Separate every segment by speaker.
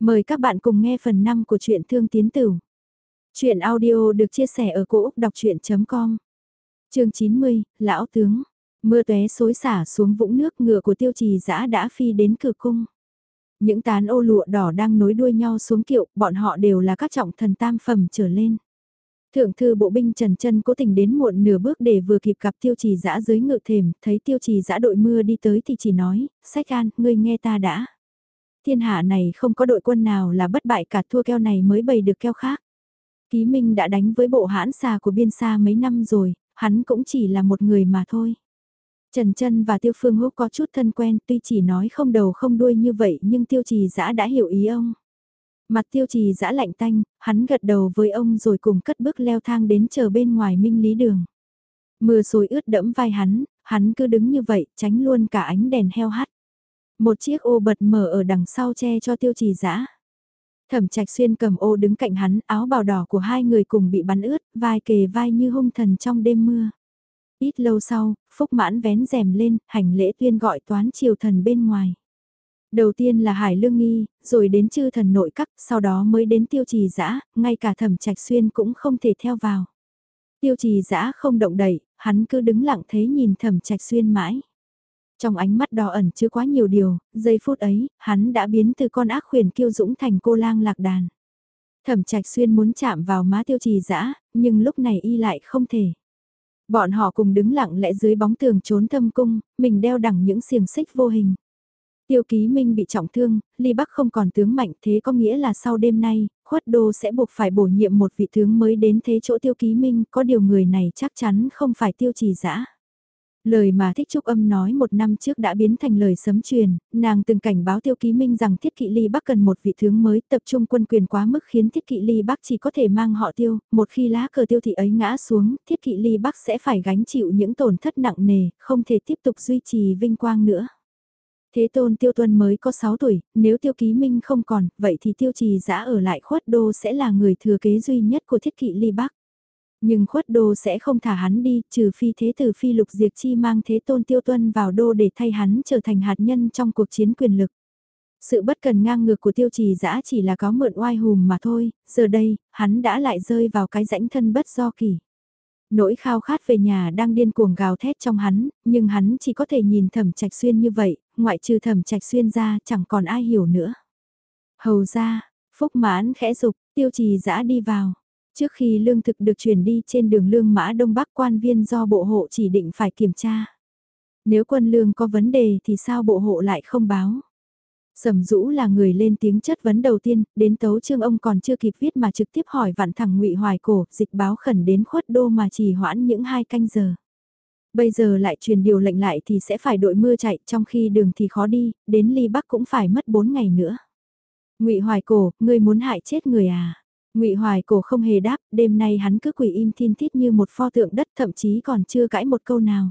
Speaker 1: Mời các bạn cùng nghe phần 5 của truyện Thương Tiến Tử. Chuyện audio được chia sẻ ở cỗ đọc chuyện.com Trường 90, Lão Tướng Mưa tóe xối xả xuống vũng nước ngựa của tiêu trì giã đã phi đến cửa cung. Những tán ô lụa đỏ đang nối đuôi nhau xuống kiệu, bọn họ đều là các trọng thần tam phẩm trở lên. Thượng thư bộ binh Trần chân cố tình đến muộn nửa bước để vừa kịp gặp tiêu trì giã dưới ngự thềm, thấy tiêu trì giã đội mưa đi tới thì chỉ nói, sách an, ngươi nghe ta đã thiên hạ này không có đội quân nào là bất bại cả thua keo này mới bày được keo khác. Ký Minh đã đánh với bộ hãn xà của biên xa mấy năm rồi, hắn cũng chỉ là một người mà thôi. Trần Trân và Tiêu Phương Húc có chút thân quen tuy chỉ nói không đầu không đuôi như vậy nhưng Tiêu Trì Dã đã hiểu ý ông. Mặt Tiêu Trì Dã lạnh tanh, hắn gật đầu với ông rồi cùng cất bước leo thang đến chờ bên ngoài Minh Lý Đường. Mưa sồi ướt đẫm vai hắn, hắn cứ đứng như vậy tránh luôn cả ánh đèn heo hắt. Một chiếc ô bật mở ở đằng sau che cho tiêu trì dã Thẩm trạch xuyên cầm ô đứng cạnh hắn, áo bào đỏ của hai người cùng bị bắn ướt, vai kề vai như hung thần trong đêm mưa. Ít lâu sau, Phúc mãn vén rèm lên, hành lễ tuyên gọi toán triều thần bên ngoài. Đầu tiên là Hải Lương Nghi, rồi đến chư thần nội các, sau đó mới đến tiêu trì dã ngay cả thẩm trạch xuyên cũng không thể theo vào. Tiêu trì dã không động đậy, hắn cứ đứng lặng thế nhìn thẩm trạch xuyên mãi. Trong ánh mắt đỏ ẩn chứa quá nhiều điều, giây phút ấy, hắn đã biến từ con ác khuyển kiêu dũng thành cô lang lạc đàn. Thẩm trạch xuyên muốn chạm vào má tiêu trì dã nhưng lúc này y lại không thể. Bọn họ cùng đứng lặng lẽ dưới bóng tường trốn thâm cung, mình đeo đẳng những xiềng xích vô hình. Tiêu ký minh bị trọng thương, ly bắc không còn tướng mạnh thế có nghĩa là sau đêm nay, khuất đô sẽ buộc phải bổ nhiệm một vị tướng mới đến thế chỗ tiêu ký minh, có điều người này chắc chắn không phải tiêu trì dã Lời mà Thích Trúc Âm nói một năm trước đã biến thành lời sấm truyền, nàng từng cảnh báo Tiêu Ký Minh rằng Thiết Kỵ Ly Bắc cần một vị tướng mới tập trung quân quyền quá mức khiến Thiết Kỵ Ly Bắc chỉ có thể mang họ Tiêu, một khi lá cờ Tiêu Thị ấy ngã xuống, Thiết Kỵ Ly Bắc sẽ phải gánh chịu những tổn thất nặng nề, không thể tiếp tục duy trì vinh quang nữa. Thế tôn Tiêu Tuân mới có 6 tuổi, nếu Tiêu Ký Minh không còn, vậy thì Tiêu Trì giã ở lại khuất đô sẽ là người thừa kế duy nhất của Thiết Kỵ Ly Bắc. Nhưng khuất đô sẽ không thả hắn đi, trừ phi thế tử phi lục diệt chi mang thế tôn tiêu tuân vào đô để thay hắn trở thành hạt nhân trong cuộc chiến quyền lực. Sự bất cần ngang ngược của tiêu trì dã chỉ là có mượn oai hùm mà thôi, giờ đây, hắn đã lại rơi vào cái rãnh thân bất do kỳ. Nỗi khao khát về nhà đang điên cuồng gào thét trong hắn, nhưng hắn chỉ có thể nhìn thẩm trạch xuyên như vậy, ngoại trừ thẩm trạch xuyên ra chẳng còn ai hiểu nữa. Hầu ra, phúc mãn khẽ dục, tiêu trì dã đi vào. Trước khi lương thực được chuyển đi trên đường lương mã Đông Bắc quan viên do bộ hộ chỉ định phải kiểm tra. Nếu quân lương có vấn đề thì sao bộ hộ lại không báo? Sầm Dũ là người lên tiếng chất vấn đầu tiên, đến tấu trương ông còn chưa kịp viết mà trực tiếp hỏi vạn thẳng ngụy hoài cổ, dịch báo khẩn đến khuất đô mà chỉ hoãn những hai canh giờ. Bây giờ lại truyền điều lệnh lại thì sẽ phải đội mưa chạy trong khi đường thì khó đi, đến ly bắc cũng phải mất bốn ngày nữa. ngụy hoài cổ, ngươi muốn hại chết người à? Ngụy Hoài cổ không hề đáp, đêm nay hắn cứ quỳ im thiên thiết như một pho tượng đất thậm chí còn chưa cãi một câu nào.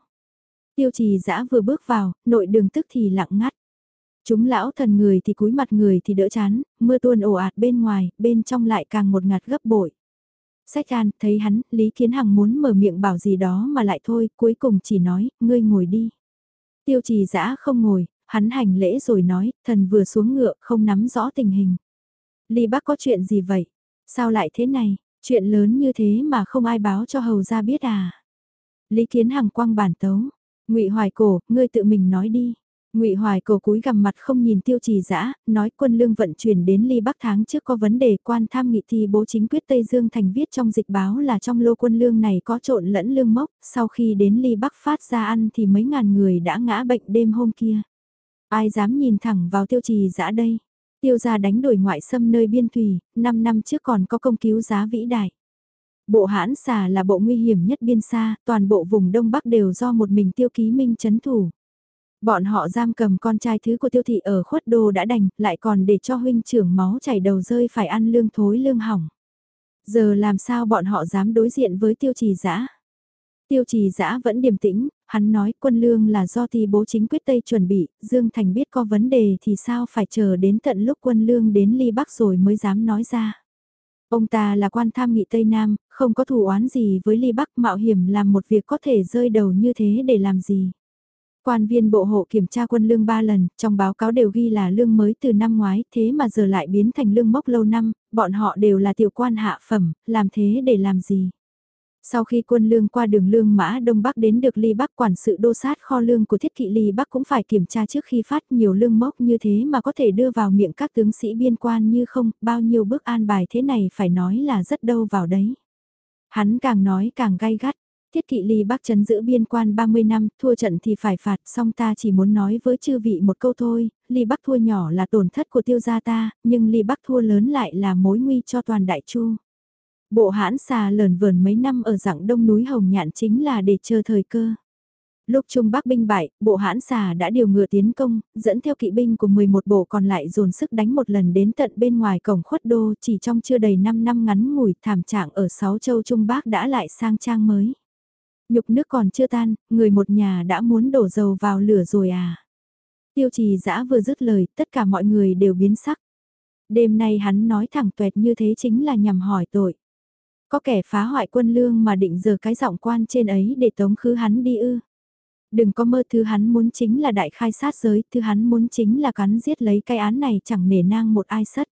Speaker 1: Tiêu trì dã vừa bước vào, nội đường tức thì lặng ngắt. Chúng lão thần người thì cúi mặt người thì đỡ chán, mưa tuôn ồ ạt bên ngoài, bên trong lại càng một ngạt gấp bội. Sách an, thấy hắn, Lý Kiến Hằng muốn mở miệng bảo gì đó mà lại thôi, cuối cùng chỉ nói, ngươi ngồi đi. Tiêu trì dã không ngồi, hắn hành lễ rồi nói, thần vừa xuống ngựa, không nắm rõ tình hình. Lý bác có chuyện gì vậy? Sao lại thế này, chuyện lớn như thế mà không ai báo cho hầu ra biết à? Lý Kiến Hằng quăng bản tấu, Ngụy Hoài Cổ, ngươi tự mình nói đi. Ngụy Hoài Cổ cúi gằm mặt không nhìn Tiêu Trì Dã, nói quân lương vận chuyển đến Ly Bắc tháng trước có vấn đề quan tham nghị thì bố chính quyết Tây Dương thành viết trong dịch báo là trong lô quân lương này có trộn lẫn lương mốc, sau khi đến Ly Bắc phát ra ăn thì mấy ngàn người đã ngã bệnh đêm hôm kia. Ai dám nhìn thẳng vào Tiêu Trì Dã đây? Tiêu gia đánh đổi ngoại xâm nơi biên thủy, 5 năm trước còn có công cứu giá vĩ đại. Bộ hãn xà là bộ nguy hiểm nhất biên xa, toàn bộ vùng Đông Bắc đều do một mình tiêu ký minh chấn thủ. Bọn họ giam cầm con trai thứ của tiêu thị ở khuất đô đã đành, lại còn để cho huynh trưởng máu chảy đầu rơi phải ăn lương thối lương hỏng. Giờ làm sao bọn họ dám đối diện với tiêu trì giã? Tiêu trì giã vẫn điềm tĩnh, hắn nói quân lương là do thi bố chính quyết Tây chuẩn bị, Dương Thành biết có vấn đề thì sao phải chờ đến tận lúc quân lương đến ly Bắc rồi mới dám nói ra. Ông ta là quan tham nghị Tây Nam, không có thù oán gì với ly Bắc mạo hiểm làm một việc có thể rơi đầu như thế để làm gì. Quan viên bộ hộ kiểm tra quân lương 3 lần, trong báo cáo đều ghi là lương mới từ năm ngoái, thế mà giờ lại biến thành lương mốc lâu năm, bọn họ đều là tiểu quan hạ phẩm, làm thế để làm gì? Sau khi quân lương qua đường lương mã Đông Bắc đến được Ly Bắc quản sự đô sát kho lương của thiết kỵ Ly Bắc cũng phải kiểm tra trước khi phát nhiều lương mốc như thế mà có thể đưa vào miệng các tướng sĩ biên quan như không, bao nhiêu bước an bài thế này phải nói là rất đâu vào đấy. Hắn càng nói càng gay gắt, Thiết kỵ ly bắc chấn giữ biên quan 30 năm, thua trận thì phải phạt, song ta chỉ muốn nói với chư vị một câu thôi, ly bắc thua nhỏ là tổn thất của tiêu gia ta, nhưng ly bắc thua lớn lại là mối nguy cho toàn đại chu. Bộ hãn xà lờn vờn mấy năm ở dạng đông núi Hồng Nhạn chính là để chờ thời cơ. Lúc Trung Bắc binh bại, bộ hãn xà đã điều ngựa tiến công, dẫn theo kỵ binh của 11 bộ còn lại dồn sức đánh một lần đến tận bên ngoài cổng khuất đô chỉ trong chưa đầy 5 năm ngắn ngủi thảm trạng ở 6 châu Trung Bắc đã lại sang trang mới. Nhục nước còn chưa tan, người một nhà đã muốn đổ dầu vào lửa rồi à. Tiêu trì giã vừa dứt lời, tất cả mọi người đều biến sắc. Đêm nay hắn nói thẳng tuẹt như thế chính là nhằm hỏi tội. Có kẻ phá hoại quân lương mà định giờ cái giọng quan trên ấy để tống khứ hắn đi ư. Đừng có mơ thứ hắn muốn chính là đại khai sát giới, thứ hắn muốn chính là cắn giết lấy cái án này chẳng nể nang một ai sất.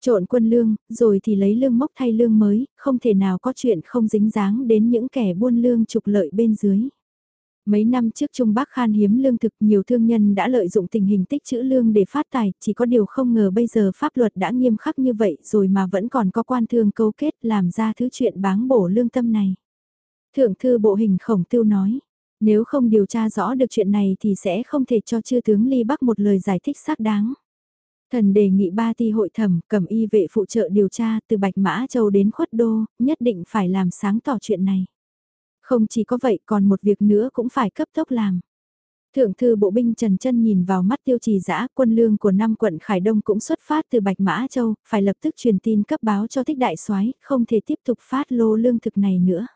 Speaker 1: Trộn quân lương, rồi thì lấy lương mốc thay lương mới, không thể nào có chuyện không dính dáng đến những kẻ buôn lương trục lợi bên dưới. Mấy năm trước Trung Bắc khan hiếm lương thực nhiều thương nhân đã lợi dụng tình hình tích trữ lương để phát tài, chỉ có điều không ngờ bây giờ pháp luật đã nghiêm khắc như vậy rồi mà vẫn còn có quan thương câu kết làm ra thứ chuyện báng bổ lương tâm này. Thượng thư bộ hình khổng tiêu nói, nếu không điều tra rõ được chuyện này thì sẽ không thể cho chư tướng Ly Bắc một lời giải thích xác đáng. Thần đề nghị ba ti hội thẩm cầm y vệ phụ trợ điều tra từ Bạch Mã Châu đến Khuất Đô, nhất định phải làm sáng tỏ chuyện này. Không chỉ có vậy còn một việc nữa cũng phải cấp tốc làm. Thượng thư bộ binh Trần chân nhìn vào mắt tiêu trì giã quân lương của năm quận Khải Đông cũng xuất phát từ Bạch Mã Châu, phải lập tức truyền tin cấp báo cho thích đại soái không thể tiếp tục phát lô lương thực này nữa.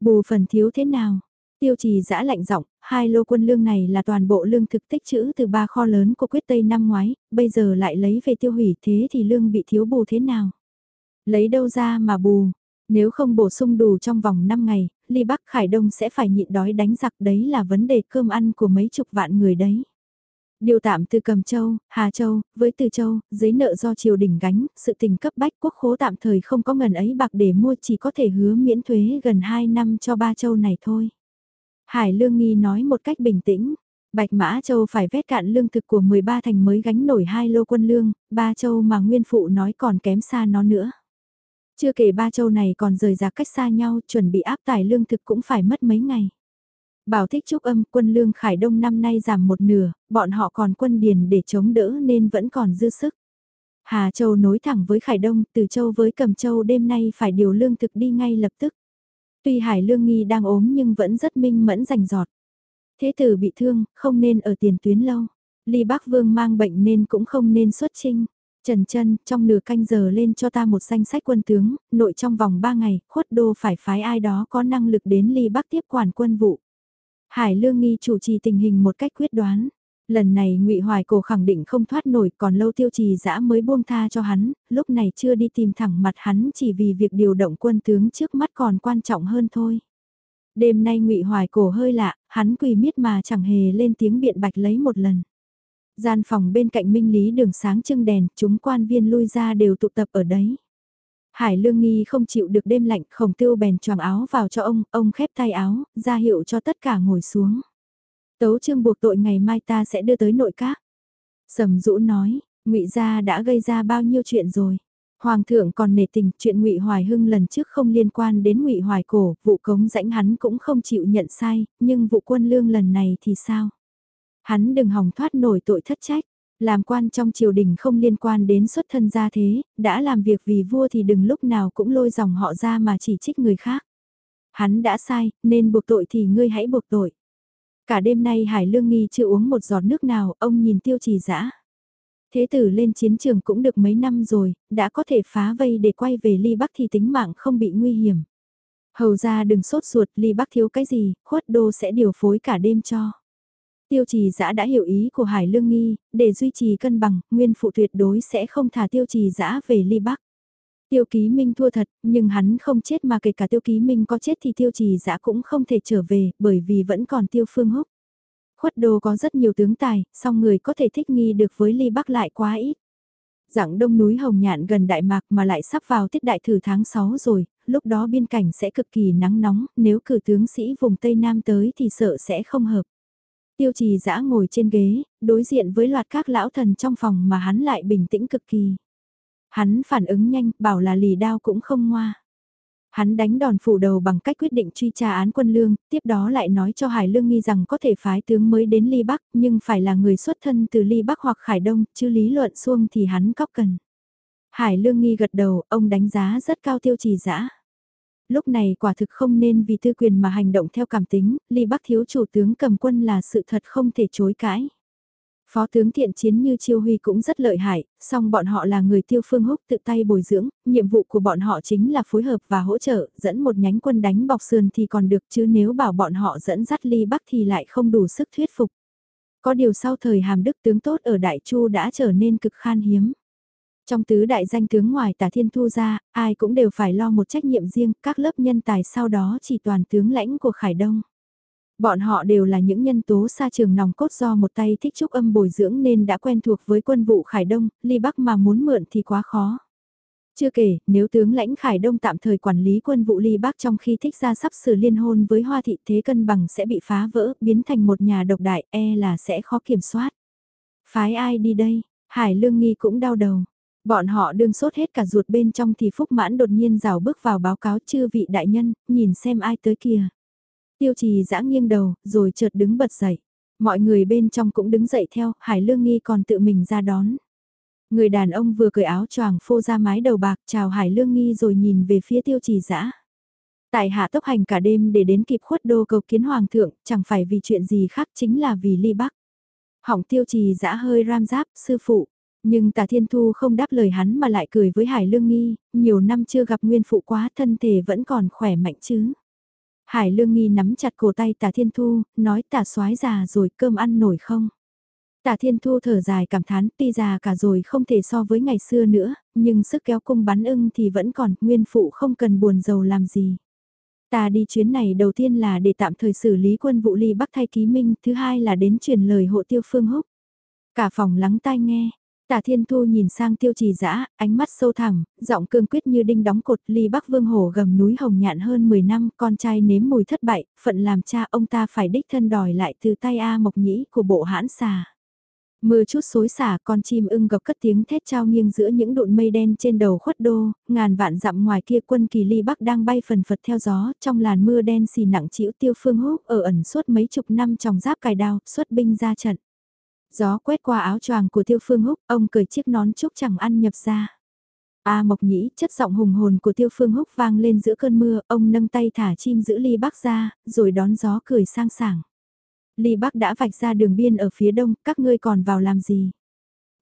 Speaker 1: Bù phần thiếu thế nào? Tiêu trì giã lạnh giọng, hai lô quân lương này là toàn bộ lương thực tích trữ từ ba kho lớn của quyết tây năm ngoái, bây giờ lại lấy về tiêu hủy thế thì lương bị thiếu bù thế nào? Lấy đâu ra mà bù? Nếu không bổ sung đủ trong vòng 5 ngày, Ly Bắc Khải Đông sẽ phải nhịn đói đánh giặc đấy là vấn đề cơm ăn của mấy chục vạn người đấy. Điều tạm từ Cầm Châu, Hà Châu, với Từ Châu, giấy nợ do triều đình gánh, sự tình cấp bách quốc khố tạm thời không có ngần ấy bạc để mua chỉ có thể hứa miễn thuế gần 2 năm cho ba châu này thôi. Hải Lương Nghi nói một cách bình tĩnh, Bạch Mã Châu phải vét cạn lương thực của 13 thành mới gánh nổi hai lô quân lương, ba châu mà nguyên phụ nói còn kém xa nó nữa. Chưa kể ba châu này còn rời ra cách xa nhau, chuẩn bị áp tải lương thực cũng phải mất mấy ngày. Bảo thích trúc âm quân lương Khải Đông năm nay giảm một nửa, bọn họ còn quân điền để chống đỡ nên vẫn còn dư sức. Hà Châu nối thẳng với Khải Đông, từ Châu với Cầm Châu đêm nay phải điều lương thực đi ngay lập tức. Tuy Hải Lương Nghi đang ốm nhưng vẫn rất minh mẫn rành giọt. Thế tử bị thương, không nên ở tiền tuyến lâu. Ly Bắc Vương mang bệnh nên cũng không nên xuất trinh. Trần chân trong nửa canh giờ lên cho ta một danh sách quân tướng, nội trong vòng 3 ngày, khuất đô phải phái ai đó có năng lực đến Ly Bắc tiếp quản quân vụ. Hải Lương Nghi chủ trì tình hình một cách quyết đoán. Lần này ngụy Hoài Cổ khẳng định không thoát nổi còn lâu tiêu trì dã mới buông tha cho hắn, lúc này chưa đi tìm thẳng mặt hắn chỉ vì việc điều động quân tướng trước mắt còn quan trọng hơn thôi. Đêm nay ngụy Hoài Cổ hơi lạ, hắn quỳ miết mà chẳng hề lên tiếng biện bạch lấy một lần. Gian phòng bên cạnh minh lý đường sáng trưng đèn, chúng quan viên lui ra đều tụ tập ở đấy. Hải lương nghi không chịu được đêm lạnh, khổng tiêu bèn choàng áo vào cho ông, ông khép tay áo, ra hiệu cho tất cả ngồi xuống. Tấu chương buộc tội ngày mai ta sẽ đưa tới nội các. Sầm rũ nói, ngụy gia đã gây ra bao nhiêu chuyện rồi. Hoàng thượng còn nể tình chuyện ngụy Hoài Hưng lần trước không liên quan đến ngụy Hoài Cổ, vụ cống rãnh hắn cũng không chịu nhận sai, nhưng vụ quân lương lần này thì sao? Hắn đừng hòng thoát nổi tội thất trách, làm quan trong triều đình không liên quan đến xuất thân gia thế, đã làm việc vì vua thì đừng lúc nào cũng lôi dòng họ ra mà chỉ trích người khác. Hắn đã sai, nên buộc tội thì ngươi hãy buộc tội. Cả đêm nay Hải Lương Nghi chưa uống một giọt nước nào, ông nhìn tiêu trì dã Thế tử lên chiến trường cũng được mấy năm rồi, đã có thể phá vây để quay về ly bắc thì tính mạng không bị nguy hiểm. Hầu ra đừng sốt ruột ly bắc thiếu cái gì, khuất đô sẽ điều phối cả đêm cho. Tiêu trì dã đã hiểu ý của Hải Lương Nghi, để duy trì cân bằng, nguyên phụ tuyệt đối sẽ không thả tiêu trì dã về ly bắc. Tiêu ký minh thua thật, nhưng hắn không chết mà kể cả tiêu ký minh có chết thì tiêu trì dã cũng không thể trở về, bởi vì vẫn còn tiêu phương húc. Khuất đô có rất nhiều tướng tài, song người có thể thích nghi được với ly bắc lại quá ít. Dạng đông núi Hồng Nhạn gần Đại Mạc mà lại sắp vào tiết đại thử tháng 6 rồi, lúc đó biên cảnh sẽ cực kỳ nắng nóng, nếu cử tướng sĩ vùng Tây Nam tới thì sợ sẽ không hợp. Tiêu trì dã ngồi trên ghế, đối diện với loạt các lão thần trong phòng mà hắn lại bình tĩnh cực kỳ. Hắn phản ứng nhanh, bảo là lì đao cũng không ngoa. Hắn đánh đòn phủ đầu bằng cách quyết định truy tra án quân lương, tiếp đó lại nói cho Hải Lương nghi rằng có thể phái tướng mới đến Ly Bắc, nhưng phải là người xuất thân từ Ly Bắc hoặc Khải Đông, chứ lý luận xuông thì hắn cóc cần. Hải Lương nghi gật đầu, ông đánh giá rất cao tiêu trì dã lúc này quả thực không nên vì tư quyền mà hành động theo cảm tính, ly bắc thiếu chủ tướng cầm quân là sự thật không thể chối cãi. Phó tướng thiện chiến như Chiêu Huy cũng rất lợi hại, song bọn họ là người tiêu phương húc tự tay bồi dưỡng, nhiệm vụ của bọn họ chính là phối hợp và hỗ trợ, dẫn một nhánh quân đánh bọc sườn thì còn được chứ nếu bảo bọn họ dẫn dắt ly bắc thì lại không đủ sức thuyết phục. Có điều sau thời hàm đức tướng tốt ở Đại Chu đã trở nên cực khan hiếm. Trong tứ đại danh tướng ngoài tả thiên thu ra, ai cũng đều phải lo một trách nhiệm riêng, các lớp nhân tài sau đó chỉ toàn tướng lãnh của Khải Đông. Bọn họ đều là những nhân tố xa trường nòng cốt do một tay thích trúc âm bồi dưỡng nên đã quen thuộc với quân vụ Khải Đông, ly Bắc mà muốn mượn thì quá khó. Chưa kể, nếu tướng lãnh Khải Đông tạm thời quản lý quân vụ ly Bắc trong khi thích ra sắp sửa liên hôn với Hoa Thị thế cân bằng sẽ bị phá vỡ, biến thành một nhà độc đại, e là sẽ khó kiểm soát. Phái ai đi đây? Hải Lương Nghi cũng đau đầu. Bọn họ đương sốt hết cả ruột bên trong thì Phúc Mãn đột nhiên rào bước vào báo cáo chư vị đại nhân, nhìn xem ai tới kìa. Tiêu trì giã nghiêng đầu, rồi chợt đứng bật dậy. Mọi người bên trong cũng đứng dậy theo, Hải Lương Nghi còn tự mình ra đón. Người đàn ông vừa cởi áo choàng phô ra mái đầu bạc chào Hải Lương Nghi rồi nhìn về phía tiêu trì giã. Tại hạ tốc hành cả đêm để đến kịp khuất đô cầu kiến hoàng thượng, chẳng phải vì chuyện gì khác chính là vì ly bắc. Hỏng tiêu trì giã hơi ram giáp, sư phụ, nhưng tà thiên thu không đáp lời hắn mà lại cười với Hải Lương Nghi, nhiều năm chưa gặp nguyên phụ quá thân thể vẫn còn khỏe mạnh chứ. Hải Lương Nghi nắm chặt cổ tay tà thiên thu, nói tà soái già rồi cơm ăn nổi không. Tả Thiên Thu thở dài cảm thán tuy già cả rồi không thể so với ngày xưa nữa, nhưng sức kéo cung bắn ưng thì vẫn còn, nguyên phụ không cần buồn giàu làm gì. Ta đi chuyến này đầu tiên là để tạm thời xử lý quân vụ ly bắc thay ký minh, thứ hai là đến truyền lời hộ tiêu phương húc. Cả phòng lắng tai nghe, Tả Thiên Thu nhìn sang tiêu trì dã ánh mắt sâu thẳm, giọng cương quyết như đinh đóng cột ly Bắc Vương Hổ gầm núi hồng nhạn hơn 10 năm, con trai nếm mùi thất bại, phận làm cha ông ta phải đích thân đòi lại từ tay A Mộc Nhĩ của bộ hãn xà. Mưa chút xối xả con chim ưng gập cất tiếng thét trao nghiêng giữa những đụn mây đen trên đầu khuất đô, ngàn vạn dặm ngoài kia quân kỳ ly bắc đang bay phần phật theo gió, trong làn mưa đen xì nặng chịu tiêu phương húc ở ẩn suốt mấy chục năm trong giáp cài đao, xuất binh ra trận. Gió quét qua áo choàng của Tiêu Phương Húc, ông cởi chiếc nón trúc chẳng ăn nhập ra. A Mộc Nhĩ, chất giọng hùng hồn của Tiêu Phương Húc vang lên giữa cơn mưa, ông nâng tay thả chim giữ ly bắc ra, rồi đón gió cười sang sảng. Ly bắc đã vạch ra đường biên ở phía đông, các ngươi còn vào làm gì?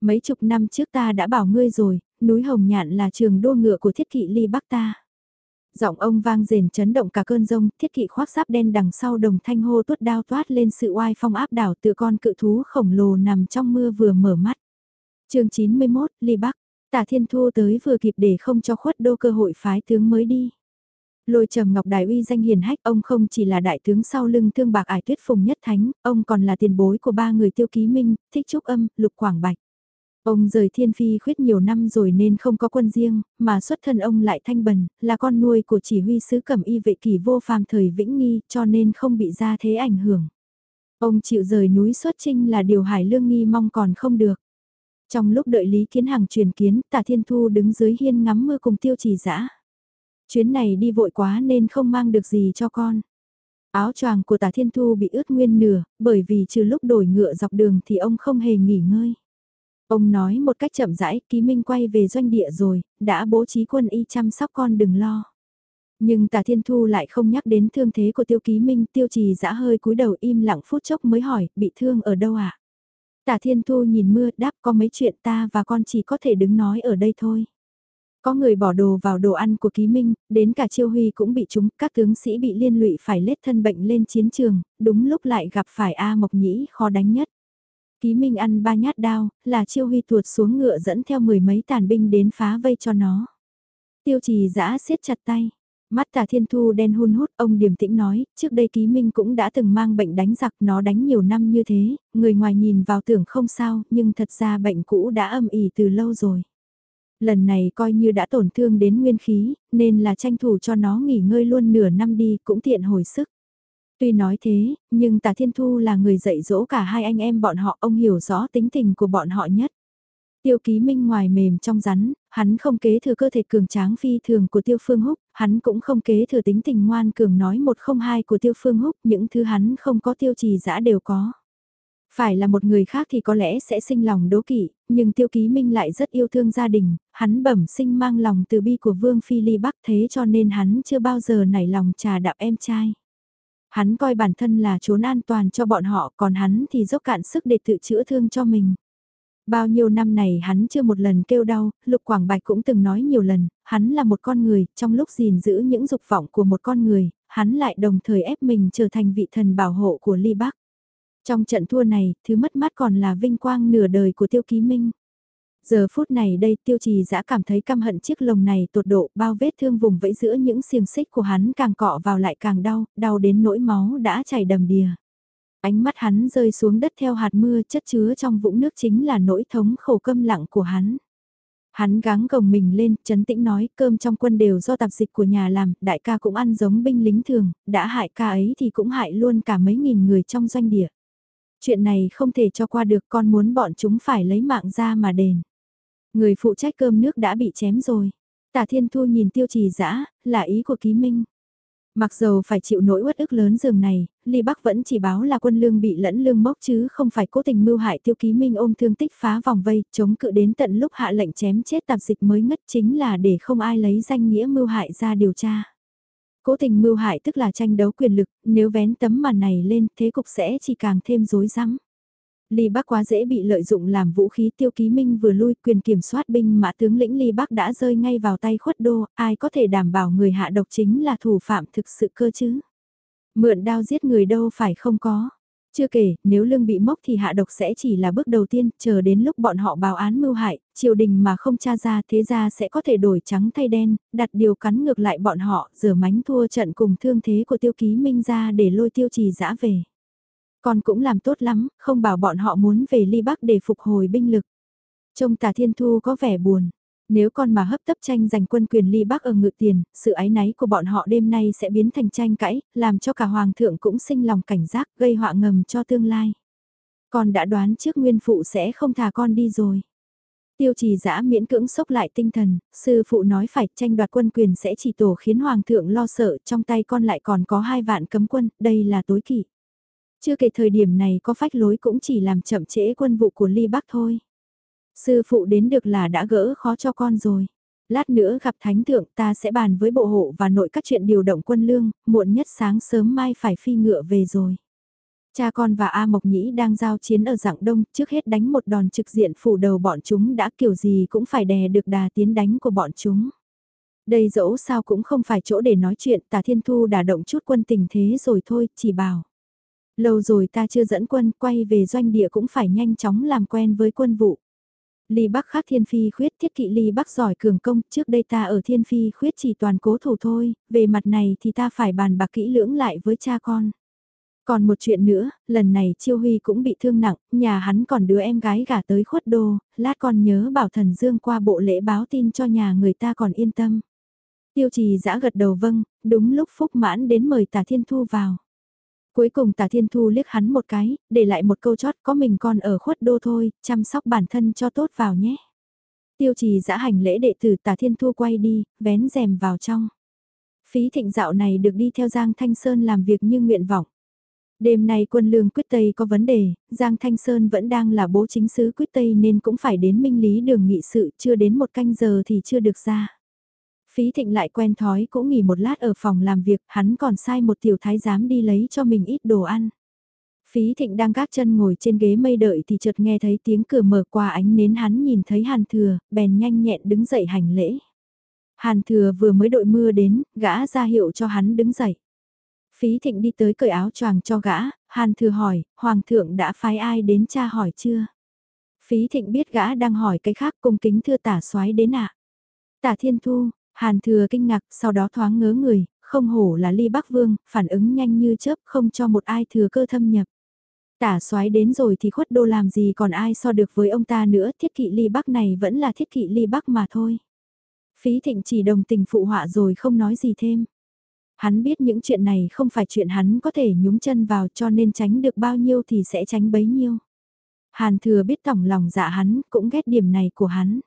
Speaker 1: Mấy chục năm trước ta đã bảo ngươi rồi, núi Hồng Nhạn là trường đua ngựa của thiết kỵ ly bắc ta. Giọng ông vang rền chấn động cả cơn rông, thiết kỵ khoác giáp đen đằng sau đồng thanh hô tuốt đao toát lên sự oai phong áp đảo tựa con cự thú khổng lồ nằm trong mưa vừa mở mắt. chương 91, Ly Bắc, tả thiên thu tới vừa kịp để không cho khuất đô cơ hội phái tướng mới đi. Lôi trầm ngọc đại uy danh hiền hách ông không chỉ là đại tướng sau lưng thương bạc ải tuyết phùng nhất thánh, ông còn là tiền bối của ba người tiêu ký minh, thích trúc âm, lục quảng bạch. Ông rời thiên phi khuyết nhiều năm rồi nên không có quân riêng, mà xuất thân ông lại thanh bần, là con nuôi của chỉ huy sứ cẩm y vệ kỳ vô phàm thời vĩnh nghi cho nên không bị ra thế ảnh hưởng. Ông chịu rời núi xuất trinh là điều hải lương nghi mong còn không được. Trong lúc đợi Lý Kiến Hằng truyền kiến, tả Thiên Thu đứng dưới hiên ngắm mưa cùng tiêu trì dã Chuyến này đi vội quá nên không mang được gì cho con. Áo choàng của tả Thiên Thu bị ướt nguyên nửa, bởi vì trừ lúc đổi ngựa dọc đường thì ông không hề nghỉ ngơi. Ông nói một cách chậm rãi, ký minh quay về doanh địa rồi, đã bố trí quân y chăm sóc con đừng lo. Nhưng tà thiên thu lại không nhắc đến thương thế của tiêu ký minh, tiêu trì dã hơi cúi đầu im lặng phút chốc mới hỏi, bị thương ở đâu ạ? À? Tả thiên thu nhìn mưa đáp có mấy chuyện ta và con chỉ có thể đứng nói ở đây thôi. Có người bỏ đồ vào đồ ăn của ký minh, đến cả chiêu huy cũng bị chúng, các tướng sĩ bị liên lụy phải lết thân bệnh lên chiến trường, đúng lúc lại gặp phải A Mộc Nhĩ khó đánh nhất. Ký Minh ăn ba nhát đao, là chiêu huy tuột xuống ngựa dẫn theo mười mấy tàn binh đến phá vây cho nó. Tiêu trì giã siết chặt tay. Mắt tà thiên thu đen hun hút, ông điềm tĩnh nói, trước đây ký minh cũng đã từng mang bệnh đánh giặc, nó đánh nhiều năm như thế, người ngoài nhìn vào tưởng không sao, nhưng thật ra bệnh cũ đã âm ỉ từ lâu rồi. Lần này coi như đã tổn thương đến nguyên khí, nên là tranh thủ cho nó nghỉ ngơi luôn nửa năm đi, cũng tiện hồi sức. Tuy nói thế, nhưng tà thiên thu là người dạy dỗ cả hai anh em bọn họ, ông hiểu rõ tính tình của bọn họ nhất. Tiêu ký minh ngoài mềm trong rắn, hắn không kế thừa cơ thể cường tráng phi thường của tiêu phương húc, hắn cũng không kế thừa tính tình ngoan cường nói một không hai của tiêu phương húc, những thứ hắn không có tiêu trì giã đều có. Phải là một người khác thì có lẽ sẽ sinh lòng đố kỵ, nhưng tiêu ký minh lại rất yêu thương gia đình, hắn bẩm sinh mang lòng từ bi của vương phi ly bắc thế cho nên hắn chưa bao giờ nảy lòng trà đạp em trai. Hắn coi bản thân là trốn an toàn cho bọn họ còn hắn thì dốc cạn sức để tự chữa thương cho mình. Bao nhiêu năm này hắn chưa một lần kêu đau, Lục Quảng Bạch cũng từng nói nhiều lần, hắn là một con người, trong lúc gìn giữ những dục vọng của một con người, hắn lại đồng thời ép mình trở thành vị thần bảo hộ của Ly Bắc. Trong trận thua này, thứ mất mát còn là vinh quang nửa đời của Tiêu Ký Minh. Giờ phút này đây tiêu trì dã cảm thấy căm hận chiếc lồng này tột độ bao vết thương vùng vẫy giữa những xiềng xích của hắn càng cọ vào lại càng đau, đau đến nỗi máu đã chảy đầm đìa. Ánh mắt hắn rơi xuống đất theo hạt mưa chất chứa trong vũng nước chính là nỗi thống khổ câm lặng của hắn. Hắn gắng gồng mình lên, chấn tĩnh nói cơm trong quân đều do tạp dịch của nhà làm, đại ca cũng ăn giống binh lính thường, đã hại ca ấy thì cũng hại luôn cả mấy nghìn người trong doanh địa. Chuyện này không thể cho qua được con muốn bọn chúng phải lấy mạng ra mà đền. Người phụ trách cơm nước đã bị chém rồi. Tả Thiên Thu nhìn tiêu trì dã là ý của ký minh. Mặc dầu phải chịu nỗi uất ức lớn giường này, Ly Bắc vẫn chỉ báo là quân lương bị lẫn lương mốc chứ không phải cố tình mưu hại tiêu ký minh ôm thương tích phá vòng vây, chống cự đến tận lúc hạ lệnh chém chết tạp dịch mới ngất chính là để không ai lấy danh nghĩa mưu hại ra điều tra. Cố tình mưu hại tức là tranh đấu quyền lực, nếu vén tấm màn này lên thế cục sẽ chỉ càng thêm rối rắm. Ly Bắc quá dễ bị lợi dụng làm vũ khí tiêu ký minh vừa lui quyền kiểm soát binh mã tướng lĩnh Ly Bắc đã rơi ngay vào tay khuất đô, ai có thể đảm bảo người hạ độc chính là thủ phạm thực sự cơ chứ. Mượn đao giết người đâu phải không có. Chưa kể, nếu lương bị mốc thì hạ độc sẽ chỉ là bước đầu tiên, chờ đến lúc bọn họ báo án mưu hại, triều đình mà không tra ra thế ra sẽ có thể đổi trắng thay đen, đặt điều cắn ngược lại bọn họ, rửa mánh thua trận cùng thương thế của tiêu ký minh ra để lôi tiêu trì dã về. Con cũng làm tốt lắm, không bảo bọn họ muốn về ly bắc để phục hồi binh lực. Trông tà thiên thu có vẻ buồn. Nếu con mà hấp tấp tranh giành quân quyền ly bắc ở ngự tiền, sự ái náy của bọn họ đêm nay sẽ biến thành tranh cãi, làm cho cả hoàng thượng cũng sinh lòng cảnh giác, gây họa ngầm cho tương lai. Con đã đoán trước nguyên phụ sẽ không thả con đi rồi. Tiêu trì giã miễn cưỡng sốc lại tinh thần, sư phụ nói phải tranh đoạt quân quyền sẽ chỉ tổ khiến hoàng thượng lo sợ trong tay con lại còn có hai vạn cấm quân, đây là tối kỵ. Chưa kể thời điểm này có phách lối cũng chỉ làm chậm trễ quân vụ của Ly Bắc thôi. Sư phụ đến được là đã gỡ khó cho con rồi. Lát nữa gặp thánh thượng ta sẽ bàn với bộ hộ và nội các chuyện điều động quân lương, muộn nhất sáng sớm mai phải phi ngựa về rồi. Cha con và A Mộc Nhĩ đang giao chiến ở dạng đông, trước hết đánh một đòn trực diện phủ đầu bọn chúng đã kiểu gì cũng phải đè được đà tiến đánh của bọn chúng. Đây dẫu sao cũng không phải chỗ để nói chuyện, tà thiên thu đã động chút quân tình thế rồi thôi, chỉ bảo. Lâu rồi ta chưa dẫn quân, quay về doanh địa cũng phải nhanh chóng làm quen với quân vụ. Ly Bắc khác Thiên Phi khuyết thiết kỵ Ly Bắc giỏi cường công, trước đây ta ở Thiên Phi khuyết chỉ toàn cố thủ thôi, về mặt này thì ta phải bàn bạc kỹ lưỡng lại với cha con. Còn một chuyện nữa, lần này Chiêu Huy cũng bị thương nặng, nhà hắn còn đứa em gái gả tới khuất đô, lát con nhớ bảo thần Dương qua bộ lễ báo tin cho nhà người ta còn yên tâm. Tiêu trì giã gật đầu vâng, đúng lúc Phúc mãn đến mời Tả Thiên Thu vào. Cuối cùng tà thiên thu liếc hắn một cái, để lại một câu chót có mình con ở khuất đô thôi, chăm sóc bản thân cho tốt vào nhé. Tiêu trì giã hành lễ đệ tử tà thiên thu quay đi, vén rèm vào trong. Phí thịnh dạo này được đi theo Giang Thanh Sơn làm việc như nguyện vọng. Đêm nay quân lương quyết Tây có vấn đề, Giang Thanh Sơn vẫn đang là bố chính sứ quyết Tây nên cũng phải đến minh lý đường nghị sự chưa đến một canh giờ thì chưa được ra. Phí thịnh lại quen thói cũng nghỉ một lát ở phòng làm việc, hắn còn sai một tiểu thái giám đi lấy cho mình ít đồ ăn. Phí thịnh đang gác chân ngồi trên ghế mây đợi thì chợt nghe thấy tiếng cửa mở qua ánh nến hắn nhìn thấy hàn thừa, bèn nhanh nhẹn đứng dậy hành lễ. Hàn thừa vừa mới đội mưa đến, gã ra hiệu cho hắn đứng dậy. Phí thịnh đi tới cởi áo choàng cho gã, hàn thừa hỏi, hoàng thượng đã phái ai đến cha hỏi chưa? Phí thịnh biết gã đang hỏi cái khác cung kính thưa tả soái đến ạ. Tả thiên thu, Hàn thừa kinh ngạc, sau đó thoáng ngớ người, không hổ là ly bắc vương, phản ứng nhanh như chớp không cho một ai thừa cơ thâm nhập. Tả soái đến rồi thì khuất đô làm gì còn ai so được với ông ta nữa, thiết kỵ ly bắc này vẫn là thiết kỵ ly bắc mà thôi. Phí thịnh chỉ đồng tình phụ họa rồi không nói gì thêm. Hắn biết những chuyện này không phải chuyện hắn có thể nhúng chân vào cho nên tránh được bao nhiêu thì sẽ tránh bấy nhiêu. Hàn thừa biết tổng lòng dạ hắn, cũng ghét điểm này của hắn.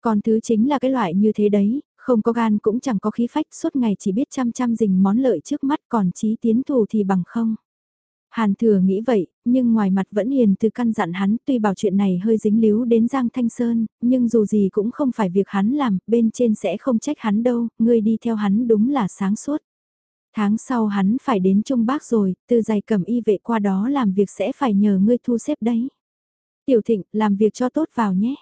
Speaker 1: Còn thứ chính là cái loại như thế đấy, không có gan cũng chẳng có khí phách suốt ngày chỉ biết chăm chăm dình món lợi trước mắt còn trí tiến thù thì bằng không. Hàn thừa nghĩ vậy, nhưng ngoài mặt vẫn hiền từ căn dặn hắn tuy bảo chuyện này hơi dính líu đến Giang Thanh Sơn, nhưng dù gì cũng không phải việc hắn làm, bên trên sẽ không trách hắn đâu, ngươi đi theo hắn đúng là sáng suốt. Tháng sau hắn phải đến Trung Bắc rồi, từ giày cầm y vệ qua đó làm việc sẽ phải nhờ ngươi thu xếp đấy. Tiểu thịnh, làm việc cho tốt vào nhé.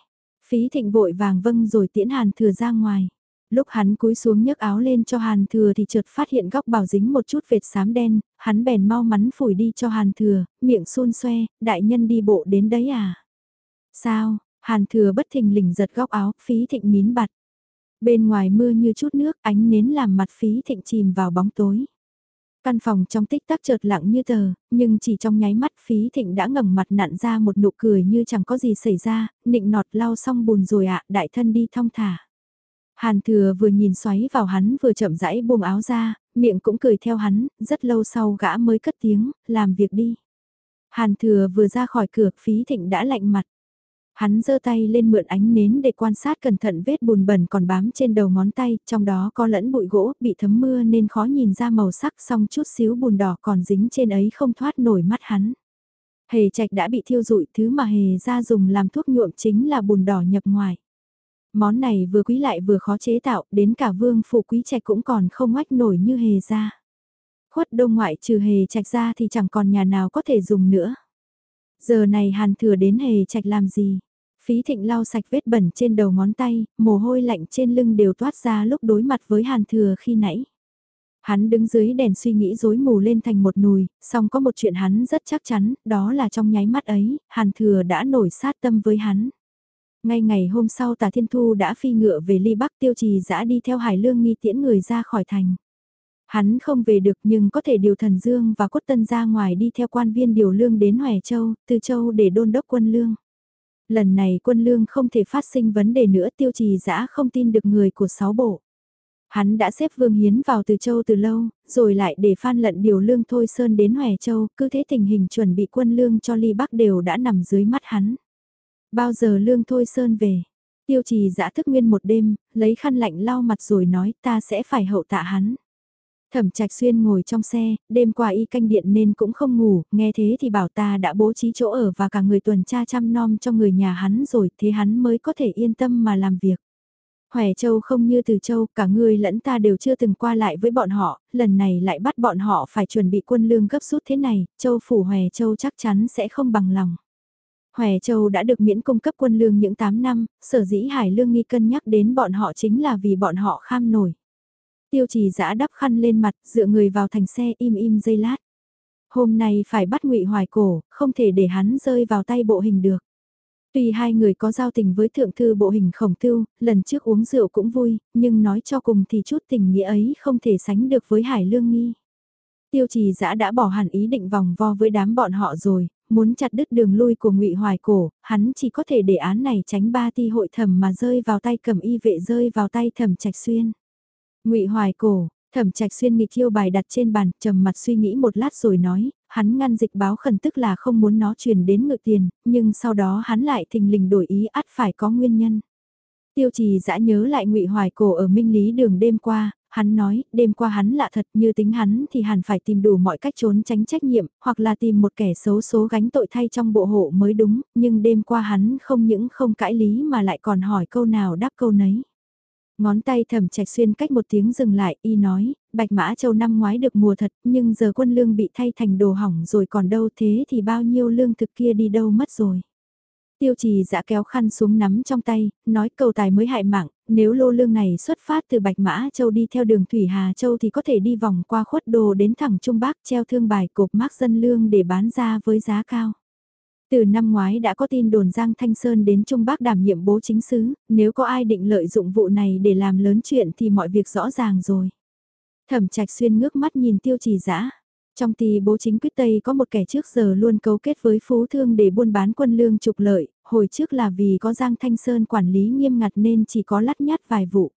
Speaker 1: Phí thịnh vội vàng vâng rồi tiễn hàn thừa ra ngoài. Lúc hắn cúi xuống nhấc áo lên cho hàn thừa thì chợt phát hiện góc bảo dính một chút vệt xám đen, hắn bèn mau mắn phủi đi cho hàn thừa, miệng xôn xoe, đại nhân đi bộ đến đấy à? Sao, hàn thừa bất thình lình giật góc áo, phí thịnh nín bặt. Bên ngoài mưa như chút nước, ánh nến làm mặt phí thịnh chìm vào bóng tối. Căn phòng trong tích tắc chợt lặng như tờ, nhưng chỉ trong nháy mắt phí thịnh đã ngẩng mặt nặn ra một nụ cười như chẳng có gì xảy ra, nịnh nọt lau xong bùn rồi ạ, đại thân đi thong thả. Hàn thừa vừa nhìn xoáy vào hắn vừa chậm rãi buông áo ra, miệng cũng cười theo hắn, rất lâu sau gã mới cất tiếng, làm việc đi. Hàn thừa vừa ra khỏi cửa, phí thịnh đã lạnh mặt. Hắn giơ tay lên mượn ánh nến để quan sát cẩn thận vết bùn bẩn còn bám trên đầu ngón tay, trong đó có lẫn bụi gỗ, bị thấm mưa nên khó nhìn ra màu sắc song chút xíu bùn đỏ còn dính trên ấy không thoát nổi mắt hắn. Hề trạch đã bị thiêu rụi, thứ mà hề ra dùng làm thuốc nhuộm chính là bùn đỏ nhập ngoài. Món này vừa quý lại vừa khó chế tạo, đến cả vương phủ quý trạch cũng còn không oách nổi như hề ra. Khuất đông ngoại trừ hề trạch ra thì chẳng còn nhà nào có thể dùng nữa. Giờ này hàn thừa đến hề trạch làm gì? Phí thịnh lau sạch vết bẩn trên đầu ngón tay, mồ hôi lạnh trên lưng đều toát ra lúc đối mặt với hàn thừa khi nãy. Hắn đứng dưới đèn suy nghĩ rối mù lên thành một nùi, song có một chuyện hắn rất chắc chắn, đó là trong nháy mắt ấy, hàn thừa đã nổi sát tâm với hắn. Ngay ngày hôm sau tà thiên thu đã phi ngựa về ly bắc tiêu trì dã đi theo hải lương nghi tiễn người ra khỏi thành. Hắn không về được nhưng có thể điều thần dương và cốt tân ra ngoài đi theo quan viên điều lương đến Hòe Châu, từ Châu để đôn đốc quân lương. Lần này quân lương không thể phát sinh vấn đề nữa tiêu trì dã không tin được người của sáu bộ. Hắn đã xếp Vương Hiến vào từ châu từ lâu, rồi lại để phan lận điều lương Thôi Sơn đến Hòe Châu, cứ thế tình hình chuẩn bị quân lương cho Ly Bắc đều đã nằm dưới mắt hắn. Bao giờ lương Thôi Sơn về? Tiêu trì giã thức nguyên một đêm, lấy khăn lạnh lau mặt rồi nói ta sẽ phải hậu tạ hắn. Thẩm Trạch Xuyên ngồi trong xe, đêm qua y canh điện nên cũng không ngủ, nghe thế thì bảo ta đã bố trí chỗ ở và cả người tuần tra chăm nom cho người nhà hắn rồi, thế hắn mới có thể yên tâm mà làm việc. Hòe Châu không như từ Châu, cả người lẫn ta đều chưa từng qua lại với bọn họ, lần này lại bắt bọn họ phải chuẩn bị quân lương gấp rút thế này, Châu phủ Hòe Châu chắc chắn sẽ không bằng lòng. Hòe Châu đã được miễn cung cấp quân lương những 8 năm, sở dĩ Hải Lương nghi cân nhắc đến bọn họ chính là vì bọn họ kham nổi. Tiêu trì giã đắp khăn lên mặt, dựa người vào thành xe im im dây lát. Hôm nay phải bắt ngụy hoài cổ, không thể để hắn rơi vào tay bộ hình được. Tuy hai người có giao tình với thượng thư bộ hình khổng tiêu, lần trước uống rượu cũng vui, nhưng nói cho cùng thì chút tình nghĩa ấy không thể sánh được với hải lương nghi. Tiêu trì giã đã bỏ hẳn ý định vòng vo với đám bọn họ rồi, muốn chặt đứt đường lui của ngụy Hoài Cổ, hắn chỉ có thể để án này tránh ba ti hội thẩm mà rơi vào tay cầm y vệ rơi vào tay thẩm trạch xuyên. ngụy Hoài Cổ, thẩm trạch xuyên nghịch chiêu bài đặt trên bàn, trầm mặt suy nghĩ một lát rồi nói, hắn ngăn dịch báo khẩn tức là không muốn nó truyền đến ngự tiền, nhưng sau đó hắn lại thình lình đổi ý ắt phải có nguyên nhân. Tiêu trì dã nhớ lại ngụy Hoài Cổ ở Minh Lý đường đêm qua, hắn nói, đêm qua hắn lạ thật như tính hắn thì hẳn phải tìm đủ mọi cách trốn tránh trách nhiệm, hoặc là tìm một kẻ xấu số gánh tội thay trong bộ hộ mới đúng, nhưng đêm qua hắn không những không cãi lý mà lại còn hỏi câu nào đáp câu nấy. Ngón tay thầm trạch xuyên cách một tiếng dừng lại, y nói, Bạch Mã Châu năm ngoái được mùa thật, nhưng giờ quân lương bị thay thành đồ hỏng rồi còn đâu thế thì bao nhiêu lương thực kia đi đâu mất rồi. Tiêu trì dã kéo khăn xuống nắm trong tay, nói cầu tài mới hại mạng, nếu lô lương này xuất phát từ Bạch Mã Châu đi theo đường Thủy Hà Châu thì có thể đi vòng qua khuất đồ đến thẳng Trung Bắc treo thương bài cột mác dân lương để bán ra với giá cao. Từ năm ngoái đã có tin đồn Giang Thanh Sơn đến Trung Bắc đảm nhiệm bố chính sứ, nếu có ai định lợi dụng vụ này để làm lớn chuyện thì mọi việc rõ ràng rồi. Thẩm trạch xuyên ngước mắt nhìn tiêu trì dã Trong tì bố chính quyết Tây có một kẻ trước giờ luôn cấu kết với phú thương để buôn bán quân lương trục lợi, hồi trước là vì có Giang Thanh Sơn quản lý nghiêm ngặt nên chỉ có lắt nhát vài vụ.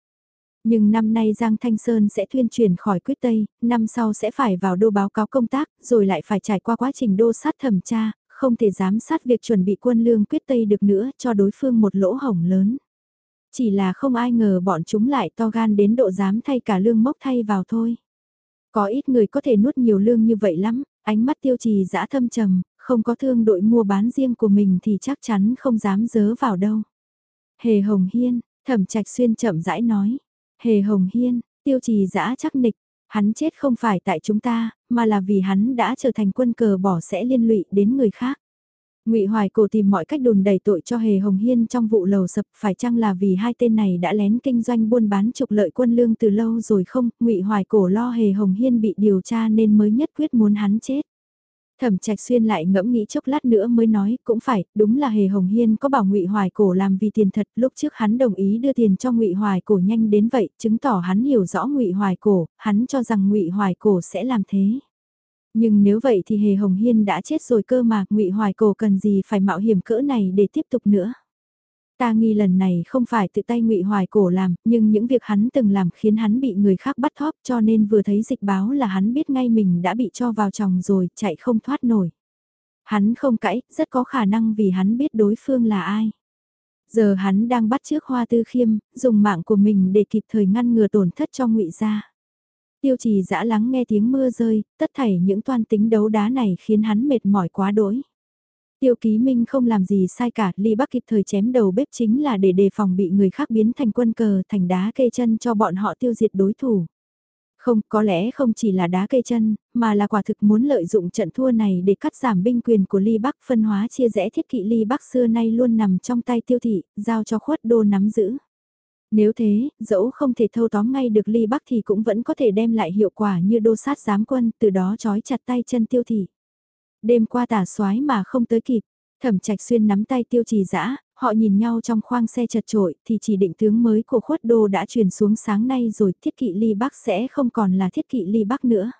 Speaker 1: Nhưng năm nay Giang Thanh Sơn sẽ thuyên chuyển khỏi quyết Tây, năm sau sẽ phải vào đô báo cáo công tác, rồi lại phải trải qua quá trình đô sát thẩm tra, không thể giám sát việc chuẩn bị quân lương quyết Tây được nữa cho đối phương một lỗ hổng lớn. Chỉ là không ai ngờ bọn chúng lại to gan đến độ dám thay cả lương mốc thay vào thôi. Có ít người có thể nuốt nhiều lương như vậy lắm, ánh mắt tiêu trì dã thâm trầm, không có thương đội mua bán riêng của mình thì chắc chắn không dám dớ vào đâu. Hề Hồng Hiên, thẩm trạch xuyên chậm rãi nói. Hề Hồng Hiên, tiêu trì dã chắc nịch, hắn chết không phải tại chúng ta, mà là vì hắn đã trở thành quân cờ bỏ sẽ liên lụy đến người khác. Ngụy Hoài Cổ tìm mọi cách đồn đẩy tội cho Hề Hồng Hiên trong vụ lầu sập, phải chăng là vì hai tên này đã lén kinh doanh buôn bán trục lợi quân lương từ lâu rồi không? Ngụy Hoài Cổ lo Hề Hồng Hiên bị điều tra nên mới nhất quyết muốn hắn chết. Thẩm Trạch Xuyên lại ngẫm nghĩ chốc lát nữa mới nói, cũng phải, đúng là Hề Hồng Hiên có bảo Ngụy Hoài Cổ làm vì tiền thật, lúc trước hắn đồng ý đưa tiền cho Ngụy Hoài Cổ nhanh đến vậy, chứng tỏ hắn hiểu rõ Ngụy Hoài Cổ, hắn cho rằng Ngụy Hoài Cổ sẽ làm thế. Nhưng nếu vậy thì Hề Hồng Hiên đã chết rồi cơ mà, Ngụy Hoài Cổ cần gì phải mạo hiểm cỡ này để tiếp tục nữa. Ta nghi lần này không phải tự tay ngụy Hoài Cổ làm, nhưng những việc hắn từng làm khiến hắn bị người khác bắt thóp cho nên vừa thấy dịch báo là hắn biết ngay mình đã bị cho vào chồng rồi, chạy không thoát nổi. Hắn không cãi, rất có khả năng vì hắn biết đối phương là ai. Giờ hắn đang bắt trước Hoa Tư Khiêm, dùng mạng của mình để kịp thời ngăn ngừa tổn thất cho ngụy gia. Tiêu trì dã lắng nghe tiếng mưa rơi, tất thảy những toan tính đấu đá này khiến hắn mệt mỏi quá đỗi. Tiêu Ký Minh không làm gì sai cả, Ly Bắc kịp thời chém đầu bếp chính là để đề phòng bị người khác biến thành quân cờ thành đá cây chân cho bọn họ tiêu diệt đối thủ. Không, có lẽ không chỉ là đá cây chân, mà là quả thực muốn lợi dụng trận thua này để cắt giảm binh quyền của Ly Bắc phân hóa chia rẽ thiết kỵ Ly Bắc xưa nay luôn nằm trong tay tiêu thị, giao cho khuất đô nắm giữ. Nếu thế, dẫu không thể thâu tóm ngay được Ly Bắc thì cũng vẫn có thể đem lại hiệu quả như đô sát giám quân, từ đó trói chặt tay chân tiêu thị. Đêm qua tả soái mà không tới kịp, thẩm trạch xuyên nắm tay tiêu trì dã họ nhìn nhau trong khoang xe chật trội thì chỉ định tướng mới của khuất đô đã truyền xuống sáng nay rồi thiết kỵ ly bắc sẽ không còn là thiết kỵ ly bắc nữa.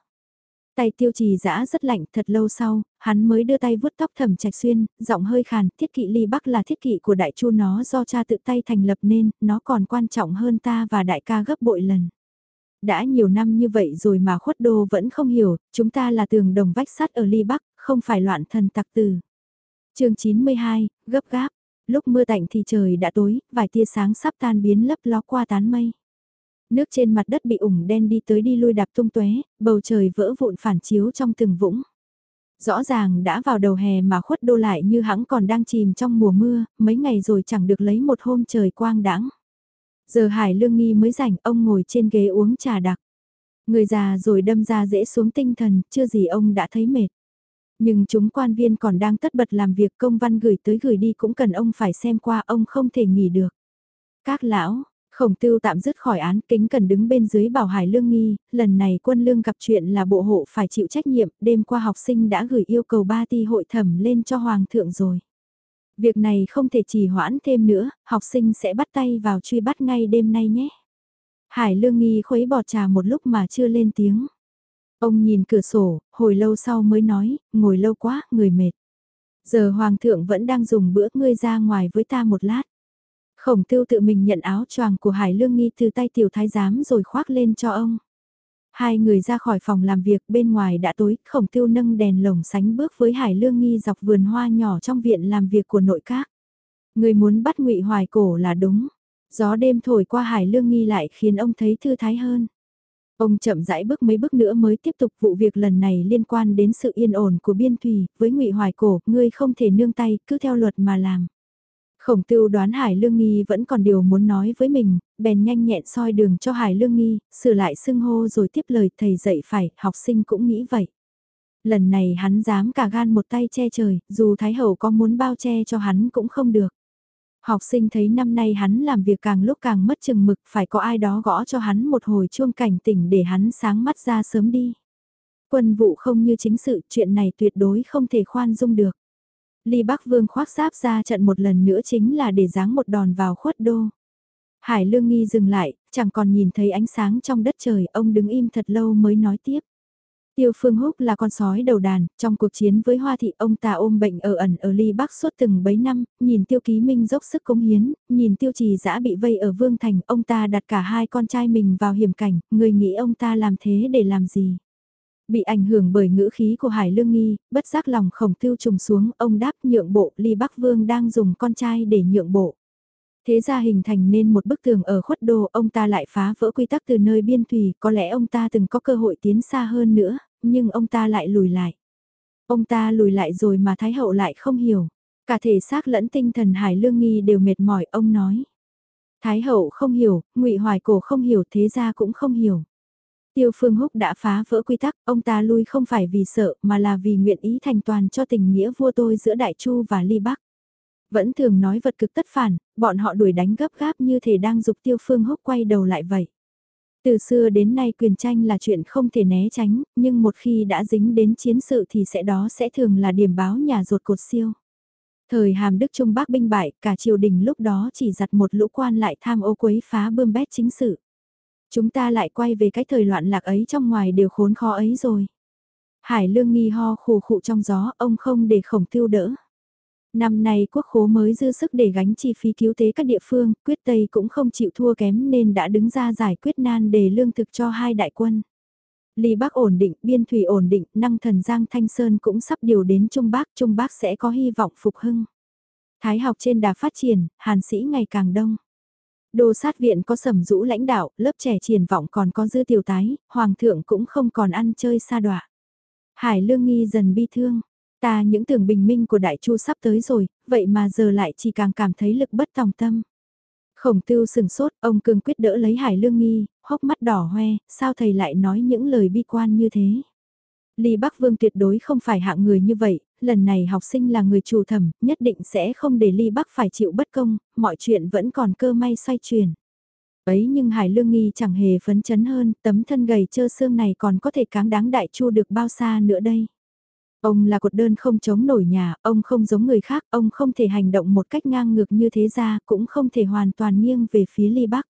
Speaker 1: Tay tiêu trì dã rất lạnh thật lâu sau, hắn mới đưa tay vuốt tóc thẩm trạch xuyên, giọng hơi khàn, thiết kỵ ly bắc là thiết kỵ của đại chu nó do cha tự tay thành lập nên, nó còn quan trọng hơn ta và đại ca gấp bội lần. Đã nhiều năm như vậy rồi mà khuất đô vẫn không hiểu, chúng ta là tường đồng vách sắt ở ly bắc, không phải loạn thần tặc tử. chương 92, gấp gáp, lúc mưa tạnh thì trời đã tối, vài tia sáng sắp tan biến lấp ló qua tán mây. Nước trên mặt đất bị ủng đen đi tới đi lui đạp tung tóe, bầu trời vỡ vụn phản chiếu trong từng vũng. Rõ ràng đã vào đầu hè mà khuất đô lại như hãng còn đang chìm trong mùa mưa, mấy ngày rồi chẳng được lấy một hôm trời quang đãng. Giờ Hải Lương Nghi mới rảnh ông ngồi trên ghế uống trà đặc. Người già rồi đâm ra dễ xuống tinh thần, chưa gì ông đã thấy mệt. Nhưng chúng quan viên còn đang tất bật làm việc công văn gửi tới gửi đi cũng cần ông phải xem qua ông không thể nghỉ được. Các lão, khổng tưu tạm dứt khỏi án kính cần đứng bên dưới bảo hải lương nghi, lần này quân lương gặp chuyện là bộ hộ phải chịu trách nhiệm, đêm qua học sinh đã gửi yêu cầu ba ti hội thẩm lên cho hoàng thượng rồi. Việc này không thể trì hoãn thêm nữa, học sinh sẽ bắt tay vào truy bắt ngay đêm nay nhé. Hải lương nghi khuấy bọt trà một lúc mà chưa lên tiếng. Ông nhìn cửa sổ, hồi lâu sau mới nói, ngồi lâu quá, người mệt. Giờ hoàng thượng vẫn đang dùng bữa ngươi ra ngoài với ta một lát. Khổng tiêu tự mình nhận áo choàng của Hải Lương Nghi từ tay tiểu thái giám rồi khoác lên cho ông. Hai người ra khỏi phòng làm việc bên ngoài đã tối, khổng tiêu nâng đèn lồng sánh bước với Hải Lương Nghi dọc vườn hoa nhỏ trong viện làm việc của nội các. Người muốn bắt ngụy hoài cổ là đúng. Gió đêm thổi qua Hải Lương Nghi lại khiến ông thấy thư thái hơn. Ông chậm rãi bước mấy bước nữa mới tiếp tục vụ việc lần này liên quan đến sự yên ổn của biên thủy, với ngụy Hoài Cổ, ngươi không thể nương tay, cứ theo luật mà làm. Khổng tưu đoán Hải Lương Nghi vẫn còn điều muốn nói với mình, bèn nhanh nhẹn soi đường cho Hải Lương Nghi, sửa lại xưng hô rồi tiếp lời thầy dạy phải, học sinh cũng nghĩ vậy. Lần này hắn dám cả gan một tay che trời, dù Thái Hậu có muốn bao che cho hắn cũng không được. Học sinh thấy năm nay hắn làm việc càng lúc càng mất chừng mực phải có ai đó gõ cho hắn một hồi chuông cảnh tỉnh để hắn sáng mắt ra sớm đi. Quân vụ không như chính sự chuyện này tuyệt đối không thể khoan dung được. Ly Bắc Vương khoác giáp ra trận một lần nữa chính là để giáng một đòn vào khuất đô. Hải Lương Nghi dừng lại, chẳng còn nhìn thấy ánh sáng trong đất trời, ông đứng im thật lâu mới nói tiếp. Tiêu Phương Húc là con sói đầu đàn, trong cuộc chiến với Hoa Thị ông ta ôm bệnh ở ẩn ở Ly Bắc suốt từng bấy năm, nhìn Tiêu Ký Minh dốc sức cống hiến, nhìn Tiêu Trì Dã bị vây ở Vương Thành, ông ta đặt cả hai con trai mình vào hiểm cảnh, người nghĩ ông ta làm thế để làm gì? Bị ảnh hưởng bởi ngữ khí của Hải Lương Nghi, bất giác lòng khổng tiêu trùng xuống, ông đáp nhượng bộ, Ly Bắc Vương đang dùng con trai để nhượng bộ. Thế ra hình thành nên một bức tường ở khuất đô, ông ta lại phá vỡ quy tắc từ nơi biên thùy. có lẽ ông ta từng có cơ hội tiến xa hơn nữa, nhưng ông ta lại lùi lại. Ông ta lùi lại rồi mà Thái Hậu lại không hiểu. Cả thể xác lẫn tinh thần Hải Lương Nghi đều mệt mỏi, ông nói. Thái Hậu không hiểu, ngụy Hoài Cổ không hiểu, thế ra cũng không hiểu. Tiêu Phương Húc đã phá vỡ quy tắc, ông ta lui không phải vì sợ mà là vì nguyện ý thành toàn cho tình nghĩa vua tôi giữa Đại Chu và Ly Bắc. Vẫn thường nói vật cực tất phản, bọn họ đuổi đánh gấp gáp như thể đang dục Tiêu Phương Húc quay đầu lại vậy. Từ xưa đến nay quyền tranh là chuyện không thể né tránh, nhưng một khi đã dính đến chiến sự thì sẽ đó sẽ thường là điểm báo nhà rột cột siêu. Thời hàm Đức Trung Bắc binh bại, cả triều đình lúc đó chỉ giặt một lũ quan lại tham ô quấy phá bơm bét chính sự. Chúng ta lại quay về cái thời loạn lạc ấy trong ngoài đều khốn khó ấy rồi. Hải lương nghi ho khù khụ trong gió, ông không để khổng tiêu đỡ. Năm nay quốc khố mới dư sức để gánh chi phí cứu tế các địa phương, quyết Tây cũng không chịu thua kém nên đã đứng ra giải quyết nan đề lương thực cho hai đại quân. Ly Bắc ổn định, biên thủy ổn định, năng thần Giang Thanh Sơn cũng sắp điều đến Trung Bắc, Trung Bắc sẽ có hy vọng phục hưng. Thái học trên đà phát triển, hàn sĩ ngày càng đông. Đô sát viện có sầm rũ lãnh đạo, lớp trẻ triển vọng còn có dư tiểu tái, hoàng thượng cũng không còn ăn chơi xa đọa. Hải lương nghi dần bi thương, ta những tưởng bình minh của đại chu sắp tới rồi, vậy mà giờ lại chỉ càng cảm thấy lực bất tòng tâm. Khổng tưu sừng sốt, ông cương quyết đỡ lấy hải lương nghi, hốc mắt đỏ hoe, sao thầy lại nói những lời bi quan như thế. Ly Bắc Vương tuyệt đối không phải hạng người như vậy, lần này học sinh là người chủ thẩm, nhất định sẽ không để Ly Bắc phải chịu bất công, mọi chuyện vẫn còn cơ may xoay chuyển. Ấy nhưng Hải Lương Nghi chẳng hề phấn chấn hơn, tấm thân gầy trơ xương này còn có thể cáng đáng đại chu được bao xa nữa đây. Ông là cột đơn không chống nổi nhà, ông không giống người khác, ông không thể hành động một cách ngang ngược như thế ra, cũng không thể hoàn toàn nghiêng về phía Ly Bắc.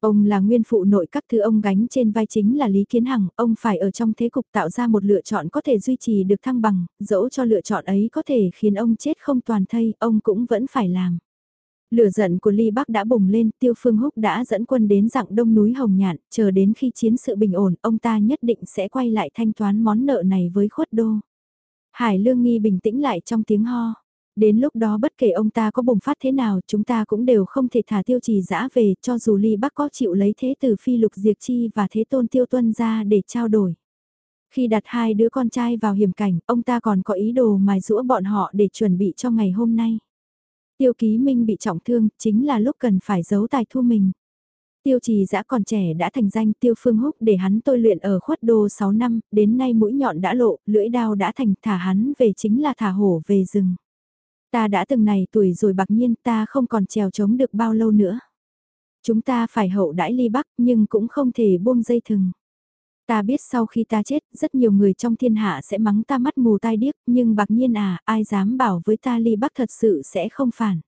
Speaker 1: Ông là nguyên phụ nội các thứ ông gánh trên vai chính là Lý Kiến Hằng, ông phải ở trong thế cục tạo ra một lựa chọn có thể duy trì được thăng bằng, dẫu cho lựa chọn ấy có thể khiến ông chết không toàn thây, ông cũng vẫn phải làm. Lửa giận của Ly Bắc đã bùng lên, Tiêu Phương Húc đã dẫn quân đến dạng đông núi Hồng Nhạn, chờ đến khi chiến sự bình ổn, ông ta nhất định sẽ quay lại thanh toán món nợ này với khuất đô. Hải Lương Nghi bình tĩnh lại trong tiếng ho. Đến lúc đó bất kể ông ta có bùng phát thế nào chúng ta cũng đều không thể thả tiêu trì dã về cho dù ly Bác có chịu lấy thế từ phi lục diệt chi và thế tôn tiêu tuân ra để trao đổi. Khi đặt hai đứa con trai vào hiểm cảnh, ông ta còn có ý đồ mài rũa bọn họ để chuẩn bị cho ngày hôm nay. Tiêu ký minh bị trọng thương, chính là lúc cần phải giấu tài thu mình. Tiêu trì dã còn trẻ đã thành danh tiêu phương húc để hắn tôi luyện ở khuất đô 6 năm, đến nay mũi nhọn đã lộ, lưỡi đao đã thành thả hắn về chính là thả hổ về rừng. Ta đã từng này tuổi rồi bạc nhiên ta không còn trèo chống được bao lâu nữa. Chúng ta phải hậu đãi ly bắc nhưng cũng không thể buông dây thừng. Ta biết sau khi ta chết, rất nhiều người trong thiên hạ sẽ mắng ta mắt mù tai điếc, nhưng bạc nhiên à, ai dám bảo với ta ly bắc thật sự sẽ không phản.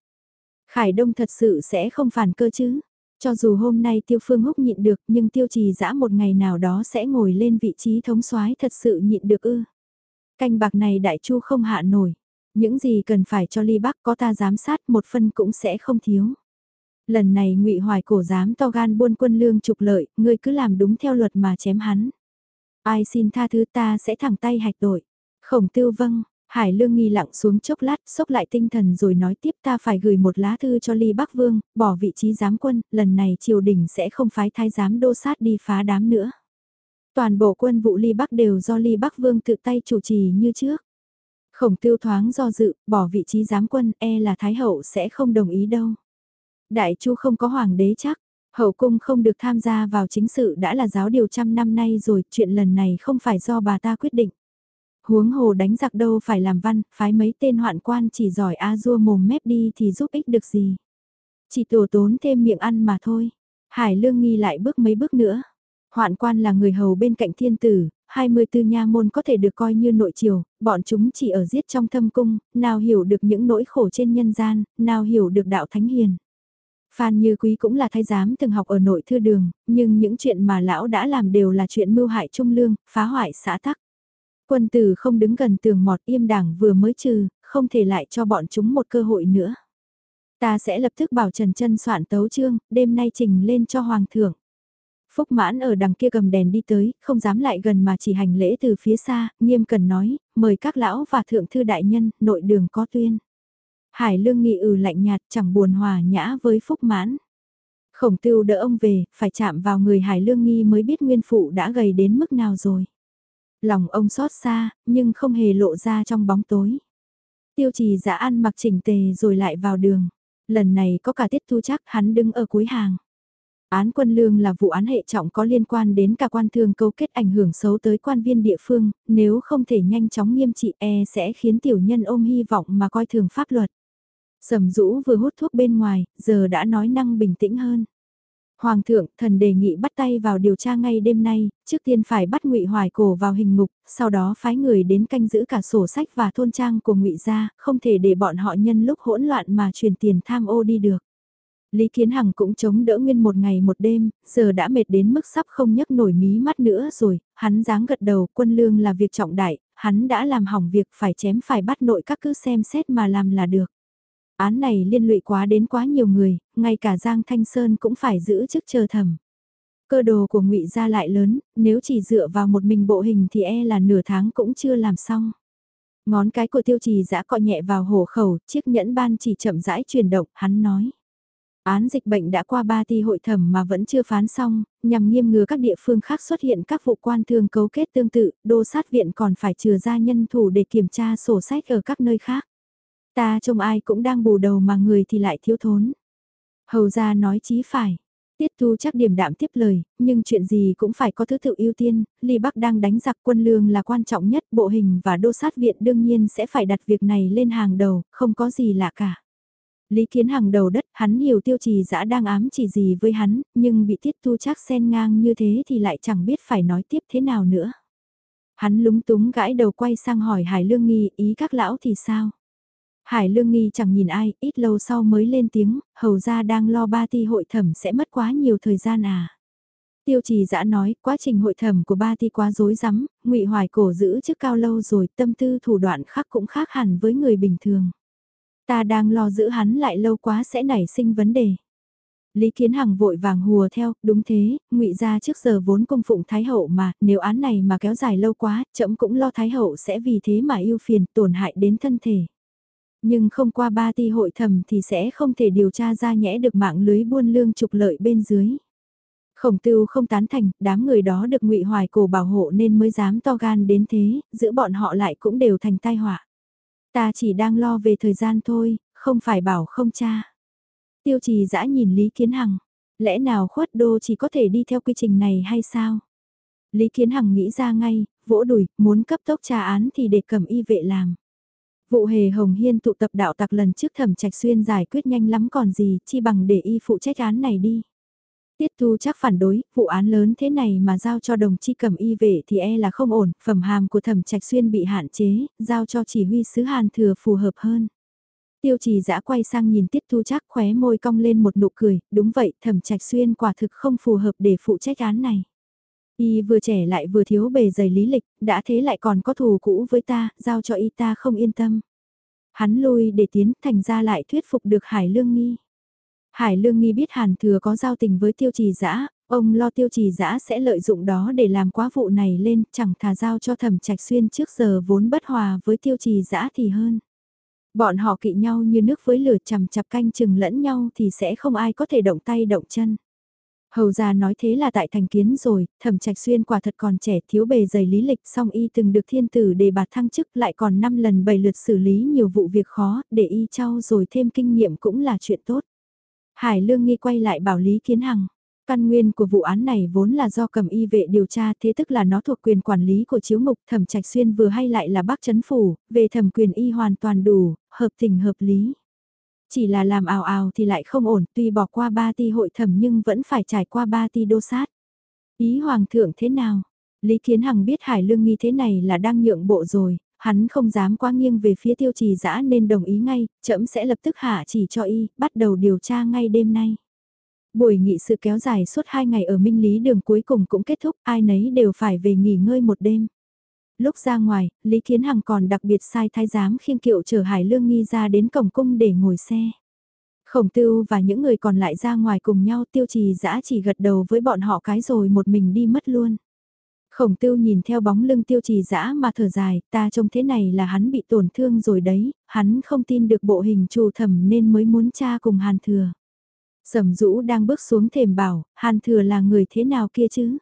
Speaker 1: Khải Đông thật sự sẽ không phản cơ chứ. Cho dù hôm nay Tiêu Phương Húc nhịn được nhưng Tiêu Trì dã một ngày nào đó sẽ ngồi lên vị trí thống soái thật sự nhịn được ư. Canh bạc này đại chu không hạ nổi. Những gì cần phải cho ly bắc có ta giám sát một phân cũng sẽ không thiếu. Lần này ngụy Hoài cổ dám to gan buôn quân lương trục lợi, ngươi cứ làm đúng theo luật mà chém hắn. Ai xin tha thứ ta sẽ thẳng tay hạch tội. Khổng tiêu vâng, Hải Lương nghi lặng xuống chốc lát, sốc lại tinh thần rồi nói tiếp ta phải gửi một lá thư cho Ly Bắc Vương, bỏ vị trí giám quân, lần này triều đình sẽ không phái thái giám đô sát đi phá đám nữa. Toàn bộ quân vụ Ly Bắc đều do Ly Bắc Vương tự tay chủ trì như trước. Khổng tiêu thoáng do dự, bỏ vị trí giám quân, e là Thái Hậu sẽ không đồng ý đâu. Đại Chu không có hoàng đế chắc, hậu cung không được tham gia vào chính sự đã là giáo điều trăm năm nay rồi, chuyện lần này không phải do bà ta quyết định. Huống hồ đánh giặc đâu phải làm văn, phái mấy tên hoạn quan chỉ giỏi a dua mồm mép đi thì giúp ích được gì. Chỉ tổ tốn thêm miệng ăn mà thôi. Hải lương nghi lại bước mấy bước nữa. Hoạn quan là người hầu bên cạnh thiên tử, 24 nha môn có thể được coi như nội triều, bọn chúng chỉ ở giết trong thâm cung, nào hiểu được những nỗi khổ trên nhân gian, nào hiểu được đạo thánh hiền. Phan Như Quý cũng là thái giám từng học ở nội thư đường, nhưng những chuyện mà lão đã làm đều là chuyện mưu hại trung lương, phá hoại xã tắc. Quân tử không đứng gần tường mọt im đảng vừa mới trừ, không thể lại cho bọn chúng một cơ hội nữa. Ta sẽ lập tức bảo Trần Trân soạn tấu chương, đêm nay trình lên cho Hoàng thượng. Phúc mãn ở đằng kia cầm đèn đi tới, không dám lại gần mà chỉ hành lễ từ phía xa, nghiêm cần nói, mời các lão và thượng thư đại nhân, nội đường có tuyên. Hải lương nghị ừ lạnh nhạt chẳng buồn hòa nhã với phúc mãn. Khổng tưu đỡ ông về, phải chạm vào người hải lương nghi mới biết nguyên phụ đã gầy đến mức nào rồi. Lòng ông xót xa, nhưng không hề lộ ra trong bóng tối. Tiêu trì giả ăn mặc chỉnh tề rồi lại vào đường. Lần này có cả tiết thu chắc hắn đứng ở cuối hàng. Án quân lương là vụ án hệ trọng có liên quan đến cả quan thương câu kết ảnh hưởng xấu tới quan viên địa phương, nếu không thể nhanh chóng nghiêm trị e sẽ khiến tiểu nhân ôm hy vọng mà coi thường pháp luật. Sầm rũ vừa hút thuốc bên ngoài, giờ đã nói năng bình tĩnh hơn. Hoàng thượng, thần đề nghị bắt tay vào điều tra ngay đêm nay, trước tiên phải bắt ngụy Hoài Cổ vào hình ngục, sau đó phái người đến canh giữ cả sổ sách và thôn trang của ngụy gia, không thể để bọn họ nhân lúc hỗn loạn mà truyền tiền tham ô đi được. Lý Kiến Hằng cũng chống đỡ nguyên một ngày một đêm, giờ đã mệt đến mức sắp không nhấc nổi mí mắt nữa rồi, hắn dáng gật đầu quân lương là việc trọng đại, hắn đã làm hỏng việc phải chém phải bắt nội các cứ xem xét mà làm là được. Án này liên lụy quá đến quá nhiều người, ngay cả Giang Thanh Sơn cũng phải giữ chức chờ thẩm. Cơ đồ của ngụy gia lại lớn, nếu chỉ dựa vào một mình bộ hình thì e là nửa tháng cũng chưa làm xong. Ngón cái của tiêu trì giã cọ nhẹ vào hổ khẩu, chiếc nhẫn ban chỉ chậm rãi chuyển động, hắn nói. Án dịch bệnh đã qua ba ti hội thẩm mà vẫn chưa phán xong, nhằm nghiêm ngừa các địa phương khác xuất hiện các vụ quan thương cấu kết tương tự, đô sát viện còn phải trừ ra nhân thủ để kiểm tra sổ sách ở các nơi khác. Ta trông ai cũng đang bù đầu mà người thì lại thiếu thốn. Hầu ra nói chí phải. Tiết thu chắc điểm đạm tiếp lời, nhưng chuyện gì cũng phải có thứ tự ưu tiên, Ly Bắc đang đánh giặc quân lương là quan trọng nhất, bộ hình và đô sát viện đương nhiên sẽ phải đặt việc này lên hàng đầu, không có gì lạ cả. Lý Kiến hàng đầu đất, hắn hiểu tiêu trì dã đang ám chỉ gì với hắn, nhưng bị tiết thu chắc xen ngang như thế thì lại chẳng biết phải nói tiếp thế nào nữa. Hắn lúng túng gãi đầu quay sang hỏi Hải Lương Nghi ý các lão thì sao? Hải Lương Nghi chẳng nhìn ai, ít lâu sau mới lên tiếng, hầu ra đang lo ba ti hội thẩm sẽ mất quá nhiều thời gian à. Tiêu trì dã nói, quá trình hội thẩm của ba ti quá rối rắm, ngụy hoài cổ giữ chức cao lâu rồi, tâm tư thủ đoạn khác cũng khác hẳn với người bình thường. Ta đang lo giữ hắn lại lâu quá sẽ nảy sinh vấn đề. Lý Kiến Hằng vội vàng hùa theo, đúng thế, ngụy ra trước giờ vốn cung phụng Thái Hậu mà, nếu án này mà kéo dài lâu quá, chậm cũng lo Thái Hậu sẽ vì thế mà yêu phiền, tổn hại đến thân thể. Nhưng không qua ba ti hội thẩm thì sẽ không thể điều tra ra nhẽ được mạng lưới buôn lương trục lợi bên dưới. Khổng tưu không tán thành, đám người đó được ngụy Hoài cổ bảo hộ nên mới dám to gan đến thế, giữa bọn họ lại cũng đều thành tai họa. Ta chỉ đang lo về thời gian thôi, không phải bảo không cha. Tiêu trì dã nhìn Lý Kiến Hằng, lẽ nào khuất đô chỉ có thể đi theo quy trình này hay sao? Lý Kiến Hằng nghĩ ra ngay, vỗ đùi, muốn cấp tốc tra án thì để cầm y vệ làm. Vụ hề Hồng Hiên tụ tập đạo tặc lần trước thẩm trạch xuyên giải quyết nhanh lắm còn gì, chi bằng để y phụ trách án này đi. Tiết thu chắc phản đối, vụ án lớn thế này mà giao cho đồng chi cầm y vệ thì e là không ổn, phẩm hàm của thẩm trạch xuyên bị hạn chế, giao cho chỉ huy sứ Hàn thừa phù hợp hơn. Tiêu trì dã quay sang nhìn tiết thu chắc khóe môi cong lên một nụ cười, đúng vậy, thẩm trạch xuyên quả thực không phù hợp để phụ trách án này. Y vừa trẻ lại vừa thiếu bề dày lý lịch, đã thế lại còn có thù cũ với ta, giao cho y ta không yên tâm. Hắn lui để tiến thành ra lại thuyết phục được Hải Lương Nghi. Hải Lương Nghi biết Hàn Thừa có giao tình với tiêu trì dã ông lo tiêu trì dã sẽ lợi dụng đó để làm quá vụ này lên, chẳng thà giao cho thẩm trạch xuyên trước giờ vốn bất hòa với tiêu trì dã thì hơn. Bọn họ kỵ nhau như nước với lửa chằm chặp canh chừng lẫn nhau thì sẽ không ai có thể động tay động chân. Hầu ra nói thế là tại thành kiến rồi, thẩm trạch xuyên quả thật còn trẻ thiếu bề dày lý lịch song y từng được thiên tử đề bạt thăng chức lại còn 5 lần 7 lượt xử lý nhiều vụ việc khó, để y trau rồi thêm kinh nghiệm cũng là chuyện tốt. Hải Lương Nghi quay lại bảo Lý Kiến Hằng. Căn nguyên của vụ án này vốn là do cầm y vệ điều tra thế tức là nó thuộc quyền quản lý của chiếu mục thẩm trạch xuyên vừa hay lại là bác chấn phủ, về thẩm quyền y hoàn toàn đủ, hợp tình hợp lý. Chỉ là làm ào ào thì lại không ổn, tuy bỏ qua ba ti hội thẩm nhưng vẫn phải trải qua ba ti đô sát. Ý hoàng thượng thế nào? Lý Kiến Hằng biết Hải Lương nghi thế này là đang nhượng bộ rồi, hắn không dám quá nghiêng về phía tiêu trì dã nên đồng ý ngay, trẫm sẽ lập tức hạ chỉ cho y, bắt đầu điều tra ngay đêm nay. Buổi nghị sự kéo dài suốt hai ngày ở Minh Lý đường cuối cùng cũng kết thúc, ai nấy đều phải về nghỉ ngơi một đêm. Lúc ra ngoài, Lý Kiến Hằng còn đặc biệt sai thái giám khiêng kiệu chở Hải Lương Nghi ra đến cổng cung để ngồi xe. Khổng tưu và những người còn lại ra ngoài cùng nhau tiêu trì dã chỉ gật đầu với bọn họ cái rồi một mình đi mất luôn. Khổng tưu nhìn theo bóng lưng tiêu trì dã mà thở dài, ta trông thế này là hắn bị tổn thương rồi đấy, hắn không tin được bộ hình trù thẩm nên mới muốn cha cùng hàn thừa. Sầm rũ đang bước xuống thềm bảo, hàn thừa là người thế nào kia chứ?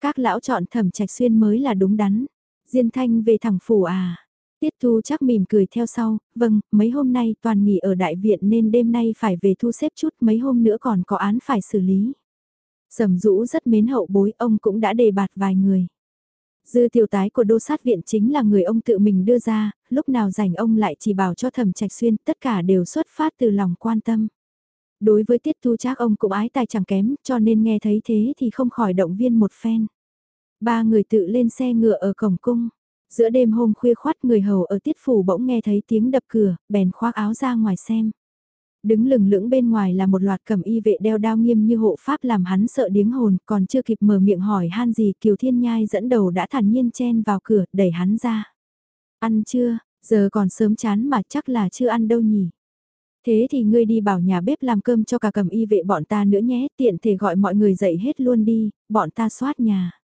Speaker 1: Các lão chọn thẩm trạch xuyên mới là đúng đắn. Diên thanh về thẳng phủ à? Tiết Thu chắc mỉm cười theo sau, vâng, mấy hôm nay toàn nghỉ ở đại viện nên đêm nay phải về thu xếp chút mấy hôm nữa còn có án phải xử lý. Sầm rũ rất mến hậu bối, ông cũng đã đề bạt vài người. Dư tiểu tái của đô sát viện chính là người ông tự mình đưa ra, lúc nào rảnh ông lại chỉ bảo cho thẩm trạch xuyên, tất cả đều xuất phát từ lòng quan tâm. Đối với tiết thu chắc ông cũng ái tài chẳng kém, cho nên nghe thấy thế thì không khỏi động viên một phen. Ba người tự lên xe ngựa ở cổng cung. Giữa đêm hôm khuya khoát người hầu ở tiết phủ bỗng nghe thấy tiếng đập cửa, bèn khoác áo ra ngoài xem. Đứng lừng lững bên ngoài là một loạt cẩm y vệ đeo đao nghiêm như hộ pháp làm hắn sợ điếng hồn, còn chưa kịp mở miệng hỏi han gì Kiều Thiên Nhai dẫn đầu đã thản nhiên chen vào cửa, đẩy hắn ra. Ăn chưa, giờ còn sớm chán mà chắc là chưa ăn đâu nhỉ. Thế thì ngươi đi bảo nhà bếp làm cơm cho cả cầm y vệ bọn ta nữa nhé, tiện thể gọi mọi người dậy hết luôn đi, bọn ta soát nhà.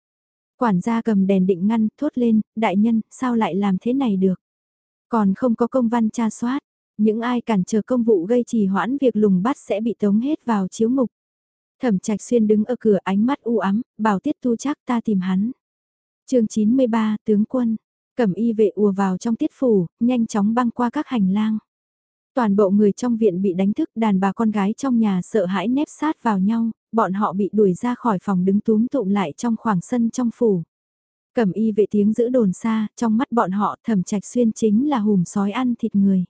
Speaker 1: Quản gia cầm đèn định ngăn, thốt lên, đại nhân, sao lại làm thế này được? Còn không có công văn tra soát, những ai cản trở công vụ gây trì hoãn việc lùng bắt sẽ bị tống hết vào chiếu mục Thẩm trạch xuyên đứng ở cửa ánh mắt u ám, bảo tiết tu chắc ta tìm hắn. chương 93, tướng quân, cầm y vệ ùa vào trong tiết phủ, nhanh chóng băng qua các hành lang. Toàn bộ người trong viện bị đánh thức đàn bà con gái trong nhà sợ hãi nép sát vào nhau, bọn họ bị đuổi ra khỏi phòng đứng túm tụm lại trong khoảng sân trong phủ. Cẩm y vệ tiếng giữ đồn xa, trong mắt bọn họ thẩm trạch xuyên chính là hùm sói ăn thịt người.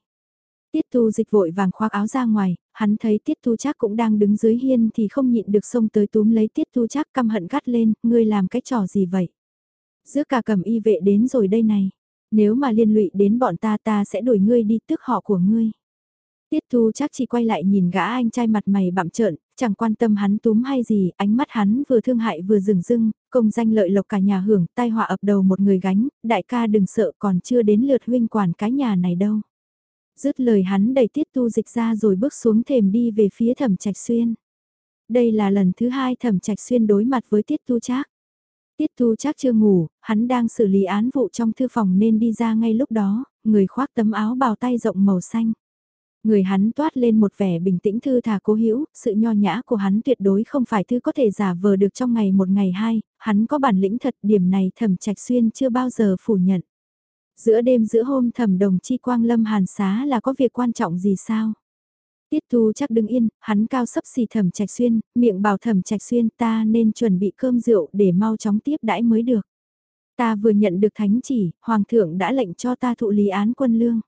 Speaker 1: Tiết tu dịch vội vàng khoác áo ra ngoài, hắn thấy tiết tu chắc cũng đang đứng dưới hiên thì không nhịn được xông tới túm lấy tiết tu chắc căm hận gắt lên, ngươi làm cái trò gì vậy? Giữa cả cầm y vệ đến rồi đây này, nếu mà liên lụy đến bọn ta ta sẽ đuổi ngươi đi tước họ của ngươi. Tiết Thu chắc chỉ quay lại nhìn gã anh trai mặt mày bặm trợn, chẳng quan tâm hắn túm hay gì, ánh mắt hắn vừa thương hại vừa rừng rưng, công danh lợi lộc cả nhà hưởng, tai họa ập đầu một người gánh, đại ca đừng sợ còn chưa đến lượt huynh quản cái nhà này đâu. Dứt lời hắn đẩy Tiết Tu dịch ra rồi bước xuống thềm đi về phía thẩm trạch xuyên. Đây là lần thứ hai thẩm trạch xuyên đối mặt với Tiết Tu Trác. Tiết Tu Trác chưa ngủ, hắn đang xử lý án vụ trong thư phòng nên đi ra ngay lúc đó, người khoác tấm áo bào tay rộng màu xanh. Người hắn toát lên một vẻ bình tĩnh thư thà cố hữu, sự nho nhã của hắn tuyệt đối không phải thứ có thể giả vờ được trong ngày một ngày hai, hắn có bản lĩnh thật điểm này thẩm trạch xuyên chưa bao giờ phủ nhận. Giữa đêm giữa hôm thẩm đồng chi quang lâm hàn xá là có việc quan trọng gì sao? Tiết thu chắc đứng yên, hắn cao sấp xì thẩm trạch xuyên, miệng bảo thẩm trạch xuyên ta nên chuẩn bị cơm rượu để mau chóng tiếp đãi mới được. Ta vừa nhận được thánh chỉ, hoàng thượng đã lệnh cho ta thụ lý án quân lương.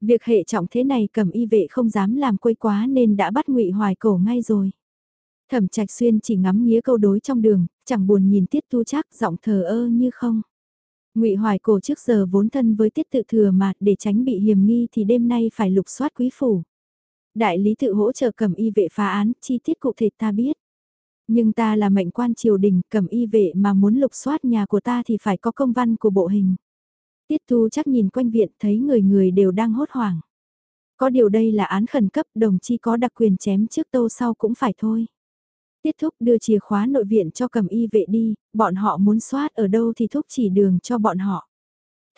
Speaker 1: Việc hệ trọng thế này cầm y vệ không dám làm quấy quá nên đã bắt ngụy hoài cổ ngay rồi. Thẩm trạch xuyên chỉ ngắm nghía câu đối trong đường, chẳng buồn nhìn tiết tu chắc giọng thờ ơ như không. ngụy hoài cổ trước giờ vốn thân với tiết tự thừa mà để tránh bị hiểm nghi thì đêm nay phải lục soát quý phủ. Đại lý tự hỗ trợ cầm y vệ phá án, chi tiết cụ thể ta biết. Nhưng ta là mệnh quan triều đình, cầm y vệ mà muốn lục soát nhà của ta thì phải có công văn của bộ hình. Tiết Thu chắc nhìn quanh viện thấy người người đều đang hốt hoảng. Có điều đây là án khẩn cấp đồng chi có đặc quyền chém trước tô sau cũng phải thôi. Tiết Thúc đưa chìa khóa nội viện cho cầm y vệ đi, bọn họ muốn soát ở đâu thì Thúc chỉ đường cho bọn họ.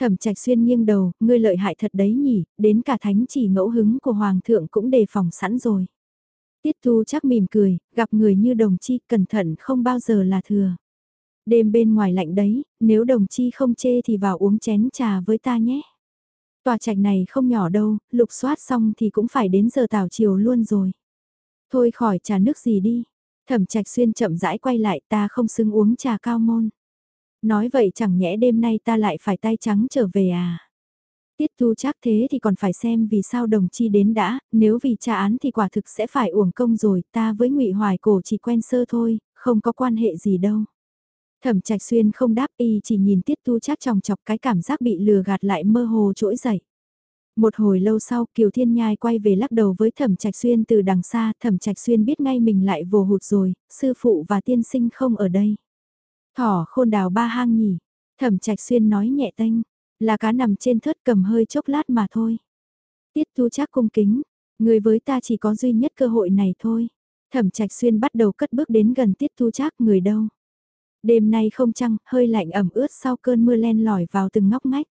Speaker 1: Thẩm trạch xuyên nghiêng đầu, ngươi lợi hại thật đấy nhỉ, đến cả thánh chỉ ngẫu hứng của Hoàng thượng cũng đề phòng sẵn rồi. Tiết Thu chắc mỉm cười, gặp người như đồng chi cẩn thận không bao giờ là thừa. Đêm bên ngoài lạnh đấy, nếu đồng chi không chê thì vào uống chén trà với ta nhé. Tòa trạch này không nhỏ đâu, lục soát xong thì cũng phải đến giờ tảo chiều luôn rồi. Thôi khỏi trà nước gì đi. Thẩm trạch xuyên chậm rãi quay lại ta không xứng uống trà cao môn. Nói vậy chẳng nhẽ đêm nay ta lại phải tay trắng trở về à. Tiết thu chắc thế thì còn phải xem vì sao đồng chi đến đã, nếu vì tra án thì quả thực sẽ phải uổng công rồi, ta với ngụy Hoài Cổ chỉ quen sơ thôi, không có quan hệ gì đâu. Thẩm Trạch Xuyên không đáp y chỉ nhìn Tiết Tu chắc chòng chọc cái cảm giác bị lừa gạt lại mơ hồ trỗi dậy. Một hồi lâu sau Kiều Thiên Nhai quay về lắc đầu với Thẩm Trạch Xuyên từ đằng xa, Thẩm Trạch Xuyên biết ngay mình lại vồ hụt rồi, sư phụ và tiên sinh không ở đây. Thỏ khôn đào ba hang nhỉ, Thẩm Trạch Xuyên nói nhẹ tênh, là cá nằm trên thớt cầm hơi chốc lát mà thôi. Tiết Tu chắc cung kính, người với ta chỉ có duy nhất cơ hội này thôi. Thẩm Trạch Xuyên bắt đầu cất bước đến gần Tiết Tu chắc người đâu. Đêm nay không trăng, hơi lạnh ẩm ướt sau cơn mưa len lỏi vào từng ngóc ngách.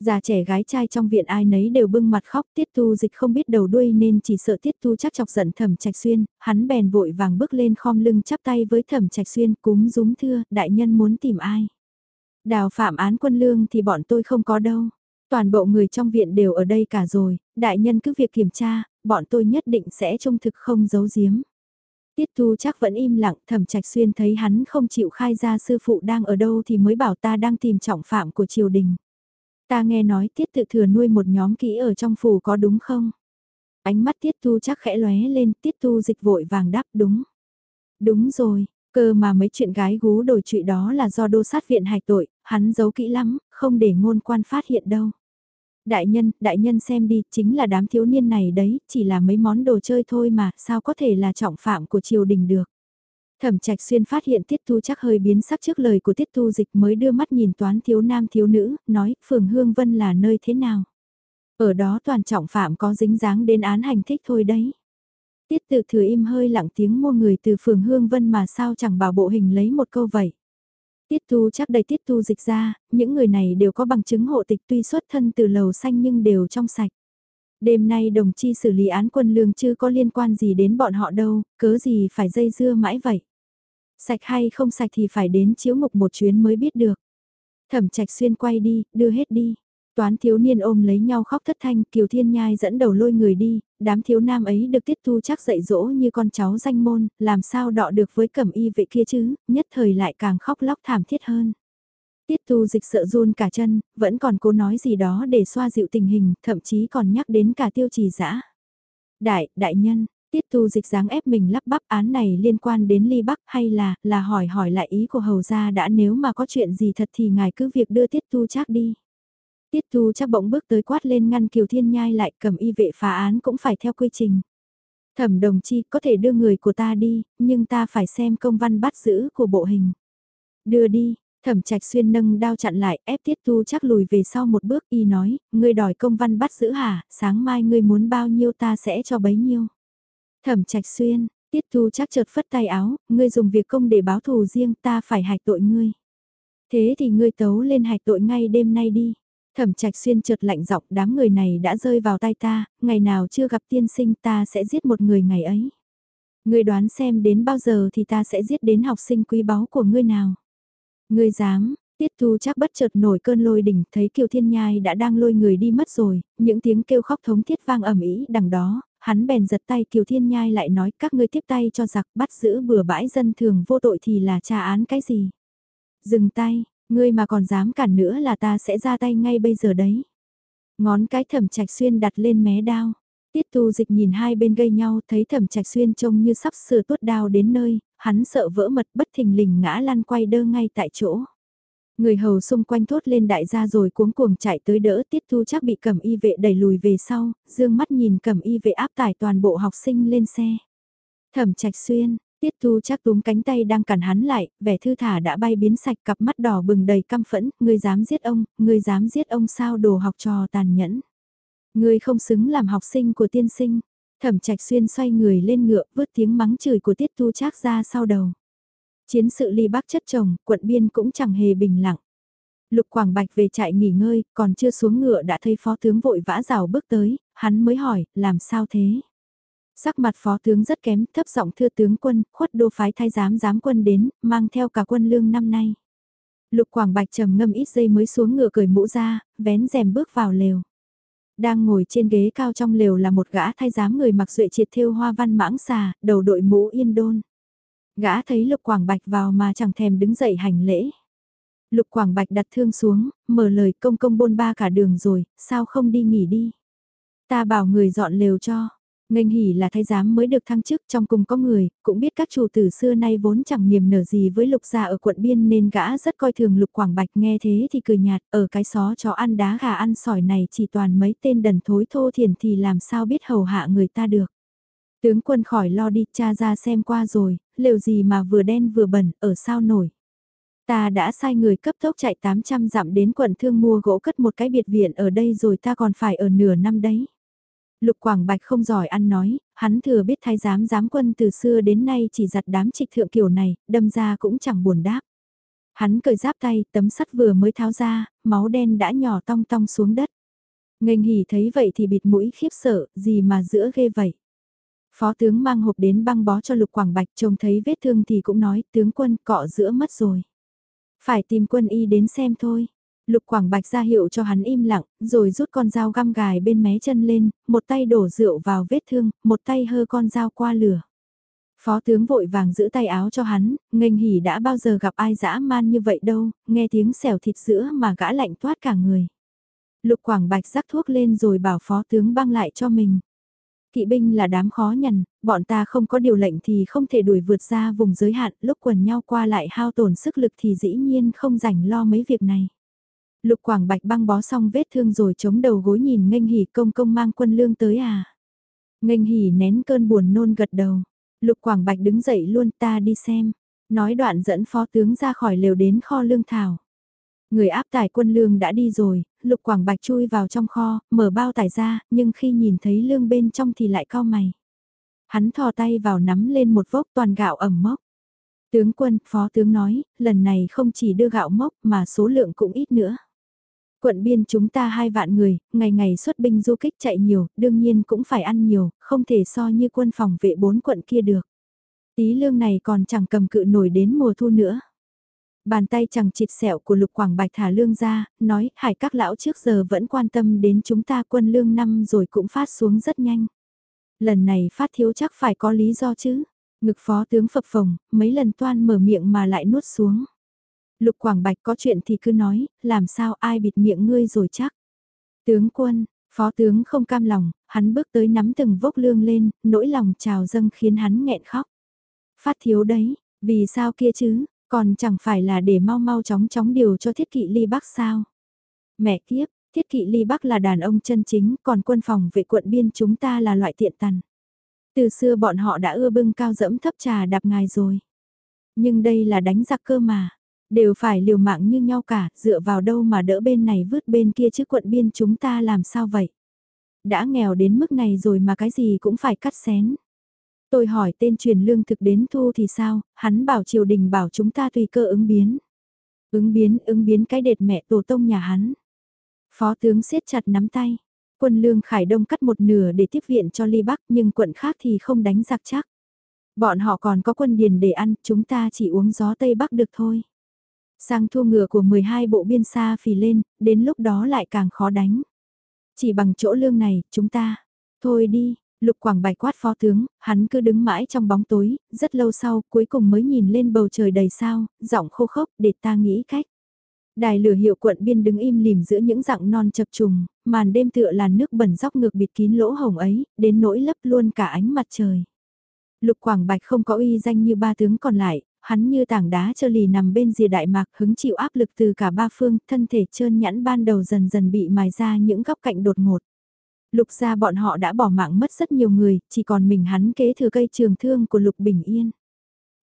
Speaker 1: Già trẻ gái trai trong viện ai nấy đều bưng mặt khóc tiết tu dịch không biết đầu đuôi nên chỉ sợ tiết tu chắc chọc giận thẩm trạch xuyên, hắn bèn vội vàng bước lên khom lưng chắp tay với thẩm trạch xuyên cúm rúm thưa, đại nhân muốn tìm ai. Đào phạm án quân lương thì bọn tôi không có đâu. Toàn bộ người trong viện đều ở đây cả rồi, đại nhân cứ việc kiểm tra, bọn tôi nhất định sẽ trung thực không giấu giếm. Tiết Tu chắc vẫn im lặng, thẩm trạch xuyên thấy hắn không chịu khai ra sư phụ đang ở đâu thì mới bảo ta đang tìm trọng phạm của triều đình. Ta nghe nói tiết tự thừa nuôi một nhóm kỹ ở trong phủ có đúng không? Ánh mắt tiết tu chắc khẽ lóe lên, tiết tu dịch vội vàng đáp đúng. Đúng rồi, cơ mà mấy chuyện gái gú đổi trụy đó là do đô sát viện hạch tội, hắn giấu kỹ lắm, không để ngôn quan phát hiện đâu. Đại nhân, đại nhân xem đi, chính là đám thiếu niên này đấy, chỉ là mấy món đồ chơi thôi mà, sao có thể là trọng phạm của triều đình được. Thẩm Trạch Xuyên phát hiện Tiết thu chắc hơi biến sắc trước lời của Tiết thu Dịch mới đưa mắt nhìn toán thiếu nam thiếu nữ, nói phường Hương Vân là nơi thế nào. Ở đó toàn trọng phạm có dính dáng đến án hành thích thôi đấy. Tiết tự thừa im hơi lặng tiếng mua người từ phường Hương Vân mà sao chẳng bảo bộ hình lấy một câu vậy. Tiết tu chắc đầy tiết tu dịch ra, những người này đều có bằng chứng hộ tịch tuy xuất thân từ lầu xanh nhưng đều trong sạch. Đêm nay đồng chi xử lý án quân lương chưa có liên quan gì đến bọn họ đâu, cớ gì phải dây dưa mãi vậy. Sạch hay không sạch thì phải đến chiếu mục một chuyến mới biết được. Thẩm trạch xuyên quay đi, đưa hết đi. Toán thiếu niên ôm lấy nhau khóc thất thanh, Kiều Thiên Nhai dẫn đầu lôi người đi, đám thiếu nam ấy được tiết tu chắc dạy dỗ như con cháu danh môn, làm sao đọ được với cẩm y vệ kia chứ, nhất thời lại càng khóc lóc thảm thiết hơn. Tiết tu dịch sợ run cả chân, vẫn còn cố nói gì đó để xoa dịu tình hình, thậm chí còn nhắc đến cả tiêu trì dã Đại, đại nhân, tiết tu dịch dáng ép mình lắp bắp án này liên quan đến ly bắc hay là, là hỏi hỏi lại ý của hầu gia đã nếu mà có chuyện gì thật thì ngài cứ việc đưa tiết tu chắc đi. Tiết tu chắc bỗng bước tới quát lên ngăn Kiều Thiên Nhai lại cầm y vệ phá án cũng phải theo quy trình. Thẩm đồng chi có thể đưa người của ta đi, nhưng ta phải xem công văn bắt giữ của bộ hình. Đưa đi, thẩm trạch xuyên nâng đao chặn lại ép tiết tu chắc lùi về sau một bước y nói, ngươi đòi công văn bắt giữ hả, sáng mai ngươi muốn bao nhiêu ta sẽ cho bấy nhiêu. Thẩm trạch xuyên, tiết tu chắc chợt phất tay áo, ngươi dùng việc công để báo thù riêng ta phải hạch tội ngươi. Thế thì ngươi tấu lên hạch tội ngay đêm nay đi. Thẩm trạch xuyên chợt lạnh giọng đám người này đã rơi vào tay ta, ngày nào chưa gặp tiên sinh ta sẽ giết một người ngày ấy. Ngươi đoán xem đến bao giờ thì ta sẽ giết đến học sinh quý báu của ngươi nào. Ngươi dám, Tiết Thu chắc bất chợt nổi cơn lôi đỉnh, thấy Kiều Thiên Nhai đã đang lôi người đi mất rồi, những tiếng kêu khóc thống thiết vang ầm ĩ đằng đó, hắn bèn giật tay Kiều Thiên Nhai lại nói các ngươi tiếp tay cho giặc bắt giữ bừa bãi dân thường vô tội thì là tra án cái gì. Dừng tay, ngươi mà còn dám cản nữa là ta sẽ ra tay ngay bây giờ đấy. Ngón cái thẩm trạch xuyên đặt lên mé đao. Tiết tu dịch nhìn hai bên gây nhau thấy thẩm trạch xuyên trông như sắp sửa tuốt đao đến nơi, hắn sợ vỡ mật bất thình lình ngã lăn quay đơ ngay tại chỗ. Người hầu xung quanh thốt lên đại gia rồi cuống cuồng chạy tới đỡ tiết thu chắc bị cầm y vệ đẩy lùi về sau, dương mắt nhìn cầm y vệ áp tải toàn bộ học sinh lên xe. Thẩm trạch xuyên, tiết thu chắc túm cánh tay đang cản hắn lại, vẻ thư thả đã bay biến sạch cặp mắt đỏ bừng đầy căm phẫn, người dám giết ông, người dám giết ông sao đồ học trò tàn nhẫn. Người không xứng làm học sinh của tiên sinh, thẩm trạch xuyên xoay người lên ngựa vứt tiếng mắng chửi của tiết thu chắc ra sau đầu. Chiến sự ly bắc chất chồng, quận biên cũng chẳng hề bình lặng. Lục Quảng Bạch về trại nghỉ ngơi, còn chưa xuống ngựa đã thấy phó tướng vội vã rào bước tới, hắn mới hỏi, làm sao thế? Sắc mặt phó tướng rất kém, thấp giọng thưa tướng quân, khuất đô phái thay giám giám quân đến, mang theo cả quân lương năm nay. Lục Quảng Bạch trầm ngâm ít giây mới xuống ngựa cởi mũ ra, vén rèm bước vào lều. Đang ngồi trên ghế cao trong lều là một gã thay giám người mặc duệ triệt thêu hoa văn mãng xà, đầu đội mũ yên đôn. Gã thấy Lục Quảng Bạch vào mà chẳng thèm đứng dậy hành lễ. Lục Quảng Bạch đặt thương xuống, mở lời công công bôn ba cả đường rồi, sao không đi nghỉ đi. Ta bảo người dọn lều cho. Ngành hỉ là thái giám mới được thăng chức trong cùng có người, cũng biết các chủ tử xưa nay vốn chẳng niềm nở gì với lục gia ở quận biên nên gã rất coi thường lục quảng bạch nghe thế thì cười nhạt, ở cái xó chó ăn đá gà ăn sỏi này chỉ toàn mấy tên đần thối thô thiền thì làm sao biết hầu hạ người ta được. Tướng quân khỏi lo đi, cha ra xem qua rồi, lều gì mà vừa đen vừa bẩn, ở sao nổi. Ta đã sai người cấp tốc chạy 800 dặm đến quận thương mua gỗ cất một cái biệt viện ở đây rồi ta còn phải ở nửa năm đấy. Lục Quảng Bạch không giỏi ăn nói, hắn thừa biết thái giám giám quân từ xưa đến nay chỉ giặt đám trịch thượng kiểu này, đâm ra cũng chẳng buồn đáp. Hắn cởi giáp tay, tấm sắt vừa mới tháo ra, máu đen đã nhỏ tong tong xuống đất. Ngành hỉ thấy vậy thì bịt mũi khiếp sợ, gì mà giữa ghê vậy. Phó tướng mang hộp đến băng bó cho Lục Quảng Bạch trông thấy vết thương thì cũng nói tướng quân cọ giữa mất rồi. Phải tìm quân y đến xem thôi. Lục Quảng Bạch ra hiệu cho hắn im lặng, rồi rút con dao găm gài bên mé chân lên, một tay đổ rượu vào vết thương, một tay hơ con dao qua lửa. Phó tướng vội vàng giữ tay áo cho hắn, nghênh hỉ đã bao giờ gặp ai dã man như vậy đâu, nghe tiếng xẻo thịt sữa mà gã lạnh toát cả người. Lục Quảng Bạch rắc thuốc lên rồi bảo phó tướng băng lại cho mình. Kỵ binh là đám khó nhằn, bọn ta không có điều lệnh thì không thể đuổi vượt ra vùng giới hạn, lúc quần nhau qua lại hao tổn sức lực thì dĩ nhiên không rảnh lo mấy việc này. Lục Quảng Bạch băng bó xong vết thương rồi chống đầu gối nhìn nghênh hỉ công công mang quân lương tới à. Nghênh hỉ nén cơn buồn nôn gật đầu. Lục Quảng Bạch đứng dậy luôn ta đi xem. Nói đoạn dẫn phó tướng ra khỏi lều đến kho lương thảo. Người áp tải quân lương đã đi rồi, Lục Quảng Bạch chui vào trong kho, mở bao tải ra, nhưng khi nhìn thấy lương bên trong thì lại cao mày. Hắn thò tay vào nắm lên một vốc toàn gạo ẩm mốc. Tướng quân, phó tướng nói, lần này không chỉ đưa gạo mốc mà số lượng cũng ít nữa. Quận biên chúng ta hai vạn người, ngày ngày xuất binh du kích chạy nhiều, đương nhiên cũng phải ăn nhiều, không thể so như quân phòng vệ bốn quận kia được. Tí lương này còn chẳng cầm cự nổi đến mùa thu nữa. Bàn tay chẳng chịt sẹo của Lục Quảng Bạch thả lương ra, nói hải các lão trước giờ vẫn quan tâm đến chúng ta quân lương năm rồi cũng phát xuống rất nhanh. Lần này phát thiếu chắc phải có lý do chứ. Ngực phó tướng phập phồng, mấy lần toan mở miệng mà lại nuốt xuống. Lục Quảng Bạch có chuyện thì cứ nói, làm sao ai bịt miệng ngươi rồi chắc. Tướng quân, phó tướng không cam lòng, hắn bước tới nắm từng vốc lương lên, nỗi lòng trào dâng khiến hắn nghẹn khóc. Phát thiếu đấy, vì sao kia chứ, còn chẳng phải là để mau mau chóng chóng điều cho thiết kỵ ly bắc sao. Mẹ kiếp, thiết kỵ ly bắc là đàn ông chân chính, còn quân phòng vệ quận biên chúng ta là loại tiện tằn. Từ xưa bọn họ đã ưa bưng cao dẫm thấp trà đạp ngài rồi. Nhưng đây là đánh giặc cơ mà. Đều phải liều mạng như nhau cả, dựa vào đâu mà đỡ bên này vứt bên kia chứ quận biên chúng ta làm sao vậy? Đã nghèo đến mức này rồi mà cái gì cũng phải cắt xén. Tôi hỏi tên truyền lương thực đến thu thì sao, hắn bảo triều đình bảo chúng ta tùy cơ ứng biến. Ứng biến, ứng biến cái đệt mẹ tổ tông nhà hắn. Phó tướng siết chặt nắm tay. Quân lương Khải Đông cắt một nửa để tiếp viện cho Ly Bắc nhưng quận khác thì không đánh giặc chắc. Bọn họ còn có quân điền để ăn, chúng ta chỉ uống gió Tây Bắc được thôi. Sang thua ngựa của 12 bộ biên xa phì lên, đến lúc đó lại càng khó đánh. Chỉ bằng chỗ lương này, chúng ta, thôi đi, lục quảng bạch quát phó tướng, hắn cứ đứng mãi trong bóng tối, rất lâu sau, cuối cùng mới nhìn lên bầu trời đầy sao, giọng khô khốc để ta nghĩ cách. Đài lửa hiệu quận biên đứng im lìm giữa những dạng non chập trùng, màn đêm tựa là nước bẩn dốc ngược bịt kín lỗ hồng ấy, đến nỗi lấp luôn cả ánh mặt trời. Lục Quảng Bạch không có uy danh như ba tướng còn lại, hắn như tảng đá trơ lì nằm bên rìa đại mạc hứng chịu áp lực từ cả ba phương, thân thể trơn nhẵn ban đầu dần dần bị mài ra những góc cạnh đột ngột. Lục ra bọn họ đã bỏ mạng mất rất nhiều người, chỉ còn mình hắn kế thừa cây trường thương của Lục Bình Yên.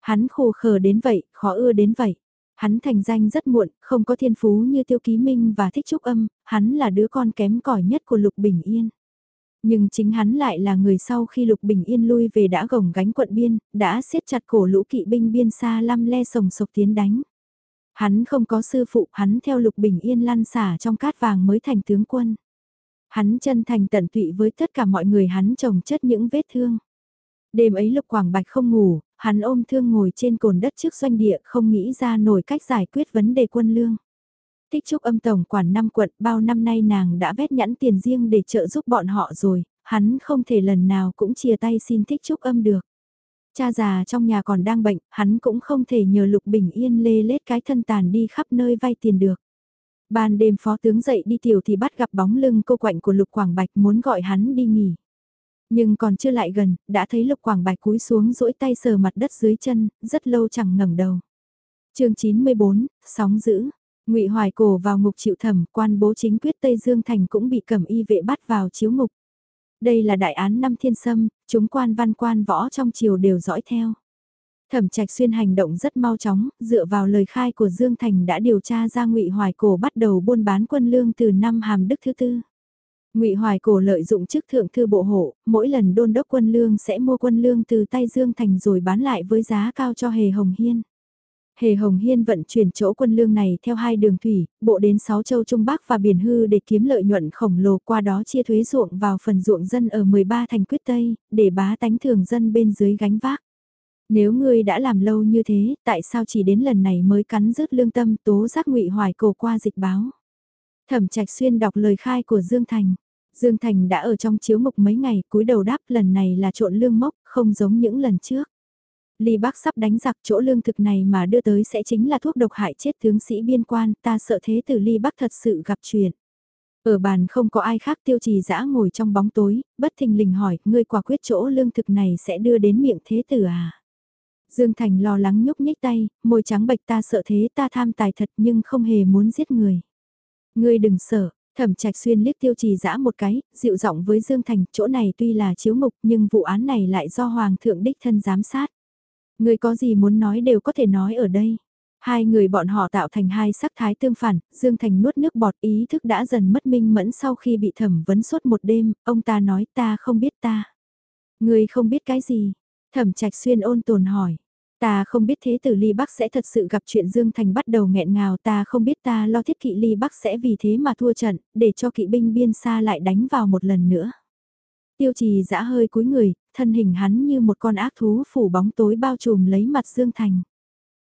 Speaker 1: Hắn khô khờ đến vậy, khó ưa đến vậy. Hắn thành danh rất muộn, không có thiên phú như Tiêu Ký Minh và Thích Trúc Âm, hắn là đứa con kém cỏi nhất của Lục Bình Yên. Nhưng chính hắn lại là người sau khi Lục Bình Yên lui về đã gồng gánh quận biên, đã siết chặt cổ lũ kỵ binh biên xa lăm le sồng sộc tiến đánh. Hắn không có sư phụ, hắn theo Lục Bình Yên lăn xả trong cát vàng mới thành tướng quân. Hắn chân thành tận tụy với tất cả mọi người hắn trồng chất những vết thương. Đêm ấy Lục Quảng Bạch không ngủ, hắn ôm thương ngồi trên cồn đất trước doanh địa không nghĩ ra nổi cách giải quyết vấn đề quân lương. Tích trúc âm tổng quản năm quận bao năm nay nàng đã vét nhãn tiền riêng để trợ giúp bọn họ rồi, hắn không thể lần nào cũng chia tay xin thích trúc âm được. Cha già trong nhà còn đang bệnh, hắn cũng không thể nhờ Lục Bình Yên lê lết cái thân tàn đi khắp nơi vay tiền được. Ban đêm phó tướng dậy đi tiểu thì bắt gặp bóng lưng cô quạnh của Lục Quảng Bạch muốn gọi hắn đi nghỉ. Nhưng còn chưa lại gần, đã thấy Lục Quảng Bạch cúi xuống duỗi tay sờ mặt đất dưới chân, rất lâu chẳng ngẩng đầu. chương 94, sóng dữ ngụy Hoài Cổ vào ngục chịu thẩm, quan bố chính quyết Tây Dương Thành cũng bị cẩm y vệ bắt vào chiếu ngục. Đây là đại án năm thiên sâm, chúng quan văn quan võ trong triều đều dõi theo. Thẩm Trạch Xuyên hành động rất mau chóng, dựa vào lời khai của Dương Thành đã điều tra ra Ngụy Hoài Cổ bắt đầu buôn bán quân lương từ năm Hàm Đức thứ tư. Ngụy Hoài Cổ lợi dụng chức thượng thư bộ hộ, mỗi lần đôn đốc quân lương sẽ mua quân lương từ tay Dương Thành rồi bán lại với giá cao cho Hề Hồng Hiên. Hề Hồng Hiên vận chuyển chỗ quân lương này theo hai đường thủy, bộ đến sáu châu Trung Bắc và Biển Hư để kiếm lợi nhuận khổng lồ qua đó chia thuế ruộng vào phần ruộng dân ở 13 thành quyết Tây, để bá tánh thường dân bên dưới gánh vác. Nếu ngươi đã làm lâu như thế, tại sao chỉ đến lần này mới cắn rứt lương tâm tố giác ngụy hoài cổ qua dịch báo? Thẩm Trạch Xuyên đọc lời khai của Dương Thành. Dương Thành đã ở trong chiếu mục mấy ngày, cúi đầu đáp lần này là trộn lương mốc, không giống những lần trước. Ly Bắc sắp đánh giặc chỗ lương thực này mà đưa tới sẽ chính là thuốc độc hại chết tướng sĩ biên quan, ta sợ thế tử Ly Bắc thật sự gặp chuyện. Ở bàn không có ai khác tiêu trì dã ngồi trong bóng tối, bất thình lình hỏi, ngươi quả quyết chỗ lương thực này sẽ đưa đến miệng thế tử à? Dương Thành lo lắng nhúc nhích tay, môi trắng bạch ta sợ thế ta tham tài thật nhưng không hề muốn giết người. Ngươi đừng sợ, Thẩm Trạch Xuyên liếc Tiêu Trì Dã một cái, dịu giọng với Dương Thành, chỗ này tuy là chiếu mục nhưng vụ án này lại do Hoàng thượng đích thân giám sát. Người có gì muốn nói đều có thể nói ở đây. Hai người bọn họ tạo thành hai sắc thái tương phản, Dương Thành nuốt nước bọt ý thức đã dần mất minh mẫn sau khi bị thẩm vấn suốt một đêm, ông ta nói ta không biết ta. Người không biết cái gì? Thẩm Trạch Xuyên ôn tồn hỏi. Ta không biết thế tử Ly Bắc sẽ thật sự gặp chuyện Dương Thành bắt đầu nghẹn ngào ta không biết ta lo thiết kỵ Ly Bắc sẽ vì thế mà thua trận, để cho kỵ binh biên xa lại đánh vào một lần nữa. Tiêu trì dã hơi cúi người, thân hình hắn như một con ác thú phủ bóng tối bao trùm lấy mặt Dương Thành.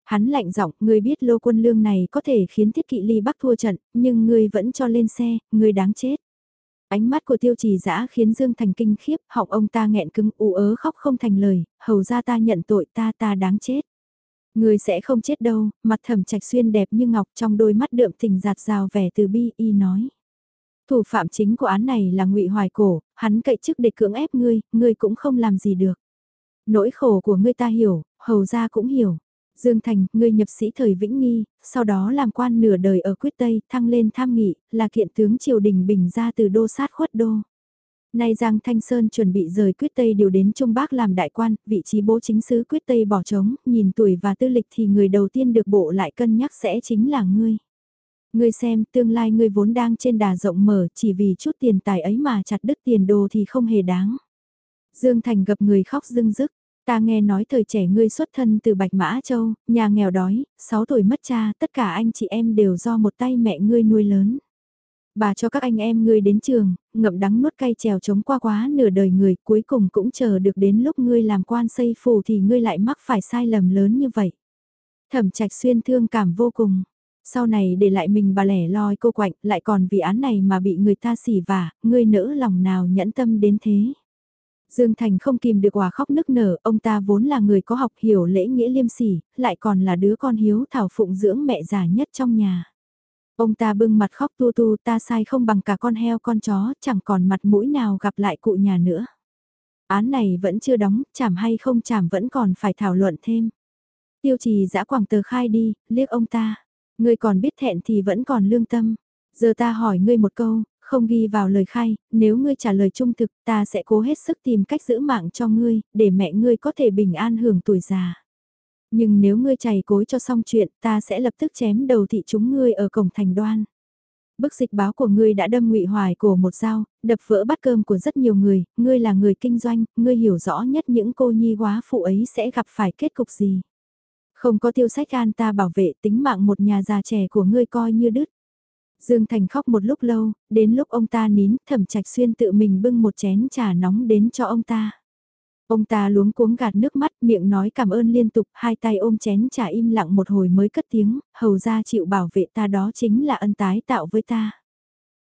Speaker 1: Hắn lạnh giọng, ngươi biết lô quân lương này có thể khiến thiết kỵ ly bắc thua trận, nhưng ngươi vẫn cho lên xe, ngươi đáng chết. Ánh mắt của tiêu trì dã khiến Dương Thành kinh khiếp, họng ông ta nghẹn cứng ú ớ khóc không thành lời, hầu ra ta nhận tội ta ta đáng chết. Ngươi sẽ không chết đâu, mặt thẩm trạch xuyên đẹp như ngọc trong đôi mắt đượm tình giạt rào vẻ từ bi y nói. Thủ phạm chính của án này là ngụy Hoài Cổ, hắn cậy chức để cưỡng ép ngươi, ngươi cũng không làm gì được. Nỗi khổ của ngươi ta hiểu, hầu ra cũng hiểu. Dương Thành, ngươi nhập sĩ thời Vĩnh Nghi, sau đó làm quan nửa đời ở Quyết Tây, thăng lên tham nghị, là kiện tướng triều đình bình ra từ đô sát khuất đô. Nay Giang Thanh Sơn chuẩn bị rời Quyết Tây điều đến Trung Bắc làm đại quan, vị trí bố chính sứ Quyết Tây bỏ trống, nhìn tuổi và tư lịch thì người đầu tiên được bộ lại cân nhắc sẽ chính là ngươi. Ngươi xem, tương lai ngươi vốn đang trên đà rộng mở, chỉ vì chút tiền tài ấy mà chặt đứt tiền đồ thì không hề đáng. Dương Thành gặp người khóc dưng dứt, ta nghe nói thời trẻ ngươi xuất thân từ Bạch Mã Châu, nhà nghèo đói, 6 tuổi mất cha, tất cả anh chị em đều do một tay mẹ ngươi nuôi lớn. Bà cho các anh em ngươi đến trường, ngậm đắng nuốt cay trèo chống qua quá nửa đời người, cuối cùng cũng chờ được đến lúc ngươi làm quan xây phủ thì ngươi lại mắc phải sai lầm lớn như vậy. Thẩm trạch xuyên thương cảm vô cùng. Sau này để lại mình bà lẻ loi cô quạnh, lại còn vì án này mà bị người ta xỉ vả, ngươi nỡ lòng nào nhẫn tâm đến thế. Dương Thành không kìm được quả khóc nức nở, ông ta vốn là người có học hiểu lễ nghĩa liêm sỉ, lại còn là đứa con hiếu thảo phụng dưỡng mẹ già nhất trong nhà. Ông ta bưng mặt khóc tu tu ta sai không bằng cả con heo con chó, chẳng còn mặt mũi nào gặp lại cụ nhà nữa. Án này vẫn chưa đóng, chảm hay không chảm vẫn còn phải thảo luận thêm. Tiêu trì giã quảng tờ khai đi, liếc ông ta. Ngươi còn biết thẹn thì vẫn còn lương tâm. Giờ ta hỏi ngươi một câu, không ghi vào lời khai, nếu ngươi trả lời trung thực ta sẽ cố hết sức tìm cách giữ mạng cho ngươi, để mẹ ngươi có thể bình an hưởng tuổi già. Nhưng nếu ngươi chảy cối cho xong chuyện ta sẽ lập tức chém đầu thị chúng ngươi ở cổng thành đoan. Bức dịch báo của ngươi đã đâm ngụy hoài cổ một dao, đập vỡ bát cơm của rất nhiều người, ngươi là người kinh doanh, ngươi hiểu rõ nhất những cô nhi quá phụ ấy sẽ gặp phải kết cục gì. Không có tiêu sách an ta bảo vệ tính mạng một nhà già trẻ của ngươi coi như đứt. Dương Thành khóc một lúc lâu, đến lúc ông ta nín, thẩm trạch xuyên tự mình bưng một chén trà nóng đến cho ông ta. Ông ta luống cuống gạt nước mắt miệng nói cảm ơn liên tục, hai tay ôm chén trà im lặng một hồi mới cất tiếng, hầu ra chịu bảo vệ ta đó chính là ân tái tạo với ta.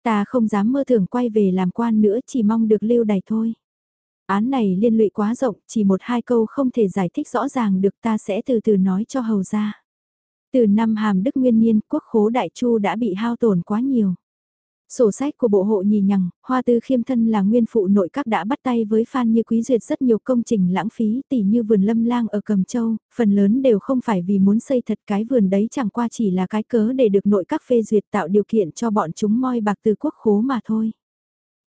Speaker 1: Ta không dám mơ tưởng quay về làm quan nữa chỉ mong được lưu đày thôi. Án này liên lụy quá rộng, chỉ một hai câu không thể giải thích rõ ràng được ta sẽ từ từ nói cho hầu ra. Từ năm hàm đức nguyên niên, quốc khố đại chu đã bị hao tổn quá nhiều. Sổ sách của bộ hộ nhì nhằng, Hoa Tư Khiêm thân là nguyên phụ nội các đã bắt tay với Phan Như Quý duyệt rất nhiều công trình lãng phí tỉ như vườn lâm lang ở Cầm Châu, phần lớn đều không phải vì muốn xây thật cái vườn đấy chẳng qua chỉ là cái cớ để được nội các phê duyệt tạo điều kiện cho bọn chúng moi bạc từ quốc khố mà thôi.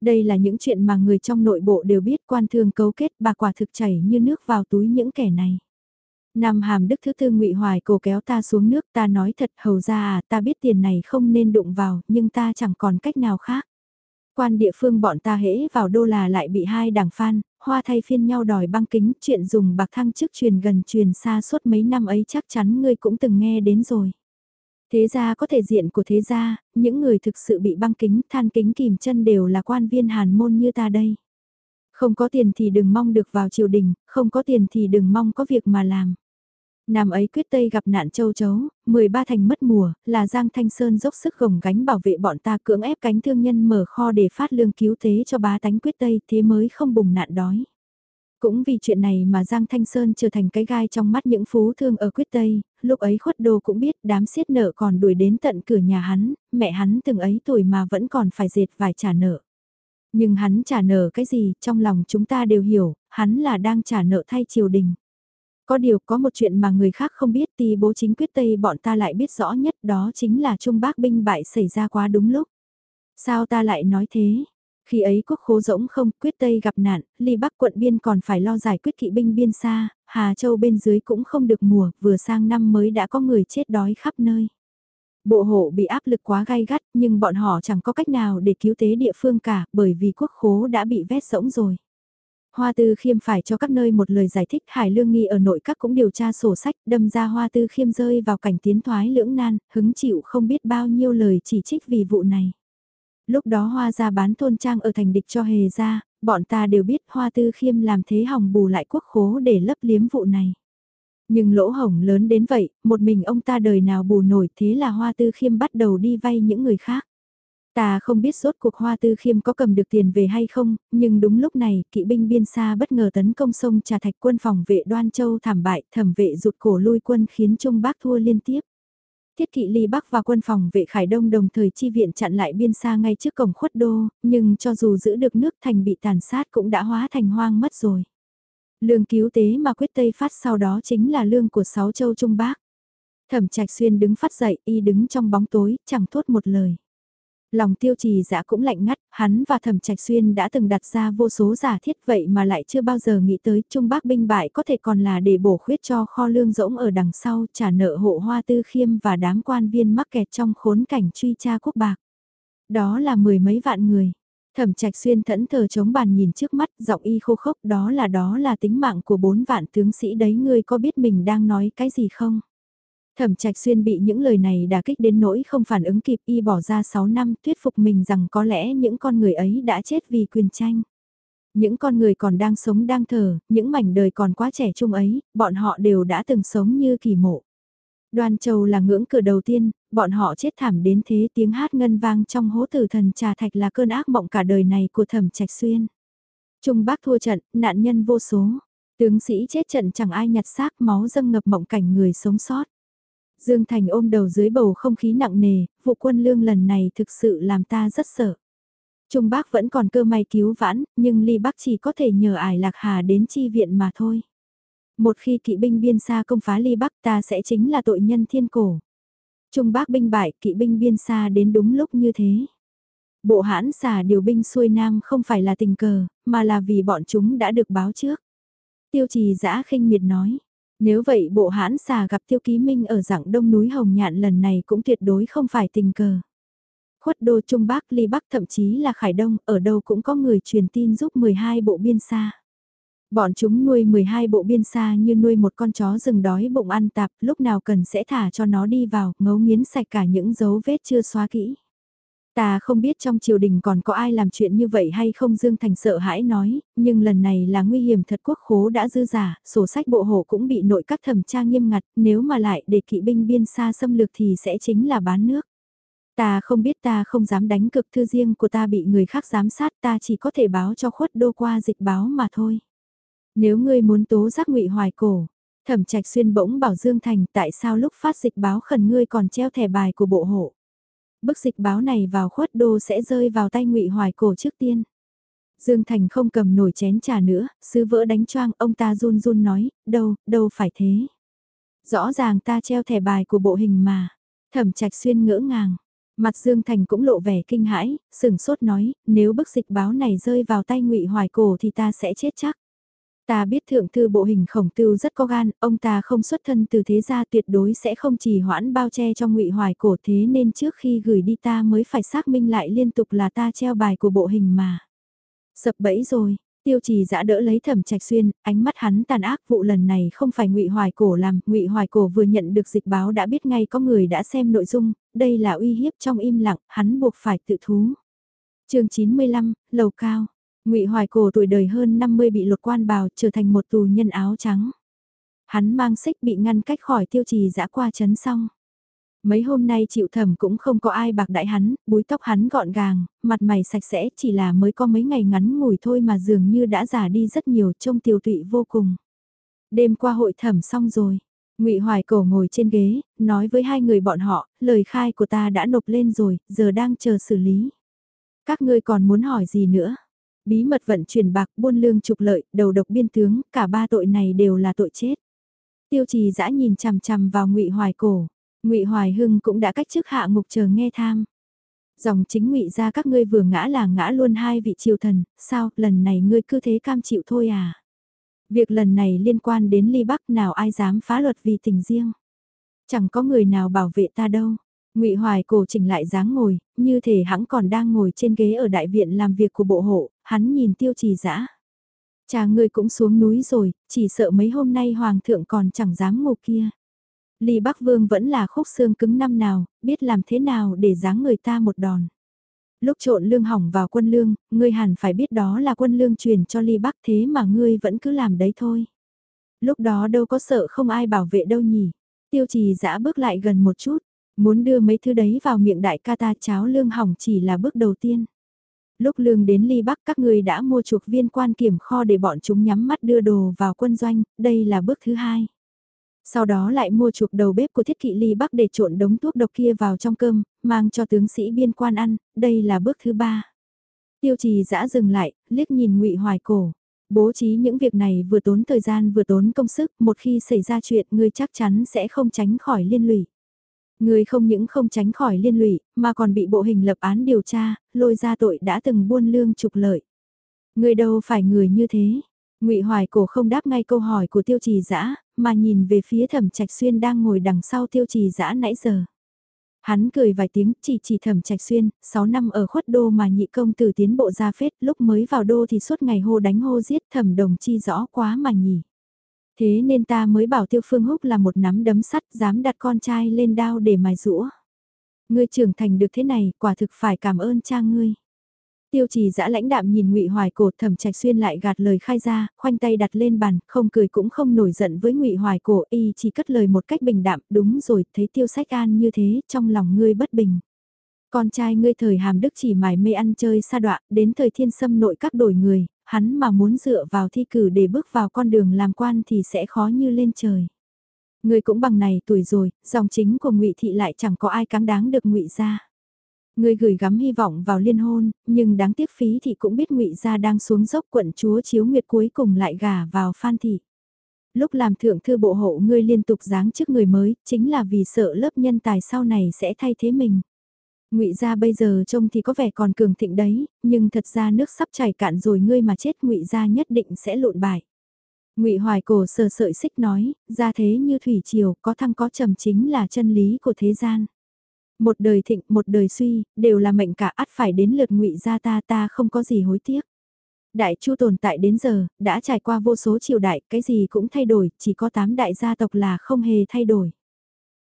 Speaker 1: Đây là những chuyện mà người trong nội bộ đều biết quan thương cấu kết bà quả thực chảy như nước vào túi những kẻ này. Năm hàm đức thứ tư ngụy hoài cổ kéo ta xuống nước ta nói thật hầu ra à ta biết tiền này không nên đụng vào nhưng ta chẳng còn cách nào khác. Quan địa phương bọn ta hễ vào đô là lại bị hai đảng phan, hoa thay phiên nhau đòi băng kính chuyện dùng bạc thăng chức truyền gần truyền xa suốt mấy năm ấy chắc chắn ngươi cũng từng nghe đến rồi. Thế gia có thể diện của thế gia, những người thực sự bị băng kính than kính kìm chân đều là quan viên hàn môn như ta đây. Không có tiền thì đừng mong được vào triều đình, không có tiền thì đừng mong có việc mà làm. Năm ấy quyết tây gặp nạn châu chấu, 13 thành mất mùa, là Giang Thanh Sơn dốc sức gồng gánh bảo vệ bọn ta cưỡng ép cánh thương nhân mở kho để phát lương cứu tế cho bá tánh quyết tây thế mới không bùng nạn đói. Cũng vì chuyện này mà Giang Thanh Sơn trở thành cái gai trong mắt những phú thương ở quyết tây, lúc ấy khuất đô cũng biết đám siết nợ còn đuổi đến tận cửa nhà hắn, mẹ hắn từng ấy tuổi mà vẫn còn phải dệt vài trả nợ. Nhưng hắn trả nợ cái gì, trong lòng chúng ta đều hiểu, hắn là đang trả nợ thay triều đình. Có điều có một chuyện mà người khác không biết thì bố chính quyết Tây bọn ta lại biết rõ nhất đó chính là Trung Bác binh bại xảy ra quá đúng lúc. Sao ta lại nói thế? Khi ấy quốc khố rỗng không, quyết Tây gặp nạn, ly Bắc quận biên còn phải lo giải quyết kỵ binh biên xa, Hà Châu bên dưới cũng không được mùa, vừa sang năm mới đã có người chết đói khắp nơi. Bộ hộ bị áp lực quá gai gắt nhưng bọn họ chẳng có cách nào để cứu tế địa phương cả bởi vì quốc khố đã bị vét rỗng rồi. Hoa Tư Khiêm phải cho các nơi một lời giải thích Hải Lương Nghi ở nội các cũng điều tra sổ sách đâm ra Hoa Tư Khiêm rơi vào cảnh tiến thoái lưỡng nan, hứng chịu không biết bao nhiêu lời chỉ trích vì vụ này. Lúc đó Hoa ra bán thôn trang ở thành địch cho hề ra, bọn ta đều biết Hoa Tư Khiêm làm thế hỏng bù lại quốc khố để lấp liếm vụ này. Nhưng lỗ hổng lớn đến vậy, một mình ông ta đời nào bù nổi thế là Hoa Tư Khiêm bắt đầu đi vay những người khác. Ta không biết rốt cuộc Hoa Tư Khiêm có cầm được tiền về hay không, nhưng đúng lúc này, kỵ binh biên xa bất ngờ tấn công sông Trà Thạch quân phòng vệ Đoan Châu thảm bại, thẩm vệ rụt cổ lui quân khiến Trung Bắc thua liên tiếp. Thiết kỵ ly Bắc và quân phòng vệ Khải Đông đồng thời chi viện chặn lại biên xa ngay trước cổng khuất đô, nhưng cho dù giữ được nước thành bị tàn sát cũng đã hóa thành hoang mất rồi. Lương cứu tế mà quyết Tây phát sau đó chính là lương của sáu châu Trung Bắc. Thẩm Trạch Xuyên đứng phát dậy, y đứng trong bóng tối, chẳng thốt một lời. Lòng tiêu trì dã cũng lạnh ngắt, hắn và thẩm trạch xuyên đã từng đặt ra vô số giả thiết vậy mà lại chưa bao giờ nghĩ tới Trung Bắc binh bại có thể còn là để bổ khuyết cho kho lương rỗng ở đằng sau trả nợ hộ hoa tư khiêm và đám quan viên mắc kẹt trong khốn cảnh truy tra quốc bạc. Đó là mười mấy vạn người. Thẩm trạch xuyên thẫn thờ chống bàn nhìn trước mắt, giọng y khô khốc đó là đó là tính mạng của bốn vạn tướng sĩ đấy ngươi có biết mình đang nói cái gì không? Thẩm Trạch Xuyên bị những lời này đả kích đến nỗi không phản ứng kịp y bỏ ra 6 năm thuyết phục mình rằng có lẽ những con người ấy đã chết vì quyền tranh. Những con người còn đang sống đang thở, những mảnh đời còn quá trẻ trung ấy, bọn họ đều đã từng sống như kỳ mộ. Đoan Châu là ngưỡng cửa đầu tiên, bọn họ chết thảm đến thế tiếng hát ngân vang trong hố tử thần trà thạch là cơn ác mộng cả đời này của thẩm trạch xuyên. Trung Bắc thua trận, nạn nhân vô số. Tướng sĩ chết trận chẳng ai nhặt xác máu dâng ngập mộng cảnh người sống sót. Dương Thành ôm đầu dưới bầu không khí nặng nề, vụ quân lương lần này thực sự làm ta rất sợ. Trung Bác vẫn còn cơ may cứu vãn, nhưng Ly Bác chỉ có thể nhờ ải Lạc Hà đến chi viện mà thôi. Một khi kỵ binh biên xa công phá Ly Bắc ta sẽ chính là tội nhân thiên cổ. Trung Bác binh bại kỵ binh biên xa đến đúng lúc như thế. Bộ hãn xả điều binh xuôi nam không phải là tình cờ, mà là vì bọn chúng đã được báo trước. Tiêu trì giã khinh miệt nói, nếu vậy bộ hãn xà gặp tiêu ký minh ở dạng đông núi Hồng Nhạn lần này cũng tuyệt đối không phải tình cờ. Khuất đô Trung Bắc, Ly Bắc thậm chí là Khải Đông, ở đâu cũng có người truyền tin giúp 12 bộ biên xa. Bọn chúng nuôi 12 bộ biên xa như nuôi một con chó rừng đói bụng ăn tạp, lúc nào cần sẽ thả cho nó đi vào, ngấu nghiến sạch cả những dấu vết chưa xóa kỹ. Ta không biết trong triều đình còn có ai làm chuyện như vậy hay không Dương Thành sợ hãi nói, nhưng lần này là nguy hiểm thật quốc khố đã dư giả, sổ sách bộ hộ cũng bị nội các thẩm tra nghiêm ngặt, nếu mà lại để kỵ binh biên xa xâm lược thì sẽ chính là bán nước. Ta không biết ta không dám đánh cực thư riêng của ta bị người khác giám sát ta chỉ có thể báo cho khuất đô qua dịch báo mà thôi. Nếu ngươi muốn tố giác ngụy hoài cổ, thẩm trạch xuyên bỗng bảo Dương Thành tại sao lúc phát dịch báo khẩn ngươi còn treo thẻ bài của bộ hộ. Bức dịch báo này vào khuất đô sẽ rơi vào tay ngụy Hoài Cổ trước tiên. Dương Thành không cầm nổi chén trà nữa, sứ vỡ đánh choang, ông ta run run nói, đâu, đâu phải thế. Rõ ràng ta treo thẻ bài của bộ hình mà. Thẩm trạch xuyên ngỡ ngàng. Mặt Dương Thành cũng lộ vẻ kinh hãi, sừng sốt nói, nếu bức dịch báo này rơi vào tay ngụy Hoài Cổ thì ta sẽ chết chắc. Ta biết thượng thư bộ hình khổng tưu rất có gan, ông ta không xuất thân từ thế gia tuyệt đối sẽ không chỉ hoãn bao che cho ngụy hoài cổ thế nên trước khi gửi đi ta mới phải xác minh lại liên tục là ta treo bài của bộ hình mà. Sập bẫy rồi, tiêu trì giã đỡ lấy thẩm trạch xuyên, ánh mắt hắn tàn ác vụ lần này không phải ngụy hoài cổ làm, ngụy hoài cổ vừa nhận được dịch báo đã biết ngay có người đã xem nội dung, đây là uy hiếp trong im lặng, hắn buộc phải tự thú. chương 95, lầu cao. Ngụy Hoài Cổ tuổi đời hơn 50 bị lột quan bào trở thành một tù nhân áo trắng. Hắn mang xích bị ngăn cách khỏi tiêu trì dã qua chấn xong. Mấy hôm nay chịu thẩm cũng không có ai bạc đại hắn, búi tóc hắn gọn gàng, mặt mày sạch sẽ chỉ là mới có mấy ngày ngắn ngủi thôi mà dường như đã già đi rất nhiều trông tiêu tụy vô cùng. Đêm qua hội thẩm xong rồi, ngụy Hoài Cổ ngồi trên ghế, nói với hai người bọn họ, lời khai của ta đã nộp lên rồi, giờ đang chờ xử lý. Các ngươi còn muốn hỏi gì nữa? Bí mật vận chuyển bạc buôn lương trục lợi, đầu độc biên tướng, cả ba tội này đều là tội chết. Tiêu trì dã nhìn chằm chằm vào ngụy Hoài cổ, ngụy Hoài Hưng cũng đã cách chức hạ ngục chờ nghe tham. Dòng chính ngụy ra các ngươi vừa ngã là ngã luôn hai vị triều thần, sao, lần này ngươi cứ thế cam chịu thôi à? Việc lần này liên quan đến ly bắc nào ai dám phá luật vì tình riêng. Chẳng có người nào bảo vệ ta đâu. Ngụy Hoài cổ chỉnh lại dáng ngồi, như thể hắn còn đang ngồi trên ghế ở đại viện làm việc của bộ hộ, hắn nhìn tiêu trì dã Cha ngươi cũng xuống núi rồi, chỉ sợ mấy hôm nay hoàng thượng còn chẳng dám ngủ kia. Lý Bắc Vương vẫn là khúc xương cứng năm nào, biết làm thế nào để giáng người ta một đòn. Lúc trộn lương hỏng vào quân lương, ngươi hẳn phải biết đó là quân lương truyền cho Lý Bắc thế mà ngươi vẫn cứ làm đấy thôi. Lúc đó đâu có sợ không ai bảo vệ đâu nhỉ. Tiêu trì dã bước lại gần một chút, muốn đưa mấy thứ đấy vào miệng đại ca ta cháo lương hỏng chỉ là bước đầu tiên lúc lương đến ly bắc các người đã mua chuộc viên quan kiểm kho để bọn chúng nhắm mắt đưa đồ vào quân doanh, đây là bước thứ hai. Sau đó lại mua chuộc đầu bếp của thiết kỵ ly bắc để trộn đống thuốc độc kia vào trong cơm, mang cho tướng sĩ biên quan ăn, đây là bước thứ ba. Tiêu trì dã dừng lại, liếc nhìn ngụy hoài cổ. Bố trí những việc này vừa tốn thời gian vừa tốn công sức, một khi xảy ra chuyện ngươi chắc chắn sẽ không tránh khỏi liên lụy. Người không những không tránh khỏi liên lụy, mà còn bị bộ hình lập án điều tra, lôi ra tội đã từng buôn lương trục lợi. Người đâu phải người như thế. ngụy Hoài cổ không đáp ngay câu hỏi của tiêu trì dã mà nhìn về phía thẩm trạch xuyên đang ngồi đằng sau tiêu trì dã nãy giờ. Hắn cười vài tiếng, chỉ chỉ thẩm trạch xuyên, 6 năm ở khuất đô mà nhị công tử tiến bộ ra phết, lúc mới vào đô thì suốt ngày hô đánh hô giết thẩm đồng chi rõ quá mà nhỉ. Thế nên ta mới bảo Tiêu Phương Húc là một nắm đấm sắt dám đặt con trai lên đao để mài rũa. Ngươi trưởng thành được thế này, quả thực phải cảm ơn cha ngươi. Tiêu trì dã lãnh đạm nhìn ngụy Hoài cổ thẩm trạch xuyên lại gạt lời khai ra, khoanh tay đặt lên bàn, không cười cũng không nổi giận với ngụy Hoài cổ y chỉ cất lời một cách bình đạm, đúng rồi, thấy tiêu sách an như thế, trong lòng ngươi bất bình. Con trai ngươi thời hàm đức chỉ mải mê ăn chơi xa đọa, đến thời thiên xâm nội các đổi người, hắn mà muốn dựa vào thi cử để bước vào con đường làm quan thì sẽ khó như lên trời. Người cũng bằng này tuổi rồi, dòng chính của ngụy Thị lại chẳng có ai cáng đáng được ngụy ra. Người gửi gắm hy vọng vào liên hôn, nhưng đáng tiếc phí thì cũng biết ngụy gia đang xuống dốc quận chúa chiếu nguyệt cuối cùng lại gả vào phan thị. Lúc làm thượng thư bộ hộ ngươi liên tục giáng chức người mới, chính là vì sợ lớp nhân tài sau này sẽ thay thế mình ngụy gia bây giờ trông thì có vẻ còn cường thịnh đấy, nhưng thật ra nước sắp chảy cạn rồi ngươi mà chết ngụy gia nhất định sẽ lộn bại. ngụy hoài cổ sờ sợi xích nói, ra thế như thủy triều, có thăng có trầm chính là chân lý của thế gian. Một đời thịnh, một đời suy, đều là mệnh cả ắt phải đến lượt ngụy gia ta ta không có gì hối tiếc. Đại chu tồn tại đến giờ, đã trải qua vô số triều đại, cái gì cũng thay đổi, chỉ có tám đại gia tộc là không hề thay đổi.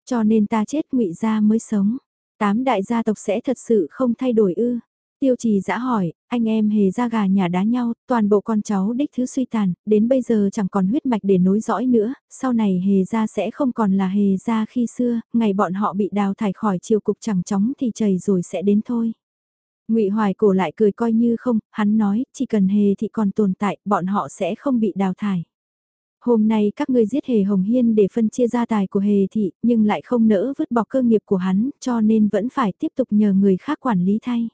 Speaker 1: Cho nên ta chết ngụy gia mới sống. Tám đại gia tộc sẽ thật sự không thay đổi ư. Tiêu trì dã hỏi, anh em hề ra gà nhà đá nhau, toàn bộ con cháu đích thứ suy tàn, đến bây giờ chẳng còn huyết mạch để nối dõi nữa, sau này hề ra sẽ không còn là hề ra khi xưa, ngày bọn họ bị đào thải khỏi triều cục chẳng chóng thì chảy rồi sẽ đến thôi. ngụy Hoài cổ lại cười coi như không, hắn nói, chỉ cần hề thì còn tồn tại, bọn họ sẽ không bị đào thải. Hôm nay các ngươi giết hề Hồng Hiên để phân chia gia tài của hề thị, nhưng lại không nỡ vứt bỏ cơ nghiệp của hắn, cho nên vẫn phải tiếp tục nhờ người khác quản lý thay.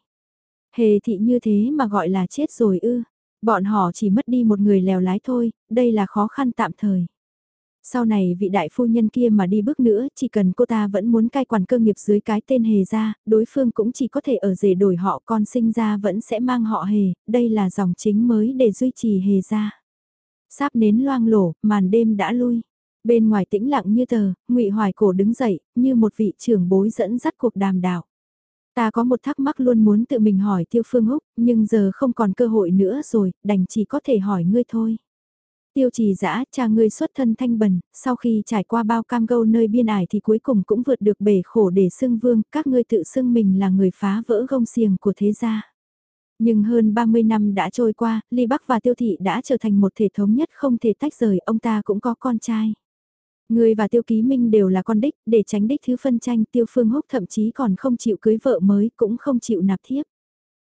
Speaker 1: Hề thị như thế mà gọi là chết rồi ư. Bọn họ chỉ mất đi một người lèo lái thôi, đây là khó khăn tạm thời. Sau này vị đại phu nhân kia mà đi bước nữa, chỉ cần cô ta vẫn muốn cai quản cơ nghiệp dưới cái tên hề ra, đối phương cũng chỉ có thể ở rể đổi họ con sinh ra vẫn sẽ mang họ hề, đây là dòng chính mới để duy trì hề ra. Sáp nến loang lổ, màn đêm đã lui. Bên ngoài tĩnh lặng như tờ, ngụy Hoài Cổ đứng dậy, như một vị trưởng bối dẫn dắt cuộc đàm đạo. Ta có một thắc mắc luôn muốn tự mình hỏi Tiêu Phương Húc, nhưng giờ không còn cơ hội nữa rồi, đành chỉ có thể hỏi ngươi thôi. Tiêu trì dã cha ngươi xuất thân thanh bần, sau khi trải qua bao cam gâu nơi biên ải thì cuối cùng cũng vượt được bể khổ để xưng vương, các ngươi tự xưng mình là người phá vỡ gông xiềng của thế gia. Nhưng hơn 30 năm đã trôi qua, Ly Bắc và Tiêu Thị đã trở thành một thể thống nhất không thể tách rời, ông ta cũng có con trai. Người và Tiêu Ký Minh đều là con đích, để tránh đích thứ phân tranh Tiêu Phương Húc thậm chí còn không chịu cưới vợ mới cũng không chịu nạp thiếp.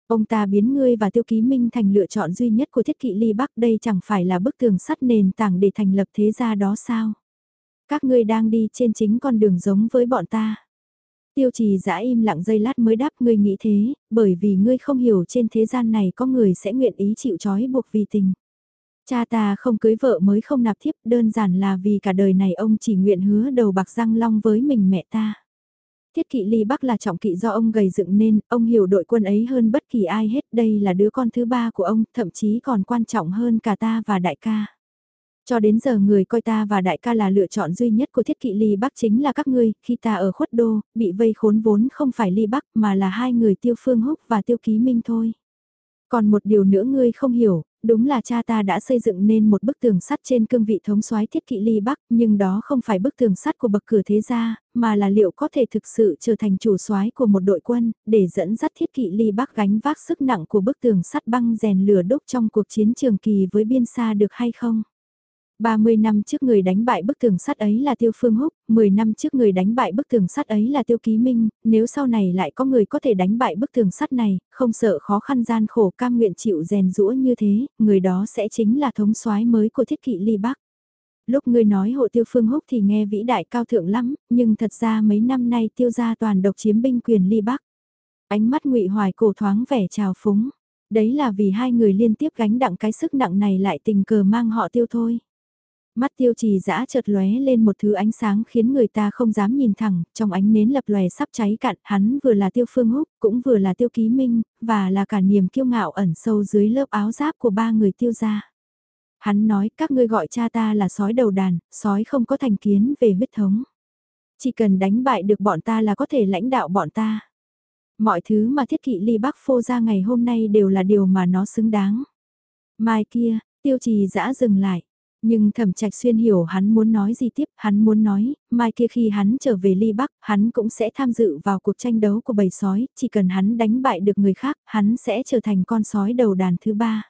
Speaker 1: Ông ta biến ngươi và Tiêu Ký Minh thành lựa chọn duy nhất của thiết kỵ ly Bắc đây chẳng phải là bức tường sắt nền tảng để thành lập thế gia đó sao? Các ngươi đang đi trên chính con đường giống với bọn ta. Tiêu trì giã im lặng giây lát mới đáp ngươi nghĩ thế, bởi vì ngươi không hiểu trên thế gian này có người sẽ nguyện ý chịu trói buộc vì tình. Cha ta không cưới vợ mới không nạp thiếp đơn giản là vì cả đời này ông chỉ nguyện hứa đầu bạc răng long với mình mẹ ta. Thiết kỵ ly bắc là trọng kỵ do ông gầy dựng nên, ông hiểu đội quân ấy hơn bất kỳ ai hết, đây là đứa con thứ ba của ông, thậm chí còn quan trọng hơn cả ta và đại ca. Cho đến giờ người coi ta và đại ca là lựa chọn duy nhất của thiết kỵ ly bắc chính là các ngươi, khi ta ở khuất đô, bị vây khốn vốn không phải ly bắc mà là hai người tiêu phương húc và tiêu ký minh thôi. Còn một điều nữa ngươi không hiểu, đúng là cha ta đã xây dựng nên một bức tường sắt trên cương vị thống soái thiết kỵ ly bắc, nhưng đó không phải bức tường sắt của bậc cửa thế gia, mà là liệu có thể thực sự trở thành chủ soái của một đội quân, để dẫn dắt thiết kỵ ly bắc gánh vác sức nặng của bức tường sắt băng rèn lửa đúc trong cuộc chiến trường kỳ với biên xa được hay không? 30 năm trước người đánh bại bức tường sắt ấy là Tiêu Phương Húc, 10 năm trước người đánh bại bức tường sắt ấy là Tiêu Ký Minh, nếu sau này lại có người có thể đánh bại bức tường sắt này, không sợ khó khăn gian khổ cam nguyện chịu rèn rũa như thế, người đó sẽ chính là thống soái mới của thiết kỵ ly bắc. Lúc người nói hộ Tiêu Phương Húc thì nghe vĩ đại cao thượng lắm, nhưng thật ra mấy năm nay Tiêu gia toàn độc chiếm binh quyền ly bắc. Ánh mắt ngụy Hoài cổ thoáng vẻ trào phúng. Đấy là vì hai người liên tiếp gánh đặng cái sức nặng này lại tình cờ mang họ tiêu thôi. Mắt tiêu trì dã chợt lóe lên một thứ ánh sáng khiến người ta không dám nhìn thẳng, trong ánh nến lập lòe sắp cháy cạn, hắn vừa là tiêu phương húc, cũng vừa là tiêu ký minh, và là cả niềm kiêu ngạo ẩn sâu dưới lớp áo giáp của ba người tiêu gia. Hắn nói các ngươi gọi cha ta là sói đầu đàn, sói không có thành kiến về huyết thống. Chỉ cần đánh bại được bọn ta là có thể lãnh đạo bọn ta. Mọi thứ mà thiết kỵ ly bắc phô ra ngày hôm nay đều là điều mà nó xứng đáng. Mai kia, tiêu trì dã dừng lại. Nhưng thẩm trạch xuyên hiểu hắn muốn nói gì tiếp, hắn muốn nói, mai kia khi hắn trở về ly bắc, hắn cũng sẽ tham dự vào cuộc tranh đấu của bầy sói, chỉ cần hắn đánh bại được người khác, hắn sẽ trở thành con sói đầu đàn thứ ba.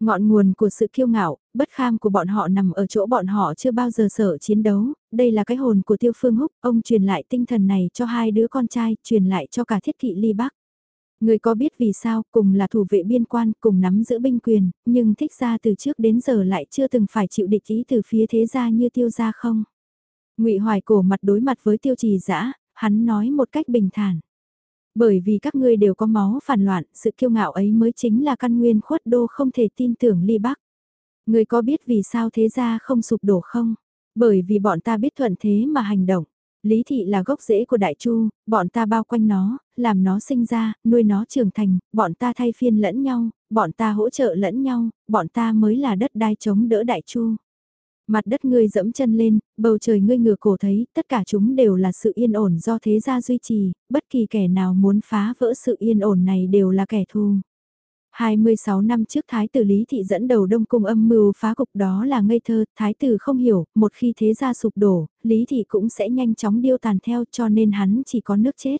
Speaker 1: Ngọn nguồn của sự kiêu ngạo, bất kham của bọn họ nằm ở chỗ bọn họ chưa bao giờ sợ chiến đấu, đây là cái hồn của tiêu phương húc, ông truyền lại tinh thần này cho hai đứa con trai, truyền lại cho cả thiết kỵ ly bắc. Người có biết vì sao cùng là thủ vệ biên quan cùng nắm giữ binh quyền, nhưng thích ra từ trước đến giờ lại chưa từng phải chịu địch ý từ phía thế gia như tiêu gia không? ngụy Hoài cổ mặt đối mặt với tiêu trì dã hắn nói một cách bình thản. Bởi vì các ngươi đều có máu phản loạn, sự kiêu ngạo ấy mới chính là căn nguyên khuất đô không thể tin tưởng ly bắc. Người có biết vì sao thế gia không sụp đổ không? Bởi vì bọn ta biết thuận thế mà hành động. Lý thị là gốc rễ của đại chu, bọn ta bao quanh nó, làm nó sinh ra, nuôi nó trưởng thành, bọn ta thay phiên lẫn nhau, bọn ta hỗ trợ lẫn nhau, bọn ta mới là đất đai chống đỡ đại chu. Mặt đất ngươi dẫm chân lên, bầu trời ngươi ngửa cổ thấy, tất cả chúng đều là sự yên ổn do thế gia duy trì, bất kỳ kẻ nào muốn phá vỡ sự yên ổn này đều là kẻ thù. 26 năm trước Thái tử Lý Thị dẫn đầu Đông Cung âm mưu phá cục đó là ngây thơ, Thái tử không hiểu, một khi thế gia sụp đổ, Lý Thị cũng sẽ nhanh chóng điêu tàn theo cho nên hắn chỉ có nước chết.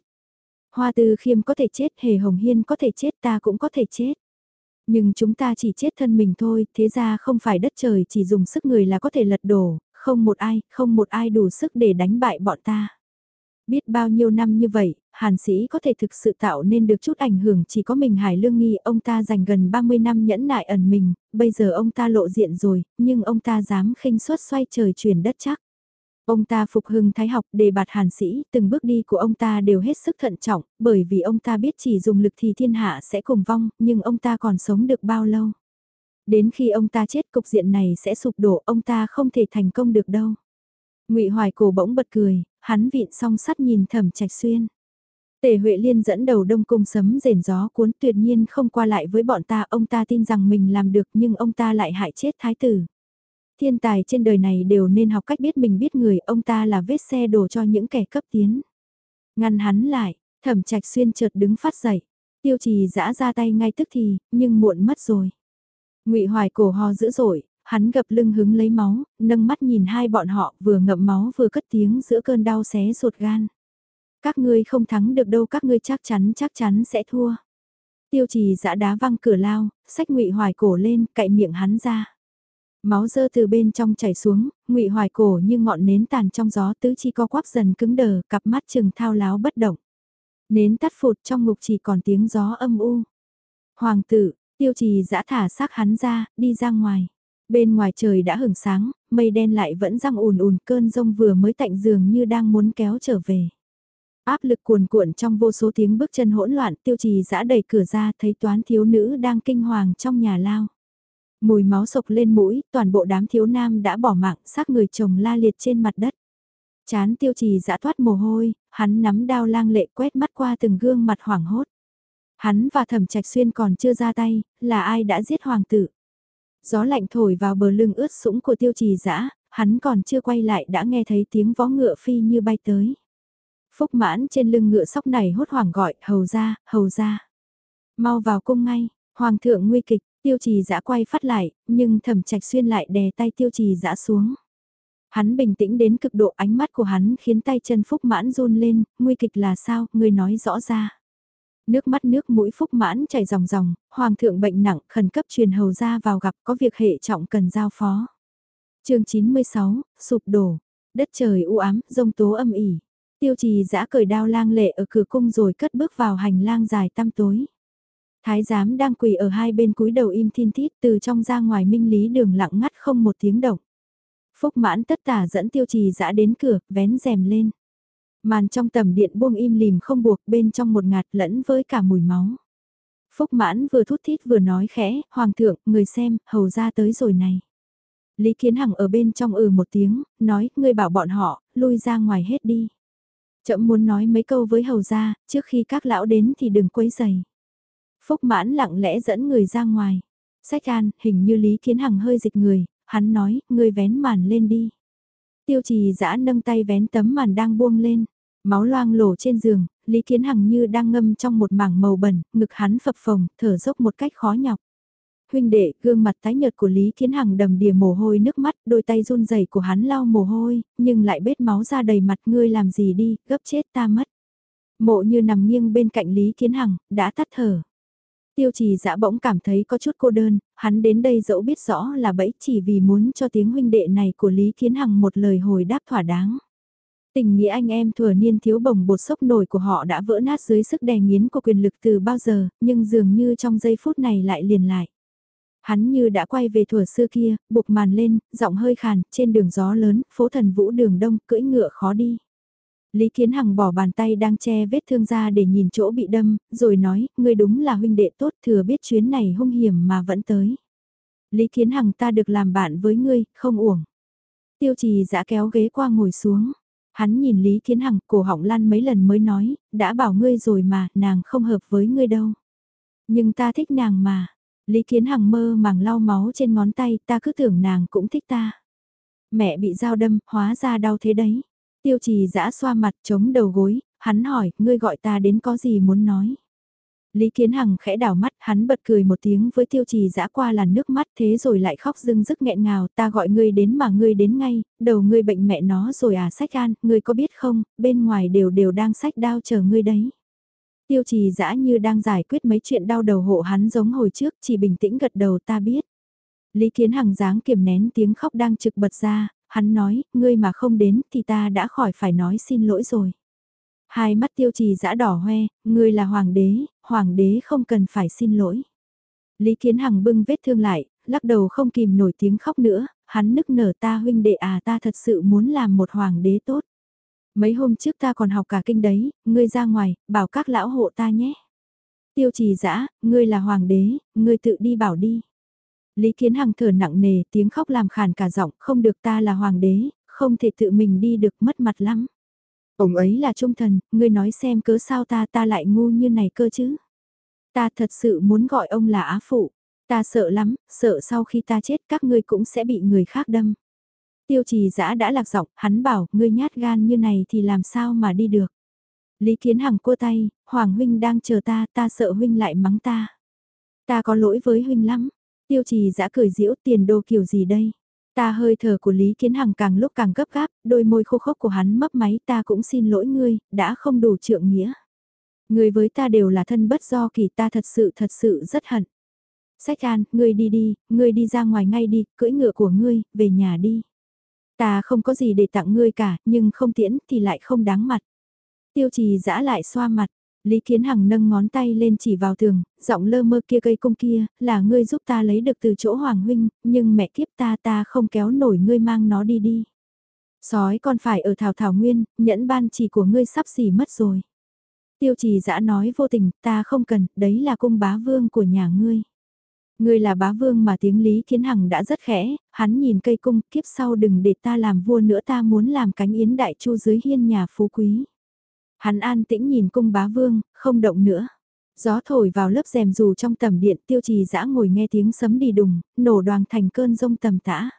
Speaker 1: Hoa Tư Khiêm có thể chết, Hề Hồng Hiên có thể chết, ta cũng có thể chết. Nhưng chúng ta chỉ chết thân mình thôi, thế ra không phải đất trời chỉ dùng sức người là có thể lật đổ, không một ai, không một ai đủ sức để đánh bại bọn ta. Biết bao nhiêu năm như vậy, Hàn Sĩ có thể thực sự tạo nên được chút ảnh hưởng chỉ có mình Hải Lương nghi ông ta dành gần 30 năm nhẫn nại ẩn mình, bây giờ ông ta lộ diện rồi, nhưng ông ta dám khinh suất xoay trời chuyển đất chắc. Ông ta phục hưng thái học đề bạt hàn sĩ, từng bước đi của ông ta đều hết sức thận trọng, bởi vì ông ta biết chỉ dùng lực thì thiên hạ sẽ cùng vong, nhưng ông ta còn sống được bao lâu. Đến khi ông ta chết cục diện này sẽ sụp đổ, ông ta không thể thành công được đâu ngụy Hoài cổ bỗng bật cười, hắn vịn song sắt nhìn thẩm trạch xuyên. Tề Huệ Liên dẫn đầu đông cung sấm rền gió cuốn tuyệt nhiên không qua lại với bọn ta, ông ta tin rằng mình làm được nhưng ông ta lại hại chết thái tử. Thiên tài trên đời này đều nên học cách biết mình biết người, ông ta là vết xe đổ cho những kẻ cấp tiến. Ngăn hắn lại, thẩm trạch xuyên chợt đứng phát dậy, tiêu trì giã ra tay ngay tức thì, nhưng muộn mất rồi. ngụy hoài cổ ho dữ dội, hắn gập lưng hứng lấy máu, nâng mắt nhìn hai bọn họ vừa ngậm máu vừa cất tiếng giữa cơn đau xé ruột gan. Các ngươi không thắng được đâu các ngươi chắc chắn chắc chắn sẽ thua. Tiêu trì giã đá văng cửa lao, sách ngụy hoài cổ lên, cậy miệng hắn ra. Máu dơ từ bên trong chảy xuống, ngụy hoài cổ như ngọn nến tàn trong gió tứ chi co quắp dần cứng đờ, cặp mắt chừng thao láo bất động. Nến tắt phụt trong ngục chỉ còn tiếng gió âm u. Hoàng tử, tiêu trì giã thả xác hắn ra, đi ra ngoài. Bên ngoài trời đã hửng sáng, mây đen lại vẫn răng ùn ùn cơn rông vừa mới tạnh giường như đang muốn kéo trở về. Áp lực cuồn cuộn trong vô số tiếng bước chân hỗn loạn tiêu trì giã đẩy cửa ra thấy toán thiếu nữ đang kinh hoàng trong nhà lao. Mùi máu sộc lên mũi, toàn bộ đám thiếu nam đã bỏ mạng xác người chồng la liệt trên mặt đất. Chán tiêu trì giã thoát mồ hôi, hắn nắm đao lang lệ quét mắt qua từng gương mặt hoảng hốt. Hắn và thẩm trạch xuyên còn chưa ra tay, là ai đã giết hoàng tử. Gió lạnh thổi vào bờ lưng ướt sũng của tiêu trì dã hắn còn chưa quay lại đã nghe thấy tiếng vó ngựa phi như bay tới. Phúc mãn trên lưng ngựa sóc này hốt hoảng gọi, hầu ra, hầu ra. Mau vào cung ngay, hoàng thượng nguy kịch, Tiêu trì dã quay phát lại, nhưng thẩm trạch xuyên lại đè tay tiêu trì dã xuống. Hắn bình tĩnh đến cực độ ánh mắt của hắn khiến tay chân phúc mãn run lên, nguy kịch là sao, người nói rõ ra. Nước mắt nước mũi phúc mãn chảy ròng ròng, hoàng thượng bệnh nặng khẩn cấp truyền hầu ra vào gặp có việc hệ trọng cần giao phó. chương 96, sụp đổ, đất trời u ám, rông tố âm ỉ. Tiêu trì giã cởi đao lang lệ ở cửa cung rồi cất bước vào hành lang dài tăm tối. Thái giám đang quỳ ở hai bên cúi đầu im thiên thít từ trong ra ngoài minh lý đường lặng ngắt không một tiếng động. Phúc mãn tất tả dẫn tiêu trì dã đến cửa, vén rèm lên. Màn trong tầm điện buông im lìm không buộc bên trong một ngạt lẫn với cả mùi máu. Phúc mãn vừa thút thít vừa nói khẽ, Hoàng thượng, người xem, hầu ra tới rồi này. Lý Kiến Hằng ở bên trong ừ một tiếng, nói, ngươi bảo bọn họ, lui ra ngoài hết đi. Chậm muốn nói mấy câu với hầu ra, trước khi các lão đến thì đừng quấy giày. Phúc mãn lặng lẽ dẫn người ra ngoài. Sách an, hình như Lý Kiến Hằng hơi dịch người, hắn nói, người vén màn lên đi. Tiêu trì giã nâng tay vén tấm màn đang buông lên. Máu loang lổ trên giường, Lý Kiến Hằng như đang ngâm trong một mảng màu bẩn, ngực hắn phập phồng, thở dốc một cách khó nhọc. Huynh đệ, gương mặt tái nhợt của Lý Kiến Hằng đầm đìa mồ hôi nước mắt, đôi tay run rẩy của hắn lau mồ hôi, nhưng lại bết máu ra đầy mặt ngươi làm gì đi, gấp chết ta mất. Mộ như nằm nghiêng bên cạnh Lý Kiến Hằng, đã tắt thở. Tiêu trì dã bỗng cảm thấy có chút cô đơn, hắn đến đây dẫu biết rõ là bẫy chỉ vì muốn cho tiếng huynh đệ này của Lý Kiến Hằng một lời hồi đáp thỏa đáng. Tình nghĩa anh em thừa niên thiếu bồng bột sốc nổi của họ đã vỡ nát dưới sức đè nghiến của quyền lực từ bao giờ, nhưng dường như trong giây phút này lại liền lại. Hắn như đã quay về thuở xưa kia, buộc màn lên, giọng hơi khàn, trên đường gió lớn, phố thần vũ đường đông, cưỡi ngựa khó đi. Lý Kiến Hằng bỏ bàn tay đang che vết thương ra để nhìn chỗ bị đâm, rồi nói, ngươi đúng là huynh đệ tốt thừa biết chuyến này hung hiểm mà vẫn tới. Lý Kiến Hằng ta được làm bạn với ngươi, không uổng. Tiêu trì giã kéo ghế qua ngồi xuống. Hắn nhìn Lý Kiến Hằng, cổ họng lăn mấy lần mới nói, đã bảo ngươi rồi mà, nàng không hợp với ngươi đâu. Nhưng ta thích nàng mà. Lý Kiến Hằng mơ màng lau máu trên ngón tay, ta cứ tưởng nàng cũng thích ta. Mẹ bị dao đâm, hóa ra đau thế đấy. Tiêu trì giã xoa mặt chống đầu gối, hắn hỏi, ngươi gọi ta đến có gì muốn nói. Lý Kiến Hằng khẽ đảo mắt, hắn bật cười một tiếng với tiêu trì dã qua làn nước mắt thế rồi lại khóc dưng dứt nghẹn ngào, ta gọi ngươi đến mà ngươi đến ngay, đầu ngươi bệnh mẹ nó rồi à sách an, ngươi có biết không, bên ngoài đều đều đang sách đao chờ ngươi đấy. Tiêu trì dã như đang giải quyết mấy chuyện đau đầu hộ hắn giống hồi trước, chỉ bình tĩnh gật đầu ta biết. Lý Kiến Hằng dáng kiềm nén tiếng khóc đang trực bật ra, hắn nói, ngươi mà không đến thì ta đã khỏi phải nói xin lỗi rồi. Hai mắt tiêu trì dã đỏ hoe, ngươi là hoàng đế, hoàng đế không cần phải xin lỗi. Lý Kiến Hằng bưng vết thương lại, lắc đầu không kìm nổi tiếng khóc nữa, hắn nức nở ta huynh đệ à ta thật sự muốn làm một hoàng đế tốt. Mấy hôm trước ta còn học cả kinh đấy, ngươi ra ngoài, bảo các lão hộ ta nhé. Tiêu trì dã ngươi là hoàng đế, ngươi tự đi bảo đi. Lý Kiến Hằng thở nặng nề, tiếng khóc làm khàn cả giọng, không được ta là hoàng đế, không thể tự mình đi được mất mặt lắm. Ông ấy là trung thần, ngươi nói xem cớ sao ta ta lại ngu như này cơ chứ. Ta thật sự muốn gọi ông là á phụ. Ta sợ lắm, sợ sau khi ta chết các ngươi cũng sẽ bị người khác đâm. Tiêu trì giã đã lạc giọng, hắn bảo, ngươi nhát gan như này thì làm sao mà đi được. Lý Kiến Hằng cua tay, Hoàng Huynh đang chờ ta, ta sợ Huynh lại mắng ta. Ta có lỗi với Huynh lắm. Tiêu trì giã cười diễu tiền đồ kiểu gì đây? Ta hơi thở của Lý Kiến Hằng càng lúc càng gấp gáp, đôi môi khô khốc của hắn mấp máy ta cũng xin lỗi ngươi, đã không đủ trượng nghĩa. Ngươi với ta đều là thân bất do kỳ ta thật sự thật sự rất hận. Sách an, ngươi đi đi, ngươi đi ra ngoài ngay đi, cưỡi ngựa của ngươi, về nhà đi. Ta không có gì để tặng ngươi cả, nhưng không tiễn thì lại không đáng mặt. Tiêu trì giã lại xoa mặt, Lý Kiến Hằng nâng ngón tay lên chỉ vào tường, giọng lơ mơ kia cây cung kia, là ngươi giúp ta lấy được từ chỗ Hoàng Huynh, nhưng mẹ kiếp ta ta không kéo nổi ngươi mang nó đi đi. Sói còn phải ở thảo thảo nguyên, nhẫn ban chỉ của ngươi sắp xỉ mất rồi. Tiêu trì dã nói vô tình, ta không cần, đấy là cung bá vương của nhà ngươi. Ngươi là bá vương mà tiếng Lý Kiến Hằng đã rất khẽ, hắn nhìn cây cung, kiếp sau đừng để ta làm vua nữa ta muốn làm cánh yến đại chu dưới hiên nhà phú quý. Hắn an tĩnh nhìn cung bá vương, không động nữa. Gió thổi vào lớp rèm dù trong tầm điện tiêu trì dã ngồi nghe tiếng sấm đi đùng, nổ đoàn thành cơn rông tầm tã.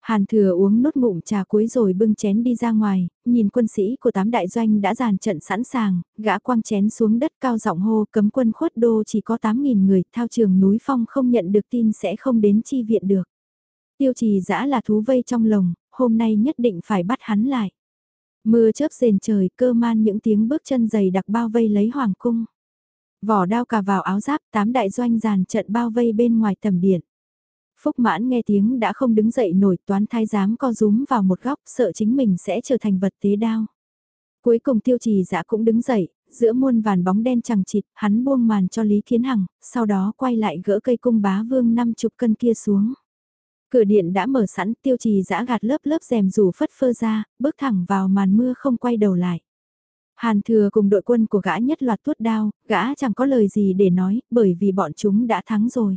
Speaker 1: Hàn thừa uống nốt ngụm trà cuối rồi bưng chén đi ra ngoài, nhìn quân sĩ của tám đại doanh đã dàn trận sẵn sàng, gã quang chén xuống đất cao giọng hô cấm quân khuất đô chỉ có 8.000 người, thao trường núi phong không nhận được tin sẽ không đến chi viện được. Tiêu trì dã là thú vây trong lồng, hôm nay nhất định phải bắt hắn lại. Mưa chớp rền trời cơ man những tiếng bước chân dày đặc bao vây lấy hoàng cung. Vỏ đao cà vào áo giáp tám đại doanh dàn trận bao vây bên ngoài tầm điện. Phúc mãn nghe tiếng đã không đứng dậy nổi toán thái giám co rúm vào một góc sợ chính mình sẽ trở thành vật tế đao. Cuối cùng tiêu trì dã cũng đứng dậy, giữa muôn vàn bóng đen chẳng chịt, hắn buông màn cho Lý Kiến Hằng, sau đó quay lại gỡ cây cung bá vương năm chục cân kia xuống. Cửa điện đã mở sẵn tiêu trì giã gạt lớp lớp rèm rủ phất phơ ra, bước thẳng vào màn mưa không quay đầu lại. Hàn thừa cùng đội quân của gã nhất loạt tuốt đao, gã chẳng có lời gì để nói, bởi vì bọn chúng đã thắng rồi.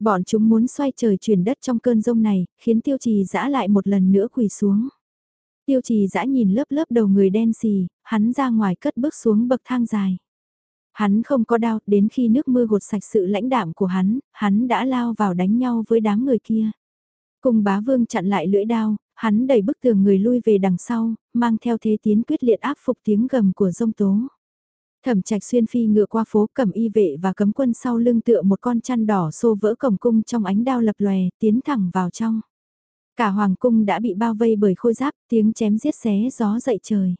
Speaker 1: Bọn chúng muốn xoay trời chuyển đất trong cơn rông này, khiến tiêu trì giã lại một lần nữa quỳ xuống. Tiêu trì giã nhìn lớp lớp đầu người đen xì, hắn ra ngoài cất bước xuống bậc thang dài. Hắn không có đau, đến khi nước mưa gột sạch sự lãnh đạm của hắn, hắn đã lao vào đánh nhau với đám người kia. Cùng bá vương chặn lại lưỡi đao, hắn đẩy bức tường người lui về đằng sau, mang theo thế tiến quyết liệt áp phục tiếng gầm của dông tố. Thẩm trạch xuyên phi ngựa qua phố cầm y vệ và cấm quân sau lưng tựa một con chăn đỏ xô vỡ cổng cung trong ánh đao lập lòe, tiến thẳng vào trong. Cả hoàng cung đã bị bao vây bởi khôi giáp, tiếng chém giết xé gió dậy trời.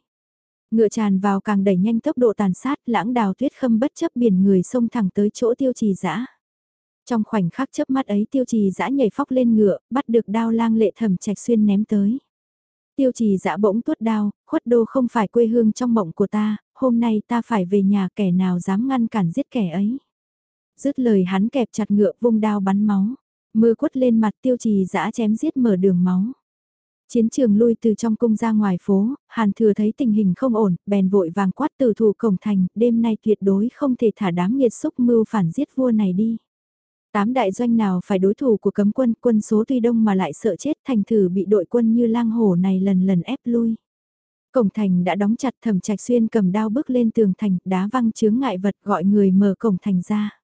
Speaker 1: Ngựa tràn vào càng đẩy nhanh tốc độ tàn sát, lãng đào tuyết khâm bất chấp biển người xông thẳng tới chỗ tiêu trì dã trong khoảnh khắc chớp mắt ấy tiêu trì dã nhảy phóc lên ngựa, bắt được đao lang lệ thẩm trạch xuyên ném tới. Tiêu trì dã bỗng tuốt đao, khuất đô không phải quê hương trong mộng của ta, hôm nay ta phải về nhà kẻ nào dám ngăn cản giết kẻ ấy. Dứt lời hắn kẹp chặt ngựa vung đao bắn máu, mưa quất lên mặt tiêu trì dã chém giết mở đường máu. Chiến trường lui từ trong cung ra ngoài phố, Hàn Thừa thấy tình hình không ổn, bèn vội vàng quát từ thủ cổng thành, đêm nay tuyệt đối không thể thả đám nghiệt xúc mưu phản giết vua này đi. Tám đại doanh nào phải đối thủ của cấm quân, quân số tuy đông mà lại sợ chết thành thử bị đội quân như lang hổ này lần lần ép lui. Cổng thành đã đóng chặt thẩm trạch xuyên cầm đao bước lên tường thành, đá văng chướng ngại vật gọi người mở cổng thành ra.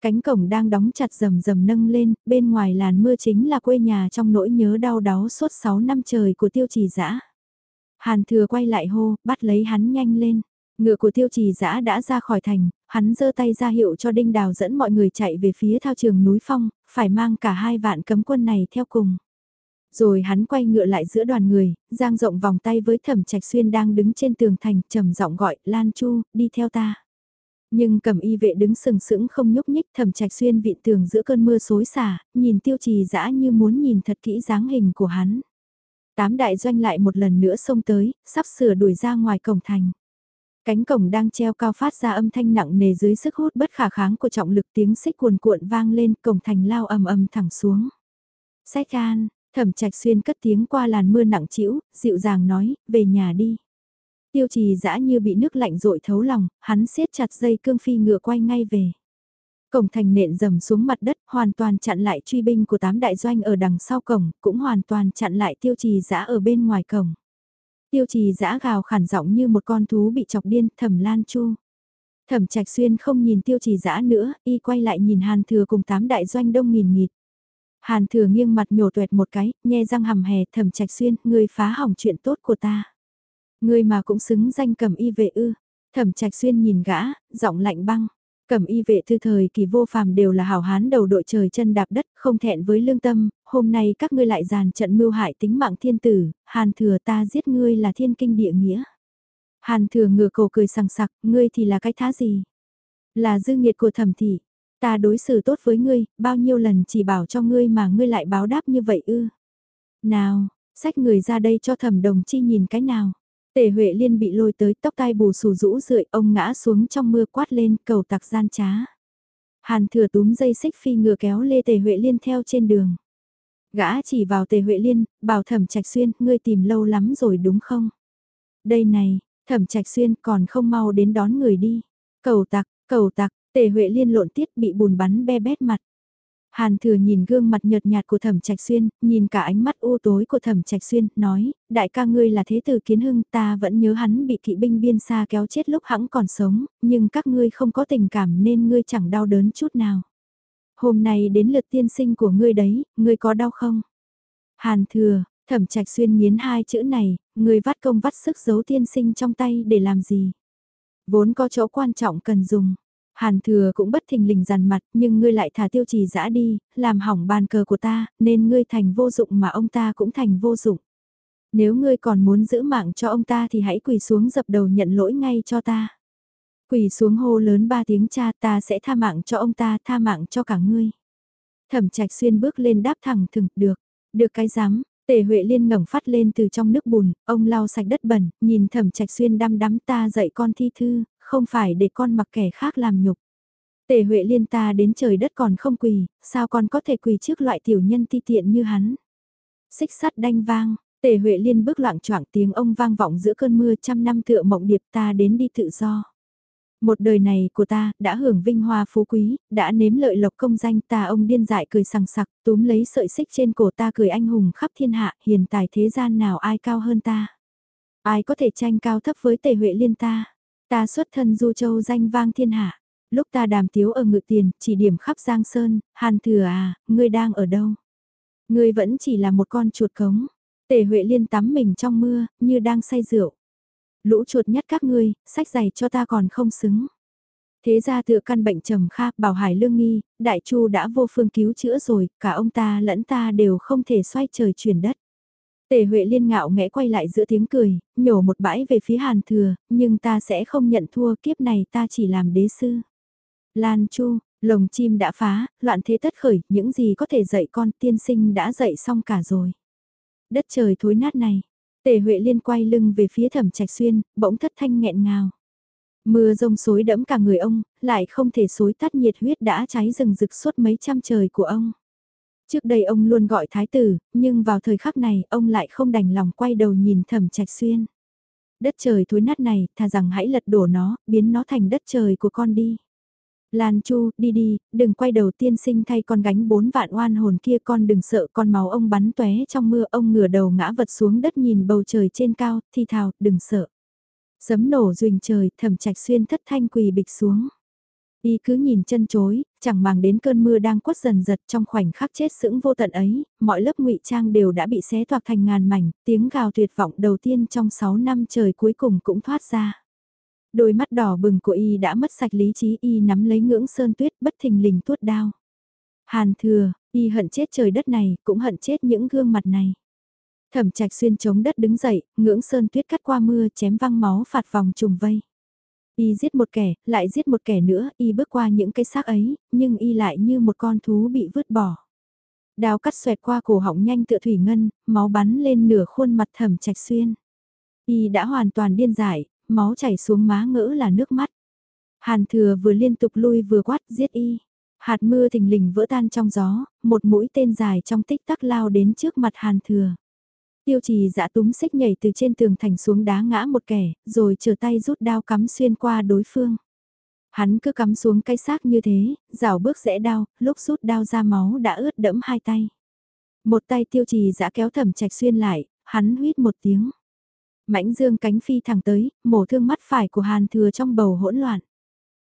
Speaker 1: Cánh cổng đang đóng chặt rầm rầm nâng lên, bên ngoài làn mưa chính là quê nhà trong nỗi nhớ đau đáu suốt 6 năm trời của tiêu trì dã Hàn thừa quay lại hô, bắt lấy hắn nhanh lên. Ngựa của tiêu trì dã đã ra khỏi thành, hắn giơ tay ra hiệu cho đinh đào dẫn mọi người chạy về phía thao trường núi phong, phải mang cả hai vạn cấm quân này theo cùng. Rồi hắn quay ngựa lại giữa đoàn người, giang rộng vòng tay với thẩm trạch xuyên đang đứng trên tường thành, trầm giọng gọi, Lan Chu, đi theo ta. Nhưng cầm y vệ đứng sừng sững không nhúc nhích thẩm trạch xuyên vị tường giữa cơn mưa xối xả, nhìn tiêu trì dã như muốn nhìn thật kỹ dáng hình của hắn. Tám đại doanh lại một lần nữa xông tới, sắp sửa đuổi ra ngoài cổng thành. Cánh cổng đang treo cao phát ra âm thanh nặng nề dưới sức hút bất khả kháng của trọng lực tiếng xích cuồn cuộn vang lên cổng thành lao ầm ầm thẳng xuống. Sách an, thẩm trạch xuyên cất tiếng qua làn mưa nặng trĩu, dịu dàng nói, về nhà đi. Tiêu trì dã như bị nước lạnh rội thấu lòng, hắn siết chặt dây cương phi ngựa quay ngay về. Cổng thành nện dầm xuống mặt đất, hoàn toàn chặn lại truy binh của tám đại doanh ở đằng sau cổng, cũng hoàn toàn chặn lại tiêu trì dã ở bên ngoài cổng. Tiêu trì giã gào khản giọng như một con thú bị chọc điên, thẩm lan chu. Thẩm trạch xuyên không nhìn tiêu trì giã nữa, y quay lại nhìn hàn thừa cùng tám đại doanh đông nghìn nghịt. Hàn thừa nghiêng mặt nhổ tuệt một cái, nhe răng hầm hè thẩm trạch xuyên, ngươi phá hỏng chuyện tốt của ta. Ngươi mà cũng xứng danh cầm y vệ ư. Thẩm trạch xuyên nhìn gã, giọng lạnh băng. Cẩm y vệ thư thời kỳ vô phàm đều là hảo hán đầu đội trời chân đạp đất, không thẹn với lương tâm, hôm nay các ngươi lại giàn trận mưu hại tính mạng thiên tử, hàn thừa ta giết ngươi là thiên kinh địa nghĩa. Hàn thừa ngửa cổ cười sằng sặc, ngươi thì là cái thá gì? Là dư nghiệt của thẩm thị, ta đối xử tốt với ngươi, bao nhiêu lần chỉ bảo cho ngươi mà ngươi lại báo đáp như vậy ư? Nào, sách người ra đây cho thẩm đồng chi nhìn cái nào? Tề Huệ Liên bị lôi tới tóc tai bù xù rũ rượi, ông ngã xuống trong mưa quát lên cầu tặc gian trá. Hàn thừa túm dây xích phi ngựa kéo lê Tề Huệ Liên theo trên đường. Gã chỉ vào Tề Huệ Liên, bảo thẩm trạch xuyên, ngươi tìm lâu lắm rồi đúng không? Đây này, thẩm trạch xuyên còn không mau đến đón người đi. Cầu tặc, cầu tặc, Tề Huệ Liên lộn tiết bị bùn bắn be bét mặt. Hàn thừa nhìn gương mặt nhợt nhạt của thẩm trạch xuyên, nhìn cả ánh mắt u tối của thẩm trạch xuyên, nói, đại ca ngươi là thế tử kiến hưng, ta vẫn nhớ hắn bị kỵ binh biên xa kéo chết lúc hãng còn sống, nhưng các ngươi không có tình cảm nên ngươi chẳng đau đớn chút nào. Hôm nay đến lượt tiên sinh của ngươi đấy, ngươi có đau không? Hàn thừa, thẩm trạch xuyên nghiến hai chữ này, ngươi vắt công vắt sức giấu tiên sinh trong tay để làm gì? Vốn có chỗ quan trọng cần dùng. Hàn thừa cũng bất thình lình dằn mặt, nhưng ngươi lại thả tiêu trì dã đi, làm hỏng bàn cờ của ta, nên ngươi thành vô dụng mà ông ta cũng thành vô dụng. Nếu ngươi còn muốn giữ mạng cho ông ta thì hãy quỳ xuống dập đầu nhận lỗi ngay cho ta. Quỳ xuống hô lớn ba tiếng cha ta sẽ tha mạng cho ông ta, tha mạng cho cả ngươi. Thẩm trạch xuyên bước lên đáp thẳng thừng, được, được cái dám, Tề Huệ Liên ngẩng phát lên từ trong nước bùn, ông lau sạch đất bẩn, nhìn Thẩm Trạch Xuyên đăm đắm ta dạy con thi thư, không phải để con mặc kẻ khác làm nhục. Tề Huệ Liên ta đến trời đất còn không quỳ, sao con có thể quỳ trước loại tiểu nhân ti tiện như hắn. Xích sắt đanh vang, Tề Huệ Liên bước loạn choạng tiếng ông vang vọng giữa cơn mưa trăm năm tựa mộng điệp ta đến đi tự do. Một đời này của ta đã hưởng vinh hoa phú quý, đã nếm lợi lộc công danh ta ông điên dại cười sằng sặc, túm lấy sợi xích trên cổ ta cười anh hùng khắp thiên hạ, hiền tài thế gian nào ai cao hơn ta. Ai có thể tranh cao thấp với tề huệ liên ta. Ta xuất thân du châu danh vang thiên hạ. Lúc ta đàm tiếu ở ngự tiền, chỉ điểm khắp Giang Sơn, Hàn Thừa à, ngươi đang ở đâu? Ngươi vẫn chỉ là một con chuột cống. Tề Huệ Liên tắm mình trong mưa, như đang say rượu. Lũ chuột nhất các ngươi, sách giày cho ta còn không xứng. Thế ra tựa căn bệnh trầm kha, bảo hải lương nghi, đại chu đã vô phương cứu chữa rồi, cả ông ta lẫn ta đều không thể xoay trời chuyển đất. Tề Huệ liên ngạo nghẽ quay lại giữa tiếng cười, nhổ một bãi về phía Hàn Thừa, nhưng ta sẽ không nhận thua kiếp này ta chỉ làm đế sư. Lan Chu, lồng chim đã phá, loạn thế tất khởi, những gì có thể dạy con tiên sinh đã dạy xong cả rồi. Đất trời thối nát này, Tề Huệ liên quay lưng về phía thẩm trạch xuyên, bỗng thất thanh nghẹn ngào. Mưa rông xối đẫm cả người ông, lại không thể xối tắt nhiệt huyết đã cháy rừng rực suốt mấy trăm trời của ông. Trước đây ông luôn gọi thái tử, nhưng vào thời khắc này ông lại không đành lòng quay đầu nhìn thẩm trạch xuyên. Đất trời thối nát này, thà rằng hãy lật đổ nó, biến nó thành đất trời của con đi. Lan Chu, đi đi, đừng quay đầu tiên sinh thay con gánh bốn vạn oan hồn kia con đừng sợ con máu ông bắn tóe trong mưa ông ngửa đầu ngã vật xuống đất nhìn bầu trời trên cao, thi thào, đừng sợ. Sấm nổ rình trời, thẩm trạch xuyên thất thanh quỳ bịch xuống. Y cứ nhìn chân chối, chẳng màng đến cơn mưa đang quất dần giật trong khoảnh khắc chết sững vô tận ấy, mọi lớp ngụy trang đều đã bị xé toạc thành ngàn mảnh, tiếng gào tuyệt vọng đầu tiên trong 6 năm trời cuối cùng cũng thoát ra. Đôi mắt đỏ bừng của y đã mất sạch lý trí y nắm lấy ngưỡng sơn tuyết bất thình lình tuốt đao. Hàn thừa, y hận chết trời đất này, cũng hận chết những gương mặt này. Thẩm trạch xuyên chống đất đứng dậy, ngưỡng sơn tuyết cắt qua mưa chém văng máu phạt vòng trùng vây. Y giết một kẻ, lại giết một kẻ nữa, y bước qua những cái xác ấy, nhưng y lại như một con thú bị vứt bỏ. Đào cắt xoẹt qua cổ họng nhanh tựa thủy ngân, máu bắn lên nửa khuôn mặt thẩm trạch xuyên. Y đã hoàn toàn điên dại, máu chảy xuống má ngỡ là nước mắt. Hàn thừa vừa liên tục lui vừa quát giết y. Hạt mưa thình lình vỡ tan trong gió, một mũi tên dài trong tích tắc lao đến trước mặt hàn thừa. Tiêu trì giả túm xích nhảy từ trên tường thành xuống đá ngã một kẻ, rồi trở tay rút đao cắm xuyên qua đối phương. Hắn cứ cắm xuống cái xác như thế, rào bước rẽ đao, lúc rút đao ra máu đã ướt đẫm hai tay. Một tay tiêu trì giả kéo thẩm trạch xuyên lại, hắn huýt một tiếng. Mãnh dương cánh phi thẳng tới, mổ thương mắt phải của hàn thừa trong bầu hỗn loạn.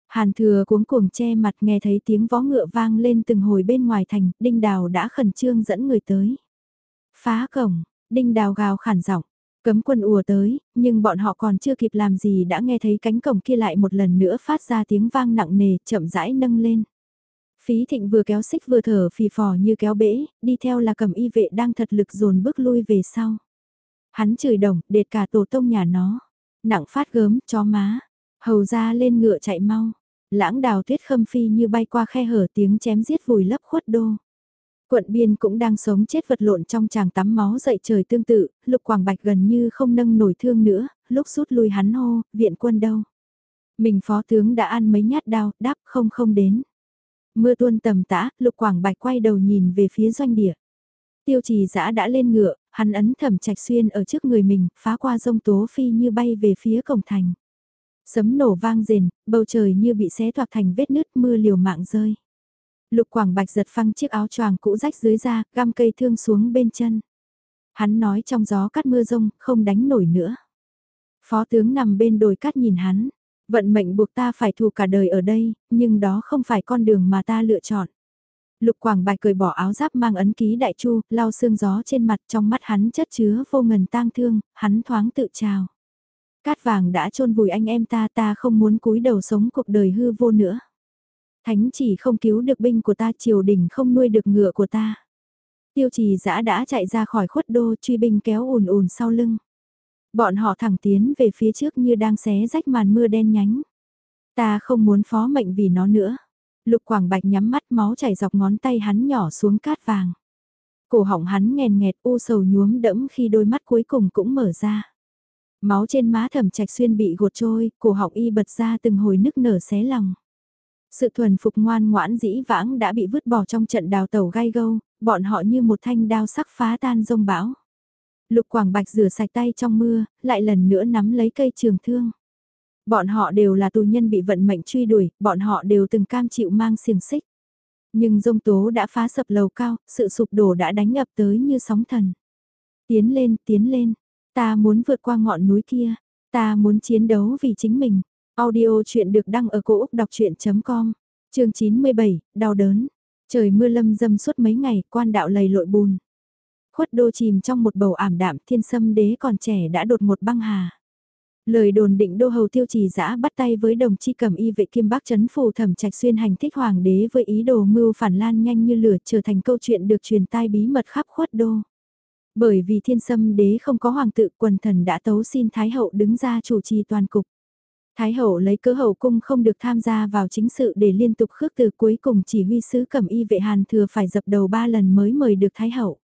Speaker 1: Hàn thừa cuống cuồng che mặt nghe thấy tiếng vó ngựa vang lên từng hồi bên ngoài thành, đinh đào đã khẩn trương dẫn người tới. Phá cổng, đinh đào gào khản giọng cấm quân ùa tới, nhưng bọn họ còn chưa kịp làm gì đã nghe thấy cánh cổng kia lại một lần nữa phát ra tiếng vang nặng nề, chậm rãi nâng lên. Phí thịnh vừa kéo xích vừa thở phì phò như kéo bể, đi theo là cầm y vệ đang thật lực dồn bước lui về sau. Hắn chửi đồng, đệt cả tổ tông nhà nó. Nặng phát gớm, chó má. Hầu ra lên ngựa chạy mau. Lãng đào tuyết khâm phi như bay qua khe hở tiếng chém giết vùi lấp khuất đô. Quận biên cũng đang sống chết vật lộn trong chàng tắm máu dậy trời tương tự, lục quảng bạch gần như không nâng nổi thương nữa, lúc rút lui hắn hô, viện quân đâu. Mình phó tướng đã ăn mấy nhát đao, đáp không không đến. Mưa tuôn tầm tã, lục quảng bạch quay đầu nhìn về phía doanh địa. Tiêu trì giã đã lên ngựa, hắn ấn thẩm trạch xuyên ở trước người mình, phá qua rông tố phi như bay về phía cổng thành. Sấm nổ vang rền, bầu trời như bị xé toạc thành vết nứt mưa liều mạng rơi. Lục Quảng Bạch giật phăng chiếc áo choàng cũ rách dưới da, găm cây thương xuống bên chân. Hắn nói trong gió cắt mưa rông, không đánh nổi nữa. Phó tướng nằm bên đồi cát nhìn hắn. Vận mệnh buộc ta phải thù cả đời ở đây, nhưng đó không phải con đường mà ta lựa chọn. Lục Quảng Bạch cười bỏ áo giáp mang ấn ký đại chu, lau sương gió trên mặt trong mắt hắn chất chứa vô ngần tang thương, hắn thoáng tự chào. Cát vàng đã chôn vùi anh em ta ta không muốn cúi đầu sống cuộc đời hư vô nữa. Thánh chỉ không cứu được binh của ta triều đình không nuôi được ngựa của ta. Tiêu trì giã đã chạy ra khỏi khuất đô truy binh kéo ùn ùn sau lưng. Bọn họ thẳng tiến về phía trước như đang xé rách màn mưa đen nhánh. Ta không muốn phó mệnh vì nó nữa. Lục Quảng Bạch nhắm mắt máu chảy dọc ngón tay hắn nhỏ xuống cát vàng. Cổ họng hắn nghèn nghẹt u sầu nhuốm đẫm khi đôi mắt cuối cùng cũng mở ra. Máu trên má thẩm trạch xuyên bị gột trôi, cổ họng y bật ra từng hồi nức nở xé lòng. Sự thuần phục ngoan ngoãn dĩ vãng đã bị vứt bỏ trong trận đào tàu gai gâu, bọn họ như một thanh đao sắc phá tan rông bão. Lục Quảng Bạch rửa sạch tay trong mưa, lại lần nữa nắm lấy cây trường thương. Bọn họ đều là tù nhân bị vận mệnh truy đuổi, bọn họ đều từng cam chịu mang xiềng xích. Nhưng rông tố đã phá sập lầu cao, sự sụp đổ đã đánh ập tới như sóng thần. Tiến lên, tiến lên, ta muốn vượt qua ngọn núi kia, ta muốn chiến đấu vì chính mình. Audio chuyện được đăng ở cổ Úc đọc chuyện.com, trường 97, đau đớn. Trời mưa lâm dâm suốt mấy ngày, quan đạo lầy lội bùn. Khuất đô chìm trong một bầu ảm đạm thiên sâm đế còn trẻ đã đột một băng hà. Lời đồn định đô hầu tiêu trì giã bắt tay với đồng chi cầm y vệ kim bắc chấn phù thẩm trạch xuyên hành thích hoàng đế với ý đồ mưu phản lan nhanh như lửa trở thành câu chuyện được truyền tai bí mật khắp khuất đô. Bởi vì thiên sâm đế không có hoàng tự quần thần đã tấu xin Thái hậu đứng ra chủ trì toàn cục. Thái hậu lấy cớ hậu cung không được tham gia vào chính sự để liên tục khước từ cuối cùng chỉ huy sứ cẩm y vệ hàn thừa phải dập đầu ba lần mới mời được Thái hậu.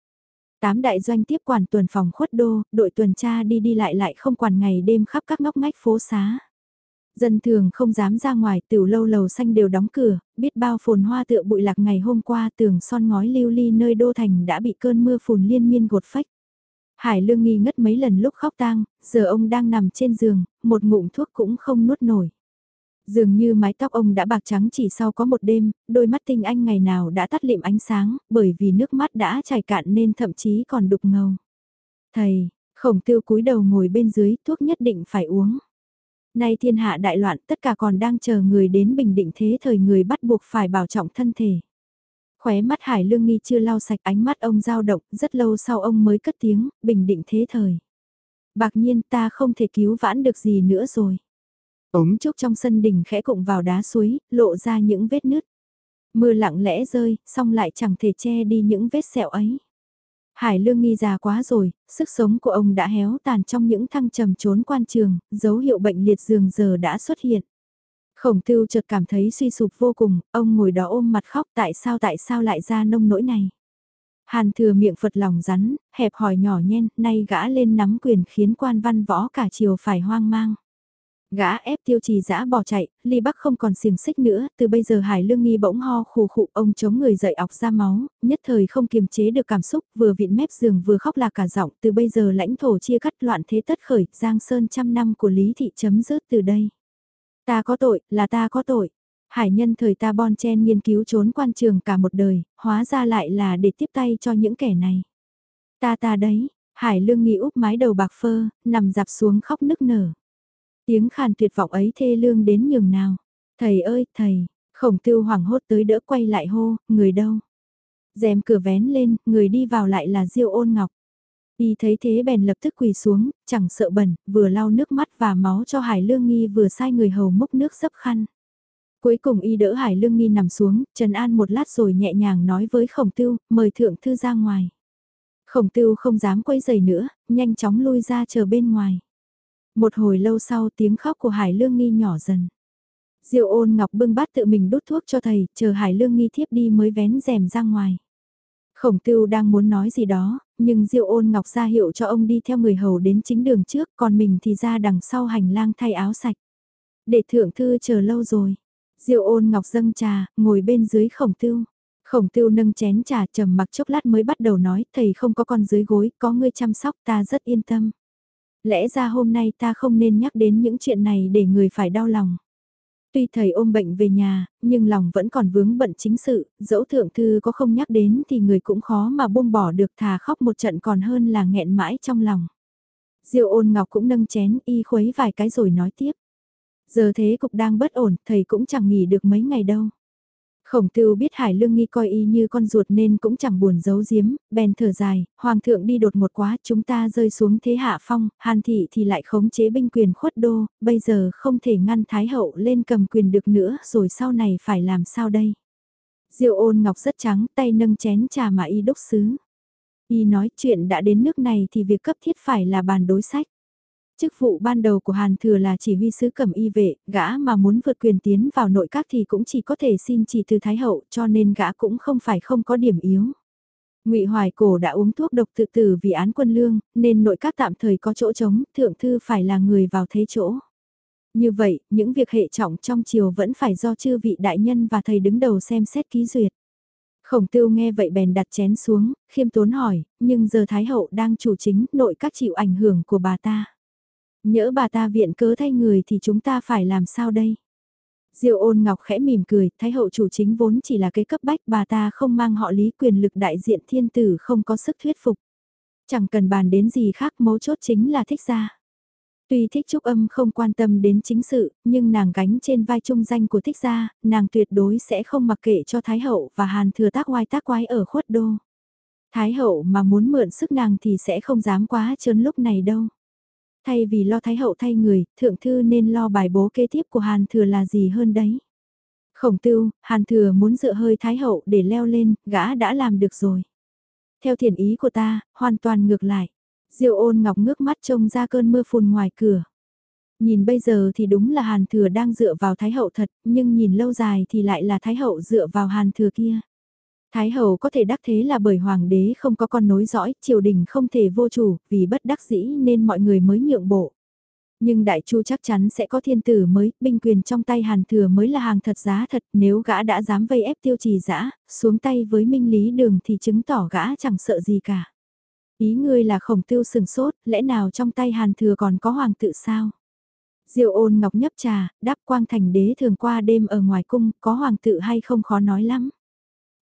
Speaker 1: Tám đại doanh tiếp quản tuần phòng khuất đô, đội tuần tra đi đi lại lại không quản ngày đêm khắp các ngóc ngách phố xá. Dân thường không dám ra ngoài, tiểu lâu lầu xanh đều đóng cửa, biết bao phồn hoa tựa bụi lạc ngày hôm qua tường son ngói lưu ly nơi đô thành đã bị cơn mưa phùn liên miên gột phách. Hải lương nghi ngất mấy lần lúc khóc tang, giờ ông đang nằm trên giường, một ngụm thuốc cũng không nuốt nổi. Dường như mái tóc ông đã bạc trắng chỉ sau có một đêm, đôi mắt tinh anh ngày nào đã tắt liệm ánh sáng, bởi vì nước mắt đã chảy cạn nên thậm chí còn đục ngầu. Thầy, khổng tiêu cúi đầu ngồi bên dưới, thuốc nhất định phải uống. Nay thiên hạ đại loạn tất cả còn đang chờ người đến bình định thế thời người bắt buộc phải bảo trọng thân thể. Khóe mắt Hải Lương Nghi chưa lau sạch ánh mắt ông dao động, rất lâu sau ông mới cất tiếng, bình định thế thời. Bạc nhiên ta không thể cứu vãn được gì nữa rồi. Ống trúc trong sân đình khẽ cụng vào đá suối, lộ ra những vết nứt. Mưa lặng lẽ rơi, xong lại chẳng thể che đi những vết sẹo ấy. Hải lương nghi già quá rồi, sức sống của ông đã héo tàn trong những thăng trầm trốn quan trường, dấu hiệu bệnh liệt giường giờ đã xuất hiện. Khổng tưu chợt cảm thấy suy sụp vô cùng, ông ngồi đó ôm mặt khóc tại sao tại sao lại ra nông nỗi này. Hàn thừa miệng Phật lòng rắn, hẹp hỏi nhỏ nhen, nay gã lên nắm quyền khiến quan văn võ cả chiều phải hoang mang. Gã ép tiêu trì giã bỏ chạy, ly bắc không còn xiềng xích nữa, từ bây giờ hải lương nghi bỗng ho khù khụ ông chống người dậy ọc ra máu, nhất thời không kiềm chế được cảm xúc, vừa vịn mép giường vừa khóc là cả giọng, từ bây giờ lãnh thổ chia cắt loạn thế tất khởi, giang sơn trăm năm của lý thị chấm dứt từ đây. Ta có tội, là ta có tội. Hải nhân thời ta bon chen nghiên cứu trốn quan trường cả một đời, hóa ra lại là để tiếp tay cho những kẻ này. Ta ta đấy, Hải lương nghi úp mái đầu bạc phơ, nằm dạp xuống khóc nức nở. Tiếng khàn tuyệt vọng ấy thê lương đến nhường nào. Thầy ơi, thầy, khổng tiêu hoảng hốt tới đỡ quay lại hô, người đâu? rèm cửa vén lên, người đi vào lại là Diêu ôn ngọc. Y thấy thế bèn lập tức quỳ xuống, chẳng sợ bẩn, vừa lau nước mắt và máu cho Hải Lương Nghi vừa sai người hầu múc nước dấp khăn. Cuối cùng y đỡ Hải Lương Nghi nằm xuống, Trần An một lát rồi nhẹ nhàng nói với khổng tiêu, mời thượng thư ra ngoài. Khổng tiêu không dám quay giày nữa, nhanh chóng lui ra chờ bên ngoài. Một hồi lâu sau tiếng khóc của Hải Lương Nghi nhỏ dần. Diệu ôn ngọc bưng bát tự mình đút thuốc cho thầy, chờ Hải Lương Nghi thiếp đi mới vén rèm ra ngoài. Khổng tiêu đang muốn nói gì đó, nhưng Diêu ôn ngọc ra hiệu cho ông đi theo người hầu đến chính đường trước, còn mình thì ra đằng sau hành lang thay áo sạch. Để thượng thư chờ lâu rồi. Diêu ôn ngọc dâng trà, ngồi bên dưới khổng tiêu. Khổng tiêu nâng chén trà trầm mặc chốc lát mới bắt đầu nói, thầy không có con dưới gối, có ngươi chăm sóc ta rất yên tâm. Lẽ ra hôm nay ta không nên nhắc đến những chuyện này để người phải đau lòng. Tuy thầy ôm bệnh về nhà, nhưng lòng vẫn còn vướng bận chính sự, dẫu thượng thư có không nhắc đến thì người cũng khó mà buông bỏ được thà khóc một trận còn hơn là nghẹn mãi trong lòng. diêu ôn ngọc cũng nâng chén y khuấy vài cái rồi nói tiếp. Giờ thế cục đang bất ổn, thầy cũng chẳng nghỉ được mấy ngày đâu. Khổng tưu biết Hải Lương Nghi coi y như con ruột nên cũng chẳng buồn giấu giếm, bèn thở dài, Hoàng thượng đi đột một quá, chúng ta rơi xuống thế hạ phong, Hàn Thị thì lại khống chế binh quyền khuất đô, bây giờ không thể ngăn Thái Hậu lên cầm quyền được nữa, rồi sau này phải làm sao đây? Diệu ôn ngọc rất trắng, tay nâng chén trà mà y đúc xứ. Y nói chuyện đã đến nước này thì việc cấp thiết phải là bàn đối sách. Chức vụ ban đầu của Hàn Thừa là chỉ huy sứ cầm y vệ, gã mà muốn vượt quyền tiến vào nội các thì cũng chỉ có thể xin chỉ từ Thái Hậu cho nên gã cũng không phải không có điểm yếu. ngụy Hoài Cổ đã uống thuốc độc tự tử vì án quân lương, nên nội các tạm thời có chỗ trống, thượng thư phải là người vào thế chỗ. Như vậy, những việc hệ trọng trong triều vẫn phải do chư vị đại nhân và thầy đứng đầu xem xét ký duyệt. Khổng tưu nghe vậy bèn đặt chén xuống, khiêm tốn hỏi, nhưng giờ Thái Hậu đang chủ chính nội các chịu ảnh hưởng của bà ta. Nhỡ bà ta viện cớ thay người thì chúng ta phải làm sao đây? Diệu ôn ngọc khẽ mỉm cười, Thái hậu chủ chính vốn chỉ là cái cấp bách bà ta không mang họ lý quyền lực đại diện thiên tử không có sức thuyết phục. Chẳng cần bàn đến gì khác mấu chốt chính là thích gia. Tuy thích trúc âm không quan tâm đến chính sự, nhưng nàng gánh trên vai trung danh của thích gia, nàng tuyệt đối sẽ không mặc kệ cho Thái hậu và hàn thừa tác oai tác quái ở khuất đô. Thái hậu mà muốn mượn sức nàng thì sẽ không dám quá trớn lúc này đâu. Thay vì lo thái hậu thay người, thượng thư nên lo bài bố kế tiếp của Hàn Thừa là gì hơn đấy. Khổng tưu, Hàn Thừa muốn dựa hơi thái hậu để leo lên, gã đã làm được rồi. Theo thiền ý của ta, hoàn toàn ngược lại. diêu ôn ngọc ngước mắt trông ra cơn mưa phùn ngoài cửa. Nhìn bây giờ thì đúng là Hàn Thừa đang dựa vào Thái Hậu thật, nhưng nhìn lâu dài thì lại là Thái Hậu dựa vào Hàn Thừa kia. Thái hậu có thể đắc thế là bởi hoàng đế không có con nối dõi, triều đình không thể vô chủ, vì bất đắc dĩ nên mọi người mới nhượng bộ. Nhưng đại chu chắc chắn sẽ có thiên tử mới, binh quyền trong tay hàn thừa mới là hàng thật giá thật, nếu gã đã dám vây ép tiêu trì dã xuống tay với minh lý đường thì chứng tỏ gã chẳng sợ gì cả. Ý ngươi là khổng tiêu sừng sốt, lẽ nào trong tay hàn thừa còn có hoàng tự sao? Diệu ôn ngọc nhấp trà, đáp quang thành đế thường qua đêm ở ngoài cung, có hoàng tự hay không khó nói lắm.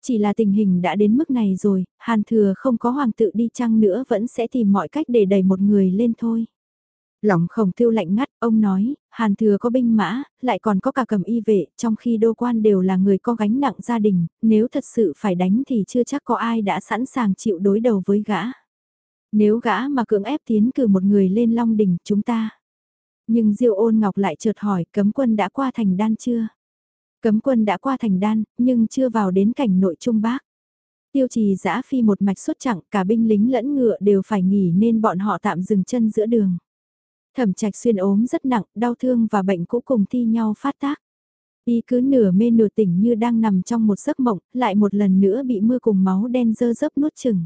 Speaker 1: Chỉ là tình hình đã đến mức này rồi, Hàn Thừa không có hoàng tự đi chăng nữa vẫn sẽ tìm mọi cách để đẩy một người lên thôi. Lòng khổng tiêu lạnh ngắt, ông nói, Hàn Thừa có binh mã, lại còn có cả cầm y vệ, trong khi đô quan đều là người có gánh nặng gia đình, nếu thật sự phải đánh thì chưa chắc có ai đã sẵn sàng chịu đối đầu với gã. Nếu gã mà cưỡng ép tiến cử một người lên Long Đỉnh chúng ta. Nhưng Diêu ôn ngọc lại chợt hỏi cấm quân đã qua thành đan chưa? Cấm quân đã qua thành đan, nhưng chưa vào đến cảnh nội trung bác. Tiêu trì giã phi một mạch xuất chặng, cả binh lính lẫn ngựa đều phải nghỉ nên bọn họ tạm dừng chân giữa đường. Thẩm trạch xuyên ốm rất nặng, đau thương và bệnh cũ cùng thi nhau phát tác. Y cứ nửa mê nửa tỉnh như đang nằm trong một giấc mộng, lại một lần nữa bị mưa cùng máu đen dơ dấp nuốt chừng.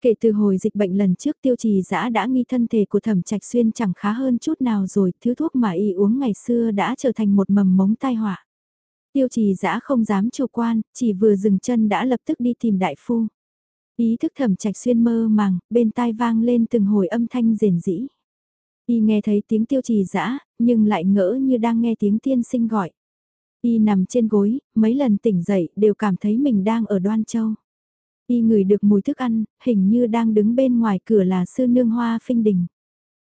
Speaker 1: Kể từ hồi dịch bệnh lần trước tiêu trì giã đã nghi thân thể của thẩm trạch xuyên chẳng khá hơn chút nào rồi, thứ thuốc mà y uống ngày xưa đã trở thành một mầm mống tai họa. Tiêu trì dã không dám chủ quan, chỉ vừa dừng chân đã lập tức đi tìm đại phu. Ý thức thẩm trạch xuyên mơ màng, bên tai vang lên từng hồi âm thanh rền rĩ. Y nghe thấy tiếng tiêu trì dã nhưng lại ngỡ như đang nghe tiếng tiên sinh gọi. Y nằm trên gối, mấy lần tỉnh dậy đều cảm thấy mình đang ở Đoan Châu. Y ngửi được mùi thức ăn, hình như đang đứng bên ngoài cửa là sư nương hoa phinh đình.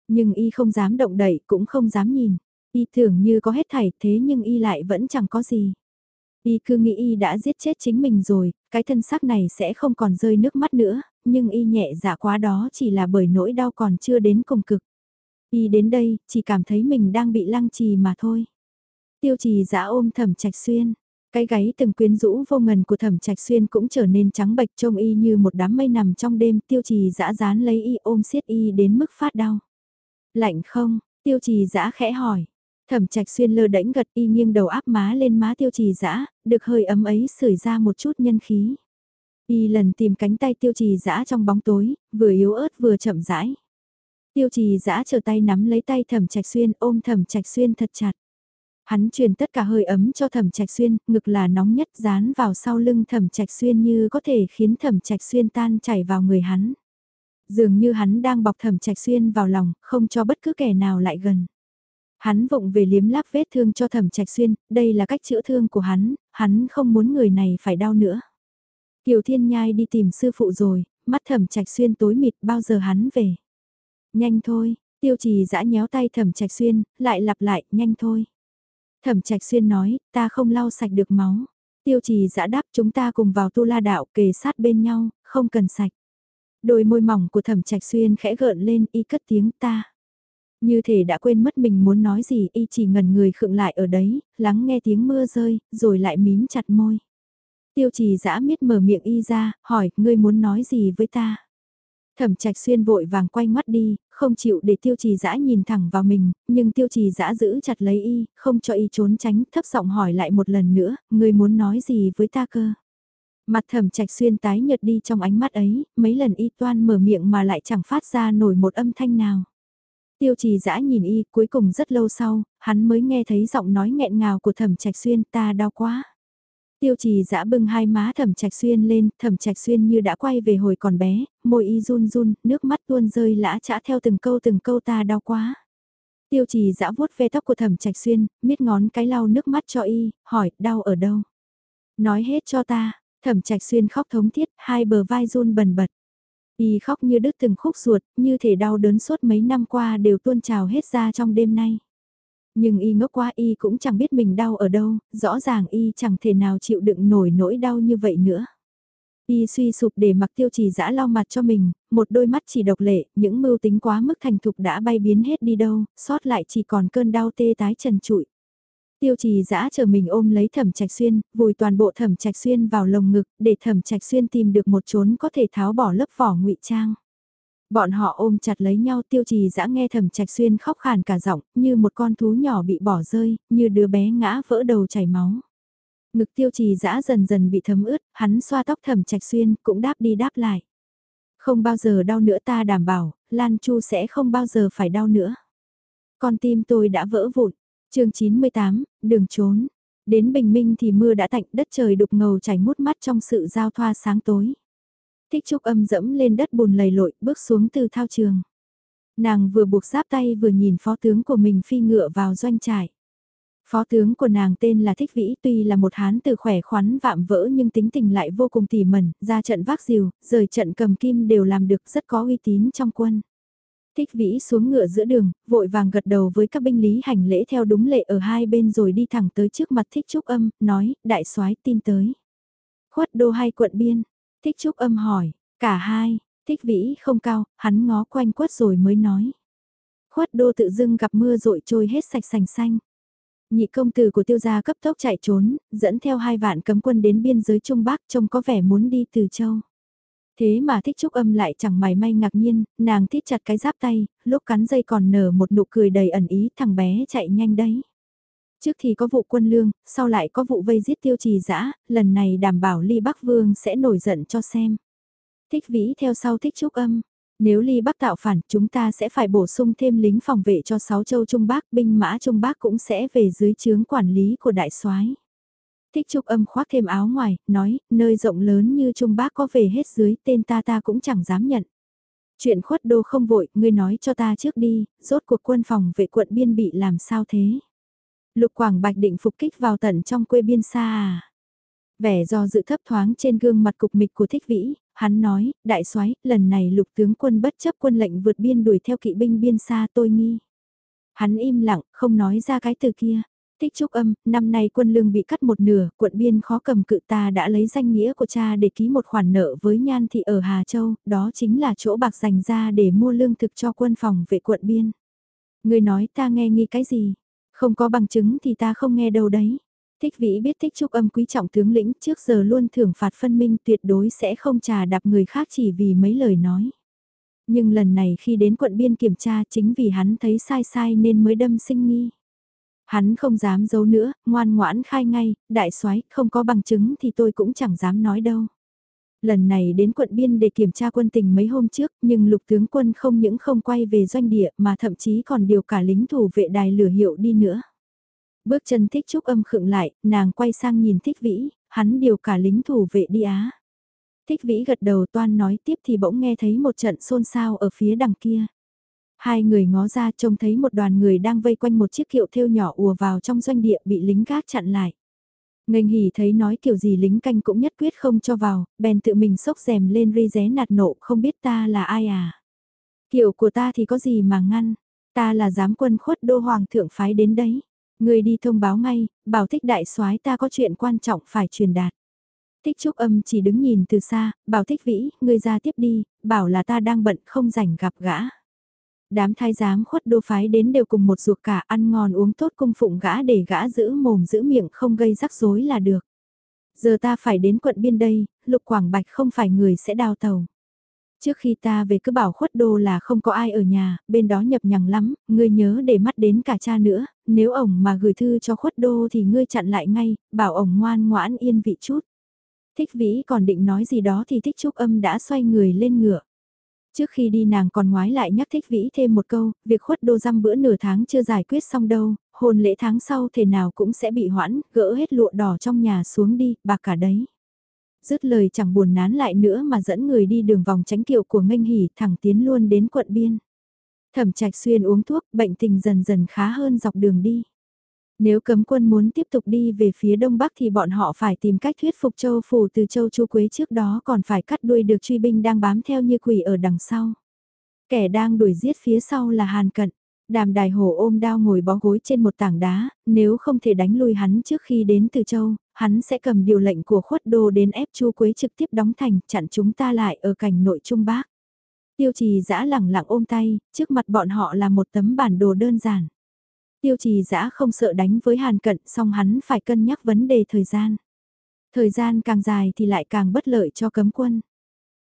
Speaker 1: Nhưng Y không dám động đậy cũng không dám nhìn. Y tưởng như có hết thảy thế nhưng Y lại vẫn chẳng có gì. Y cứ nghĩ Y đã giết chết chính mình rồi, cái thân xác này sẽ không còn rơi nước mắt nữa, nhưng Y nhẹ dạ quá đó chỉ là bởi nỗi đau còn chưa đến cùng cực. Y đến đây, chỉ cảm thấy mình đang bị lăng trì mà thôi. Tiêu trì giã ôm thẩm trạch xuyên. Cái gáy từng quyến rũ vô ngần của thẩm trạch xuyên cũng trở nên trắng bệch trông y như một đám mây nằm trong đêm tiêu trì dã dán lấy y ôm siết y đến mức phát đau. Lạnh không, tiêu trì dã khẽ hỏi. Thẩm trạch xuyên lơ đễnh gật y nghiêng đầu áp má lên má tiêu trì dã được hơi ấm ấy sưởi ra một chút nhân khí. Y lần tìm cánh tay tiêu trì dã trong bóng tối, vừa yếu ớt vừa chậm rãi. Tiêu trì dã chờ tay nắm lấy tay thẩm trạch xuyên ôm thẩm trạch xuyên thật chặt. Hắn truyền tất cả hơi ấm cho thẩm trạch xuyên, ngực là nóng nhất dán vào sau lưng thẩm trạch xuyên như có thể khiến thẩm trạch xuyên tan chảy vào người hắn. Dường như hắn đang bọc thẩm trạch xuyên vào lòng, không cho bất cứ kẻ nào lại gần. Hắn vụng về liếm láp vết thương cho thẩm trạch xuyên, đây là cách chữa thương của hắn, hắn không muốn người này phải đau nữa. Kiều Thiên Nhai đi tìm sư phụ rồi, mắt thẩm trạch xuyên tối mịt bao giờ hắn về. Nhanh thôi, tiêu trì giã nhéo tay thẩm trạch xuyên, lại lặp lại, nhanh thôi. Thẩm trạch xuyên nói, ta không lau sạch được máu. Tiêu trì giã đáp chúng ta cùng vào tu la đạo kề sát bên nhau, không cần sạch. Đôi môi mỏng của thẩm trạch xuyên khẽ gợn lên y cất tiếng ta. Như thể đã quên mất mình muốn nói gì y chỉ ngẩn người khựng lại ở đấy, lắng nghe tiếng mưa rơi, rồi lại mím chặt môi. Tiêu trì giã miết mở miệng y ra, hỏi, ngươi muốn nói gì với ta? Thẩm trạch xuyên vội vàng quay mắt đi, không chịu để tiêu trì dã nhìn thẳng vào mình, nhưng tiêu trì dã giữ chặt lấy y, không cho y trốn tránh, thấp giọng hỏi lại một lần nữa, ngươi muốn nói gì với ta cơ? Mặt thẩm trạch xuyên tái nhợt đi trong ánh mắt ấy, mấy lần y toan mở miệng mà lại chẳng phát ra nổi một âm thanh nào. Tiêu trì dã nhìn y, cuối cùng rất lâu sau, hắn mới nghe thấy giọng nói nghẹn ngào của thẩm trạch xuyên ta đau quá. Tiêu trì dã bưng hai má thẩm trạch xuyên lên, thẩm trạch xuyên như đã quay về hồi còn bé, môi y run run, nước mắt tuôn rơi lã chã theo từng câu từng câu ta đau quá. Tiêu trì dã vuốt ve tóc của thẩm trạch xuyên, miết ngón cái lau nước mắt cho y, hỏi, đau ở đâu? Nói hết cho ta, thẩm trạch xuyên khóc thống thiết, hai bờ vai run bần bật. Y khóc như đứt từng khúc ruột, như thể đau đớn suốt mấy năm qua đều tuôn trào hết ra trong đêm nay. Nhưng y ngốc quá y cũng chẳng biết mình đau ở đâu, rõ ràng y chẳng thể nào chịu đựng nổi nỗi đau như vậy nữa. Y suy sụp để mặc tiêu trì dã lau mặt cho mình, một đôi mắt chỉ độc lệ, những mưu tính quá mức thành thục đã bay biến hết đi đâu, sót lại chỉ còn cơn đau tê tái trần trụi. Tiêu trì dã chờ mình ôm lấy thẩm trạch xuyên, vùi toàn bộ thẩm trạch xuyên vào lồng ngực, để thẩm trạch xuyên tìm được một chốn có thể tháo bỏ lớp vỏ ngụy trang. Bọn họ ôm chặt lấy nhau tiêu trì dã nghe thẩm trạch xuyên khóc khàn cả giọng, như một con thú nhỏ bị bỏ rơi, như đứa bé ngã vỡ đầu chảy máu. Ngực tiêu trì dã dần dần bị thấm ướt, hắn xoa tóc thẩm trạch xuyên, cũng đáp đi đáp lại. Không bao giờ đau nữa ta đảm bảo, Lan Chu sẽ không bao giờ phải đau nữa. Con tim tôi đã vỡ vụn chương 98, đường trốn. Đến bình minh thì mưa đã tạnh đất trời đục ngầu chảy mút mắt trong sự giao thoa sáng tối. Thích Trúc âm dẫm lên đất bùn lầy lội, bước xuống từ thao trường. Nàng vừa buộc giáp tay vừa nhìn phó tướng của mình phi ngựa vào doanh trại. Phó tướng của nàng tên là Thích Vĩ tuy là một hán từ khỏe khoắn vạm vỡ nhưng tính tình lại vô cùng tỉ mẩn, ra trận vác diều, rời trận cầm kim đều làm được rất có uy tín trong quân. Thích Vĩ xuống ngựa giữa đường, vội vàng gật đầu với các binh lý hành lễ theo đúng lệ ở hai bên rồi đi thẳng tới trước mặt Thích Trúc Âm, nói, đại soái tin tới. Khuất đô hay quận biên, Thích Trúc Âm hỏi, cả hai, Thích Vĩ không cao, hắn ngó quanh quất rồi mới nói. Khuất đô tự dưng gặp mưa rội trôi hết sạch sành xanh. Nhị công tử của tiêu gia cấp tốc chạy trốn, dẫn theo hai vạn cấm quân đến biên giới Trung Bắc trông có vẻ muốn đi từ châu. Thế mà thích trúc âm lại chẳng mày may ngạc nhiên, nàng thít chặt cái giáp tay, lúc cắn dây còn nở một nụ cười đầy ẩn ý thằng bé chạy nhanh đấy. Trước thì có vụ quân lương, sau lại có vụ vây giết tiêu trì dã lần này đảm bảo ly Bắc Vương sẽ nổi giận cho xem. Thích vĩ theo sau thích trúc âm. Nếu ly bắc tạo phản, chúng ta sẽ phải bổ sung thêm lính phòng vệ cho sáu châu Trung Bắc, binh mã Trung Bắc cũng sẽ về dưới chướng quản lý của đại soái. Thích trúc âm khoác thêm áo ngoài, nói, nơi rộng lớn như Trung Bắc có về hết dưới tên ta ta cũng chẳng dám nhận. Chuyện khuất đô không vội, ngươi nói cho ta trước đi, rốt cuộc quân phòng vệ quận biên bị làm sao thế? Lục Quảng Bạch định phục kích vào tận trong quê biên xa à? Vẻ do dự thấp thoáng trên gương mặt cục mịch của thích vĩ, hắn nói, đại soái lần này lục tướng quân bất chấp quân lệnh vượt biên đuổi theo kỵ binh biên xa tôi nghi. Hắn im lặng, không nói ra cái từ kia. Tích trúc âm, năm nay quân lương bị cắt một nửa, quận biên khó cầm cự ta đã lấy danh nghĩa của cha để ký một khoản nợ với Nhan Thị ở Hà Châu, đó chính là chỗ bạc dành ra để mua lương thực cho quân phòng vệ quận biên. Người nói ta nghe nghi cái gì? Không có bằng chứng thì ta không nghe đâu đấy. Thích vĩ biết thích trúc âm quý trọng tướng lĩnh trước giờ luôn thưởng phạt phân minh tuyệt đối sẽ không trà đạp người khác chỉ vì mấy lời nói. Nhưng lần này khi đến quận biên kiểm tra chính vì hắn thấy sai sai nên mới đâm sinh nghi. Hắn không dám giấu nữa, ngoan ngoãn khai ngay, đại soái không có bằng chứng thì tôi cũng chẳng dám nói đâu. Lần này đến quận biên để kiểm tra quân tình mấy hôm trước, nhưng lục tướng quân không những không quay về doanh địa mà thậm chí còn điều cả lính thủ vệ đài lửa hiệu đi nữa. Bước chân thích trúc âm khựng lại, nàng quay sang nhìn thích vĩ, hắn điều cả lính thủ vệ đi á. Thích vĩ gật đầu toan nói tiếp thì bỗng nghe thấy một trận xôn xao ở phía đằng kia. Hai người ngó ra trông thấy một đoàn người đang vây quanh một chiếc kiệu thêu nhỏ ùa vào trong doanh địa bị lính gác chặn lại. Ngành hỉ thấy nói kiểu gì lính canh cũng nhất quyết không cho vào, bèn tự mình sốc rèm lên ri ré nạt nộ không biết ta là ai à. Kiệu của ta thì có gì mà ngăn, ta là giám quân khuất đô hoàng thượng phái đến đấy. Người đi thông báo ngay, bảo thích đại soái ta có chuyện quan trọng phải truyền đạt. Thích trúc âm chỉ đứng nhìn từ xa, bảo thích vĩ, ngươi ra tiếp đi, bảo là ta đang bận không rảnh gặp gã. Đám thái giám khuất đô phái đến đều cùng một ruột cả ăn ngon uống tốt cung phụng gã để gã giữ mồm giữ miệng không gây rắc rối là được. Giờ ta phải đến quận biên đây, lục quảng bạch không phải người sẽ đào tàu. Trước khi ta về cứ bảo khuất đô là không có ai ở nhà, bên đó nhập nhằng lắm, ngươi nhớ để mắt đến cả cha nữa, nếu ổng mà gửi thư cho khuất đô thì ngươi chặn lại ngay, bảo ổng ngoan ngoãn yên vị chút. Thích vĩ còn định nói gì đó thì thích trúc âm đã xoay người lên ngựa. Trước khi đi nàng còn ngoái lại nhắc thích vĩ thêm một câu, việc khuất đô răm bữa nửa tháng chưa giải quyết xong đâu, hôn lễ tháng sau thể nào cũng sẽ bị hoãn, gỡ hết lụa đỏ trong nhà xuống đi, bạc cả đấy. Dứt lời chẳng buồn nán lại nữa mà dẫn người đi đường vòng tránh kiệu của nghênh hỉ thẳng tiến luôn đến quận biên. Thẩm trạch xuyên uống thuốc, bệnh tình dần dần khá hơn dọc đường đi. Nếu cấm quân muốn tiếp tục đi về phía đông bắc thì bọn họ phải tìm cách thuyết phục châu phủ từ châu chu quế trước đó còn phải cắt đuôi được truy binh đang bám theo như quỷ ở đằng sau. Kẻ đang đuổi giết phía sau là Hàn Cận. Đàm đài hổ ôm đao ngồi bó gối trên một tảng đá, nếu không thể đánh lui hắn trước khi đến từ châu, hắn sẽ cầm điều lệnh của khuất đô đến ép chu quế trực tiếp đóng thành, chặn chúng ta lại ở cảnh nội trung bác. Tiêu trì giã lẳng lặng ôm tay, trước mặt bọn họ là một tấm bản đồ đơn giản. Tiêu trì dã không sợ đánh với hàn cận, song hắn phải cân nhắc vấn đề thời gian. Thời gian càng dài thì lại càng bất lợi cho cấm quân.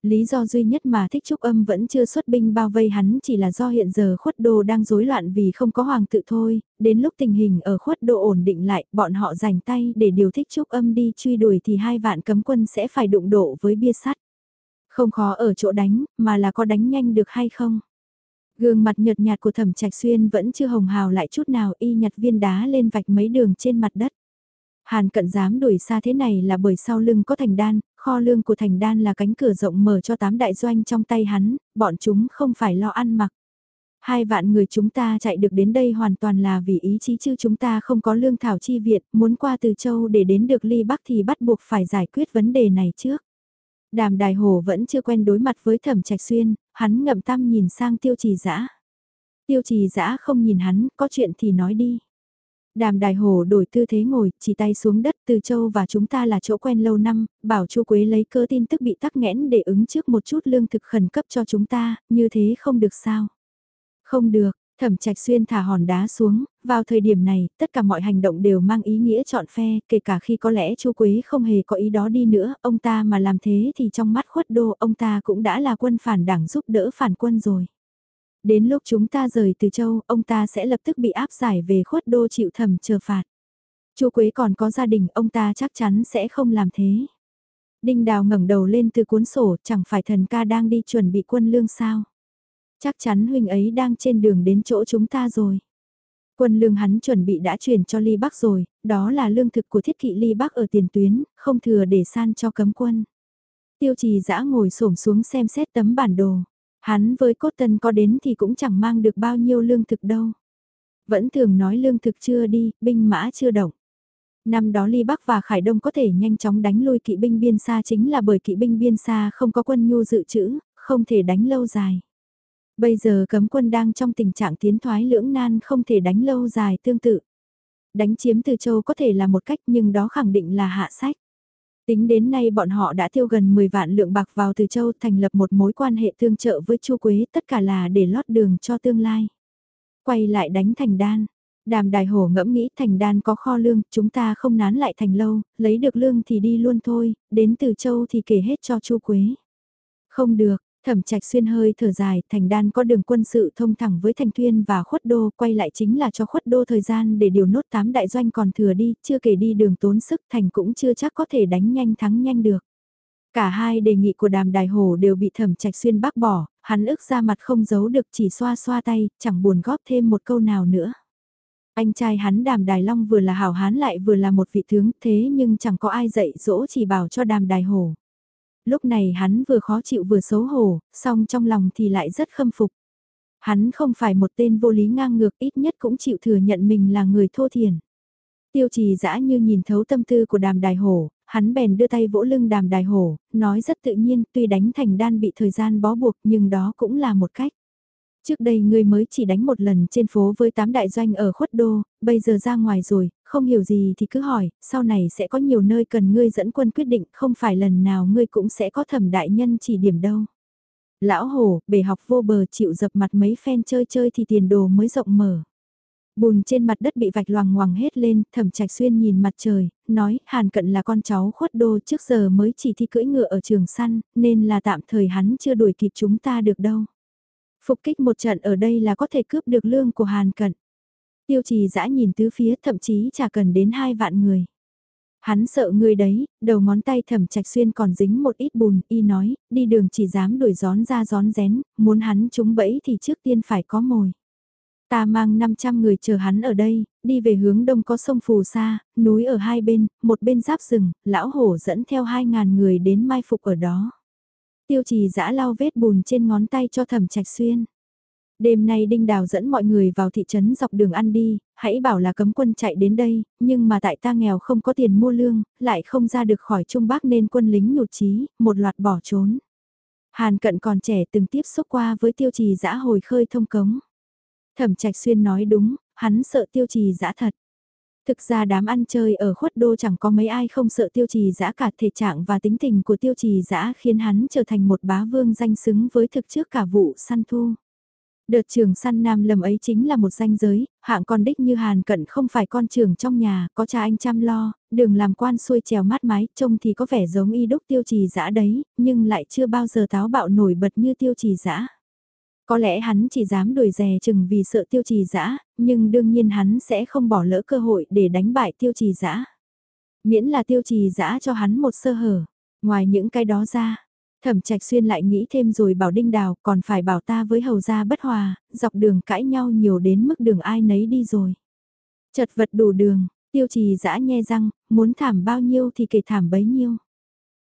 Speaker 1: Lý do duy nhất mà thích trúc âm vẫn chưa xuất binh bao vây hắn chỉ là do hiện giờ khuất đô đang rối loạn vì không có hoàng tự thôi, đến lúc tình hình ở khuất đô ổn định lại, bọn họ rảnh tay để điều thích trúc âm đi truy đuổi thì hai vạn cấm quân sẽ phải đụng độ với bia sắt. Không khó ở chỗ đánh, mà là có đánh nhanh được hay không. Gương mặt nhợt nhạt của thẩm trạch xuyên vẫn chưa hồng hào lại chút nào y nhặt viên đá lên vạch mấy đường trên mặt đất. Hàn cận dám đuổi xa thế này là bởi sau lưng có thành đan, kho lương của thành đan là cánh cửa rộng mở cho tám đại doanh trong tay hắn, bọn chúng không phải lo ăn mặc. Hai vạn người chúng ta chạy được đến đây hoàn toàn là vì ý chí chứ chúng ta không có lương thảo chi viện, muốn qua từ châu để đến được ly bắc thì bắt buộc phải giải quyết vấn đề này trước. Đàm đài hồ vẫn chưa quen đối mặt với thẩm trạch xuyên, hắn ngậm tăm nhìn sang tiêu trì dã Tiêu trì dã không nhìn hắn, có chuyện thì nói đi. Đàm đài hồ đổi tư thế ngồi, chỉ tay xuống đất từ châu và chúng ta là chỗ quen lâu năm, bảo chu Quế lấy cơ tin tức bị tắc nghẽn để ứng trước một chút lương thực khẩn cấp cho chúng ta, như thế không được sao. Không được, thẩm trạch xuyên thả hòn đá xuống, vào thời điểm này, tất cả mọi hành động đều mang ý nghĩa chọn phe, kể cả khi có lẽ chu Quế không hề có ý đó đi nữa, ông ta mà làm thế thì trong mắt khuất đô ông ta cũng đã là quân phản đảng giúp đỡ phản quân rồi. Đến lúc chúng ta rời từ châu, ông ta sẽ lập tức bị áp giải về khuất đô chịu thẩm chờ phạt. Chu Quế còn có gia đình, ông ta chắc chắn sẽ không làm thế. Đinh Đào ngẩng đầu lên từ cuốn sổ, chẳng phải thần ca đang đi chuẩn bị quân lương sao? Chắc chắn huynh ấy đang trên đường đến chỗ chúng ta rồi. Quân lương hắn chuẩn bị đã chuyển cho Ly Bắc rồi, đó là lương thực của thiết kỵ Ly Bắc ở tiền tuyến, không thừa để san cho cấm quân. Tiêu trì dã ngồi xổm xuống xem xét tấm bản đồ. Hắn với cốt tân có đến thì cũng chẳng mang được bao nhiêu lương thực đâu. Vẫn thường nói lương thực chưa đi, binh mã chưa động. Năm đó Ly Bắc và Khải Đông có thể nhanh chóng đánh lui kỵ binh biên xa chính là bởi kỵ binh biên xa không có quân nhu dự trữ, không thể đánh lâu dài. Bây giờ cấm quân đang trong tình trạng tiến thoái lưỡng nan không thể đánh lâu dài tương tự. Đánh chiếm Từ Châu có thể là một cách nhưng đó khẳng định là hạ sách. Tính đến nay bọn họ đã tiêu gần 10 vạn lượng bạc vào Từ Châu thành lập một mối quan hệ thương trợ với Chu Quế tất cả là để lót đường cho tương lai. Quay lại đánh thành đan. Đàm đài hổ ngẫm nghĩ thành đan có kho lương, chúng ta không nán lại thành lâu, lấy được lương thì đi luôn thôi, đến từ châu thì kể hết cho chu Quế. Không được, Thẩm Trạch Xuyên hơi thở dài, Thành Đan có đường quân sự thông thẳng với Thành tuyên và Khuất Đô, quay lại chính là cho Khuất Đô thời gian để điều nốt tám đại doanh còn thừa đi, chưa kể đi đường tốn sức Thành cũng chưa chắc có thể đánh nhanh thắng nhanh được. Cả hai đề nghị của đàm đài hồ đều bị Thẩm Trạch Xuyên bác bỏ, hắn ức ra mặt không giấu được chỉ xoa xoa tay, chẳng buồn góp thêm một câu nào nữa. Anh trai hắn đàm đài long vừa là hảo hán lại vừa là một vị tướng thế nhưng chẳng có ai dạy dỗ chỉ bảo cho đàm đài hồ. Lúc này hắn vừa khó chịu vừa xấu hổ, song trong lòng thì lại rất khâm phục. Hắn không phải một tên vô lý ngang ngược ít nhất cũng chịu thừa nhận mình là người thô thiển. Tiêu trì dã như nhìn thấu tâm tư của đàm đài hổ, hắn bèn đưa tay vỗ lưng đàm đài hổ, nói rất tự nhiên tuy đánh thành đan bị thời gian bó buộc nhưng đó cũng là một cách. Trước đây ngươi mới chỉ đánh một lần trên phố với tám đại doanh ở khuất đô, bây giờ ra ngoài rồi, không hiểu gì thì cứ hỏi, sau này sẽ có nhiều nơi cần ngươi dẫn quân quyết định, không phải lần nào ngươi cũng sẽ có thẩm đại nhân chỉ điểm đâu. Lão hổ, bể học vô bờ chịu dập mặt mấy phen chơi chơi thì tiền đồ mới rộng mở. Bùn trên mặt đất bị vạch loằng ngoằng hết lên, thẩm trạch xuyên nhìn mặt trời, nói Hàn Cận là con cháu khuất đô trước giờ mới chỉ thi cưỡi ngựa ở trường săn, nên là tạm thời hắn chưa đuổi kịp chúng ta được đâu. Phục kích một trận ở đây là có thể cướp được lương của Hàn Cận. Tiêu trì dã nhìn tứ phía thậm chí chả cần đến hai vạn người. Hắn sợ người đấy, đầu ngón tay thẩm trạch xuyên còn dính một ít bùn, y nói, đi đường chỉ dám đuổi gión ra gión rén, muốn hắn trúng bẫy thì trước tiên phải có mồi. Ta mang 500 người chờ hắn ở đây, đi về hướng đông có sông Phù Sa, núi ở hai bên, một bên giáp rừng, lão hổ dẫn theo 2.000 người đến mai phục ở đó. Tiêu trì giã lau vết bùn trên ngón tay cho thẩm trạch xuyên. Đêm nay Đinh Đào dẫn mọi người vào thị trấn dọc đường ăn đi, hãy bảo là cấm quân chạy đến đây, nhưng mà tại ta nghèo không có tiền mua lương, lại không ra được khỏi Trung Bắc nên quân lính nhụt chí, một loạt bỏ trốn. Hàn cận còn trẻ từng tiếp xúc qua với tiêu trì giã hồi khơi thông cống. Thẩm Trạch Xuyên nói đúng, hắn sợ tiêu trì giã thật. Thực ra đám ăn chơi ở khuất đô chẳng có mấy ai không sợ tiêu trì giã cả thể trạng và tính tình của tiêu trì giã khiến hắn trở thành một bá vương danh xứng với thực trước cả vụ săn thu. Đợt trường săn nam lầm ấy chính là một danh giới, hạng con đích như Hàn Cận không phải con trường trong nhà, có cha anh chăm lo, đường làm quan xuôi trèo mát mái, trông thì có vẻ giống y đúc tiêu trì dã đấy, nhưng lại chưa bao giờ táo bạo nổi bật như tiêu trì dã. Có lẽ hắn chỉ dám đuổi rè chừng vì sợ tiêu trì dã, nhưng đương nhiên hắn sẽ không bỏ lỡ cơ hội để đánh bại tiêu trì dã. Miễn là tiêu trì dã cho hắn một sơ hở. Ngoài những cái đó ra, thẩm trạch xuyên lại nghĩ thêm rồi bảo đinh đào còn phải bảo ta với hầu gia bất hòa, dọc đường cãi nhau nhiều đến mức đường ai nấy đi rồi. Chật vật đủ đường, tiêu trì dã nhe răng, muốn thảm bao nhiêu thì kể thảm bấy nhiêu.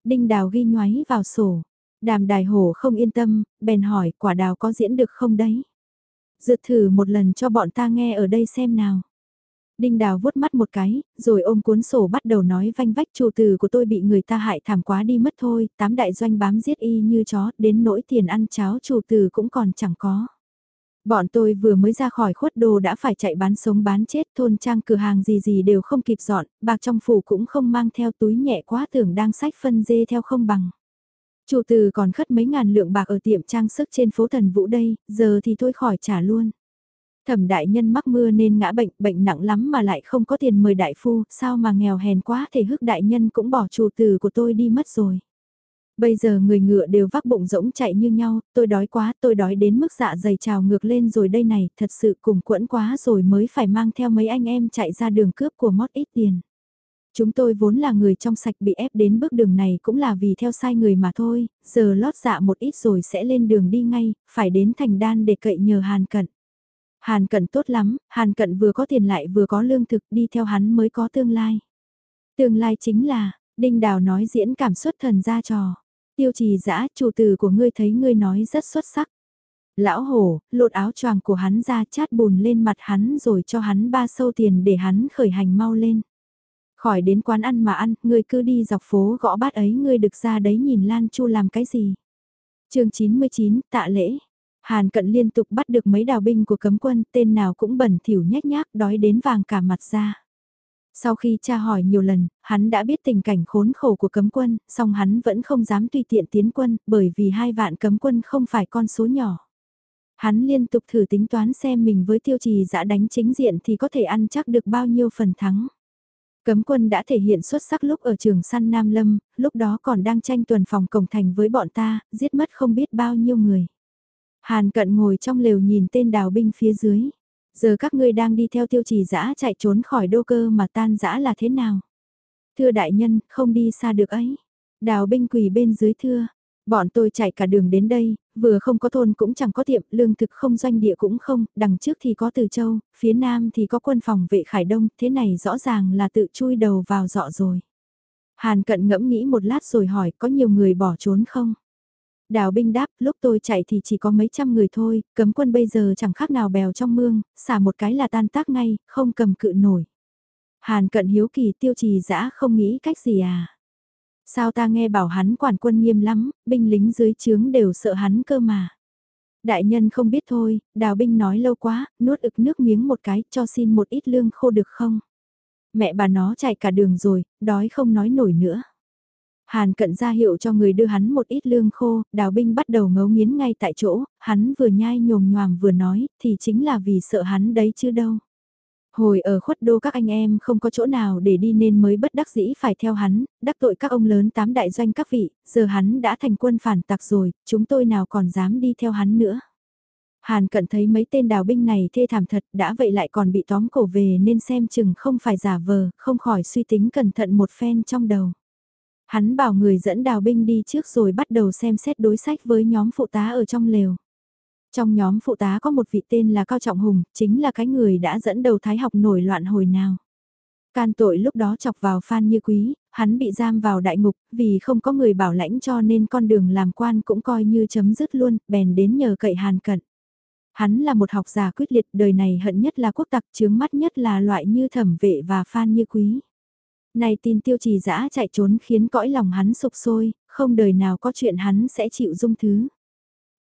Speaker 1: Đinh đào ghi nhoáy vào sổ, Đàm đài hổ không yên tâm, bèn hỏi quả đào có diễn được không đấy? Dượt thử một lần cho bọn ta nghe ở đây xem nào. Đinh đào vuốt mắt một cái, rồi ôm cuốn sổ bắt đầu nói vanh vách chủ từ của tôi bị người ta hại thảm quá đi mất thôi, tám đại doanh bám giết y như chó, đến nỗi tiền ăn cháo chủ từ cũng còn chẳng có. Bọn tôi vừa mới ra khỏi khuất đồ đã phải chạy bán sống bán chết thôn trang cửa hàng gì gì đều không kịp dọn, bạc trong phủ cũng không mang theo túi nhẹ quá tưởng đang sách phân dê theo không bằng. Chủ từ còn khất mấy ngàn lượng bạc ở tiệm trang sức trên phố Thần Vũ đây, giờ thì thôi khỏi trả luôn. Thẩm đại nhân mắc mưa nên ngã bệnh, bệnh nặng lắm mà lại không có tiền mời đại phu, sao mà nghèo hèn quá thể hức đại nhân cũng bỏ chủ từ của tôi đi mất rồi. Bây giờ người ngựa đều vác bụng rỗng chạy như nhau, tôi đói quá, tôi đói đến mức dạ dày trào ngược lên rồi đây này, thật sự cùng quẫn quá rồi mới phải mang theo mấy anh em chạy ra đường cướp của mót ít tiền. Chúng tôi vốn là người trong sạch bị ép đến bước đường này cũng là vì theo sai người mà thôi, giờ lót dạ một ít rồi sẽ lên đường đi ngay, phải đến thành đan để cậy nhờ Hàn Cận. Hàn Cận tốt lắm, Hàn Cận vừa có tiền lại vừa có lương thực đi theo hắn mới có tương lai. Tương lai chính là, Đinh Đào nói diễn cảm xuất thần ra trò. Tiêu trì dã chủ từ của ngươi thấy ngươi nói rất xuất sắc. Lão hổ, lột áo choàng của hắn ra chát bùn lên mặt hắn rồi cho hắn ba sâu tiền để hắn khởi hành mau lên. Khỏi đến quán ăn mà ăn, ngươi cứ đi dọc phố gõ bát ấy ngươi được ra đấy nhìn Lan Chu làm cái gì. chương 99, tạ lễ. Hàn cận liên tục bắt được mấy đào binh của cấm quân, tên nào cũng bẩn thỉu nhách nhác đói đến vàng cả mặt ra. Sau khi tra hỏi nhiều lần, hắn đã biết tình cảnh khốn khổ của cấm quân, song hắn vẫn không dám tùy tiện tiến quân, bởi vì hai vạn cấm quân không phải con số nhỏ. Hắn liên tục thử tính toán xem mình với tiêu trì dã đánh chính diện thì có thể ăn chắc được bao nhiêu phần thắng. Cấm quân đã thể hiện xuất sắc lúc ở trường săn Nam Lâm, lúc đó còn đang tranh tuần phòng cổng thành với bọn ta, giết mất không biết bao nhiêu người. Hàn cận ngồi trong lều nhìn tên đào binh phía dưới. Giờ các ngươi đang đi theo tiêu trì dã chạy trốn khỏi đô cơ mà tan dã là thế nào? Thưa đại nhân, không đi xa được ấy. Đào binh quỳ bên dưới thưa. Bọn tôi chạy cả đường đến đây, vừa không có thôn cũng chẳng có tiệm, lương thực không doanh địa cũng không, đằng trước thì có Từ Châu, phía nam thì có quân phòng vệ Khải Đông, thế này rõ ràng là tự chui đầu vào dọ rồi. Hàn cận ngẫm nghĩ một lát rồi hỏi có nhiều người bỏ trốn không? Đào binh đáp, lúc tôi chạy thì chỉ có mấy trăm người thôi, cấm quân bây giờ chẳng khác nào bèo trong mương, xả một cái là tan tác ngay, không cầm cự nổi. Hàn cận hiếu kỳ tiêu trì dã không nghĩ cách gì à? Sao ta nghe bảo hắn quản quân nghiêm lắm, binh lính dưới trướng đều sợ hắn cơ mà. Đại nhân không biết thôi, đào binh nói lâu quá, nuốt ực nước miếng một cái, cho xin một ít lương khô được không? Mẹ bà nó chạy cả đường rồi, đói không nói nổi nữa. Hàn cận ra hiệu cho người đưa hắn một ít lương khô, đào binh bắt đầu ngấu nghiến ngay tại chỗ, hắn vừa nhai nhồm nhoàm vừa nói, thì chính là vì sợ hắn đấy chứ đâu. Hồi ở khuất đô các anh em không có chỗ nào để đi nên mới bất đắc dĩ phải theo hắn, đắc tội các ông lớn tám đại doanh các vị, giờ hắn đã thành quân phản tặc rồi, chúng tôi nào còn dám đi theo hắn nữa. Hàn cận thấy mấy tên đào binh này thê thảm thật đã vậy lại còn bị tóm cổ về nên xem chừng không phải giả vờ, không khỏi suy tính cẩn thận một phen trong đầu. Hắn bảo người dẫn đào binh đi trước rồi bắt đầu xem xét đối sách với nhóm phụ tá ở trong lều. Trong nhóm phụ tá có một vị tên là Cao Trọng Hùng, chính là cái người đã dẫn đầu thái học nổi loạn hồi nào. Can tội lúc đó chọc vào Phan Như Quý, hắn bị giam vào đại ngục, vì không có người bảo lãnh cho nên con đường làm quan cũng coi như chấm dứt luôn, bèn đến nhờ cậy hàn cận. Hắn là một học giả quyết liệt, đời này hận nhất là quốc tặc, chướng mắt nhất là loại như thẩm vệ và Phan Như Quý. Này tin tiêu trì dã chạy trốn khiến cõi lòng hắn sụp sôi, không đời nào có chuyện hắn sẽ chịu dung thứ.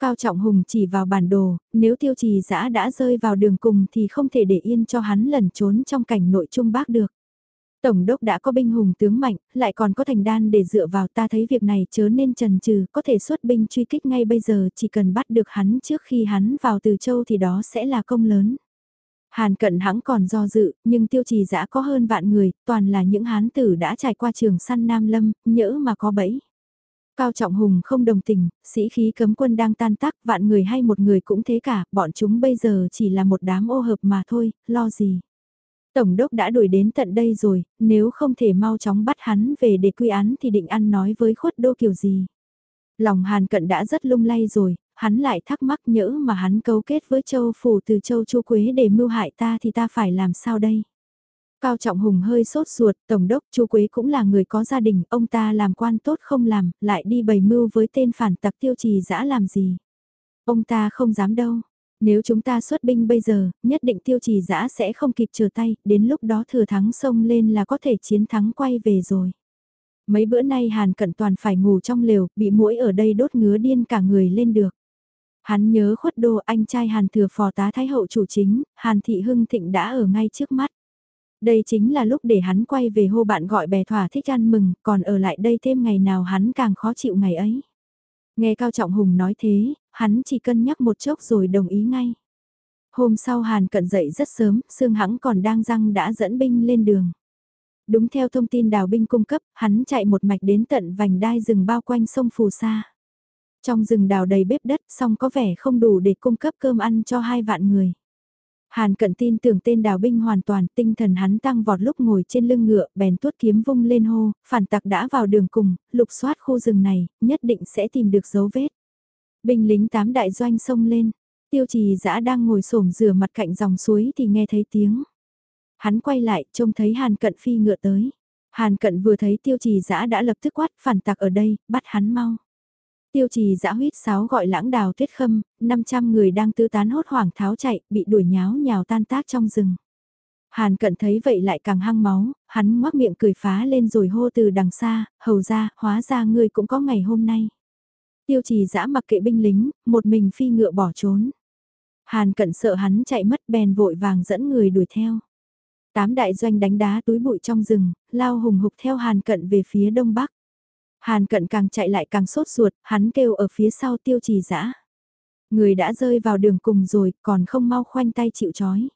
Speaker 1: Cao Trọng Hùng chỉ vào bản đồ, nếu tiêu trì giã đã rơi vào đường cùng thì không thể để yên cho hắn lẩn trốn trong cảnh nội trung bác được. Tổng đốc đã có binh hùng tướng mạnh, lại còn có thành đan để dựa vào ta thấy việc này chớ nên trần trừ, có thể xuất binh truy kích ngay bây giờ chỉ cần bắt được hắn trước khi hắn vào từ châu thì đó sẽ là công lớn. Hàn cận hãng còn do dự, nhưng tiêu trì giã có hơn vạn người, toàn là những hán tử đã trải qua trường săn Nam Lâm, nhỡ mà có bẫy. Cao Trọng Hùng không đồng tình, sĩ khí cấm quân đang tan tác, vạn người hay một người cũng thế cả, bọn chúng bây giờ chỉ là một đám ô hợp mà thôi, lo gì. Tổng đốc đã đuổi đến tận đây rồi, nếu không thể mau chóng bắt hắn về để quy án thì định ăn nói với khuất đô kiểu gì. Lòng hàn cận đã rất lung lay rồi, hắn lại thắc mắc nhỡ mà hắn cấu kết với châu phủ từ châu chu quế để mưu hại ta thì ta phải làm sao đây? Cao Trọng Hùng hơi sốt ruột, Tổng đốc Chu Quế cũng là người có gia đình, ông ta làm quan tốt không làm, lại đi bày mưu với tên phản tặc tiêu trì dã làm gì. Ông ta không dám đâu. Nếu chúng ta xuất binh bây giờ, nhất định tiêu trì dã sẽ không kịp trở tay, đến lúc đó thừa thắng sông lên là có thể chiến thắng quay về rồi. Mấy bữa nay Hàn Cận Toàn phải ngủ trong lều, bị mũi ở đây đốt ngứa điên cả người lên được. Hắn nhớ khuất đô anh trai Hàn thừa phò tá thái hậu chủ chính, Hàn Thị Hưng Thịnh đã ở ngay trước mắt. Đây chính là lúc để hắn quay về hô bạn gọi bè thỏa thích ăn mừng, còn ở lại đây thêm ngày nào hắn càng khó chịu ngày ấy. Nghe Cao Trọng Hùng nói thế, hắn chỉ cân nhắc một chốc rồi đồng ý ngay. Hôm sau Hàn cận dậy rất sớm, Sương Hãng còn đang răng đã dẫn binh lên đường. Đúng theo thông tin đào binh cung cấp, hắn chạy một mạch đến tận vành đai rừng bao quanh sông Phù Sa. Trong rừng đào đầy bếp đất song có vẻ không đủ để cung cấp cơm ăn cho hai vạn người. Hàn cận tin tưởng tên đào binh hoàn toàn tinh thần hắn tăng vọt lúc ngồi trên lưng ngựa bèn tuốt kiếm vung lên hô, phản tặc đã vào đường cùng, lục soát khu rừng này, nhất định sẽ tìm được dấu vết. Binh lính tám đại doanh xông lên, tiêu trì dã đang ngồi xổm rửa mặt cạnh dòng suối thì nghe thấy tiếng. Hắn quay lại trông thấy hàn cận phi ngựa tới. Hàn cận vừa thấy tiêu trì dã đã lập tức quát phản tặc ở đây, bắt hắn mau. Tiêu trì giã huyết sáo gọi lãng đào tuyết khâm, 500 người đang tư tán hốt hoảng tháo chạy, bị đuổi nháo nhào tan tác trong rừng. Hàn cận thấy vậy lại càng hăng máu, hắn ngoác miệng cười phá lên rồi hô từ đằng xa, hầu ra, hóa ra ngươi cũng có ngày hôm nay. Tiêu trì giã mặc kệ binh lính, một mình phi ngựa bỏ trốn. Hàn cận sợ hắn chạy mất bèn vội vàng dẫn người đuổi theo. Tám đại doanh đánh đá túi bụi trong rừng, lao hùng hục theo hàn cận về phía đông bắc. Hàn cận càng chạy lại càng sốt ruột, hắn kêu ở phía sau tiêu trì dã Người đã rơi vào đường cùng rồi, còn không mau khoanh tay chịu chói.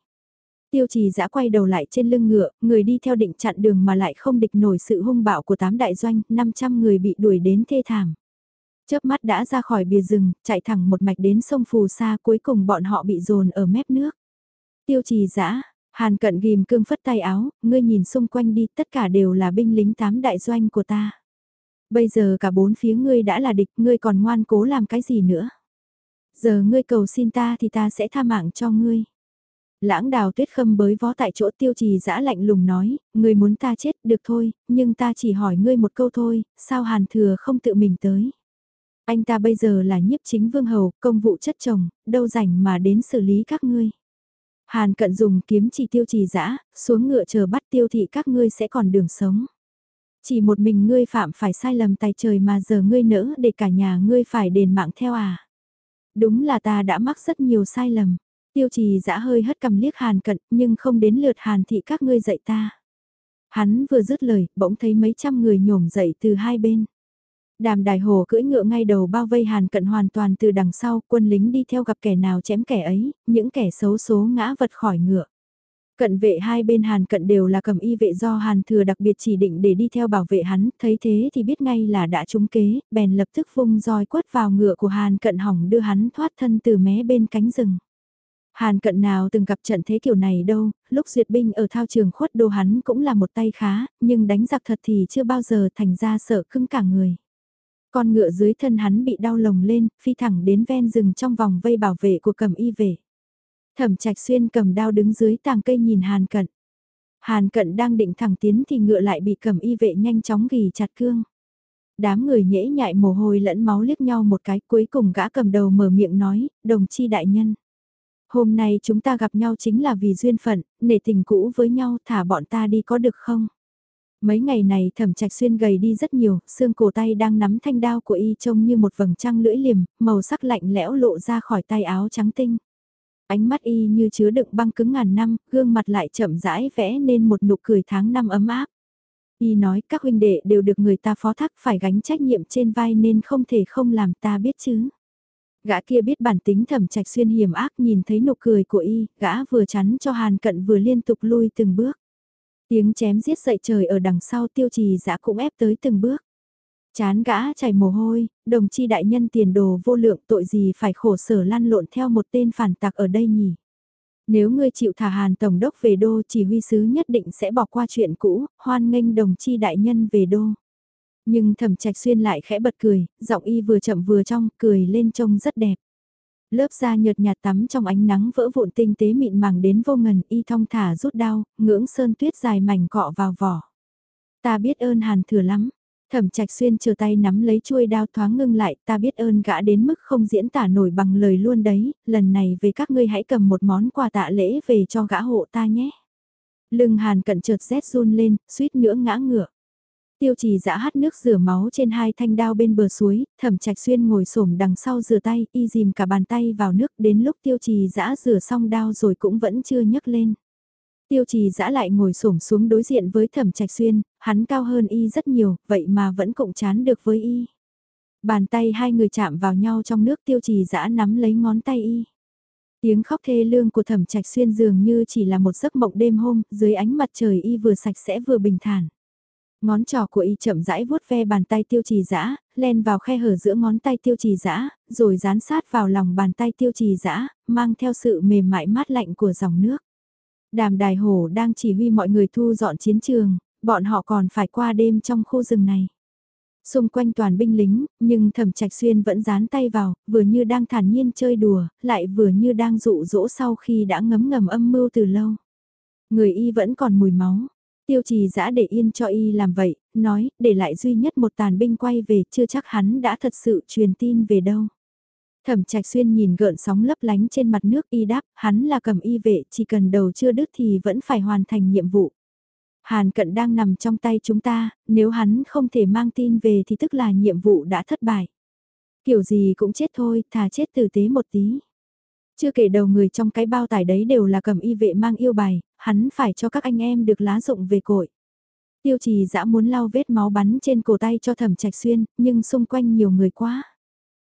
Speaker 1: Tiêu trì dã quay đầu lại trên lưng ngựa, người đi theo định chặn đường mà lại không địch nổi sự hung bạo của tám đại doanh, 500 người bị đuổi đến thê thảm. Chớp mắt đã ra khỏi bìa rừng, chạy thẳng một mạch đến sông Phù Sa cuối cùng bọn họ bị dồn ở mép nước. Tiêu trì dã Hàn cận ghim cương phất tay áo, ngươi nhìn xung quanh đi, tất cả đều là binh lính tám đại doanh của ta. Bây giờ cả bốn phía ngươi đã là địch, ngươi còn ngoan cố làm cái gì nữa. Giờ ngươi cầu xin ta thì ta sẽ tha mạng cho ngươi. Lãng đào tuyết khâm bới vó tại chỗ tiêu trì dã lạnh lùng nói, ngươi muốn ta chết được thôi, nhưng ta chỉ hỏi ngươi một câu thôi, sao hàn thừa không tự mình tới. Anh ta bây giờ là nhiếp chính vương hầu, công vụ chất chồng, đâu rảnh mà đến xử lý các ngươi. Hàn cận dùng kiếm chỉ tiêu trì dã xuống ngựa chờ bắt tiêu thị các ngươi sẽ còn đường sống. Chỉ một mình ngươi phạm phải sai lầm tài trời mà giờ ngươi nỡ để cả nhà ngươi phải đền mạng theo à. Đúng là ta đã mắc rất nhiều sai lầm. Tiêu trì dã hơi hất cầm liếc hàn cận nhưng không đến lượt hàn thị các ngươi dạy ta. Hắn vừa dứt lời, bỗng thấy mấy trăm người nhổm dậy từ hai bên. Đàm đài hồ cưỡi ngựa ngay đầu bao vây hàn cận hoàn toàn từ đằng sau, quân lính đi theo gặp kẻ nào chém kẻ ấy, những kẻ xấu số ngã vật khỏi ngựa. Cận vệ hai bên hàn cận đều là cầm y vệ do hàn thừa đặc biệt chỉ định để đi theo bảo vệ hắn, thấy thế thì biết ngay là đã trúng kế, bèn lập tức vung roi quất vào ngựa của hàn cận hỏng đưa hắn thoát thân từ mé bên cánh rừng. Hàn cận nào từng gặp trận thế kiểu này đâu, lúc duyệt binh ở thao trường khuất đồ hắn cũng là một tay khá, nhưng đánh giặc thật thì chưa bao giờ thành ra sợ cứng cả người. Con ngựa dưới thân hắn bị đau lồng lên, phi thẳng đến ven rừng trong vòng vây bảo vệ của cầm y vệ. Thẩm trạch xuyên cầm đao đứng dưới tàng cây nhìn Hàn Cận. Hàn Cận đang định thẳng tiến thì ngựa lại bị cầm y vệ nhanh chóng ghi chặt cương. Đám người nhễ nhại mồ hôi lẫn máu liếc nhau một cái cuối cùng gã cầm đầu mở miệng nói, đồng chi đại nhân. Hôm nay chúng ta gặp nhau chính là vì duyên phận, nể tình cũ với nhau thả bọn ta đi có được không? Mấy ngày này thẩm trạch xuyên gầy đi rất nhiều, xương cổ tay đang nắm thanh đao của y trông như một vầng trăng lưỡi liềm, màu sắc lạnh lẽo lộ ra khỏi tay áo trắng tinh. Ánh mắt y như chứa đựng băng cứng ngàn năm, gương mặt lại chậm rãi vẽ nên một nụ cười tháng năm ấm áp. Y nói các huynh đệ đều được người ta phó thác phải gánh trách nhiệm trên vai nên không thể không làm ta biết chứ. Gã kia biết bản tính thẩm trạch xuyên hiểm ác nhìn thấy nụ cười của y, gã vừa chắn cho hàn cận vừa liên tục lui từng bước. Tiếng chém giết dậy trời ở đằng sau tiêu trì dã cũng ép tới từng bước. Chán gã chảy mồ hôi, đồng chi đại nhân tiền đồ vô lượng tội gì phải khổ sở lăn lộn theo một tên phản tặc ở đây nhỉ. Nếu ngươi chịu thả hàn tổng đốc về đô chỉ huy sứ nhất định sẽ bỏ qua chuyện cũ, hoan nghênh đồng chi đại nhân về đô. Nhưng thẩm trạch xuyên lại khẽ bật cười, giọng y vừa chậm vừa trong, cười lên trông rất đẹp. Lớp da nhợt nhạt tắm trong ánh nắng vỡ vụn tinh tế mịn màng đến vô ngần y thong thả rút đau, ngưỡng sơn tuyết dài mảnh cọ vào vỏ. Ta biết ơn hàn thừa lắm. Thẩm trạch xuyên chờ tay nắm lấy chuôi đao thoáng ngưng lại, ta biết ơn gã đến mức không diễn tả nổi bằng lời luôn đấy, lần này về các ngươi hãy cầm một món quà tạ lễ về cho gã hộ ta nhé. Lưng hàn cận chợt rét run lên, suýt nữa ngã ngựa. Tiêu trì dã hát nước rửa máu trên hai thanh đao bên bờ suối, thẩm trạch xuyên ngồi xổm đằng sau rửa tay, y dìm cả bàn tay vào nước đến lúc tiêu trì dã rửa xong đao rồi cũng vẫn chưa nhấc lên. Tiêu trì dã lại ngồi xổm xuống đối diện với thẩm trạch xuyên, hắn cao hơn y rất nhiều, vậy mà vẫn cộng chán được với y. Bàn tay hai người chạm vào nhau trong nước tiêu trì dã nắm lấy ngón tay y. Tiếng khóc thê lương của thẩm trạch xuyên dường như chỉ là một giấc mộng đêm hôm, dưới ánh mặt trời y vừa sạch sẽ vừa bình thản. Ngón trỏ của y chậm rãi vuốt ve bàn tay tiêu trì dã len vào khe hở giữa ngón tay tiêu trì dã rồi dán sát vào lòng bàn tay tiêu trì dã mang theo sự mềm mại mát lạnh của dòng nước. Đàm đài hổ đang chỉ huy mọi người thu dọn chiến trường, bọn họ còn phải qua đêm trong khu rừng này. Xung quanh toàn binh lính, nhưng thẩm trạch xuyên vẫn dán tay vào, vừa như đang thản nhiên chơi đùa, lại vừa như đang dụ dỗ sau khi đã ngấm ngầm âm mưu từ lâu. Người y vẫn còn mùi máu. Tiêu trì giã để yên cho y làm vậy, nói, để lại duy nhất một tàn binh quay về, chưa chắc hắn đã thật sự truyền tin về đâu. Thẩm trạch xuyên nhìn gợn sóng lấp lánh trên mặt nước y đáp, hắn là cầm y vệ, chỉ cần đầu chưa đứt thì vẫn phải hoàn thành nhiệm vụ. Hàn cận đang nằm trong tay chúng ta, nếu hắn không thể mang tin về thì tức là nhiệm vụ đã thất bại. Kiểu gì cũng chết thôi, thà chết tử tế một tí. Chưa kể đầu người trong cái bao tải đấy đều là cầm y vệ mang yêu bài, hắn phải cho các anh em được lá rụng về cội. Tiêu trì dã muốn lau vết máu bắn trên cổ tay cho thẩm trạch xuyên, nhưng xung quanh nhiều người quá.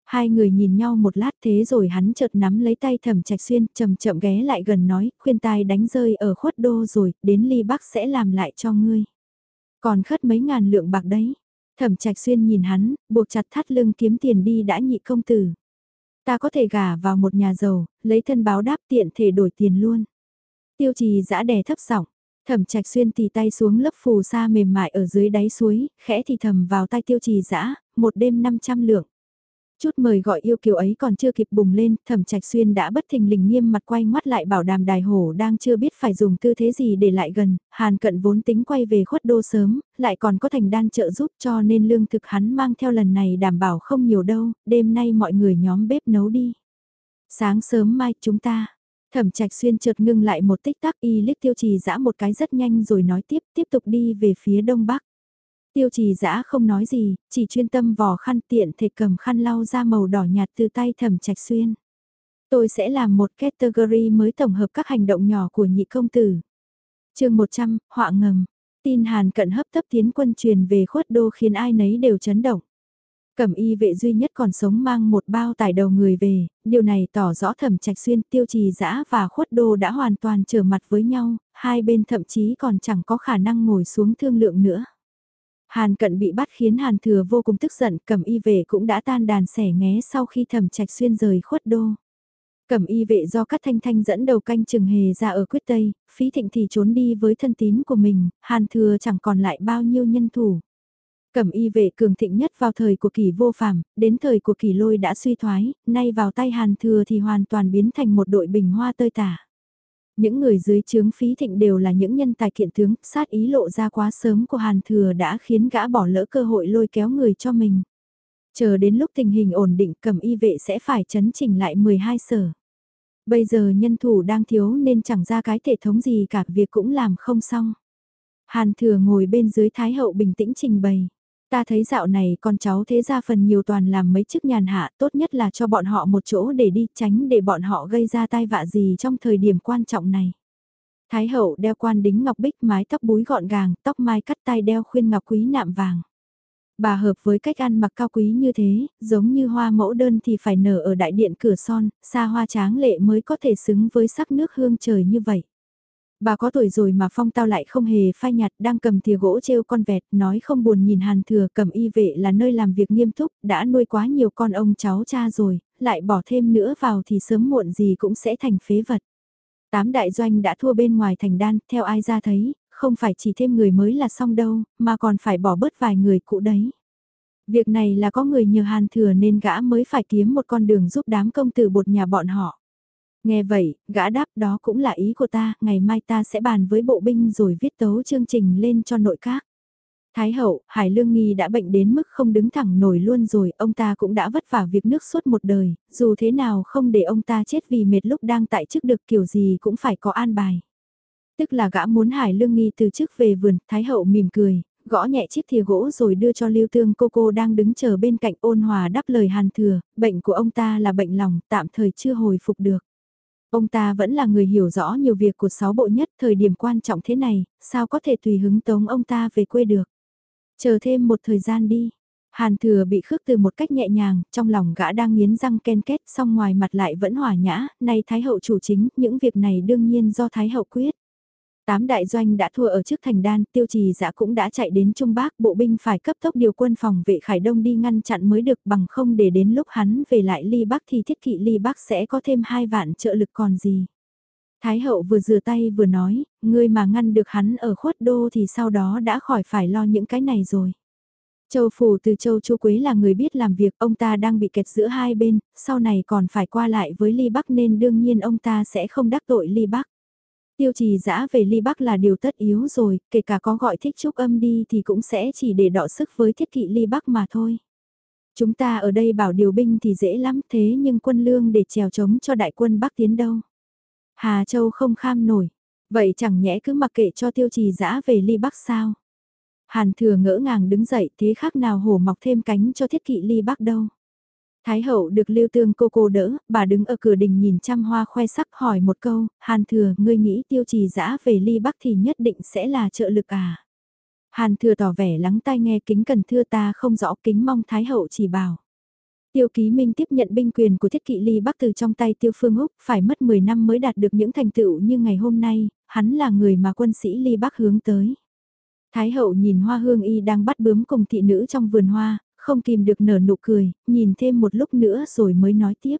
Speaker 1: Hai người nhìn nhau một lát thế rồi hắn chợt nắm lấy tay thẩm trạch xuyên, chậm chậm ghé lại gần nói, khuyên tai đánh rơi ở khuất đô rồi, đến ly bắc sẽ làm lại cho ngươi. Còn khất mấy ngàn lượng bạc đấy. Thẩm trạch xuyên nhìn hắn, buộc chặt thắt lưng kiếm tiền đi đã nhị công tử. Ta có thể gả vào một nhà giàu, lấy thân báo đáp tiện thể đổi tiền luôn. Tiêu trì giã đè thấp giọng Thẩm trạch xuyên tì tay xuống lớp phù sa mềm mại ở dưới đáy suối, khẽ thì thầm vào tay tiêu trì dã một đêm 500 lượng. Chút mời gọi yêu kiều ấy còn chưa kịp bùng lên, thẩm trạch xuyên đã bất thình lình nghiêm mặt quay ngoắt lại bảo đàm đài hổ đang chưa biết phải dùng tư thế gì để lại gần, hàn cận vốn tính quay về khuất đô sớm, lại còn có thành đan trợ giúp cho nên lương thực hắn mang theo lần này đảm bảo không nhiều đâu, đêm nay mọi người nhóm bếp nấu đi. Sáng sớm mai chúng ta, thẩm trạch xuyên chợt ngưng lại một tích tắc y liếc tiêu trì dã một cái rất nhanh rồi nói tiếp, tiếp tục đi về phía đông bắc. Tiêu trì dã không nói gì, chỉ chuyên tâm vò khăn tiện thể cầm khăn lau ra màu đỏ nhạt từ tay thẩm trạch xuyên. Tôi sẽ làm một category mới tổng hợp các hành động nhỏ của nhị công tử. chương 100, họa ngầm. Tin Hàn cận hấp tấp tiến quân truyền về khuất đô khiến ai nấy đều chấn động. Cẩm y vệ duy nhất còn sống mang một bao tải đầu người về, điều này tỏ rõ thẩm trạch xuyên tiêu trì dã và khuất đô đã hoàn toàn trở mặt với nhau, hai bên thậm chí còn chẳng có khả năng ngồi xuống thương lượng nữa. Hàn cận bị bắt khiến Hàn thừa vô cùng tức giận, cầm y vệ cũng đã tan đàn sẻ nghé sau khi thẩm trạch xuyên rời khuất đô. Cầm y vệ do các Thanh Thanh dẫn đầu canh chừng hề ra ở quyết Tây, phí thịnh thì trốn đi với thân tín của mình, Hàn thừa chẳng còn lại bao nhiêu nhân thủ. Cầm y vệ cường thịnh nhất vào thời của kỳ vô phàm, đến thời của kỳ lôi đã suy thoái, nay vào tay Hàn thừa thì hoàn toàn biến thành một đội bình hoa tơi tả. Những người dưới chướng phí thịnh đều là những nhân tài kiện tướng, sát ý lộ ra quá sớm của Hàn Thừa đã khiến gã bỏ lỡ cơ hội lôi kéo người cho mình. Chờ đến lúc tình hình ổn định cầm y vệ sẽ phải chấn chỉnh lại 12 sở. Bây giờ nhân thủ đang thiếu nên chẳng ra cái thể thống gì cả việc cũng làm không xong. Hàn Thừa ngồi bên dưới Thái Hậu bình tĩnh trình bày. Ta thấy dạo này con cháu thế ra phần nhiều toàn làm mấy chức nhàn hạ tốt nhất là cho bọn họ một chỗ để đi tránh để bọn họ gây ra tai vạ gì trong thời điểm quan trọng này. Thái hậu đeo quan đính ngọc bích mái tóc búi gọn gàng, tóc mai cắt tai đeo khuyên ngọc quý nạm vàng. Bà hợp với cách ăn mặc cao quý như thế, giống như hoa mẫu đơn thì phải nở ở đại điện cửa son, xa hoa tráng lệ mới có thể xứng với sắc nước hương trời như vậy. Bà có tuổi rồi mà phong tao lại không hề phai nhạt, đang cầm thìa gỗ treo con vẹt, nói không buồn nhìn hàn thừa, cầm y vệ là nơi làm việc nghiêm túc, đã nuôi quá nhiều con ông cháu cha rồi, lại bỏ thêm nữa vào thì sớm muộn gì cũng sẽ thành phế vật. Tám đại doanh đã thua bên ngoài thành đan, theo ai ra thấy, không phải chỉ thêm người mới là xong đâu, mà còn phải bỏ bớt vài người cũ đấy. Việc này là có người nhờ hàn thừa nên gã mới phải kiếm một con đường giúp đám công tử bột nhà bọn họ. Nghe vậy, gã đáp đó cũng là ý của ta, ngày mai ta sẽ bàn với bộ binh rồi viết tấu chương trình lên cho nội các. Thái hậu, Hải Lương Nghi đã bệnh đến mức không đứng thẳng nổi luôn rồi, ông ta cũng đã vất vả việc nước suốt một đời, dù thế nào không để ông ta chết vì mệt lúc đang tại chức được kiểu gì cũng phải có an bài. Tức là gã muốn Hải Lương Nghi từ chức về vườn, Thái hậu mỉm cười, gõ nhẹ chiếc thìa gỗ rồi đưa cho Lưu Tương cô cô đang đứng chờ bên cạnh ôn hòa đáp lời hàn thừa, bệnh của ông ta là bệnh lòng, tạm thời chưa hồi phục được. Ông ta vẫn là người hiểu rõ nhiều việc của sáu bộ nhất thời điểm quan trọng thế này, sao có thể tùy hứng tống ông ta về quê được. Chờ thêm một thời gian đi. Hàn thừa bị khước từ một cách nhẹ nhàng, trong lòng gã đang nghiến răng ken kết song ngoài mặt lại vẫn hòa nhã, nay Thái hậu chủ chính, những việc này đương nhiên do Thái hậu quyết. Tám đại doanh đã thua ở trước thành đan, tiêu trì dã cũng đã chạy đến Trung Bắc, bộ binh phải cấp tốc điều quân phòng vệ Khải Đông đi ngăn chặn mới được bằng không để đến lúc hắn về lại Ly Bắc thì thiết kỵ Ly Bắc sẽ có thêm hai vạn trợ lực còn gì. Thái hậu vừa rửa tay vừa nói, ngươi mà ngăn được hắn ở khuất đô thì sau đó đã khỏi phải lo những cái này rồi. Châu Phủ từ Châu Chu Quế là người biết làm việc, ông ta đang bị kẹt giữa hai bên, sau này còn phải qua lại với Ly Bắc nên đương nhiên ông ta sẽ không đắc tội Ly Bắc. Tiêu trì dã về Ly Bắc là điều tất yếu rồi, kể cả có gọi thích trúc âm đi thì cũng sẽ chỉ để đọ sức với thiết kỵ Ly Bắc mà thôi. Chúng ta ở đây bảo điều binh thì dễ lắm thế nhưng quân lương để trèo chống cho đại quân Bắc tiến đâu. Hà Châu không kham nổi, vậy chẳng nhẽ cứ mặc kệ cho tiêu trì dã về Ly Bắc sao? Hàn thừa ngỡ ngàng đứng dậy thế khác nào hổ mọc thêm cánh cho thiết kỵ ly bắc đâu. Thái hậu được lưu tương cô cô đỡ, bà đứng ở cửa đình nhìn trăm hoa khoe sắc hỏi một câu, Hàn thừa, ngươi nghĩ tiêu trì dã về ly bắc thì nhất định sẽ là trợ lực à? Hàn thừa tỏ vẻ lắng tai nghe kính cần thưa ta không rõ kính mong Thái hậu chỉ bảo. Tiêu Ký Minh tiếp nhận binh quyền của thiết kỵ ly bắc từ trong tay Tiêu Phương Úc, phải mất 10 năm mới đạt được những thành tựu như ngày hôm nay, hắn là người mà quân sĩ ly bắc hướng tới. Thái hậu nhìn hoa hương y đang bắt bướm cùng thị nữ trong vườn hoa, không kìm được nở nụ cười, nhìn thêm một lúc nữa rồi mới nói tiếp.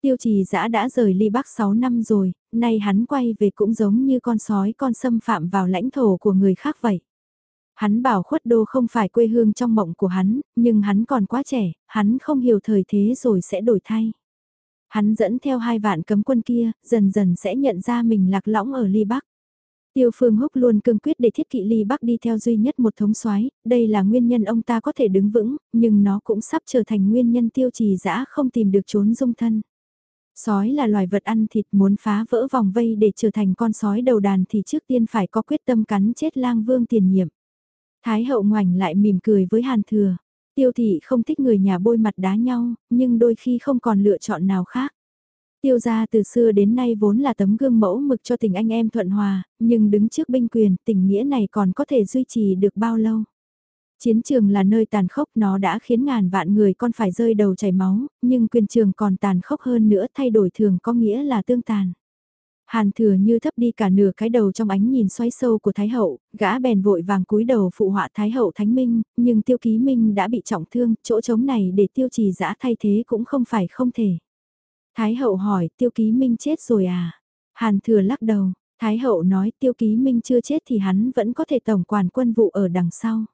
Speaker 1: Tiêu trì giã đã rời ly bắc 6 năm rồi, nay hắn quay về cũng giống như con sói con xâm phạm vào lãnh thổ của người khác vậy. Hắn bảo khuất đô không phải quê hương trong mộng của hắn, nhưng hắn còn quá trẻ, hắn không hiểu thời thế rồi sẽ đổi thay. Hắn dẫn theo hai vạn cấm quân kia, dần dần sẽ nhận ra mình lạc lõng ở ly bắc. Tiêu Phương Húc luôn cương quyết để thiết kỵ ly bắc đi theo duy nhất một thống soái, đây là nguyên nhân ông ta có thể đứng vững, nhưng nó cũng sắp trở thành nguyên nhân tiêu trì dã không tìm được trốn dung thân. Sói là loài vật ăn thịt muốn phá vỡ vòng vây để trở thành con sói đầu đàn thì trước tiên phải có quyết tâm cắn chết lang vương tiền nhiệm. Thái hậu ngoảnh lại mỉm cười với hàn thừa. Tiêu thị không thích người nhà bôi mặt đá nhau, nhưng đôi khi không còn lựa chọn nào khác. Tiêu gia từ xưa đến nay vốn là tấm gương mẫu mực cho tình anh em thuận hòa, nhưng đứng trước binh quyền, tình nghĩa này còn có thể duy trì được bao lâu? Chiến trường là nơi tàn khốc nó đã khiến ngàn vạn người con phải rơi đầu chảy máu, nhưng quyền trường còn tàn khốc hơn nữa thay đổi thường có nghĩa là tương tàn. Hàn thừa như thấp đi cả nửa cái đầu trong ánh nhìn xoáy sâu của Thái Hậu, gã bèn vội vàng cúi đầu phụ họa Thái Hậu Thánh Minh, nhưng tiêu ký Minh đã bị trọng thương, chỗ trống này để tiêu trì giã thay thế cũng không phải không thể. Thái hậu hỏi tiêu ký minh chết rồi à? Hàn thừa lắc đầu, Thái hậu nói tiêu ký minh chưa chết thì hắn vẫn có thể tổng quản quân vụ ở đằng sau.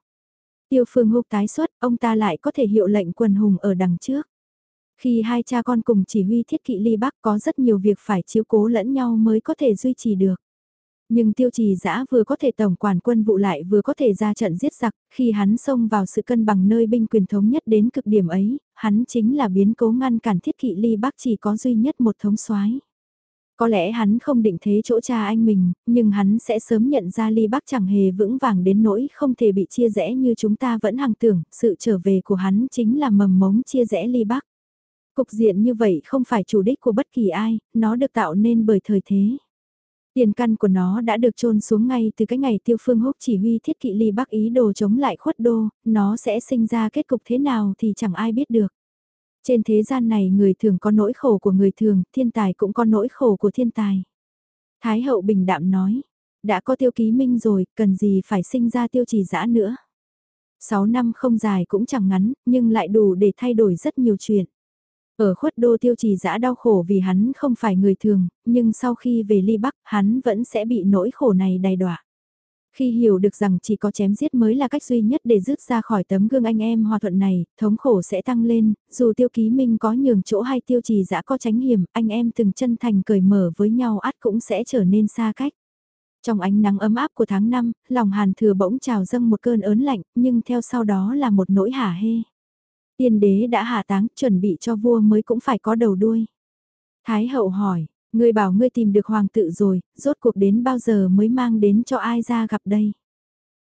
Speaker 1: Tiêu phương húc tái xuất, ông ta lại có thể hiệu lệnh quần hùng ở đằng trước. Khi hai cha con cùng chỉ huy thiết kỵ ly bắc có rất nhiều việc phải chiếu cố lẫn nhau mới có thể duy trì được. Nhưng tiêu trì dã vừa có thể tổng quản quân vụ lại vừa có thể ra trận giết giặc, khi hắn xông vào sự cân bằng nơi binh quyền thống nhất đến cực điểm ấy, hắn chính là biến cố ngăn cản thiết kỵ ly bắc chỉ có duy nhất một thống soái. Có lẽ hắn không định thế chỗ cha anh mình, nhưng hắn sẽ sớm nhận ra ly bắc chẳng hề vững vàng đến nỗi không thể bị chia rẽ như chúng ta vẫn hằng tưởng, sự trở về của hắn chính là mầm mống chia rẽ ly bắc. Cục diện như vậy không phải chủ đích của bất kỳ ai, nó được tạo nên bởi thời thế. Tiền căn của nó đã được trôn xuống ngay từ cái ngày tiêu phương húc chỉ huy thiết kỵ ly bắc ý đồ chống lại khuất đô, nó sẽ sinh ra kết cục thế nào thì chẳng ai biết được. Trên thế gian này người thường có nỗi khổ của người thường, thiên tài cũng có nỗi khổ của thiên tài. Thái hậu bình đạm nói, đã có tiêu ký minh rồi, cần gì phải sinh ra tiêu trì dã nữa. Sáu năm không dài cũng chẳng ngắn, nhưng lại đủ để thay đổi rất nhiều chuyện. Ở khuất đô tiêu trì dã đau khổ vì hắn không phải người thường, nhưng sau khi về ly bắc hắn vẫn sẽ bị nỗi khổ này đầy đọa. Khi hiểu được rằng chỉ có chém giết mới là cách duy nhất để rút ra khỏi tấm gương anh em hòa thuận này, thống khổ sẽ tăng lên, dù tiêu ký minh có nhường chỗ hay tiêu trì dã có tránh hiểm, anh em từng chân thành cởi mở với nhau át cũng sẽ trở nên xa cách. Trong ánh nắng ấm áp của tháng 5, lòng hàn thừa bỗng trào dâng một cơn ớn lạnh, nhưng theo sau đó là một nỗi hả hê. Tiên đế đã hạ táng, chuẩn bị cho vua mới cũng phải có đầu đuôi. Thái hậu hỏi, ngươi bảo ngươi tìm được hoàng tự rồi, rốt cuộc đến bao giờ mới mang đến cho ai ra gặp đây?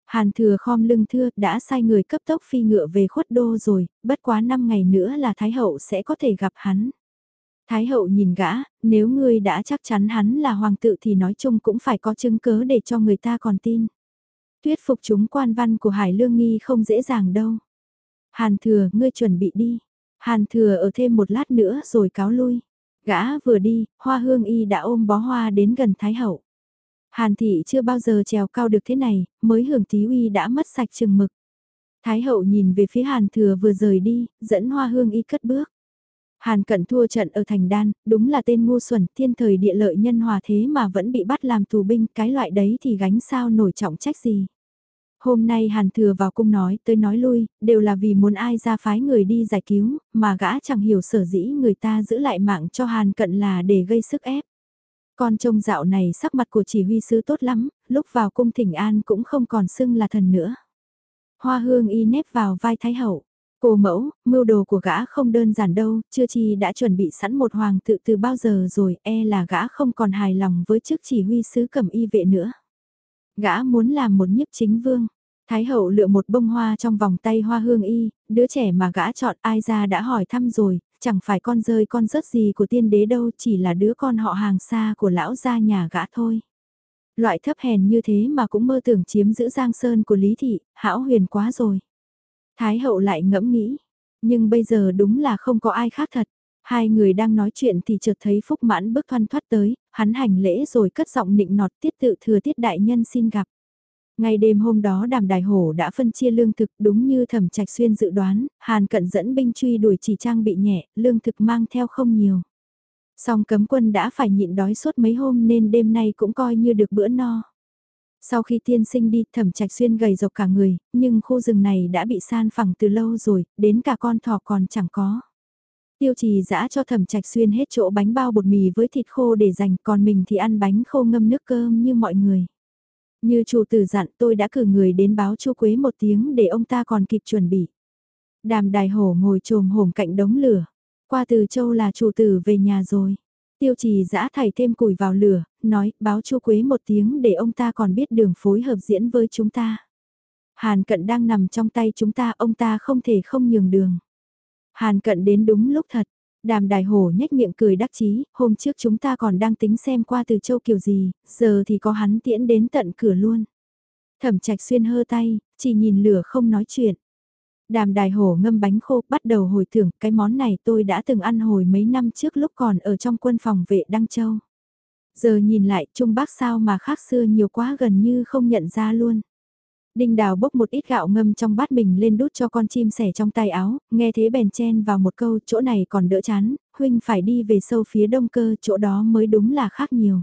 Speaker 1: Hàn thừa khom lưng thưa, đã sai người cấp tốc phi ngựa về khuất đô rồi, bất quá 5 ngày nữa là Thái hậu sẽ có thể gặp hắn. Thái hậu nhìn gã, nếu ngươi đã chắc chắn hắn là hoàng tự thì nói chung cũng phải có chứng cớ để cho người ta còn tin. Thuyết phục chúng quan văn của Hải Lương Nghi không dễ dàng đâu. Hàn thừa, ngươi chuẩn bị đi. Hàn thừa ở thêm một lát nữa rồi cáo lui. Gã vừa đi, hoa hương y đã ôm bó hoa đến gần Thái Hậu. Hàn thị chưa bao giờ trèo cao được thế này, mới hưởng tí uy đã mất sạch chừng mực. Thái hậu nhìn về phía Hàn thừa vừa rời đi, dẫn hoa hương y cất bước. Hàn cận thua trận ở thành đan, đúng là tên ngu xuẩn, thiên thời địa lợi nhân hòa thế mà vẫn bị bắt làm tù binh, cái loại đấy thì gánh sao nổi trọng trách gì. Hôm nay Hàn thừa vào cung nói tới nói lui, đều là vì muốn ai ra phái người đi giải cứu, mà gã chẳng hiểu sở dĩ người ta giữ lại mạng cho Hàn cận là để gây sức ép. Con trông dạo này sắc mặt của chỉ huy sứ tốt lắm, lúc vào cung thỉnh an cũng không còn xưng là thần nữa. Hoa hương y nếp vào vai thái hậu. Cô mẫu, mưu đồ của gã không đơn giản đâu, chưa chi đã chuẩn bị sẵn một hoàng tự từ bao giờ rồi, e là gã không còn hài lòng với chức chỉ huy sứ cầm y vệ nữa. Gã muốn làm một nhiếp chính vương. Thái hậu lựa một bông hoa trong vòng tay hoa hương y, đứa trẻ mà gã chọn ai ra đã hỏi thăm rồi, chẳng phải con rơi con rớt gì của tiên đế đâu, chỉ là đứa con họ hàng xa của lão gia nhà gã thôi. Loại thấp hèn như thế mà cũng mơ tưởng chiếm giữ giang sơn của Lý Thị, hão huyền quá rồi. Thái hậu lại ngẫm nghĩ, nhưng bây giờ đúng là không có ai khác thật. Hai người đang nói chuyện thì chợt thấy Phúc Mãn bước thoăn thoát tới, hắn hành lễ rồi cất giọng nịnh nọt tiết tự thừa tiết đại nhân xin gặp. Ngày đêm hôm đó đàm đài hổ đã phân chia lương thực đúng như thẩm trạch xuyên dự đoán, hàn cận dẫn binh truy đuổi chỉ trang bị nhẹ, lương thực mang theo không nhiều. Song cấm quân đã phải nhịn đói suốt mấy hôm nên đêm nay cũng coi như được bữa no. Sau khi tiên sinh đi thẩm trạch xuyên gầy rộc cả người, nhưng khu rừng này đã bị san phẳng từ lâu rồi, đến cả con thỏ còn chẳng có. Tiêu trì giã cho thẩm trạch xuyên hết chỗ bánh bao bột mì với thịt khô để dành, còn mình thì ăn bánh khô ngâm nước cơm như mọi người. Như chủ tử dặn tôi đã cử người đến báo chu Quế một tiếng để ông ta còn kịp chuẩn bị. Đàm đài hổ ngồi trồm hổm cạnh đống lửa. Qua từ châu là chủ tử về nhà rồi. Tiêu trì giã thảy thêm củi vào lửa, nói báo chu Quế một tiếng để ông ta còn biết đường phối hợp diễn với chúng ta. Hàn cận đang nằm trong tay chúng ta, ông ta không thể không nhường đường. Hàn cận đến đúng lúc thật, Đàm đài hổ nhếch miệng cười đắc chí, hôm trước chúng ta còn đang tính xem qua từ châu kiểu gì, giờ thì có hắn tiễn đến tận cửa luôn. Thẩm trạch xuyên hơ tay, chỉ nhìn lửa không nói chuyện. Đàm đài hổ ngâm bánh khô bắt đầu hồi tưởng cái món này tôi đã từng ăn hồi mấy năm trước lúc còn ở trong quân phòng vệ Đăng Châu. Giờ nhìn lại Trung Bắc sao mà khác xưa nhiều quá gần như không nhận ra luôn. Đinh đào bốc một ít gạo ngâm trong bát mình lên đút cho con chim sẻ trong tay áo, nghe thế bèn chen vào một câu chỗ này còn đỡ chán, huynh phải đi về sâu phía đông cơ chỗ đó mới đúng là khác nhiều.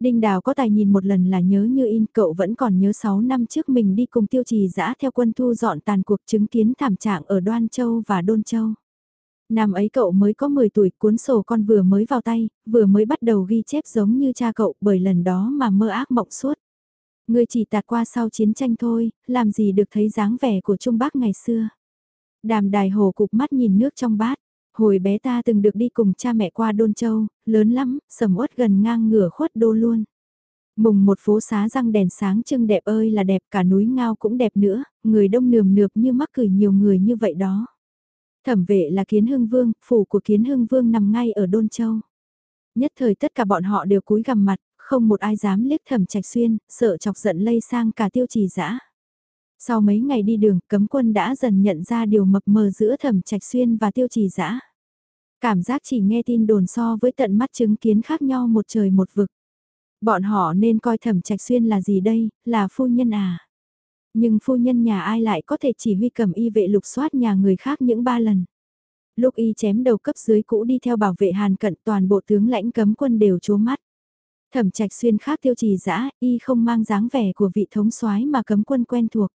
Speaker 1: Đinh Đào có tài nhìn một lần là nhớ như in cậu vẫn còn nhớ 6 năm trước mình đi cùng tiêu trì dã theo quân thu dọn tàn cuộc chứng kiến thảm trạng ở Đoan Châu và Đôn Châu. Năm ấy cậu mới có 10 tuổi cuốn sổ con vừa mới vào tay, vừa mới bắt đầu ghi chép giống như cha cậu bởi lần đó mà mơ ác mộng suốt. Ngươi chỉ tạt qua sau chiến tranh thôi, làm gì được thấy dáng vẻ của Trung Bắc ngày xưa. Đàm đài hồ cục mắt nhìn nước trong bát. Hồi bé ta từng được đi cùng cha mẹ qua Đôn Châu, lớn lắm, sầm uất gần ngang ngửa khuất đô luôn. Mùng một phố xá răng đèn sáng trưng đẹp ơi là đẹp cả núi ngao cũng đẹp nữa, người đông nườm nượp như mắc cười nhiều người như vậy đó. Thẩm vệ là kiến hưng vương, phủ của kiến hưng vương nằm ngay ở Đôn Châu. Nhất thời tất cả bọn họ đều cúi gằm mặt, không một ai dám liếc thẩm trạch xuyên, sợ chọc giận lây sang cả tiêu trì dã Sau mấy ngày đi đường, cấm quân đã dần nhận ra điều mập mờ giữa thẩm trạch xuyên và tiêu trì dã Cảm giác chỉ nghe tin đồn so với tận mắt chứng kiến khác nhau một trời một vực. Bọn họ nên coi thẩm trạch xuyên là gì đây, là phu nhân à? Nhưng phu nhân nhà ai lại có thể chỉ huy cầm y vệ lục soát nhà người khác những ba lần. Lúc y chém đầu cấp dưới cũ đi theo bảo vệ hàn cận toàn bộ tướng lãnh cấm quân đều chố mắt. Thẩm trạch xuyên khác tiêu trì dã y không mang dáng vẻ của vị thống soái mà cấm quân quen thuộc.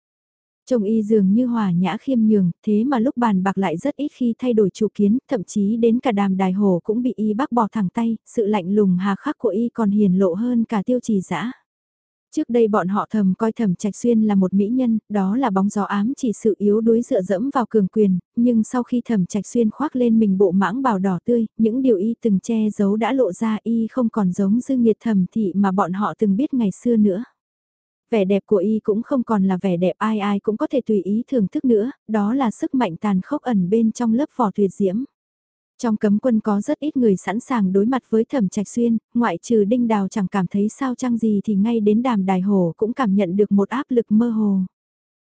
Speaker 1: Trông y dường như hòa nhã khiêm nhường, thế mà lúc bàn bạc lại rất ít khi thay đổi chủ kiến, thậm chí đến cả đàm đài hồ cũng bị y bác bỏ thẳng tay, sự lạnh lùng hà khắc của y còn hiền lộ hơn cả tiêu trì dã Trước đây bọn họ thầm coi thầm trạch xuyên là một mỹ nhân, đó là bóng gió ám chỉ sự yếu đuối dựa dẫm vào cường quyền, nhưng sau khi thẩm trạch xuyên khoác lên mình bộ mãng bào đỏ tươi, những điều y từng che giấu đã lộ ra y không còn giống dư nghiệt thầm thị mà bọn họ từng biết ngày xưa nữa. Vẻ đẹp của y cũng không còn là vẻ đẹp ai ai cũng có thể tùy ý thưởng thức nữa, đó là sức mạnh tàn khốc ẩn bên trong lớp vỏ tuyệt diễm. Trong cấm quân có rất ít người sẵn sàng đối mặt với thẩm trạch xuyên, ngoại trừ đinh đào chẳng cảm thấy sao chăng gì thì ngay đến đàm đài hồ cũng cảm nhận được một áp lực mơ hồ.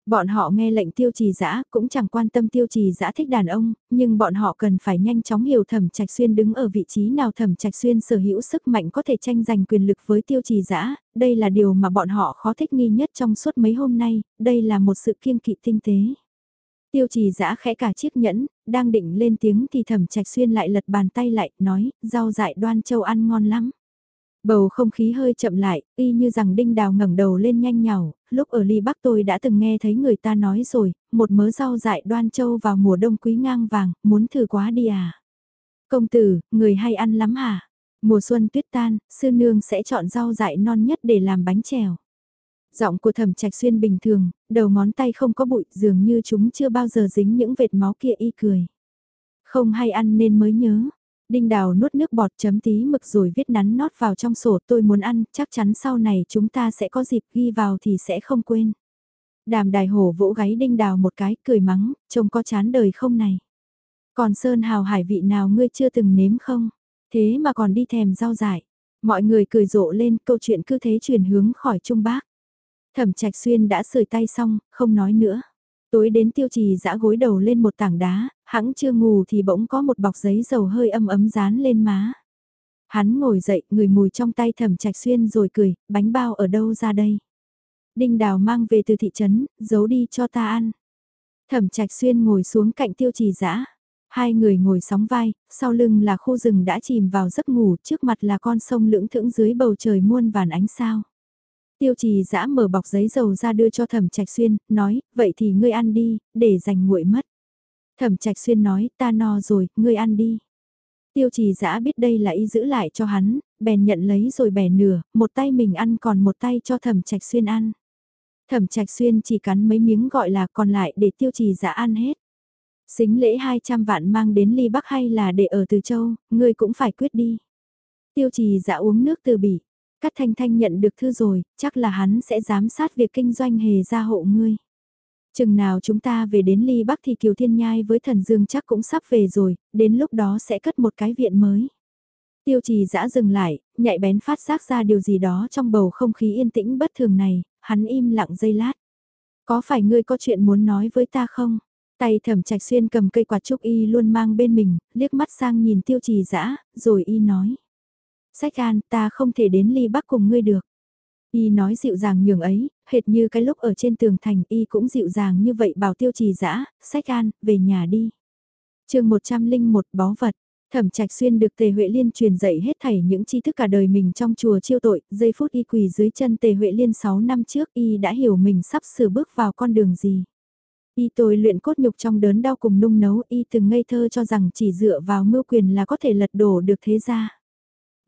Speaker 1: Bọn họ nghe lệnh tiêu trì dã cũng chẳng quan tâm tiêu trì dã thích đàn ông, nhưng bọn họ cần phải nhanh chóng hiểu thẩm trạch xuyên đứng ở vị trí nào thẩm trạch xuyên sở hữu sức mạnh có thể tranh giành quyền lực với tiêu trì dã đây là điều mà bọn họ khó thích nghi nhất trong suốt mấy hôm nay, đây là một sự kiêng kỵ tinh tế. Tiêu trì dã khẽ cả chiếc nhẫn, đang định lên tiếng thì thẩm trạch xuyên lại lật bàn tay lại, nói, rau dại đoan châu ăn ngon lắm. Bầu không khí hơi chậm lại, y như rằng đinh đào ngẩng đầu lên nhanh nhào. lúc ở ly bắc tôi đã từng nghe thấy người ta nói rồi, một mớ rau dại đoan châu vào mùa đông quý ngang vàng, muốn thử quá đi à. Công tử, người hay ăn lắm hả? Mùa xuân tuyết tan, sư nương sẽ chọn rau dại non nhất để làm bánh chèo. Giọng của thẩm trạch xuyên bình thường, đầu ngón tay không có bụi dường như chúng chưa bao giờ dính những vệt máu kia y cười. Không hay ăn nên mới nhớ. Đinh đào nuốt nước bọt chấm tí mực rồi viết nắn nót vào trong sổ tôi muốn ăn, chắc chắn sau này chúng ta sẽ có dịp ghi vào thì sẽ không quên. Đàm đài hổ vỗ gáy đinh đào một cái, cười mắng, trông có chán đời không này. Còn sơn hào hải vị nào ngươi chưa từng nếm không? Thế mà còn đi thèm rau dại. Mọi người cười rộ lên, câu chuyện cứ thế chuyển hướng khỏi Trung Bác. Thẩm Trạch Xuyên đã sưởi tay xong, không nói nữa. Tối đến tiêu trì dã gối đầu lên một tảng đá, hãng chưa ngủ thì bỗng có một bọc giấy dầu hơi âm ấm dán lên má. Hắn ngồi dậy, người mùi trong tay thẩm trạch xuyên rồi cười, bánh bao ở đâu ra đây? Đinh đào mang về từ thị trấn, giấu đi cho ta ăn. Thẩm trạch xuyên ngồi xuống cạnh tiêu trì dã Hai người ngồi sóng vai, sau lưng là khu rừng đã chìm vào giấc ngủ, trước mặt là con sông lưỡng thững dưới bầu trời muôn vàn ánh sao. Tiêu trì dã mở bọc giấy dầu ra đưa cho thẩm trạch xuyên, nói, vậy thì ngươi ăn đi, để dành nguội mất. Thẩm trạch xuyên nói, ta no rồi, ngươi ăn đi. Tiêu trì dã biết đây là y giữ lại cho hắn, bèn nhận lấy rồi bẻ nửa, một tay mình ăn còn một tay cho thẩm trạch xuyên ăn. Thẩm trạch xuyên chỉ cắn mấy miếng gọi là còn lại để tiêu trì dã ăn hết. Xính lễ 200 vạn mang đến ly bắc hay là để ở từ châu, ngươi cũng phải quyết đi. Tiêu trì dã uống nước từ bỉ. Cát Thanh Thanh nhận được thư rồi, chắc là hắn sẽ giám sát việc kinh doanh hề gia hộ ngươi. Chừng nào chúng ta về đến Ly Bắc thì Kiều Thiên Nhai với Thần Dương chắc cũng sắp về rồi, đến lúc đó sẽ cất một cái viện mới. Tiêu trì dã dừng lại, nhạy bén phát giác ra điều gì đó trong bầu không khí yên tĩnh bất thường này, hắn im lặng giây lát. Có phải ngươi có chuyện muốn nói với ta không? Tay thẩm trạch xuyên cầm cây quạt trúc y luôn mang bên mình, liếc mắt sang nhìn tiêu trì dã rồi y nói. Sách an, ta không thể đến ly bắc cùng ngươi được. Y nói dịu dàng nhường ấy, hệt như cái lúc ở trên tường thành y cũng dịu dàng như vậy bảo tiêu trì dã sách an, về nhà đi. chương 101 bó vật, Thẩm Trạch Xuyên được Tề Huệ Liên truyền dạy hết thảy những tri thức cả đời mình trong chùa chiêu tội, giây phút y quỳ dưới chân Tề Huệ Liên 6 năm trước y đã hiểu mình sắp sửa bước vào con đường gì. Y tôi luyện cốt nhục trong đớn đau cùng nung nấu y từng ngây thơ cho rằng chỉ dựa vào mưu quyền là có thể lật đổ được thế gia.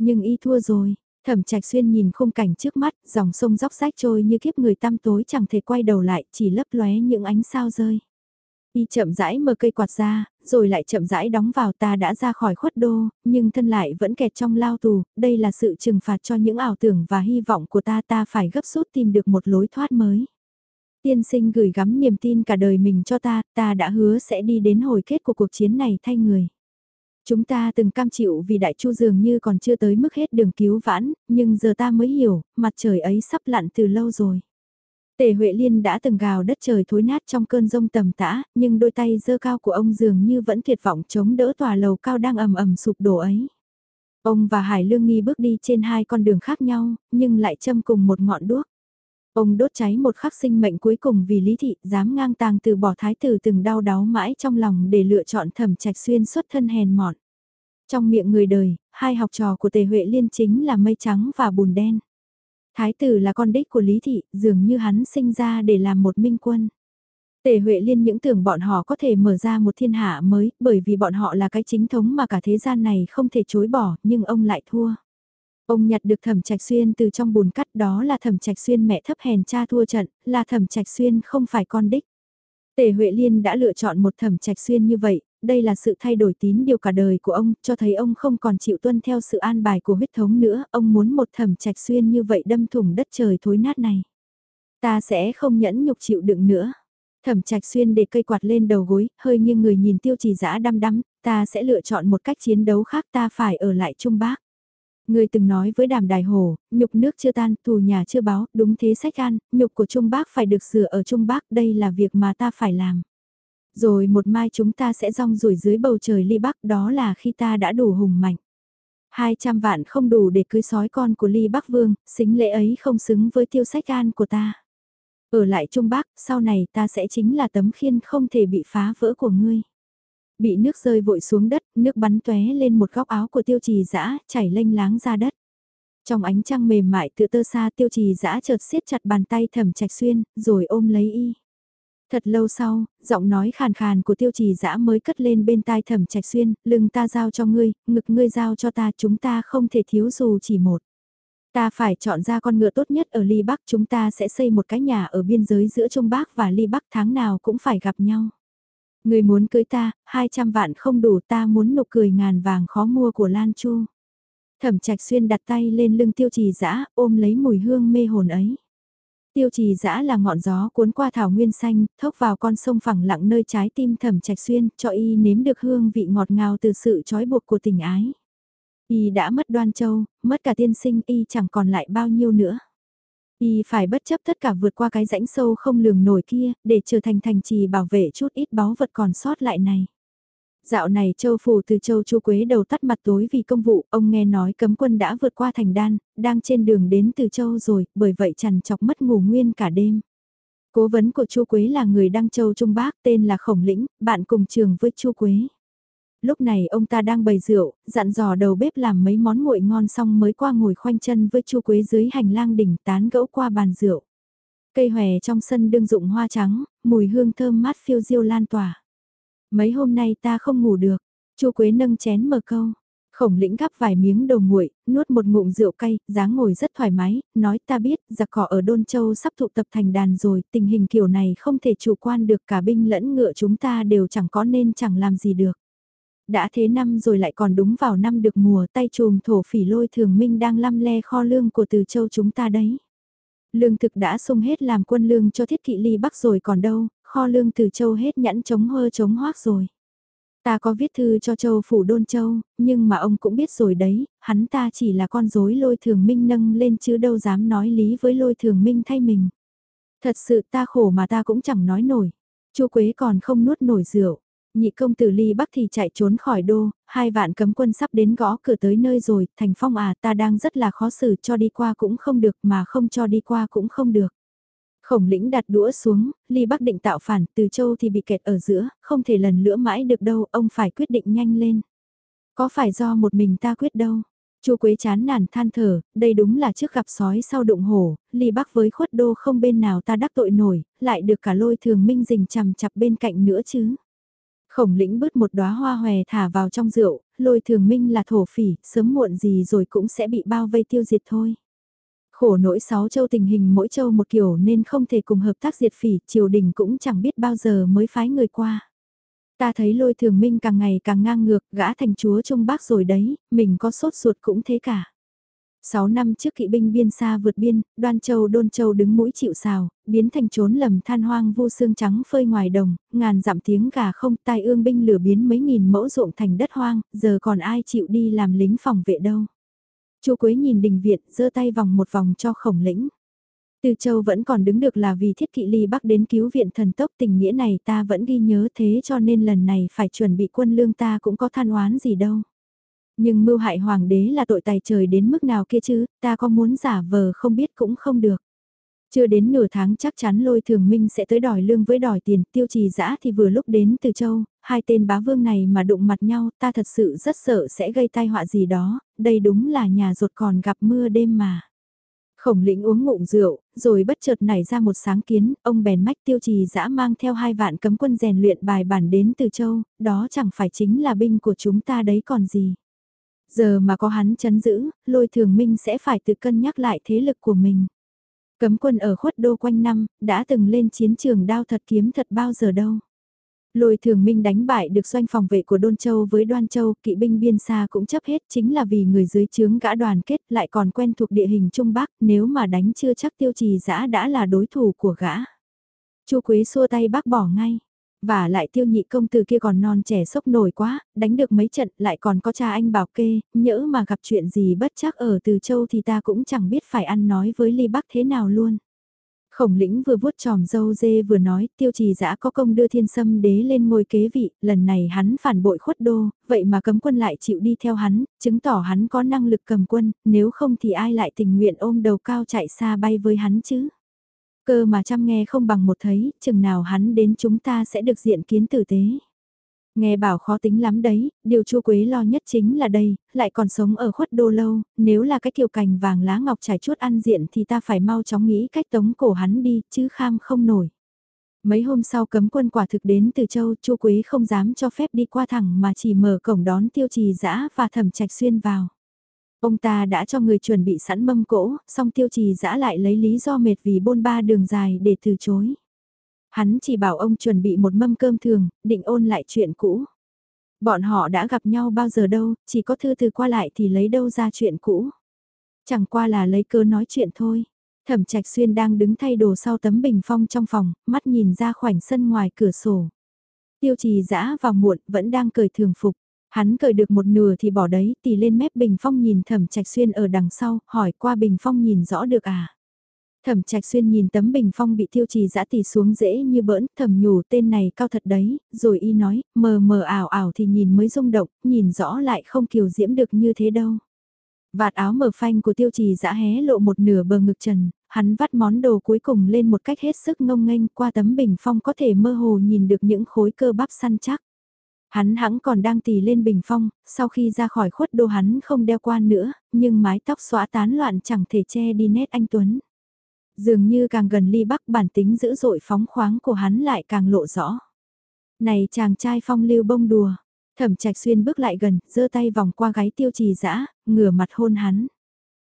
Speaker 1: Nhưng y thua rồi, thẩm trạch xuyên nhìn khung cảnh trước mắt, dòng sông dốc rách trôi như kiếp người tăm tối chẳng thể quay đầu lại, chỉ lấp lóe những ánh sao rơi. Y chậm rãi mở cây quạt ra, rồi lại chậm rãi đóng vào ta đã ra khỏi khuất đô, nhưng thân lại vẫn kẹt trong lao tù, đây là sự trừng phạt cho những ảo tưởng và hy vọng của ta ta phải gấp rút tìm được một lối thoát mới. Tiên sinh gửi gắm niềm tin cả đời mình cho ta, ta đã hứa sẽ đi đến hồi kết của cuộc chiến này thay người. Chúng ta từng cam chịu vì đại chu dường như còn chưa tới mức hết đường cứu vãn, nhưng giờ ta mới hiểu, mặt trời ấy sắp lặn từ lâu rồi. Tề Huệ Liên đã từng gào đất trời thối nát trong cơn rông tầm tã, nhưng đôi tay dơ cao của ông dường như vẫn tuyệt vọng chống đỡ tòa lầu cao đang ầm ầm sụp đổ ấy. Ông và Hải Lương Nghi bước đi trên hai con đường khác nhau, nhưng lại châm cùng một ngọn đuốc. Ông đốt cháy một khắc sinh mệnh cuối cùng vì lý thị dám ngang tàng từ bỏ thái tử từng đau đáu mãi trong lòng để lựa chọn thẩm trạch xuyên xuất thân hèn mọn. Trong miệng người đời, hai học trò của tề Huệ Liên chính là mây trắng và bùn đen. Thái tử là con đích của Lý Thị, dường như hắn sinh ra để làm một minh quân. Tề Huệ Liên những tưởng bọn họ có thể mở ra một thiên hạ mới, bởi vì bọn họ là cái chính thống mà cả thế gian này không thể chối bỏ, nhưng ông lại thua. Ông nhặt được thẩm trạch xuyên từ trong bùn cắt đó là thẩm trạch xuyên mẹ thấp hèn cha thua trận, là thẩm trạch xuyên không phải con đích. Tề Huệ Liên đã lựa chọn một thẩm trạch xuyên như vậy, đây là sự thay đổi tín điều cả đời của ông, cho thấy ông không còn chịu tuân theo sự an bài của huyết thống nữa, ông muốn một thẩm trạch xuyên như vậy đâm thủng đất trời thối nát này. Ta sẽ không nhẫn nhục chịu đựng nữa. Thẩm trạch xuyên để cây quạt lên đầu gối, hơi nghiêng người nhìn tiêu trì dã đăm đắm, ta sẽ lựa chọn một cách chiến đấu khác ta phải ở lại Trung Bắc. Người từng nói với đàm đài hồ, nhục nước chưa tan, thù nhà chưa báo, đúng thế sách an, nhục của Trung Bác phải được sửa ở Trung Bác, đây là việc mà ta phải làm. Rồi một mai chúng ta sẽ rong rủi dưới bầu trời ly Bắc, đó là khi ta đã đủ hùng mạnh. 200 vạn không đủ để cưới sói con của ly Bắc Vương, xính lễ ấy không xứng với tiêu sách an của ta. Ở lại Trung Bắc, sau này ta sẽ chính là tấm khiên không thể bị phá vỡ của ngươi bị nước rơi vội xuống đất, nước bắn tóe lên một góc áo của tiêu trì dã chảy lênh láng ra đất. Trong ánh trăng mềm mại tựa tơ xa tiêu trì dã chợt siết chặt bàn tay thẩm trạch xuyên, rồi ôm lấy y. Thật lâu sau, giọng nói khàn khàn của tiêu trì dã mới cất lên bên tai thẩm trạch xuyên, lưng ta giao cho ngươi, ngực ngươi giao cho ta, chúng ta không thể thiếu dù chỉ một. Ta phải chọn ra con ngựa tốt nhất ở Ly Bắc, chúng ta sẽ xây một cái nhà ở biên giới giữa Trung Bắc và Ly Bắc tháng nào cũng phải gặp nhau. Người muốn cưới ta, 200 vạn không đủ ta muốn nụ cười ngàn vàng khó mua của Lan Chu. Thẩm trạch xuyên đặt tay lên lưng tiêu trì dã ôm lấy mùi hương mê hồn ấy. Tiêu trì dã là ngọn gió cuốn qua thảo nguyên xanh, thốc vào con sông phẳng lặng nơi trái tim thẩm trạch xuyên, cho y nếm được hương vị ngọt ngào từ sự trói buộc của tình ái. Y đã mất đoan châu, mất cả tiên sinh y chẳng còn lại bao nhiêu nữa. Y phải bất chấp tất cả vượt qua cái rãnh sâu không lường nổi kia, để trở thành thành trì bảo vệ chút ít báu vật còn sót lại này. Dạo này châu phủ từ châu chu quế đầu tắt mặt tối vì công vụ, ông nghe nói cấm quân đã vượt qua thành đan, đang trên đường đến từ châu rồi, bởi vậy chằn chọc mất ngủ nguyên cả đêm. Cố vấn của chu quế là người đăng châu trung bác tên là Khổng Lĩnh, bạn cùng trường với chu quế lúc này ông ta đang bày rượu, dặn dò đầu bếp làm mấy món nguội ngon xong mới qua ngồi khoanh chân với chu quế dưới hành lang đỉnh tán gẫu qua bàn rượu. Cây hòe trong sân đương dụng hoa trắng, mùi hương thơm mát phiêu diêu lan tỏa. Mấy hôm nay ta không ngủ được, chu quế nâng chén mở câu. Khổng lĩnh gắp vài miếng đầu nguội, nuốt một ngụm rượu cay, dáng ngồi rất thoải mái, nói ta biết, giặc cỏ ở Đôn Châu sắp tụ tập thành đàn rồi, tình hình kiểu này không thể chủ quan được cả binh lẫn ngựa chúng ta đều chẳng có nên chẳng làm gì được đã thế năm rồi lại còn đúng vào năm được mùa tay chùm thổ phỉ lôi thường minh đang lăm le kho lương của từ châu chúng ta đấy. Lương thực đã sung hết làm quân lương cho thiết kỵ ly bắc rồi còn đâu, kho lương từ châu hết nhẫn chống hơ chống hoác rồi. Ta có viết thư cho châu phủ đôn châu, nhưng mà ông cũng biết rồi đấy, hắn ta chỉ là con rối lôi thường minh nâng lên chứ đâu dám nói lý với lôi thường minh thay mình. Thật sự ta khổ mà ta cũng chẳng nói nổi. Chu Quế còn không nuốt nổi rượu. Nhị công tử ly bắc thì chạy trốn khỏi đô, hai vạn cấm quân sắp đến gõ cửa tới nơi rồi, thành phong à ta đang rất là khó xử cho đi qua cũng không được mà không cho đi qua cũng không được. Khổng lĩnh đặt đũa xuống, ly bắc định tạo phản, từ châu thì bị kẹt ở giữa, không thể lần lữa mãi được đâu, ông phải quyết định nhanh lên. Có phải do một mình ta quyết đâu, Chu Quế chán nản than thở, đây đúng là trước gặp sói sau đụng hổ, ly bắc với khuất đô không bên nào ta đắc tội nổi, lại được cả lôi thường minh rình chằm chặp bên cạnh nữa chứ. Khổng lĩnh bứt một đóa hoa hòe thả vào trong rượu, lôi thường minh là thổ phỉ, sớm muộn gì rồi cũng sẽ bị bao vây tiêu diệt thôi. Khổ nỗi sáu châu tình hình mỗi châu một kiểu nên không thể cùng hợp tác diệt phỉ, triều đình cũng chẳng biết bao giờ mới phái người qua. Ta thấy lôi thường minh càng ngày càng ngang ngược, gã thành chúa trung bác rồi đấy, mình có sốt ruột cũng thế cả. 6 năm trước kỵ binh biên xa vượt biên, đoan châu đôn châu đứng mũi chịu sào, biến thành trốn lầm than hoang vô xương trắng phơi ngoài đồng, ngàn dặm tiếng gà không tai ương binh lửa biến mấy nghìn mẫu ruộng thành đất hoang, giờ còn ai chịu đi làm lính phòng vệ đâu. Chu Quế nhìn đình viện, giơ tay vòng một vòng cho khổng lĩnh. Từ châu vẫn còn đứng được là vì thiết kỵ ly bắc đến cứu viện thần tốc tình nghĩa này ta vẫn ghi nhớ thế cho nên lần này phải chuẩn bị quân lương ta cũng có than oán gì đâu. Nhưng mưu hại hoàng đế là tội tài trời đến mức nào kia chứ, ta có muốn giả vờ không biết cũng không được. Chưa đến nửa tháng chắc chắn lôi thường minh sẽ tới đòi lương với đòi tiền, tiêu trì dã thì vừa lúc đến từ châu, hai tên bá vương này mà đụng mặt nhau ta thật sự rất sợ sẽ gây tai họa gì đó, đây đúng là nhà ruột còn gặp mưa đêm mà. Khổng lĩnh uống ngụm rượu, rồi bất chợt nảy ra một sáng kiến, ông bèn mách tiêu trì dã mang theo hai vạn cấm quân rèn luyện bài bản đến từ châu, đó chẳng phải chính là binh của chúng ta đấy còn gì. Giờ mà có hắn chấn giữ, lôi thường minh sẽ phải tự cân nhắc lại thế lực của mình. Cấm quân ở khuất đô quanh năm, đã từng lên chiến trường đao thật kiếm thật bao giờ đâu. Lôi thường minh đánh bại được doanh phòng vệ của Đôn Châu với Đoan Châu, kỵ binh biên xa cũng chấp hết chính là vì người dưới chướng gã đoàn kết lại còn quen thuộc địa hình Trung Bắc, nếu mà đánh chưa chắc tiêu trì giã đã là đối thủ của gã. Chu Quế xua tay bác bỏ ngay. Và lại tiêu nhị công từ kia còn non trẻ sốc nổi quá, đánh được mấy trận lại còn có cha anh bảo kê, nhỡ mà gặp chuyện gì bất chắc ở từ châu thì ta cũng chẳng biết phải ăn nói với ly bắc thế nào luôn. Khổng lĩnh vừa vuốt tròm dâu dê vừa nói tiêu trì giã có công đưa thiên sâm đế lên ngôi kế vị, lần này hắn phản bội khuất đô, vậy mà cấm quân lại chịu đi theo hắn, chứng tỏ hắn có năng lực cầm quân, nếu không thì ai lại tình nguyện ôm đầu cao chạy xa bay với hắn chứ. Cơ mà chăm nghe không bằng một thấy, chừng nào hắn đến chúng ta sẽ được diện kiến tử tế. Nghe bảo khó tính lắm đấy, điều chua quế lo nhất chính là đây, lại còn sống ở khuất đô lâu, nếu là cái kiều cành vàng lá ngọc trải chuốt ăn diện thì ta phải mau chóng nghĩ cách tống cổ hắn đi, chứ kham không nổi. Mấy hôm sau cấm quân quả thực đến từ châu, chua quế không dám cho phép đi qua thẳng mà chỉ mở cổng đón tiêu trì dã và thẩm trạch xuyên vào. Ông ta đã cho người chuẩn bị sẵn mâm cỗ, song tiêu trì dã lại lấy lý do mệt vì bôn ba đường dài để từ chối. Hắn chỉ bảo ông chuẩn bị một mâm cơm thường, định ôn lại chuyện cũ. Bọn họ đã gặp nhau bao giờ đâu, chỉ có thư từ qua lại thì lấy đâu ra chuyện cũ. Chẳng qua là lấy cơ nói chuyện thôi. Thẩm Trạch Xuyên đang đứng thay đồ sau tấm bình phong trong phòng, mắt nhìn ra khoảnh sân ngoài cửa sổ. Tiêu trì dã vào muộn, vẫn đang cởi thường phục. Hắn cởi được một nửa thì bỏ đấy, tì lên mép bình phong nhìn Thẩm Trạch Xuyên ở đằng sau, hỏi qua bình phong nhìn rõ được à. Thẩm Trạch Xuyên nhìn tấm bình phong bị tiêu trì dã tì xuống dễ như bỡn, thầm nhủ tên này cao thật đấy, rồi y nói, mờ mờ ảo ảo thì nhìn mới rung động, nhìn rõ lại không kiều diễm được như thế đâu. Vạt áo mờ phanh của tiêu trì dã hé lộ một nửa bờ ngực trần, hắn vắt món đồ cuối cùng lên một cách hết sức ngông nghênh qua tấm bình phong có thể mơ hồ nhìn được những khối cơ bắp săn chắc. Hắn hãng còn đang tì lên bình phong, sau khi ra khỏi khuất đô hắn không đeo quan nữa, nhưng mái tóc xóa tán loạn chẳng thể che đi nét anh Tuấn. Dường như càng gần ly bắc bản tính dữ dội phóng khoáng của hắn lại càng lộ rõ. Này chàng trai phong lưu bông đùa, thẩm trạch xuyên bước lại gần, giơ tay vòng qua gáy tiêu trì dã ngửa mặt hôn hắn.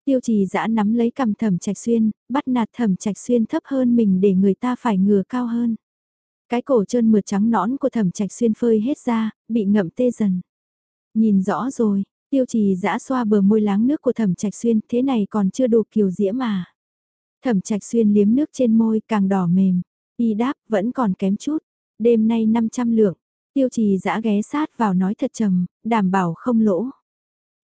Speaker 1: Tiêu trì dã nắm lấy cầm thẩm trạch xuyên, bắt nạt thẩm trạch xuyên thấp hơn mình để người ta phải ngừa cao hơn. Cái cổ trơn mượt trắng nõn của thẩm trạch xuyên phơi hết ra, bị ngậm tê dần. Nhìn rõ rồi, tiêu trì giã xoa bờ môi láng nước của thẩm trạch xuyên, thế này còn chưa đủ kiều diễm mà. Thẩm trạch xuyên liếm nước trên môi càng đỏ mềm. Y đáp vẫn còn kém chút. Đêm nay 500 lượng. Tiêu trì giã ghé sát vào nói thật trầm, đảm bảo không lỗ.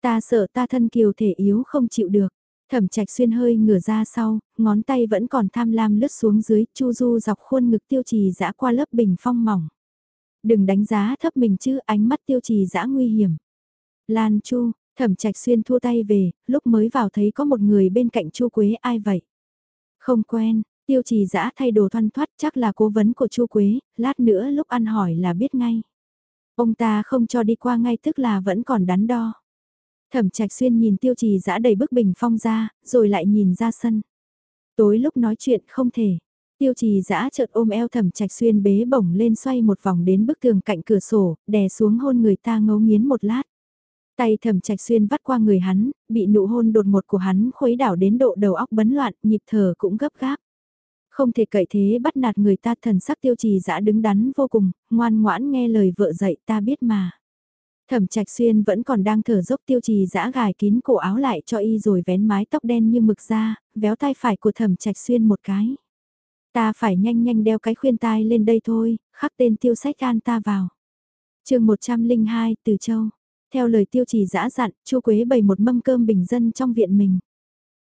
Speaker 1: Ta sợ ta thân kiều thể yếu không chịu được. Thẩm trạch xuyên hơi ngửa ra sau, ngón tay vẫn còn tham lam lướt xuống dưới, chu du dọc khuôn ngực tiêu trì dã qua lớp bình phong mỏng. Đừng đánh giá thấp mình chứ, ánh mắt tiêu trì dã nguy hiểm. Lan chu, thẩm trạch xuyên thua tay về, lúc mới vào thấy có một người bên cạnh chu quế ai vậy? Không quen, tiêu trì dã thay đồ thoăn thoát chắc là cố vấn của chu Quế, lát nữa lúc ăn hỏi là biết ngay. Ông ta không cho đi qua ngay tức là vẫn còn đắn đo. Thẩm trạch xuyên nhìn tiêu trì dã đầy bức bình phong ra, rồi lại nhìn ra sân. Tối lúc nói chuyện không thể. Tiêu trì dã chợt ôm eo thẩm trạch xuyên bế bổng lên xoay một vòng đến bức tường cạnh cửa sổ, đè xuống hôn người ta ngấu nghiến một lát. Tay thầm trạch xuyên vắt qua người hắn, bị nụ hôn đột ngột của hắn khuấy đảo đến độ đầu óc bấn loạn, nhịp thở cũng gấp gáp. Không thể cậy thế bắt nạt người ta thần sắc tiêu trì dã đứng đắn vô cùng, ngoan ngoãn nghe lời vợ dạy ta biết mà. Thẩm trạch xuyên vẫn còn đang thở dốc tiêu trì dã gài kín cổ áo lại cho y rồi vén mái tóc đen như mực ra, véo tay phải của thẩm trạch xuyên một cái. Ta phải nhanh nhanh đeo cái khuyên tai lên đây thôi, khắc tên tiêu sách an ta vào. chương 102 từ châu. Theo lời tiêu trì dã dặn, Chu Quế bày một mâm cơm bình dân trong viện mình.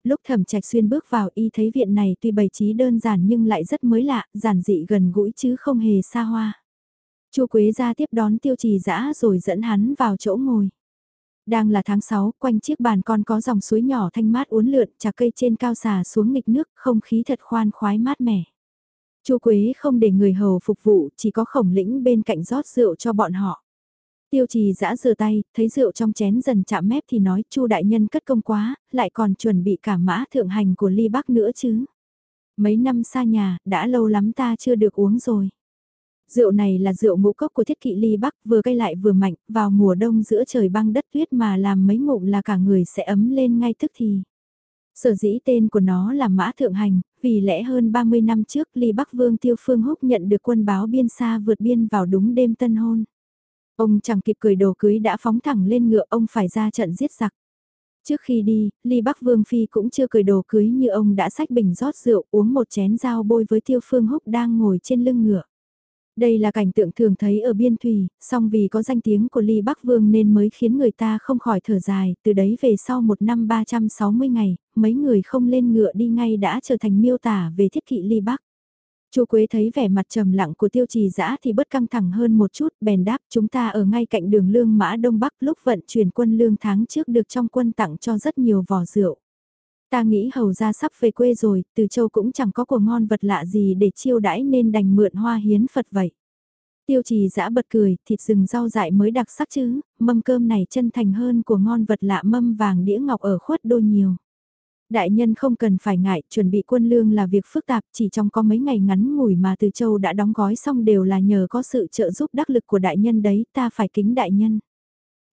Speaker 1: Lúc Thẩm Trạch Xuyên bước vào y thấy viện này tuy bày trí đơn giản nhưng lại rất mới lạ, giản dị gần gũi chứ không hề xa hoa. Chu Quế ra tiếp đón tiêu trì dã rồi dẫn hắn vào chỗ ngồi. Đang là tháng 6, quanh chiếc bàn con có dòng suối nhỏ thanh mát uốn lượn, trà cây trên cao xà xuống nghịch nước, không khí thật khoan khoái mát mẻ. Chu Quế không để người hầu phục vụ, chỉ có khổng lĩnh bên cạnh rót rượu cho bọn họ. Tiêu trì giã rửa tay, thấy rượu trong chén dần chạm mép thì nói chu đại nhân cất công quá, lại còn chuẩn bị cả mã thượng hành của ly bắc nữa chứ. Mấy năm xa nhà, đã lâu lắm ta chưa được uống rồi. Rượu này là rượu ngũ cốc của thiết kỵ ly bắc vừa cay lại vừa mạnh, vào mùa đông giữa trời băng đất tuyết mà làm mấy ngụm là cả người sẽ ấm lên ngay tức thì. Sở dĩ tên của nó là Mã Thượng Hành, vì lẽ hơn 30 năm trước Ly Bắc Vương Tiêu Phương Húc nhận được quân báo biên xa vượt biên vào đúng đêm tân hôn. Ông chẳng kịp cười đồ cưới đã phóng thẳng lên ngựa ông phải ra trận giết giặc. Trước khi đi, Ly Bắc Vương Phi cũng chưa cười đồ cưới như ông đã sách bình rót rượu uống một chén dao bôi với Tiêu Phương Húc đang ngồi trên lưng ngựa. Đây là cảnh tượng thường thấy ở biên thủy, song vì có danh tiếng của Ly Bắc Vương nên mới khiến người ta không khỏi thở dài, từ đấy về sau một năm 360 ngày, mấy người không lên ngựa đi ngay đã trở thành miêu tả về thiết kỵ Ly Bắc. Chu Quế thấy vẻ mặt trầm lặng của tiêu trì dã thì bớt căng thẳng hơn một chút, bèn đáp chúng ta ở ngay cạnh đường lương mã Đông Bắc lúc vận chuyển quân lương tháng trước được trong quân tặng cho rất nhiều vỏ rượu. Ta nghĩ hầu ra sắp về quê rồi, từ châu cũng chẳng có của ngon vật lạ gì để chiêu đãi nên đành mượn hoa hiến Phật vậy. Tiêu trì giã bật cười, thịt rừng rau dại mới đặc sắc chứ, mâm cơm này chân thành hơn của ngon vật lạ mâm vàng đĩa ngọc ở khuất đô nhiều. Đại nhân không cần phải ngại, chuẩn bị quân lương là việc phức tạp, chỉ trong có mấy ngày ngắn ngủi mà từ châu đã đóng gói xong đều là nhờ có sự trợ giúp đắc lực của đại nhân đấy, ta phải kính đại nhân.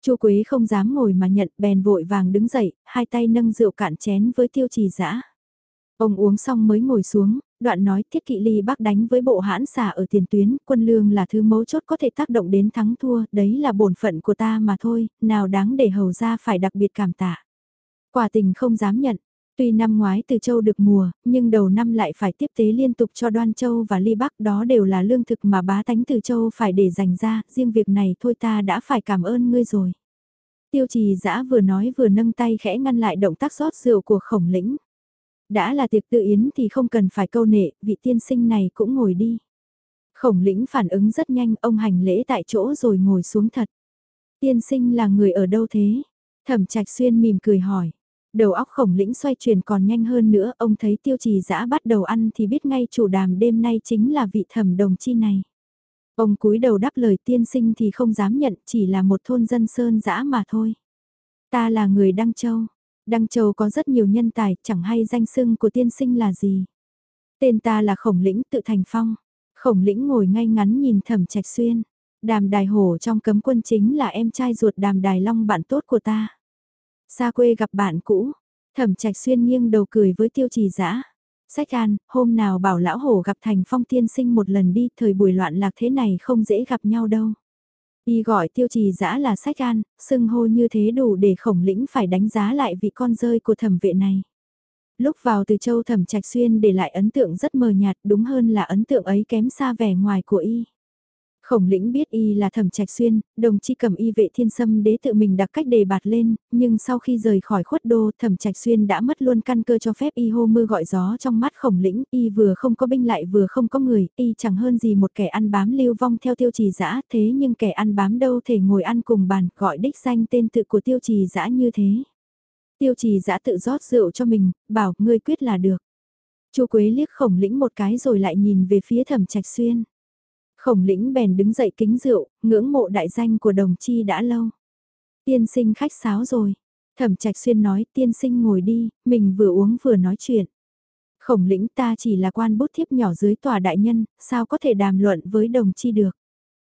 Speaker 1: Chu Quế không dám ngồi mà nhận, bèn vội vàng đứng dậy, hai tay nâng rượu cạn chén với tiêu trì dã Ông uống xong mới ngồi xuống, đoạn nói thiết kỵ ly bắc đánh với bộ hãn xả ở tiền tuyến, quân lương là thứ mấu chốt có thể tác động đến thắng thua, đấy là bổn phận của ta mà thôi, nào đáng để hầu ra phải đặc biệt cảm tạ. Quả tình không dám nhận, tuy năm ngoái từ châu được mùa, nhưng đầu năm lại phải tiếp tế liên tục cho đoan châu và ly bắc đó đều là lương thực mà bá tánh từ châu phải để dành ra, riêng việc này thôi ta đã phải cảm ơn ngươi rồi. Tiêu trì dã vừa nói vừa nâng tay khẽ ngăn lại động tác rót rượu của khổng lĩnh. Đã là tiệc tự yến thì không cần phải câu nệ, vị tiên sinh này cũng ngồi đi. Khổng lĩnh phản ứng rất nhanh, ông hành lễ tại chỗ rồi ngồi xuống thật. Tiên sinh là người ở đâu thế? Thẩm trạch xuyên mỉm cười hỏi. Đầu óc khổng lĩnh xoay chuyển còn nhanh hơn nữa, ông thấy tiêu trì dã bắt đầu ăn thì biết ngay chủ đàm đêm nay chính là vị thẩm đồng chi này. Ông cúi đầu đáp lời tiên sinh thì không dám nhận, chỉ là một thôn dân sơn dã mà thôi. Ta là người Đăng Châu. Đăng Châu có rất nhiều nhân tài, chẳng hay danh xưng của tiên sinh là gì. Tên ta là Khổng Lĩnh tự thành phong. Khổng Lĩnh ngồi ngay ngắn nhìn thẩm trạch xuyên. Đàm đài hổ trong cấm quân chính là em trai ruột đàm đài long bạn tốt của ta. Xa quê gặp bạn cũ, thẩm trạch xuyên nghiêng đầu cười với tiêu trì dã Sách an, hôm nào bảo lão hổ gặp thành phong tiên sinh một lần đi, thời buổi loạn lạc thế này không dễ gặp nhau đâu. Y gọi tiêu trì dã là sách an, sưng hô như thế đủ để khổng lĩnh phải đánh giá lại vị con rơi của thẩm vệ này. Lúc vào từ châu thẩm trạch xuyên để lại ấn tượng rất mờ nhạt đúng hơn là ấn tượng ấy kém xa vẻ ngoài của y. Khổng lĩnh biết y là thẩm trạch xuyên, đồng chi cầm y vệ thiên sâm đế tự mình đặt cách đề bạt lên, nhưng sau khi rời khỏi khuất đô thẩm trạch xuyên đã mất luôn căn cơ cho phép y hô mưa gọi gió trong mắt khổng lĩnh, y vừa không có binh lại vừa không có người, y chẳng hơn gì một kẻ ăn bám lưu vong theo tiêu trì dã thế nhưng kẻ ăn bám đâu thể ngồi ăn cùng bàn, gọi đích danh tên tự của tiêu trì dã như thế. Tiêu trì dã tự rót rượu cho mình, bảo ngươi quyết là được. Chu Quế liếc khổng lĩnh một cái rồi lại nhìn về phía thẩm trạch xuyên. Khổng lĩnh bèn đứng dậy kính rượu, ngưỡng mộ đại danh của đồng chi đã lâu. Tiên sinh khách sáo rồi. Thẩm trạch xuyên nói tiên sinh ngồi đi, mình vừa uống vừa nói chuyện. Khổng lĩnh ta chỉ là quan bút thiếp nhỏ dưới tòa đại nhân, sao có thể đàm luận với đồng chi được.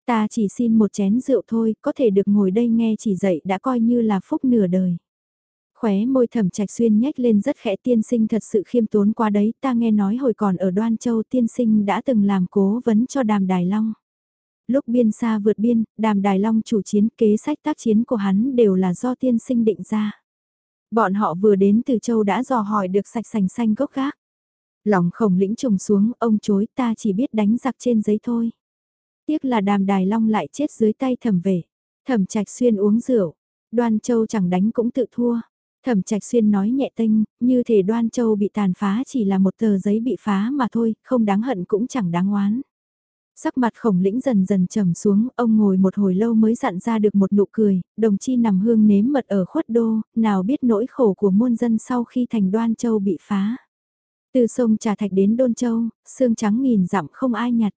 Speaker 1: Ta chỉ xin một chén rượu thôi, có thể được ngồi đây nghe chỉ dạy đã coi như là phúc nửa đời. Khóe môi thẩm trạch xuyên nhếch lên rất khẽ tiên sinh thật sự khiêm tốn qua đấy, ta nghe nói hồi còn ở Đoan Châu tiên sinh đã từng làm cố vấn cho đàm Đài Long. Lúc biên xa vượt biên, đàm Đài Long chủ chiến kế sách tác chiến của hắn đều là do tiên sinh định ra. Bọn họ vừa đến từ châu đã dò hỏi được sạch sành xanh gốc gác. Lòng khổng lĩnh trùng xuống, ông chối ta chỉ biết đánh giặc trên giấy thôi. Tiếc là đàm Đài Long lại chết dưới tay thẩm về. Thẩm trạch xuyên uống rượu, đoan châu chẳng đánh cũng tự thua. Thẩm Trạch Xuyên nói nhẹ tênh, như thể Đoan Châu bị tàn phá chỉ là một tờ giấy bị phá mà thôi, không đáng hận cũng chẳng đáng oán. Sắc mặt khổng lĩnh dần dần trầm xuống, ông ngồi một hồi lâu mới dặn ra được một nụ cười, đồng chi nằm hương nếm mật ở khuất đô, nào biết nỗi khổ của muôn dân sau khi thành Đoan Châu bị phá. Từ sông Trà Thạch đến Đôn Châu, xương trắng nghìn dặm không ai nhặt.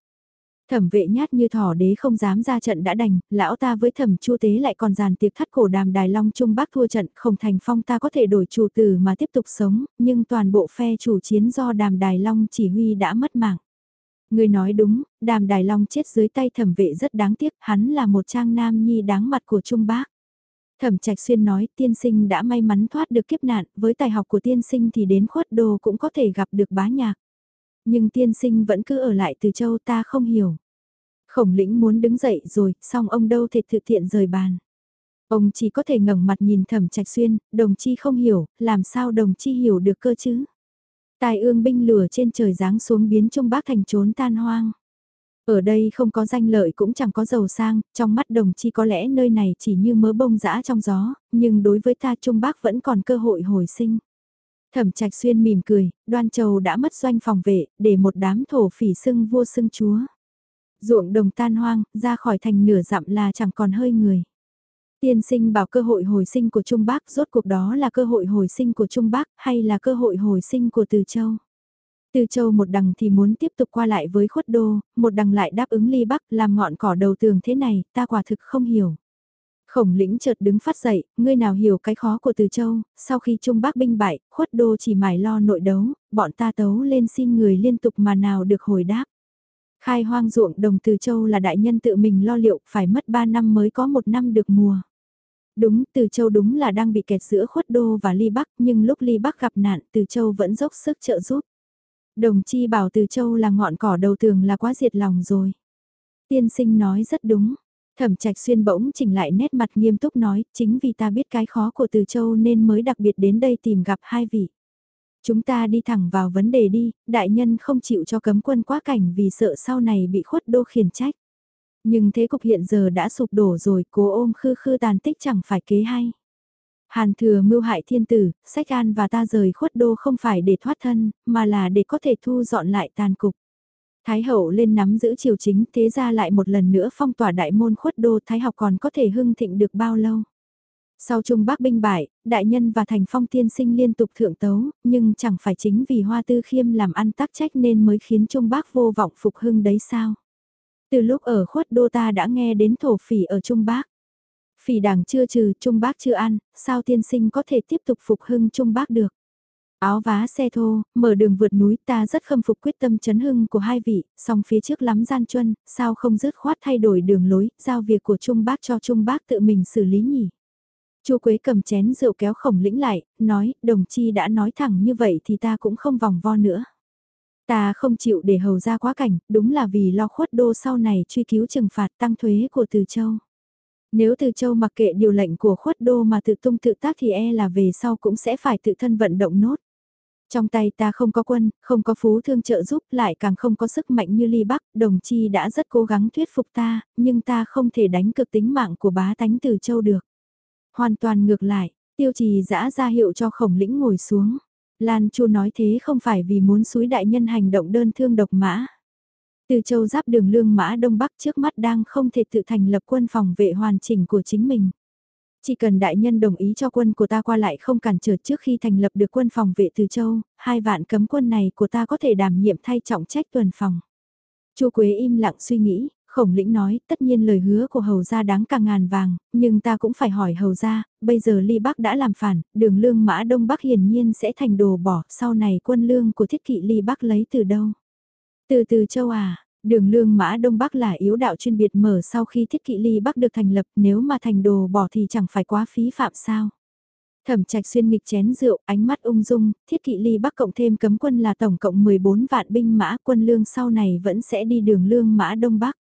Speaker 1: Thẩm vệ nhát như thỏ đế không dám ra trận đã đành, lão ta với thẩm chu tế lại còn giàn tiệc thắt cổ đàm đài long trung bắc thua trận, không thành phong ta có thể đổi chủ tử mà tiếp tục sống, nhưng toàn bộ phe chủ chiến do đàm đài long chỉ huy đã mất mạng. Người nói đúng, đàm đài long chết dưới tay thẩm vệ rất đáng tiếc, hắn là một trang nam nhi đáng mặt của trung bác. Thẩm Trạch Xuyên nói tiên sinh đã may mắn thoát được kiếp nạn, với tài học của tiên sinh thì đến khuất đồ cũng có thể gặp được bá nhạc. Nhưng tiên sinh vẫn cứ ở lại từ châu ta không hiểu. Khổng lĩnh muốn đứng dậy rồi, song ông đâu thể thực thiện rời bàn. Ông chỉ có thể ngẩng mặt nhìn thẩm trạch xuyên, đồng chi không hiểu, làm sao đồng chi hiểu được cơ chứ. Tài ương binh lửa trên trời giáng xuống biến trung bác thành trốn tan hoang. Ở đây không có danh lợi cũng chẳng có giàu sang, trong mắt đồng chi có lẽ nơi này chỉ như mớ bông dã trong gió, nhưng đối với ta Trung Bắc vẫn còn cơ hội hồi sinh. Thẩm trạch xuyên mỉm cười, đoan châu đã mất doanh phòng vệ, để một đám thổ phỉ sưng vua sưng chúa. Ruộng đồng tan hoang, ra khỏi thành nửa dặm là chẳng còn hơi người. Tiên sinh bảo cơ hội hồi sinh của Trung Bắc rốt cuộc đó là cơ hội hồi sinh của Trung Bắc hay là cơ hội hồi sinh của Từ Châu. Từ Châu một đằng thì muốn tiếp tục qua lại với khuất đô, một đằng lại đáp ứng ly Bắc làm ngọn cỏ đầu tường thế này, ta quả thực không hiểu. Khổng lĩnh chợt đứng phát dậy, ngươi nào hiểu cái khó của Từ Châu, sau khi Trung Bắc binh bại, khuất đô chỉ mải lo nội đấu, bọn ta tấu lên xin người liên tục mà nào được hồi đáp. Khai hoang ruộng đồng Từ Châu là đại nhân tự mình lo liệu, phải mất 3 năm mới có một năm được mùa. Đúng, Từ Châu đúng là đang bị kẹt giữa khuất đô và Ly Bắc, nhưng lúc Ly Bắc gặp nạn, Từ Châu vẫn dốc sức trợ giúp. Đồng chi bảo Từ Châu là ngọn cỏ đầu tường là quá diệt lòng rồi. Tiên sinh nói rất đúng. Thẩm trạch xuyên bỗng chỉnh lại nét mặt nghiêm túc nói, chính vì ta biết cái khó của Từ Châu nên mới đặc biệt đến đây tìm gặp hai vị. Chúng ta đi thẳng vào vấn đề đi, đại nhân không chịu cho cấm quân quá cảnh vì sợ sau này bị khuất đô khiển trách. Nhưng thế cục hiện giờ đã sụp đổ rồi, cố ôm khư khư tàn tích chẳng phải kế hay. Hàn thừa mưu hại thiên tử, sách an và ta rời khuất đô không phải để thoát thân, mà là để có thể thu dọn lại tàn cục. Thái hậu lên nắm giữ triều chính thế ra lại một lần nữa phong tỏa đại môn khuất đô Thái học còn có thể hưng thịnh được bao lâu. Sau Trung Bắc binh bại, đại nhân và thành phong tiên sinh liên tục thượng tấu, nhưng chẳng phải chính vì hoa tư khiêm làm ăn tắc trách nên mới khiến Trung Bắc vô vọng phục hưng đấy sao. Từ lúc ở khuất đô ta đã nghe đến thổ phỉ ở Trung Bắc. Phỉ đảng chưa trừ, Trung Bắc chưa ăn, sao tiên sinh có thể tiếp tục phục hưng Trung Bắc được? Áo vá xe thô, mở đường vượt núi ta rất khâm phục quyết tâm chấn hưng của hai vị, song phía trước lắm gian truân, sao không dứt khoát thay đổi đường lối, giao việc của Trung Bác cho Trung Bác tự mình xử lý nhỉ? Chu Quế cầm chén rượu kéo khổng lĩnh lại, nói, đồng chi đã nói thẳng như vậy thì ta cũng không vòng vo nữa. Ta không chịu để hầu ra quá cảnh, đúng là vì lo khuất đô sau này truy cứu trừng phạt tăng thuế của Từ Châu. Nếu Từ Châu mặc kệ điều lệnh của khuất đô mà tự tung tự tác thì e là về sau cũng sẽ phải tự thân vận động nốt. Trong tay ta không có quân, không có phú thương trợ giúp, lại càng không có sức mạnh như ly bắc, đồng chi đã rất cố gắng thuyết phục ta, nhưng ta không thể đánh cực tính mạng của bá tánh từ châu được. Hoàn toàn ngược lại, tiêu trì giã ra hiệu cho khổng lĩnh ngồi xuống. Lan Chu nói thế không phải vì muốn suối đại nhân hành động đơn thương độc mã. Từ châu giáp đường lương mã đông bắc trước mắt đang không thể tự thành lập quân phòng vệ hoàn chỉnh của chính mình. Chỉ cần đại nhân đồng ý cho quân của ta qua lại không cản trở trước khi thành lập được quân phòng vệ từ châu, hai vạn cấm quân này của ta có thể đảm nhiệm thay trọng trách tuần phòng. Chu Quế im lặng suy nghĩ, khổng lĩnh nói tất nhiên lời hứa của hầu gia đáng cả ngàn vàng, nhưng ta cũng phải hỏi hầu gia, bây giờ ly bắc đã làm phản, đường lương mã đông bắc hiển nhiên sẽ thành đồ bỏ, sau này quân lương của thiết kỵ ly bắc lấy từ đâu? Từ từ châu à, Đường lương mã Đông Bắc là yếu đạo chuyên biệt mở sau khi thiết kỵ ly Bắc được thành lập nếu mà thành đồ bỏ thì chẳng phải quá phí phạm sao. Thẩm trạch xuyên nghịch chén rượu, ánh mắt ung dung, thiết kỵ ly Bắc cộng thêm cấm quân là tổng cộng 14 vạn binh mã quân lương sau này vẫn sẽ đi đường lương mã Đông Bắc.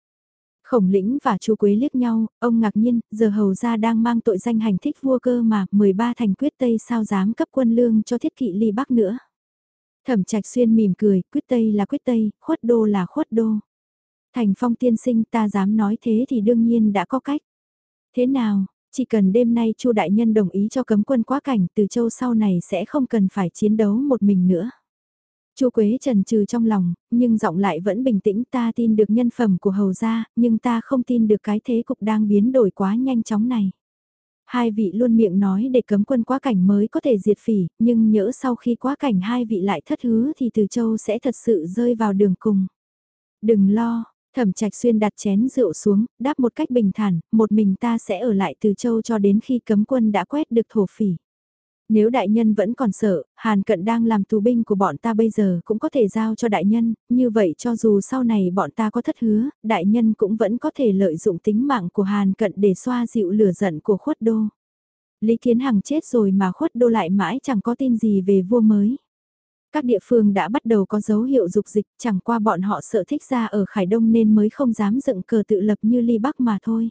Speaker 1: Khổng lĩnh và chú Quế liếc nhau, ông ngạc nhiên, giờ hầu ra đang mang tội danh hành thích vua cơ mà 13 thành quyết Tây sao dám cấp quân lương cho thiết kỵ ly Bắc nữa. Thẩm trạch xuyên mỉm cười, quyết Tây là quyết Tây, khuất đô là khuất đô. Thành phong tiên sinh ta dám nói thế thì đương nhiên đã có cách. Thế nào, chỉ cần đêm nay chu đại nhân đồng ý cho cấm quân quá cảnh từ châu sau này sẽ không cần phải chiến đấu một mình nữa. Chu Quế trần trừ trong lòng, nhưng giọng lại vẫn bình tĩnh ta tin được nhân phẩm của hầu gia, nhưng ta không tin được cái thế cục đang biến đổi quá nhanh chóng này. Hai vị luôn miệng nói để cấm quân quá cảnh mới có thể diệt phỉ, nhưng nhỡ sau khi quá cảnh hai vị lại thất hứa thì từ châu sẽ thật sự rơi vào đường cùng. Đừng lo, Thẩm Trạch Xuyên đặt chén rượu xuống, đáp một cách bình thản, một mình ta sẽ ở lại từ châu cho đến khi cấm quân đã quét được thổ phỉ. Nếu đại nhân vẫn còn sợ, Hàn Cận đang làm tù binh của bọn ta bây giờ cũng có thể giao cho đại nhân, như vậy cho dù sau này bọn ta có thất hứa, đại nhân cũng vẫn có thể lợi dụng tính mạng của Hàn Cận để xoa dịu lửa giận của khuất đô. Lý Kiến Hằng chết rồi mà khuất đô lại mãi chẳng có tin gì về vua mới. Các địa phương đã bắt đầu có dấu hiệu dục dịch, chẳng qua bọn họ sợ thích ra ở Khải Đông nên mới không dám dựng cờ tự lập như Ly Bắc mà thôi.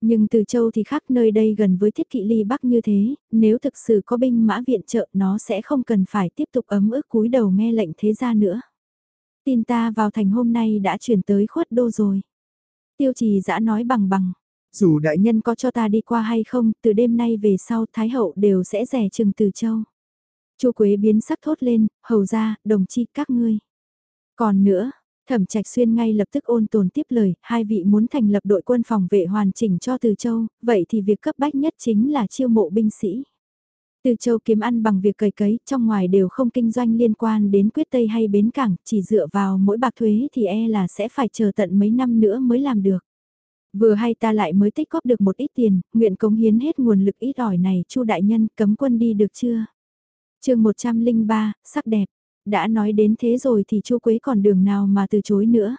Speaker 1: Nhưng từ châu thì khác nơi đây gần với thiết kỵ Ly Bắc như thế, nếu thực sự có binh mã viện trợ nó sẽ không cần phải tiếp tục ấm ức cúi đầu nghe lệnh thế gia nữa. Tin ta vào thành hôm nay đã chuyển tới khuất đô rồi. Tiêu trì dã nói bằng bằng. Dù đại nhân có cho ta đi qua hay không, từ đêm nay về sau Thái hậu đều sẽ rẻ chừng từ châu. Chu Quế biến sắc thốt lên, hầu ra, đồng chi các ngươi. Còn nữa, Thẩm Trạch Xuyên ngay lập tức ôn tồn tiếp lời, hai vị muốn thành lập đội quân phòng vệ hoàn chỉnh cho Từ Châu, vậy thì việc cấp bách nhất chính là chiêu mộ binh sĩ. Từ Châu kiếm ăn bằng việc cày cấy, trong ngoài đều không kinh doanh liên quan đến quyết tây hay bến cảng, chỉ dựa vào mỗi bạc thuế thì e là sẽ phải chờ tận mấy năm nữa mới làm được. Vừa hay ta lại mới tích góp được một ít tiền, nguyện cống hiến hết nguồn lực ít ỏi này, Chu đại nhân, cấm quân đi được chưa? Chương 103, sắc đẹp đã nói đến thế rồi thì Chu Quế còn đường nào mà từ chối nữa.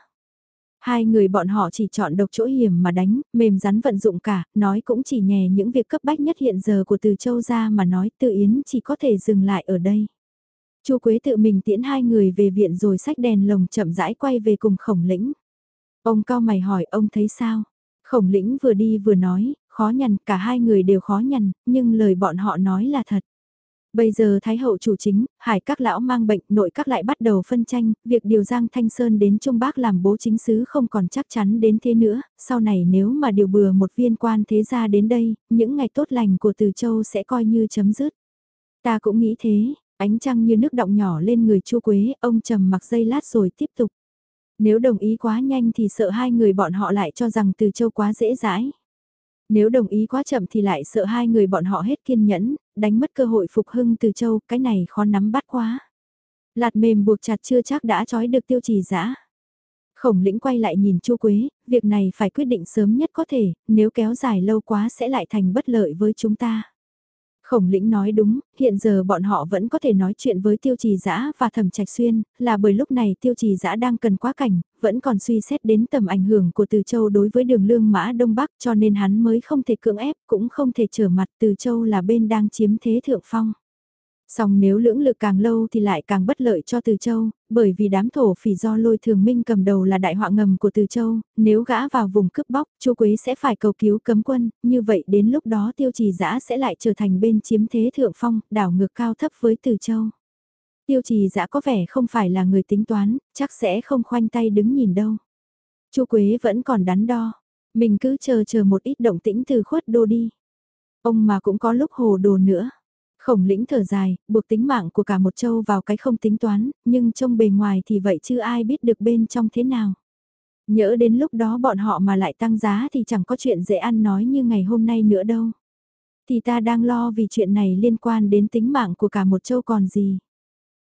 Speaker 1: Hai người bọn họ chỉ chọn độc chỗ hiểm mà đánh, mềm rắn vận dụng cả, nói cũng chỉ nhè những việc cấp bách nhất hiện giờ của từ châu ra mà nói tự yến chỉ có thể dừng lại ở đây. Chu Quế tự mình tiễn hai người về viện rồi sách đèn lồng chậm rãi quay về cùng khổng lĩnh. Ông cao mày hỏi ông thấy sao? Khổng lĩnh vừa đi vừa nói, khó nhằn, cả hai người đều khó nhằn, nhưng lời bọn họ nói là thật. Bây giờ Thái hậu chủ chính, hải các lão mang bệnh, nội các lại bắt đầu phân tranh, việc điều Giang Thanh Sơn đến Trung Bắc làm bố chính sứ không còn chắc chắn đến thế nữa, sau này nếu mà điều bừa một viên quan thế gia đến đây, những ngày tốt lành của Từ Châu sẽ coi như chấm dứt. Ta cũng nghĩ thế, ánh trăng như nước động nhỏ lên người chu Quế, ông trầm mặc dây lát rồi tiếp tục. Nếu đồng ý quá nhanh thì sợ hai người bọn họ lại cho rằng Từ Châu quá dễ dãi. Nếu đồng ý quá chậm thì lại sợ hai người bọn họ hết kiên nhẫn, đánh mất cơ hội phục hưng từ châu, cái này khó nắm bắt quá. Lạt mềm buộc chặt chưa chắc đã trói được tiêu trì giã. Khổng lĩnh quay lại nhìn chu Quế, việc này phải quyết định sớm nhất có thể, nếu kéo dài lâu quá sẽ lại thành bất lợi với chúng ta. Khổng lĩnh nói đúng, hiện giờ bọn họ vẫn có thể nói chuyện với tiêu trì giã và thẩm trạch xuyên, là bởi lúc này tiêu trì giã đang cần quá cảnh, vẫn còn suy xét đến tầm ảnh hưởng của Từ Châu đối với đường lương mã Đông Bắc cho nên hắn mới không thể cưỡng ép, cũng không thể trở mặt Từ Châu là bên đang chiếm thế thượng phong. Song nếu lưỡng lực càng lâu thì lại càng bất lợi cho Từ Châu, bởi vì đám thổ phỉ do lôi thường minh cầm đầu là đại họa ngầm của Từ Châu, nếu gã vào vùng cướp bóc, Chu Quế sẽ phải cầu cứu cấm quân, như vậy đến lúc đó tiêu trì giã sẽ lại trở thành bên chiếm thế thượng phong, đảo ngược cao thấp với Từ Châu. Tiêu trì giã có vẻ không phải là người tính toán, chắc sẽ không khoanh tay đứng nhìn đâu. Chu Quế vẫn còn đắn đo, mình cứ chờ chờ một ít động tĩnh từ khuất đô đi. Ông mà cũng có lúc hồ đồ nữa. Khổng lĩnh thở dài, buộc tính mạng của cả một châu vào cái không tính toán, nhưng trông bề ngoài thì vậy chứ ai biết được bên trong thế nào. Nhỡ đến lúc đó bọn họ mà lại tăng giá thì chẳng có chuyện dễ ăn nói như ngày hôm nay nữa đâu. Thì ta đang lo vì chuyện này liên quan đến tính mạng của cả một châu còn gì.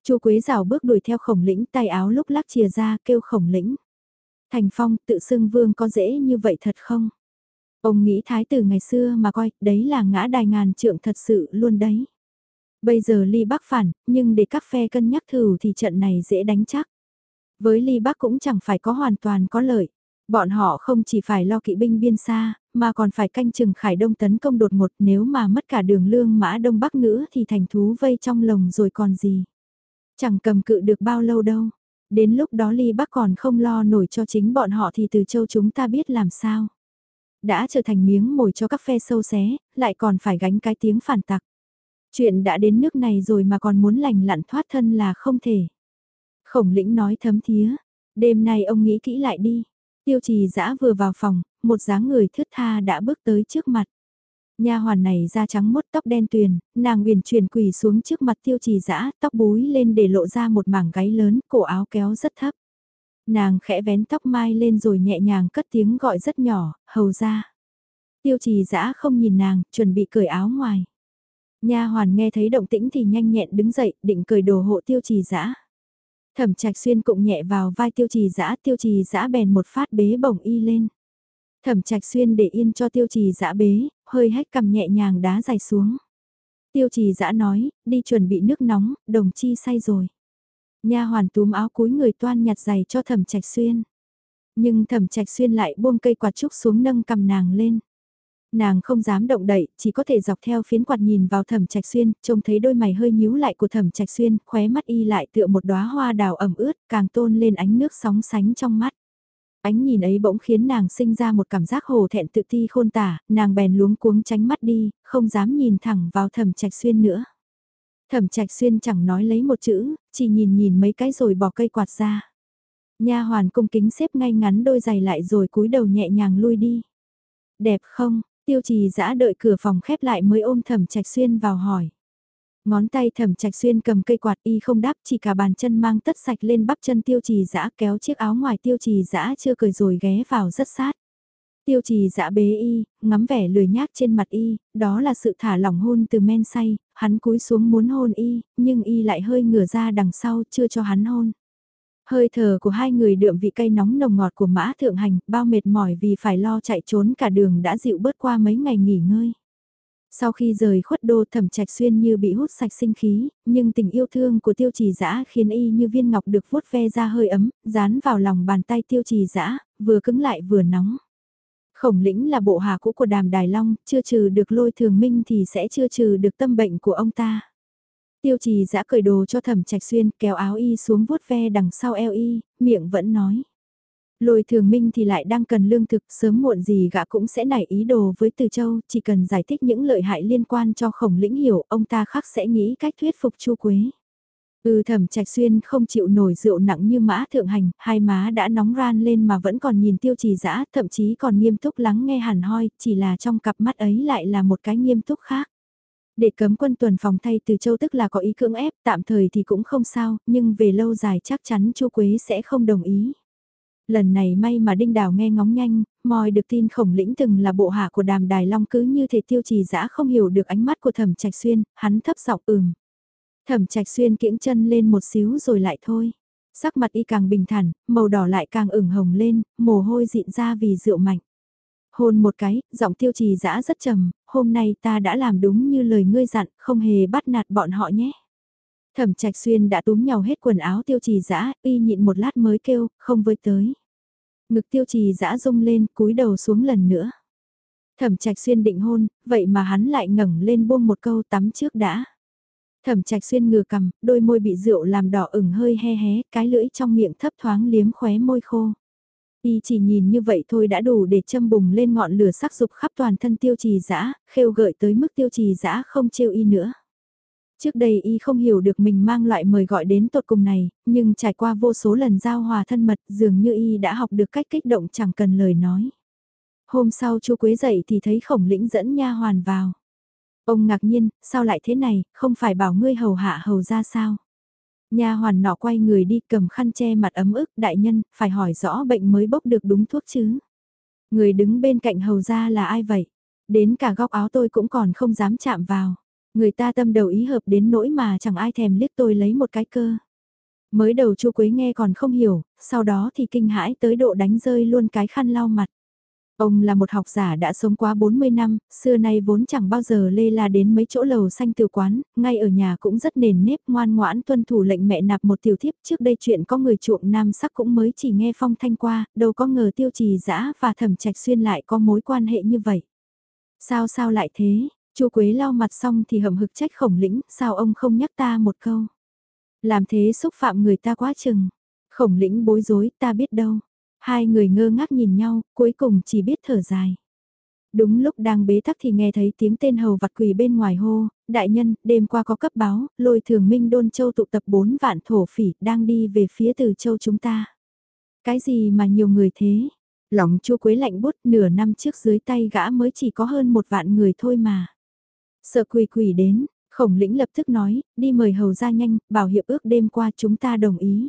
Speaker 1: Chu Quế rào bước đuổi theo khổng lĩnh tay áo lúc lắc chìa ra kêu khổng lĩnh. Thành Phong tự xưng vương có dễ như vậy thật không? Ông nghĩ thái tử ngày xưa mà coi, đấy là ngã đài ngàn trượng thật sự luôn đấy. Bây giờ Ly Bắc phản, nhưng để các phe cân nhắc thử thì trận này dễ đánh chắc. Với Ly Bắc cũng chẳng phải có hoàn toàn có lợi. Bọn họ không chỉ phải lo kỵ binh biên xa, mà còn phải canh chừng Khải Đông tấn công đột ngột nếu mà mất cả đường lương mã Đông Bắc nữa thì thành thú vây trong lồng rồi còn gì. Chẳng cầm cự được bao lâu đâu. Đến lúc đó Ly Bắc còn không lo nổi cho chính bọn họ thì từ châu chúng ta biết làm sao. Đã trở thành miếng mồi cho các phe sâu xé, lại còn phải gánh cái tiếng phản tặc. Chuyện đã đến nước này rồi mà còn muốn lành lặn thoát thân là không thể. Khổng lĩnh nói thấm thía, đêm nay ông nghĩ kỹ lại đi. Tiêu trì dã vừa vào phòng, một dáng người thướt tha đã bước tới trước mặt. Nha hoàn này da trắng mốt tóc đen tuyền, nàng uyển chuyển quỳ xuống trước mặt tiêu trì dã tóc búi lên để lộ ra một mảng gáy lớn, cổ áo kéo rất thấp. Nàng khẽ vén tóc mai lên rồi nhẹ nhàng cất tiếng gọi rất nhỏ, hầu ra. Tiêu trì dã không nhìn nàng, chuẩn bị cởi áo ngoài. Nha hoàn nghe thấy động tĩnh thì nhanh nhẹn đứng dậy, định cười đồ hộ tiêu trì dã. Thẩm trạch xuyên cũng nhẹ vào vai tiêu trì dã, tiêu trì dã bèn một phát bế bổng y lên. Thẩm trạch xuyên để yên cho tiêu trì dã bế, hơi hách cầm nhẹ nhàng đá dài xuống. Tiêu trì dã nói, đi chuẩn bị nước nóng, đồng chi say rồi. Nha hoàn túm áo cúi người toan nhặt giày cho thẩm trạch xuyên. Nhưng thẩm trạch xuyên lại buông cây quạt trúc xuống nâng cầm nàng lên. Nàng không dám động đậy, chỉ có thể dọc theo phiến quạt nhìn vào thẩm trạch xuyên, trông thấy đôi mày hơi nhíu lại của thẩm trạch xuyên, khóe mắt y lại tựa một đóa hoa đào ẩm ướt, càng tôn lên ánh nước sóng sánh trong mắt. Ánh nhìn ấy bỗng khiến nàng sinh ra một cảm giác hồ thẹn tự ti khôn tả, nàng bèn luống cuống tránh mắt đi, không dám nhìn thẳng vào thẩm trạch xuyên nữa. Thẩm trạch xuyên chẳng nói lấy một chữ, chỉ nhìn nhìn mấy cái rồi bỏ cây quạt ra. Nha hoàn cung kính xếp ngay ngắn đôi giày lại rồi cúi đầu nhẹ nhàng lui đi. Đẹp không? Tiêu trì dã đợi cửa phòng khép lại mới ôm thẩm trạch xuyên vào hỏi. Ngón tay thẩm trạch xuyên cầm cây quạt y không đáp chỉ cả bàn chân mang tất sạch lên bắp chân tiêu trì dã kéo chiếc áo ngoài tiêu trì dã chưa cười rồi ghé vào rất sát. Tiêu trì dã bế y, ngắm vẻ lười nhác trên mặt y, đó là sự thả lỏng hôn từ men say, hắn cúi xuống muốn hôn y, nhưng y lại hơi ngửa ra đằng sau chưa cho hắn hôn. Hơi thở của hai người đượm vị cây nóng nồng ngọt của mã thượng hành, bao mệt mỏi vì phải lo chạy trốn cả đường đã dịu bớt qua mấy ngày nghỉ ngơi. Sau khi rời khuất đô thẩm trạch xuyên như bị hút sạch sinh khí, nhưng tình yêu thương của tiêu trì dã khiến y như viên ngọc được vuốt ve ra hơi ấm, dán vào lòng bàn tay tiêu trì dã vừa cứng lại vừa nóng. Khổng lĩnh là bộ hạ cũ của đàm Đài Long, chưa trừ được lôi thường minh thì sẽ chưa trừ được tâm bệnh của ông ta. Tiêu trì giã cởi đồ cho thẩm trạch xuyên kéo áo y xuống vuốt ve đằng sau eo y, miệng vẫn nói. Lôi thường minh thì lại đang cần lương thực, sớm muộn gì gã cũng sẽ nảy ý đồ với Từ Châu, chỉ cần giải thích những lợi hại liên quan cho khổng lĩnh hiểu, ông ta khắc sẽ nghĩ cách thuyết phục Chu Quế. Ừ thẩm trạch xuyên không chịu nổi rượu nặng như mã thượng hành, hai má đã nóng ran lên mà vẫn còn nhìn tiêu trì dã thậm chí còn nghiêm túc lắng nghe hẳn hoi, chỉ là trong cặp mắt ấy lại là một cái nghiêm túc khác. Để cấm quân tuần phòng thay từ châu tức là có ý cưỡng ép, tạm thời thì cũng không sao, nhưng về lâu dài chắc chắn chu Quế sẽ không đồng ý. Lần này may mà Đinh Đào nghe ngóng nhanh, mòi được tin khổng lĩnh từng là bộ hạ của đàm đài long cứ như thể tiêu trì dã không hiểu được ánh mắt của thẩm trạch xuyên, hắn thấp giọng ừm. Thẩm trạch xuyên kiễng chân lên một xíu rồi lại thôi. Sắc mặt y càng bình thản, màu đỏ lại càng ửng hồng lên, mồ hôi dịn ra vì rượu mạnh. Hôn một cái, giọng tiêu trì dã rất trầm, hôm nay ta đã làm đúng như lời ngươi dặn, không hề bắt nạt bọn họ nhé. Thẩm trạch xuyên đã túm nhau hết quần áo tiêu trì dã y nhịn một lát mới kêu, không với tới. Ngực tiêu trì dã rung lên, cúi đầu xuống lần nữa. Thẩm trạch xuyên định hôn, vậy mà hắn lại ngẩng lên buông một câu tắm trước đã. Thẩm trạch xuyên ngừa cầm, đôi môi bị rượu làm đỏ ửng hơi he hé, cái lưỡi trong miệng thấp thoáng liếm khóe môi khô. Y chỉ nhìn như vậy thôi đã đủ để châm bùng lên ngọn lửa sắc dục khắp toàn thân tiêu trì dã khêu gợi tới mức tiêu trì dã không trêu y nữa. Trước đây y không hiểu được mình mang loại mời gọi đến tột cùng này, nhưng trải qua vô số lần giao hòa thân mật dường như y đã học được cách kích động chẳng cần lời nói. Hôm sau chú Quế dậy thì thấy khổng lĩnh dẫn nha hoàn vào. Ông ngạc nhiên, sao lại thế này, không phải bảo ngươi hầu hạ hầu ra sao? Nha hoàn nọ quay người đi cầm khăn che mặt ấm ức, đại nhân, phải hỏi rõ bệnh mới bốc được đúng thuốc chứ. Người đứng bên cạnh hầu ra là ai vậy? Đến cả góc áo tôi cũng còn không dám chạm vào. Người ta tâm đầu ý hợp đến nỗi mà chẳng ai thèm liếc tôi lấy một cái cơ. Mới đầu chu Quế nghe còn không hiểu, sau đó thì kinh hãi tới độ đánh rơi luôn cái khăn lau mặt. Ông là một học giả đã sống quá 40 năm, xưa nay vốn chẳng bao giờ lê la đến mấy chỗ lầu xanh từ quán, ngay ở nhà cũng rất nền nếp ngoan ngoãn tuân thủ lệnh mẹ nạp một tiểu thiếp trước đây chuyện có người chuộng nam sắc cũng mới chỉ nghe phong thanh qua, đâu có ngờ tiêu trì dã và thẩm trạch xuyên lại có mối quan hệ như vậy. Sao sao lại thế, chu Quế lau mặt xong thì hậm hực trách khổng lĩnh, sao ông không nhắc ta một câu. Làm thế xúc phạm người ta quá chừng. Khổng lĩnh bối rối, ta biết đâu. Hai người ngơ ngác nhìn nhau, cuối cùng chỉ biết thở dài. Đúng lúc đang bế tắc thì nghe thấy tiếng tên hầu vặt quỳ bên ngoài hô, đại nhân, đêm qua có cấp báo, lôi thường minh đôn châu tụ tập 4 vạn thổ phỉ, đang đi về phía từ châu chúng ta. Cái gì mà nhiều người thế? Lòng chua quế lạnh bút nửa năm trước dưới tay gã mới chỉ có hơn một vạn người thôi mà. Sợ quỳ quỷ đến, khổng lĩnh lập tức nói, đi mời hầu ra nhanh, bảo hiệp ước đêm qua chúng ta đồng ý.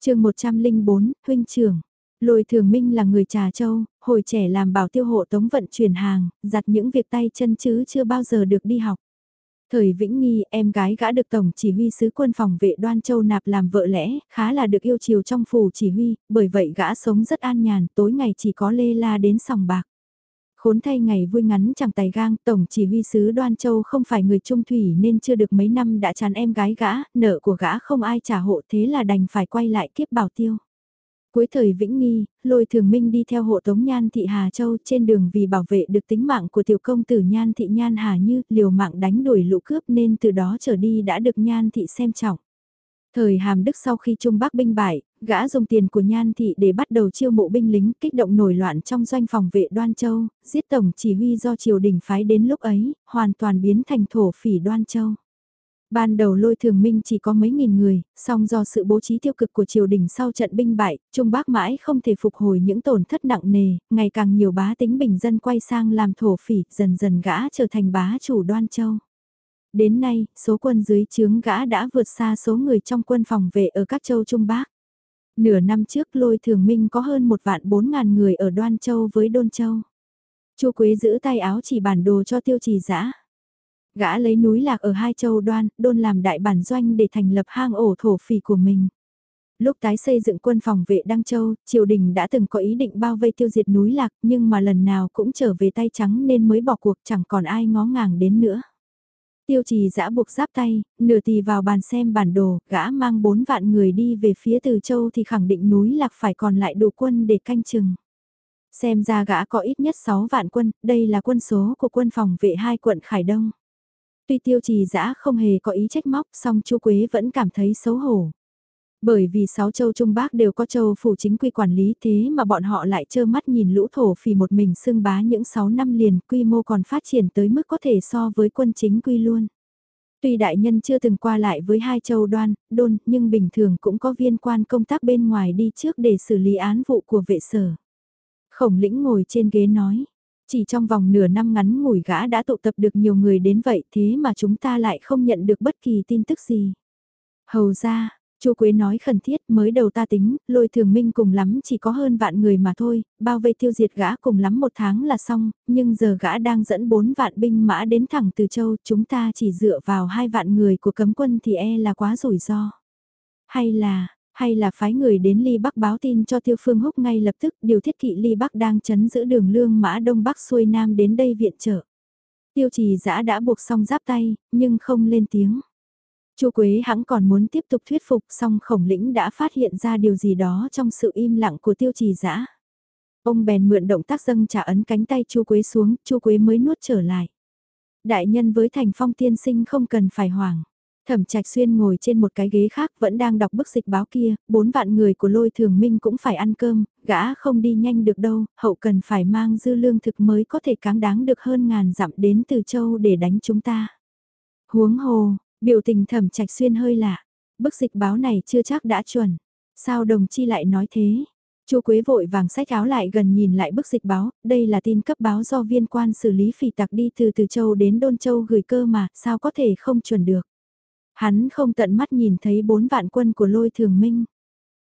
Speaker 1: chương 104, huynh trưởng. Lôi thường minh là người trà châu, hồi trẻ làm bảo tiêu hộ tống vận chuyển hàng, giặt những việc tay chân chứ chưa bao giờ được đi học. Thời Vĩnh Nghi, em gái gã được Tổng chỉ huy sứ quân phòng vệ đoan châu nạp làm vợ lẽ, khá là được yêu chiều trong phủ chỉ huy, bởi vậy gã sống rất an nhàn, tối ngày chỉ có lê la đến sòng bạc. Khốn thay ngày vui ngắn chẳng tài gang, Tổng chỉ huy sứ đoan châu không phải người trung thủy nên chưa được mấy năm đã chán em gái gã, nợ của gã không ai trả hộ thế là đành phải quay lại kiếp bảo tiêu. Cuối thời Vĩnh Nghi, lôi thường minh đi theo hộ tống Nhan Thị Hà Châu trên đường vì bảo vệ được tính mạng của tiểu công tử Nhan Thị Nhan Hà Như liều mạng đánh đuổi lũ cướp nên từ đó trở đi đã được Nhan Thị xem trọng. Thời hàm đức sau khi Trung Bắc binh bại, gã dùng tiền của Nhan Thị để bắt đầu chiêu mộ binh lính kích động nổi loạn trong doanh phòng vệ Đoan Châu, giết tổng chỉ huy do triều đình phái đến lúc ấy, hoàn toàn biến thành thổ phỉ Đoan Châu. Ban đầu lôi thường minh chỉ có mấy nghìn người, song do sự bố trí tiêu cực của triều đình sau trận binh bại, Trung Bắc mãi không thể phục hồi những tổn thất nặng nề, ngày càng nhiều bá tính bình dân quay sang làm thổ phỉ, dần dần gã trở thành bá chủ đoan châu. Đến nay, số quân dưới chướng gã đã vượt xa số người trong quân phòng vệ ở các châu Trung Bắc. Nửa năm trước lôi thường minh có hơn một vạn bốn ngàn người ở Đoan Châu với Đôn Châu. Chu Quế giữ tay áo chỉ bản đồ cho tiêu trì dã Gã lấy núi lạc ở hai châu đoan, đôn làm đại bản doanh để thành lập hang ổ thổ phỉ của mình. Lúc tái xây dựng quân phòng vệ Đăng Châu, triều đình đã từng có ý định bao vây tiêu diệt núi lạc nhưng mà lần nào cũng trở về tay trắng nên mới bỏ cuộc chẳng còn ai ngó ngàng đến nữa. Tiêu trì giã buộc giáp tay, nửa tì vào bàn xem bản đồ, gã mang bốn vạn người đi về phía Từ Châu thì khẳng định núi lạc phải còn lại đủ quân để canh chừng. Xem ra gã có ít nhất 6 vạn quân, đây là quân số của quân phòng vệ hai quận Khải Đông. Tuy tiêu trì dã không hề có ý trách móc, song chu Quế vẫn cảm thấy xấu hổ. Bởi vì sáu châu Trung Bắc đều có châu phủ chính quy quản lý thế mà bọn họ lại trơ mắt nhìn lũ thổ phỉ một mình xưng bá những 6 năm liền quy mô còn phát triển tới mức có thể so với quân chính quy luôn. Tuy đại nhân chưa từng qua lại với hai châu đoan, đôn, nhưng bình thường cũng có viên quan công tác bên ngoài đi trước để xử lý án vụ của vệ sở. Khổng lĩnh ngồi trên ghế nói, chỉ trong vòng nửa năm ngắn ngủi gã đã tụ tập được nhiều người đến vậy thế mà chúng ta lại không nhận được bất kỳ tin tức gì. Hầu ra, Chu Quế nói khẩn thiết mới đầu ta tính, lôi thường minh cùng lắm chỉ có hơn vạn người mà thôi, bao vây tiêu diệt gã cùng lắm một tháng là xong, nhưng giờ gã đang dẫn bốn vạn binh mã đến thẳng từ châu, chúng ta chỉ dựa vào hai vạn người của cấm quân thì e là quá rủi ro. Hay là, hay là phái người đến Ly Bắc báo tin cho Tiêu Phương Húc ngay lập tức điều thiết kỵ Ly Bắc đang chấn giữ đường lương mã Đông Bắc xuôi Nam đến đây viện trợ. Tiêu trì giã đã buộc xong giáp tay, nhưng không lên tiếng. Chu Quế hãng còn muốn tiếp tục thuyết phục song khổng lĩnh đã phát hiện ra điều gì đó trong sự im lặng của tiêu trì giã. Ông bèn mượn động tác dâng trả ấn cánh tay Chu Quế xuống, Chu Quế mới nuốt trở lại. Đại nhân với thành phong tiên sinh không cần phải hoảng. Thẩm Trạch Xuyên ngồi trên một cái ghế khác vẫn đang đọc bức dịch báo kia, bốn vạn người của lôi thường minh cũng phải ăn cơm, gã không đi nhanh được đâu, hậu cần phải mang dư lương thực mới có thể cáng đáng được hơn ngàn dặm đến từ châu để đánh chúng ta. Huống hồ, biểu tình Thẩm Trạch Xuyên hơi lạ, bức dịch báo này chưa chắc đã chuẩn. Sao đồng chi lại nói thế? Chu Quế vội vàng sách áo lại gần nhìn lại bức dịch báo, đây là tin cấp báo do viên quan xử lý phỉ tặc đi từ Từ Châu đến Đôn Châu gửi cơ mà, sao có thể không chuẩn được. Hắn không tận mắt nhìn thấy bốn vạn quân của lôi thường minh.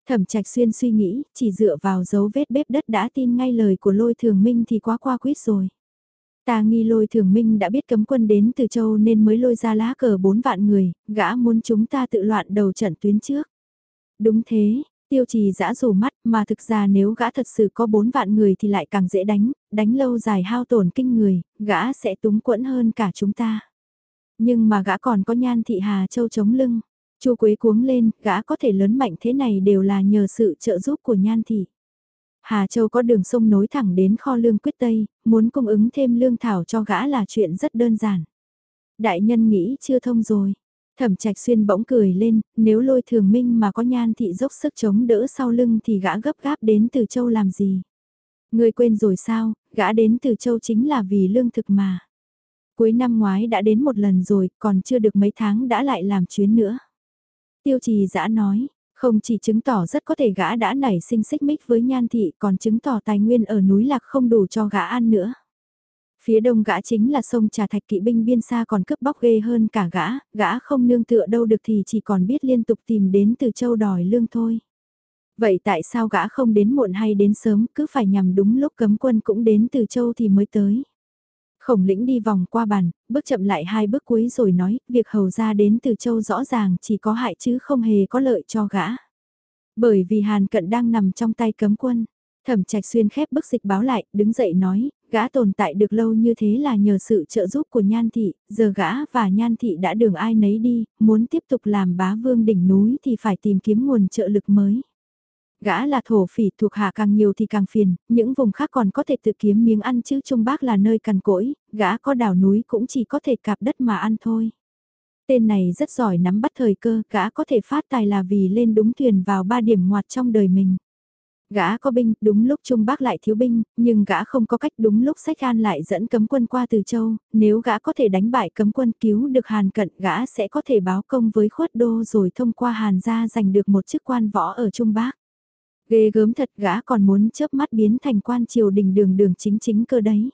Speaker 1: Thẩm trạch xuyên suy nghĩ, chỉ dựa vào dấu vết bếp đất đã tin ngay lời của lôi thường minh thì quá qua quýt rồi. Ta nghi lôi thường minh đã biết cấm quân đến từ châu nên mới lôi ra lá cờ bốn vạn người, gã muốn chúng ta tự loạn đầu trận tuyến trước. Đúng thế, tiêu trì giã rủ mắt mà thực ra nếu gã thật sự có bốn vạn người thì lại càng dễ đánh, đánh lâu dài hao tổn kinh người, gã sẽ túng quẫn hơn cả chúng ta. Nhưng mà gã còn có nhan thị Hà Châu chống lưng. Chu Quế cuống lên, gã có thể lớn mạnh thế này đều là nhờ sự trợ giúp của nhan thị. Hà Châu có đường sông nối thẳng đến kho lương quyết tây, muốn cung ứng thêm lương thảo cho gã là chuyện rất đơn giản. Đại nhân nghĩ chưa thông rồi. Thẩm trạch xuyên bỗng cười lên, nếu lôi thường minh mà có nhan thị dốc sức chống đỡ sau lưng thì gã gấp gáp đến từ châu làm gì. Người quên rồi sao, gã đến từ châu chính là vì lương thực mà. Cuối năm ngoái đã đến một lần rồi, còn chưa được mấy tháng đã lại làm chuyến nữa. Tiêu trì giã nói, không chỉ chứng tỏ rất có thể gã đã nảy sinh xích mích với nhan thị còn chứng tỏ tài nguyên ở núi lạc không đủ cho gã ăn nữa. Phía đông gã chính là sông trà thạch kỵ binh biên xa còn cướp bóc ghê hơn cả gã, gã không nương tựa đâu được thì chỉ còn biết liên tục tìm đến từ châu đòi lương thôi. Vậy tại sao gã không đến muộn hay đến sớm cứ phải nhằm đúng lúc cấm quân cũng đến từ châu thì mới tới. Khổng lĩnh đi vòng qua bàn, bước chậm lại hai bước cuối rồi nói, việc hầu ra đến từ châu rõ ràng chỉ có hại chứ không hề có lợi cho gã. Bởi vì Hàn Cận đang nằm trong tay cấm quân, thẩm trạch xuyên khép bức dịch báo lại, đứng dậy nói, gã tồn tại được lâu như thế là nhờ sự trợ giúp của Nhan Thị, giờ gã và Nhan Thị đã đường ai nấy đi, muốn tiếp tục làm bá vương đỉnh núi thì phải tìm kiếm nguồn trợ lực mới. Gã là thổ phỉ thuộc hạ càng nhiều thì càng phiền, những vùng khác còn có thể tự kiếm miếng ăn chứ Trung Bắc là nơi cằn cỗi, gã có đảo núi cũng chỉ có thể cạp đất mà ăn thôi. Tên này rất giỏi nắm bắt thời cơ, gã có thể phát tài là vì lên đúng thuyền vào ba điểm ngoặt trong đời mình. Gã có binh, đúng lúc Trung Bắc lại thiếu binh, nhưng gã không có cách đúng lúc sách an lại dẫn cấm quân qua từ châu, nếu gã có thể đánh bại cấm quân cứu được Hàn cận gã sẽ có thể báo công với khuất đô rồi thông qua Hàn gia giành được một chức quan võ ở Trung Bắc. Ghê gớm thật gã còn muốn chớp mắt biến thành quan triều đình đường đường chính chính cơ đấy.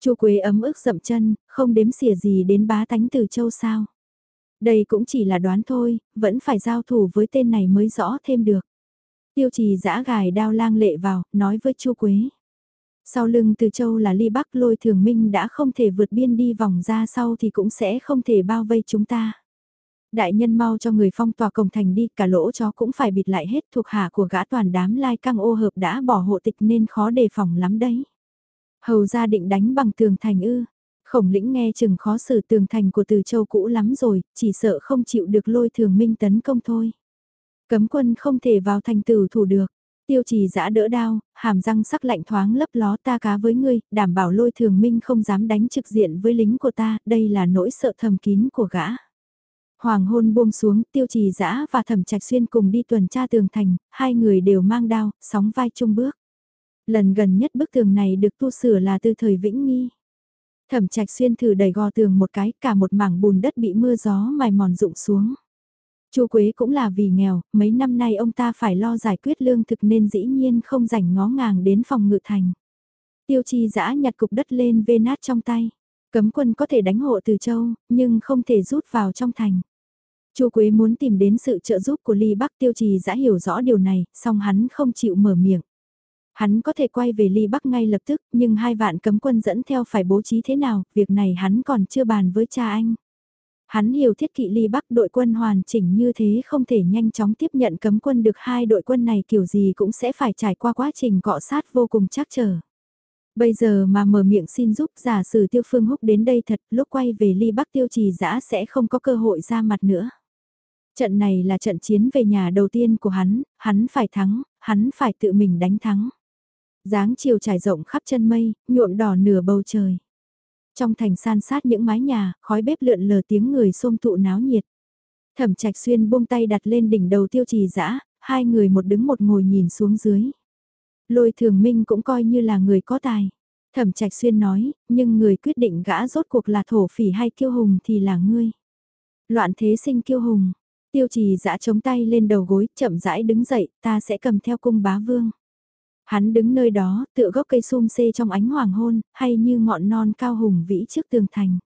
Speaker 1: Chu Quế ấm ức dậm chân, không đếm xỉa gì đến bá tánh từ châu sao. Đây cũng chỉ là đoán thôi, vẫn phải giao thủ với tên này mới rõ thêm được. Tiêu trì giã gài đao lang lệ vào, nói với Chu Quế. Sau lưng từ châu là ly bắc lôi thường minh đã không thể vượt biên đi vòng ra sau thì cũng sẽ không thể bao vây chúng ta. Đại nhân mau cho người phong tỏa cổng thành đi, cả lỗ chó cũng phải bịt lại hết thuộc hạ của gã toàn đám lai căng ô hợp đã bỏ hộ tịch nên khó đề phòng lắm đấy. Hầu ra định đánh bằng tường thành ư. Khổng lĩnh nghe chừng khó xử tường thành của từ châu cũ lắm rồi, chỉ sợ không chịu được lôi thường minh tấn công thôi. Cấm quân không thể vào thành tử thủ được. Tiêu trì giã đỡ đao, hàm răng sắc lạnh thoáng lấp ló ta cá với ngươi, đảm bảo lôi thường minh không dám đánh trực diện với lính của ta, đây là nỗi sợ thầm kín của gã. Hoàng hôn buông xuống, tiêu trì Dã và thẩm trạch xuyên cùng đi tuần tra tường thành, hai người đều mang đao, sóng vai chung bước. Lần gần nhất bức tường này được tu sửa là từ thời Vĩnh Nghi. Thẩm trạch xuyên thử đẩy gò tường một cái, cả một mảng bùn đất bị mưa gió mài mòn rụng xuống. Chu Quế cũng là vì nghèo, mấy năm nay ông ta phải lo giải quyết lương thực nên dĩ nhiên không rảnh ngó ngàng đến phòng ngự thành. Tiêu chi Dã nhặt cục đất lên vê nát trong tay. Cấm quân có thể đánh hộ từ châu, nhưng không thể rút vào trong thành. Chu Quế muốn tìm đến sự trợ giúp của Ly Bắc Tiêu Trì đã hiểu rõ điều này, song hắn không chịu mở miệng. Hắn có thể quay về Ly Bắc ngay lập tức, nhưng hai vạn cấm quân dẫn theo phải bố trí thế nào, việc này hắn còn chưa bàn với cha anh. Hắn hiểu thiết kỵ ly bắc đội quân hoàn chỉnh như thế không thể nhanh chóng tiếp nhận cấm quân được hai đội quân này kiểu gì cũng sẽ phải trải qua quá trình cọ sát vô cùng chắc trở. Bây giờ mà mở miệng xin giúp giả sử tiêu phương húc đến đây thật lúc quay về ly bắc tiêu trì giã sẽ không có cơ hội ra mặt nữa. Trận này là trận chiến về nhà đầu tiên của hắn, hắn phải thắng, hắn phải tự mình đánh thắng. dáng chiều trải rộng khắp chân mây, nhuộm đỏ nửa bầu trời. Trong thành san sát những mái nhà, khói bếp lượn lờ tiếng người xôm tụ náo nhiệt. Thẩm trạch xuyên buông tay đặt lên đỉnh đầu tiêu trì dã hai người một đứng một ngồi nhìn xuống dưới. Lôi thường minh cũng coi như là người có tài. Thẩm trạch xuyên nói, nhưng người quyết định gã rốt cuộc là thổ phỉ hay kiêu hùng thì là ngươi. Loạn thế sinh kiêu hùng, tiêu trì giã chống tay lên đầu gối, chậm rãi đứng dậy, ta sẽ cầm theo cung bá vương. Hắn đứng nơi đó, tựa gốc cây sum xê trong ánh hoàng hôn, hay như ngọn non cao hùng vĩ trước tường thành.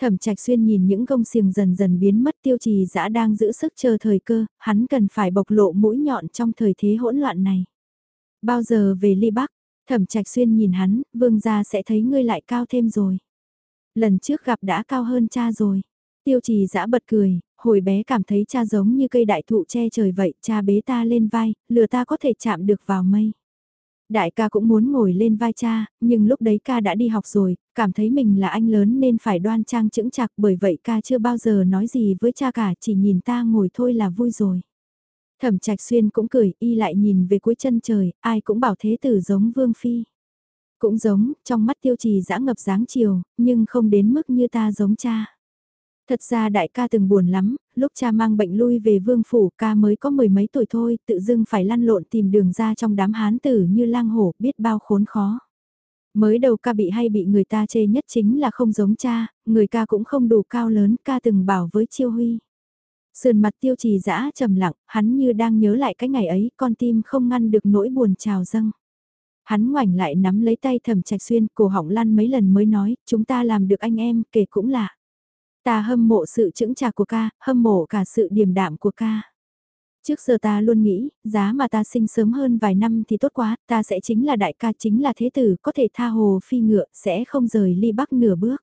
Speaker 1: Thẩm trạch xuyên nhìn những gông xiềng dần dần biến mất tiêu trì dã đang giữ sức chờ thời cơ, hắn cần phải bộc lộ mũi nhọn trong thời thế hỗn loạn này. Bao giờ về ly bắc, thẩm trạch xuyên nhìn hắn, vương gia sẽ thấy ngươi lại cao thêm rồi. Lần trước gặp đã cao hơn cha rồi. Tiêu trì dã bật cười, hồi bé cảm thấy cha giống như cây đại thụ che trời vậy, cha bế ta lên vai, lừa ta có thể chạm được vào mây. Đại ca cũng muốn ngồi lên vai cha, nhưng lúc đấy ca đã đi học rồi, cảm thấy mình là anh lớn nên phải đoan trang chững chạc bởi vậy ca chưa bao giờ nói gì với cha cả chỉ nhìn ta ngồi thôi là vui rồi. Thẩm trạch xuyên cũng cười, y lại nhìn về cuối chân trời, ai cũng bảo thế tử giống vương phi. Cũng giống, trong mắt tiêu trì dã ngập dáng chiều, nhưng không đến mức như ta giống cha. Thật ra đại ca từng buồn lắm, lúc cha mang bệnh lui về vương phủ ca mới có mười mấy tuổi thôi, tự dưng phải lăn lộn tìm đường ra trong đám hán tử như lang hổ, biết bao khốn khó. Mới đầu ca bị hay bị người ta chê nhất chính là không giống cha, người ca cũng không đủ cao lớn, ca từng bảo với chiêu huy. Sườn mặt tiêu trì dã trầm lặng, hắn như đang nhớ lại cái ngày ấy, con tim không ngăn được nỗi buồn trào dâng. Hắn ngoảnh lại nắm lấy tay thầm trạch xuyên, cổ họng lăn mấy lần mới nói, chúng ta làm được anh em, kể cũng lạ. Ta hâm mộ sự chững chạc của ca, hâm mộ cả sự điềm đạm của ca. Trước giờ ta luôn nghĩ, giá mà ta sinh sớm hơn vài năm thì tốt quá, ta sẽ chính là đại ca chính là thế tử, có thể tha hồ phi ngựa, sẽ không rời ly bắc nửa bước.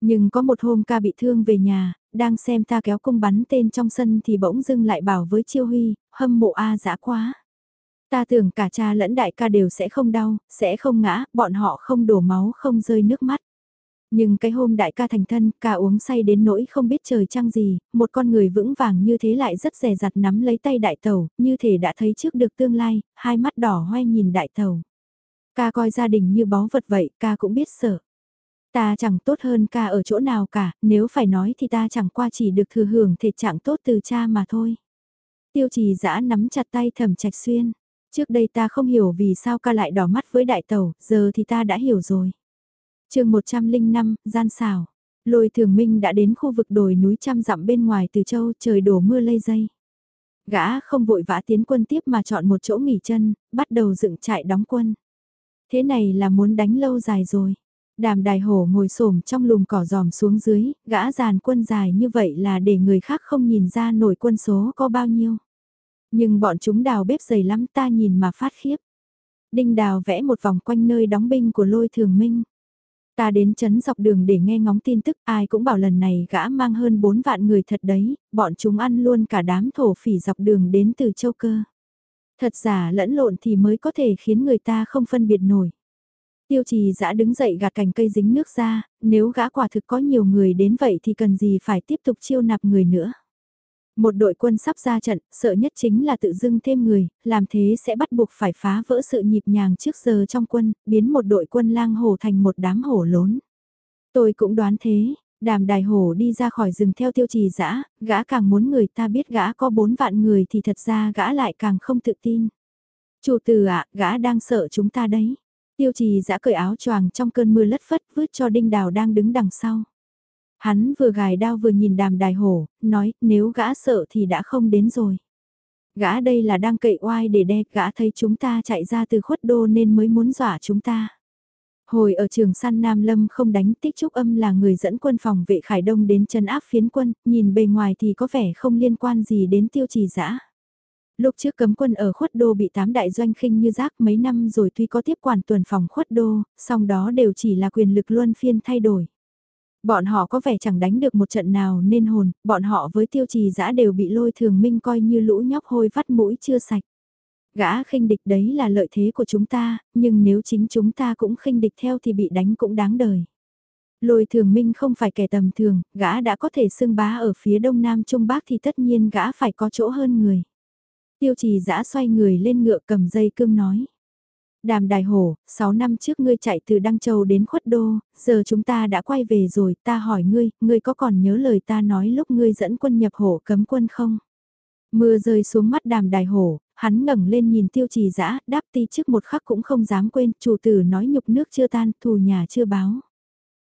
Speaker 1: Nhưng có một hôm ca bị thương về nhà, đang xem ta kéo cung bắn tên trong sân thì bỗng dưng lại bảo với Chiêu Huy, hâm mộ A dã quá. Ta tưởng cả cha lẫn đại ca đều sẽ không đau, sẽ không ngã, bọn họ không đổ máu không rơi nước mắt. Nhưng cái hôm đại ca thành thân, ca uống say đến nỗi không biết trời trăng gì, một con người vững vàng như thế lại rất rè rặt nắm lấy tay đại tàu, như thể đã thấy trước được tương lai, hai mắt đỏ hoe nhìn đại tàu. Ca coi gia đình như báu vật vậy, ca cũng biết sợ. Ta chẳng tốt hơn ca ở chỗ nào cả, nếu phải nói thì ta chẳng qua chỉ được thừa hưởng thể trạng tốt từ cha mà thôi. Tiêu trì giã nắm chặt tay thầm trạch xuyên. Trước đây ta không hiểu vì sao ca lại đỏ mắt với đại tàu, giờ thì ta đã hiểu rồi chương 105, gian xảo. Lôi thường minh đã đến khu vực đồi núi trăm dặm bên ngoài từ châu trời đổ mưa lây dây. Gã không vội vã tiến quân tiếp mà chọn một chỗ nghỉ chân, bắt đầu dựng trại đóng quân. Thế này là muốn đánh lâu dài rồi. Đàm đài hổ ngồi xổm trong lùm cỏ giòm xuống dưới, gã dàn quân dài như vậy là để người khác không nhìn ra nổi quân số có bao nhiêu. Nhưng bọn chúng đào bếp dày lắm ta nhìn mà phát khiếp. Đinh đào vẽ một vòng quanh nơi đóng binh của lôi thường minh. Ta đến chấn dọc đường để nghe ngóng tin tức, ai cũng bảo lần này gã mang hơn 4 vạn người thật đấy, bọn chúng ăn luôn cả đám thổ phỉ dọc đường đến từ châu cơ. Thật giả lẫn lộn thì mới có thể khiến người ta không phân biệt nổi. Tiêu trì giã đứng dậy gạt cành cây dính nước ra, nếu gã quả thực có nhiều người đến vậy thì cần gì phải tiếp tục chiêu nạp người nữa. Một đội quân sắp ra trận, sợ nhất chính là tự dưng thêm người, làm thế sẽ bắt buộc phải phá vỡ sự nhịp nhàng trước giờ trong quân, biến một đội quân lang hồ thành một đám hổ lốn. Tôi cũng đoán thế, đàm đài hổ đi ra khỏi rừng theo tiêu trì dã gã càng muốn người ta biết gã có bốn vạn người thì thật ra gã lại càng không tự tin. Chủ tử ạ, gã đang sợ chúng ta đấy. Tiêu trì dã cởi áo choàng trong cơn mưa lất phất vứt cho đinh đào đang đứng đằng sau. Hắn vừa gài đao vừa nhìn đàm đài hổ, nói nếu gã sợ thì đã không đến rồi. Gã đây là đang cậy oai để đe, gã thấy chúng ta chạy ra từ khuất đô nên mới muốn dọa chúng ta. Hồi ở trường săn Nam Lâm không đánh tích trúc âm là người dẫn quân phòng vệ Khải Đông đến chân áp phiến quân, nhìn bề ngoài thì có vẻ không liên quan gì đến tiêu trì dã Lúc trước cấm quân ở khuất đô bị tám đại doanh khinh như rác mấy năm rồi tuy có tiếp quản tuần phòng khuất đô, song đó đều chỉ là quyền lực luân phiên thay đổi. Bọn họ có vẻ chẳng đánh được một trận nào nên hồn, bọn họ với tiêu trì giã đều bị lôi thường minh coi như lũ nhóc hôi vắt mũi chưa sạch. Gã khinh địch đấy là lợi thế của chúng ta, nhưng nếu chính chúng ta cũng khinh địch theo thì bị đánh cũng đáng đời. Lôi thường minh không phải kẻ tầm thường, gã đã có thể xưng bá ở phía đông nam trung bắc thì tất nhiên gã phải có chỗ hơn người. Tiêu trì giã xoay người lên ngựa cầm dây cương nói. Đàm Đài Hổ, 6 năm trước ngươi chạy từ Đăng Châu đến Khuất Đô, giờ chúng ta đã quay về rồi, ta hỏi ngươi, ngươi có còn nhớ lời ta nói lúc ngươi dẫn quân nhập hổ cấm quân không? Mưa rơi xuống mắt Đàm Đài Hổ, hắn ngẩng lên nhìn tiêu trì dã đáp ti trước một khắc cũng không dám quên, chủ tử nói nhục nước chưa tan, thù nhà chưa báo.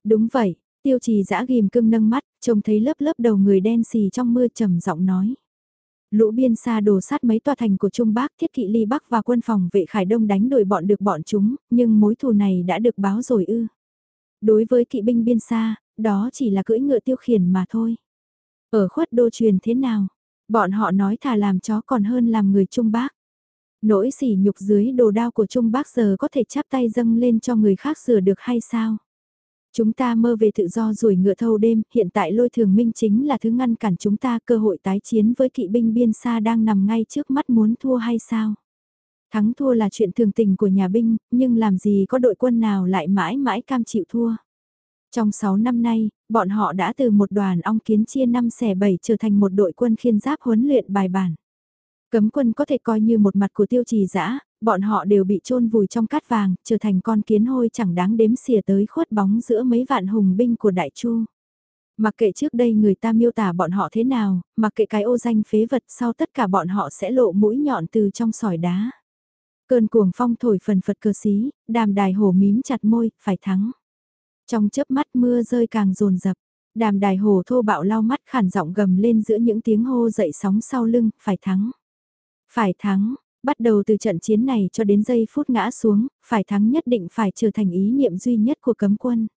Speaker 1: Đúng vậy, tiêu trì dã ghim cưng nâng mắt, trông thấy lớp lớp đầu người đen xì trong mưa trầm giọng nói. Lũ biên xa đồ sát mấy tòa thành của Trung Bắc thiết kỵ ly Bắc và quân phòng vệ Khải Đông đánh đuổi bọn được bọn chúng, nhưng mối thù này đã được báo rồi ư. Đối với kỵ binh biên xa, đó chỉ là cưỡi ngựa tiêu khiển mà thôi. Ở khuất đô truyền thế nào? Bọn họ nói thà làm chó còn hơn làm người Trung Bắc. Nỗi sỉ nhục dưới đồ đao của Trung Bắc giờ có thể chắp tay dâng lên cho người khác sửa được hay sao? Chúng ta mơ về tự do rồi ngựa thâu đêm, hiện tại lôi thường minh chính là thứ ngăn cản chúng ta cơ hội tái chiến với kỵ binh biên xa đang nằm ngay trước mắt muốn thua hay sao? Thắng thua là chuyện thường tình của nhà binh, nhưng làm gì có đội quân nào lại mãi mãi cam chịu thua. Trong 6 năm nay, bọn họ đã từ một đoàn ong kiến chia 5 xẻ 7 trở thành một đội quân khiên giáp huấn luyện bài bản. Cấm quân có thể coi như một mặt của tiêu trì dã bọn họ đều bị chôn vùi trong cát vàng, trở thành con kiến hôi chẳng đáng đếm xỉa tới khuất bóng giữa mấy vạn hùng binh của Đại Chu. Mặc kệ trước đây người ta miêu tả bọn họ thế nào, mặc kệ cái ô danh phế vật sau tất cả bọn họ sẽ lộ mũi nhọn từ trong sỏi đá. Cơn cuồng phong thổi phần phật cơ xí, đàm đài hổ mím chặt môi, phải thắng. Trong chớp mắt mưa rơi càng rồn rập, đàm đài hổ thô bạo lau mắt khản giọng gầm lên giữa những tiếng hô dậy sóng sau lưng, phải thắng. Phải thắng, Bắt đầu từ trận chiến này cho đến giây phút ngã xuống, phải thắng nhất định phải trở thành ý niệm duy nhất của cấm quân.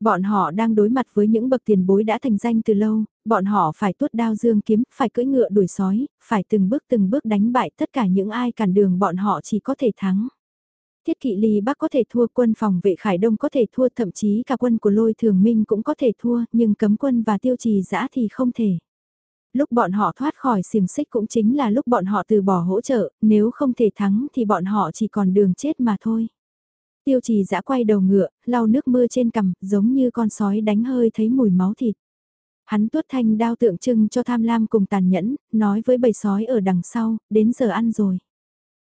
Speaker 1: Bọn họ đang đối mặt với những bậc tiền bối đã thành danh từ lâu, bọn họ phải tuốt đao dương kiếm, phải cưỡi ngựa đuổi sói, phải từng bước từng bước đánh bại tất cả những ai cản đường bọn họ chỉ có thể thắng. Thiết kỵ ly Bắc có thể thua quân phòng vệ Khải Đông có thể thua thậm chí cả quân của lôi thường minh cũng có thể thua nhưng cấm quân và tiêu trì giã thì không thể. Lúc bọn họ thoát khỏi xiềng xích cũng chính là lúc bọn họ từ bỏ hỗ trợ, nếu không thể thắng thì bọn họ chỉ còn đường chết mà thôi. Tiêu trì giã quay đầu ngựa, lau nước mưa trên cằm, giống như con sói đánh hơi thấy mùi máu thịt. Hắn tuốt thanh đao tượng trưng cho tham lam cùng tàn nhẫn, nói với bầy sói ở đằng sau, đến giờ ăn rồi.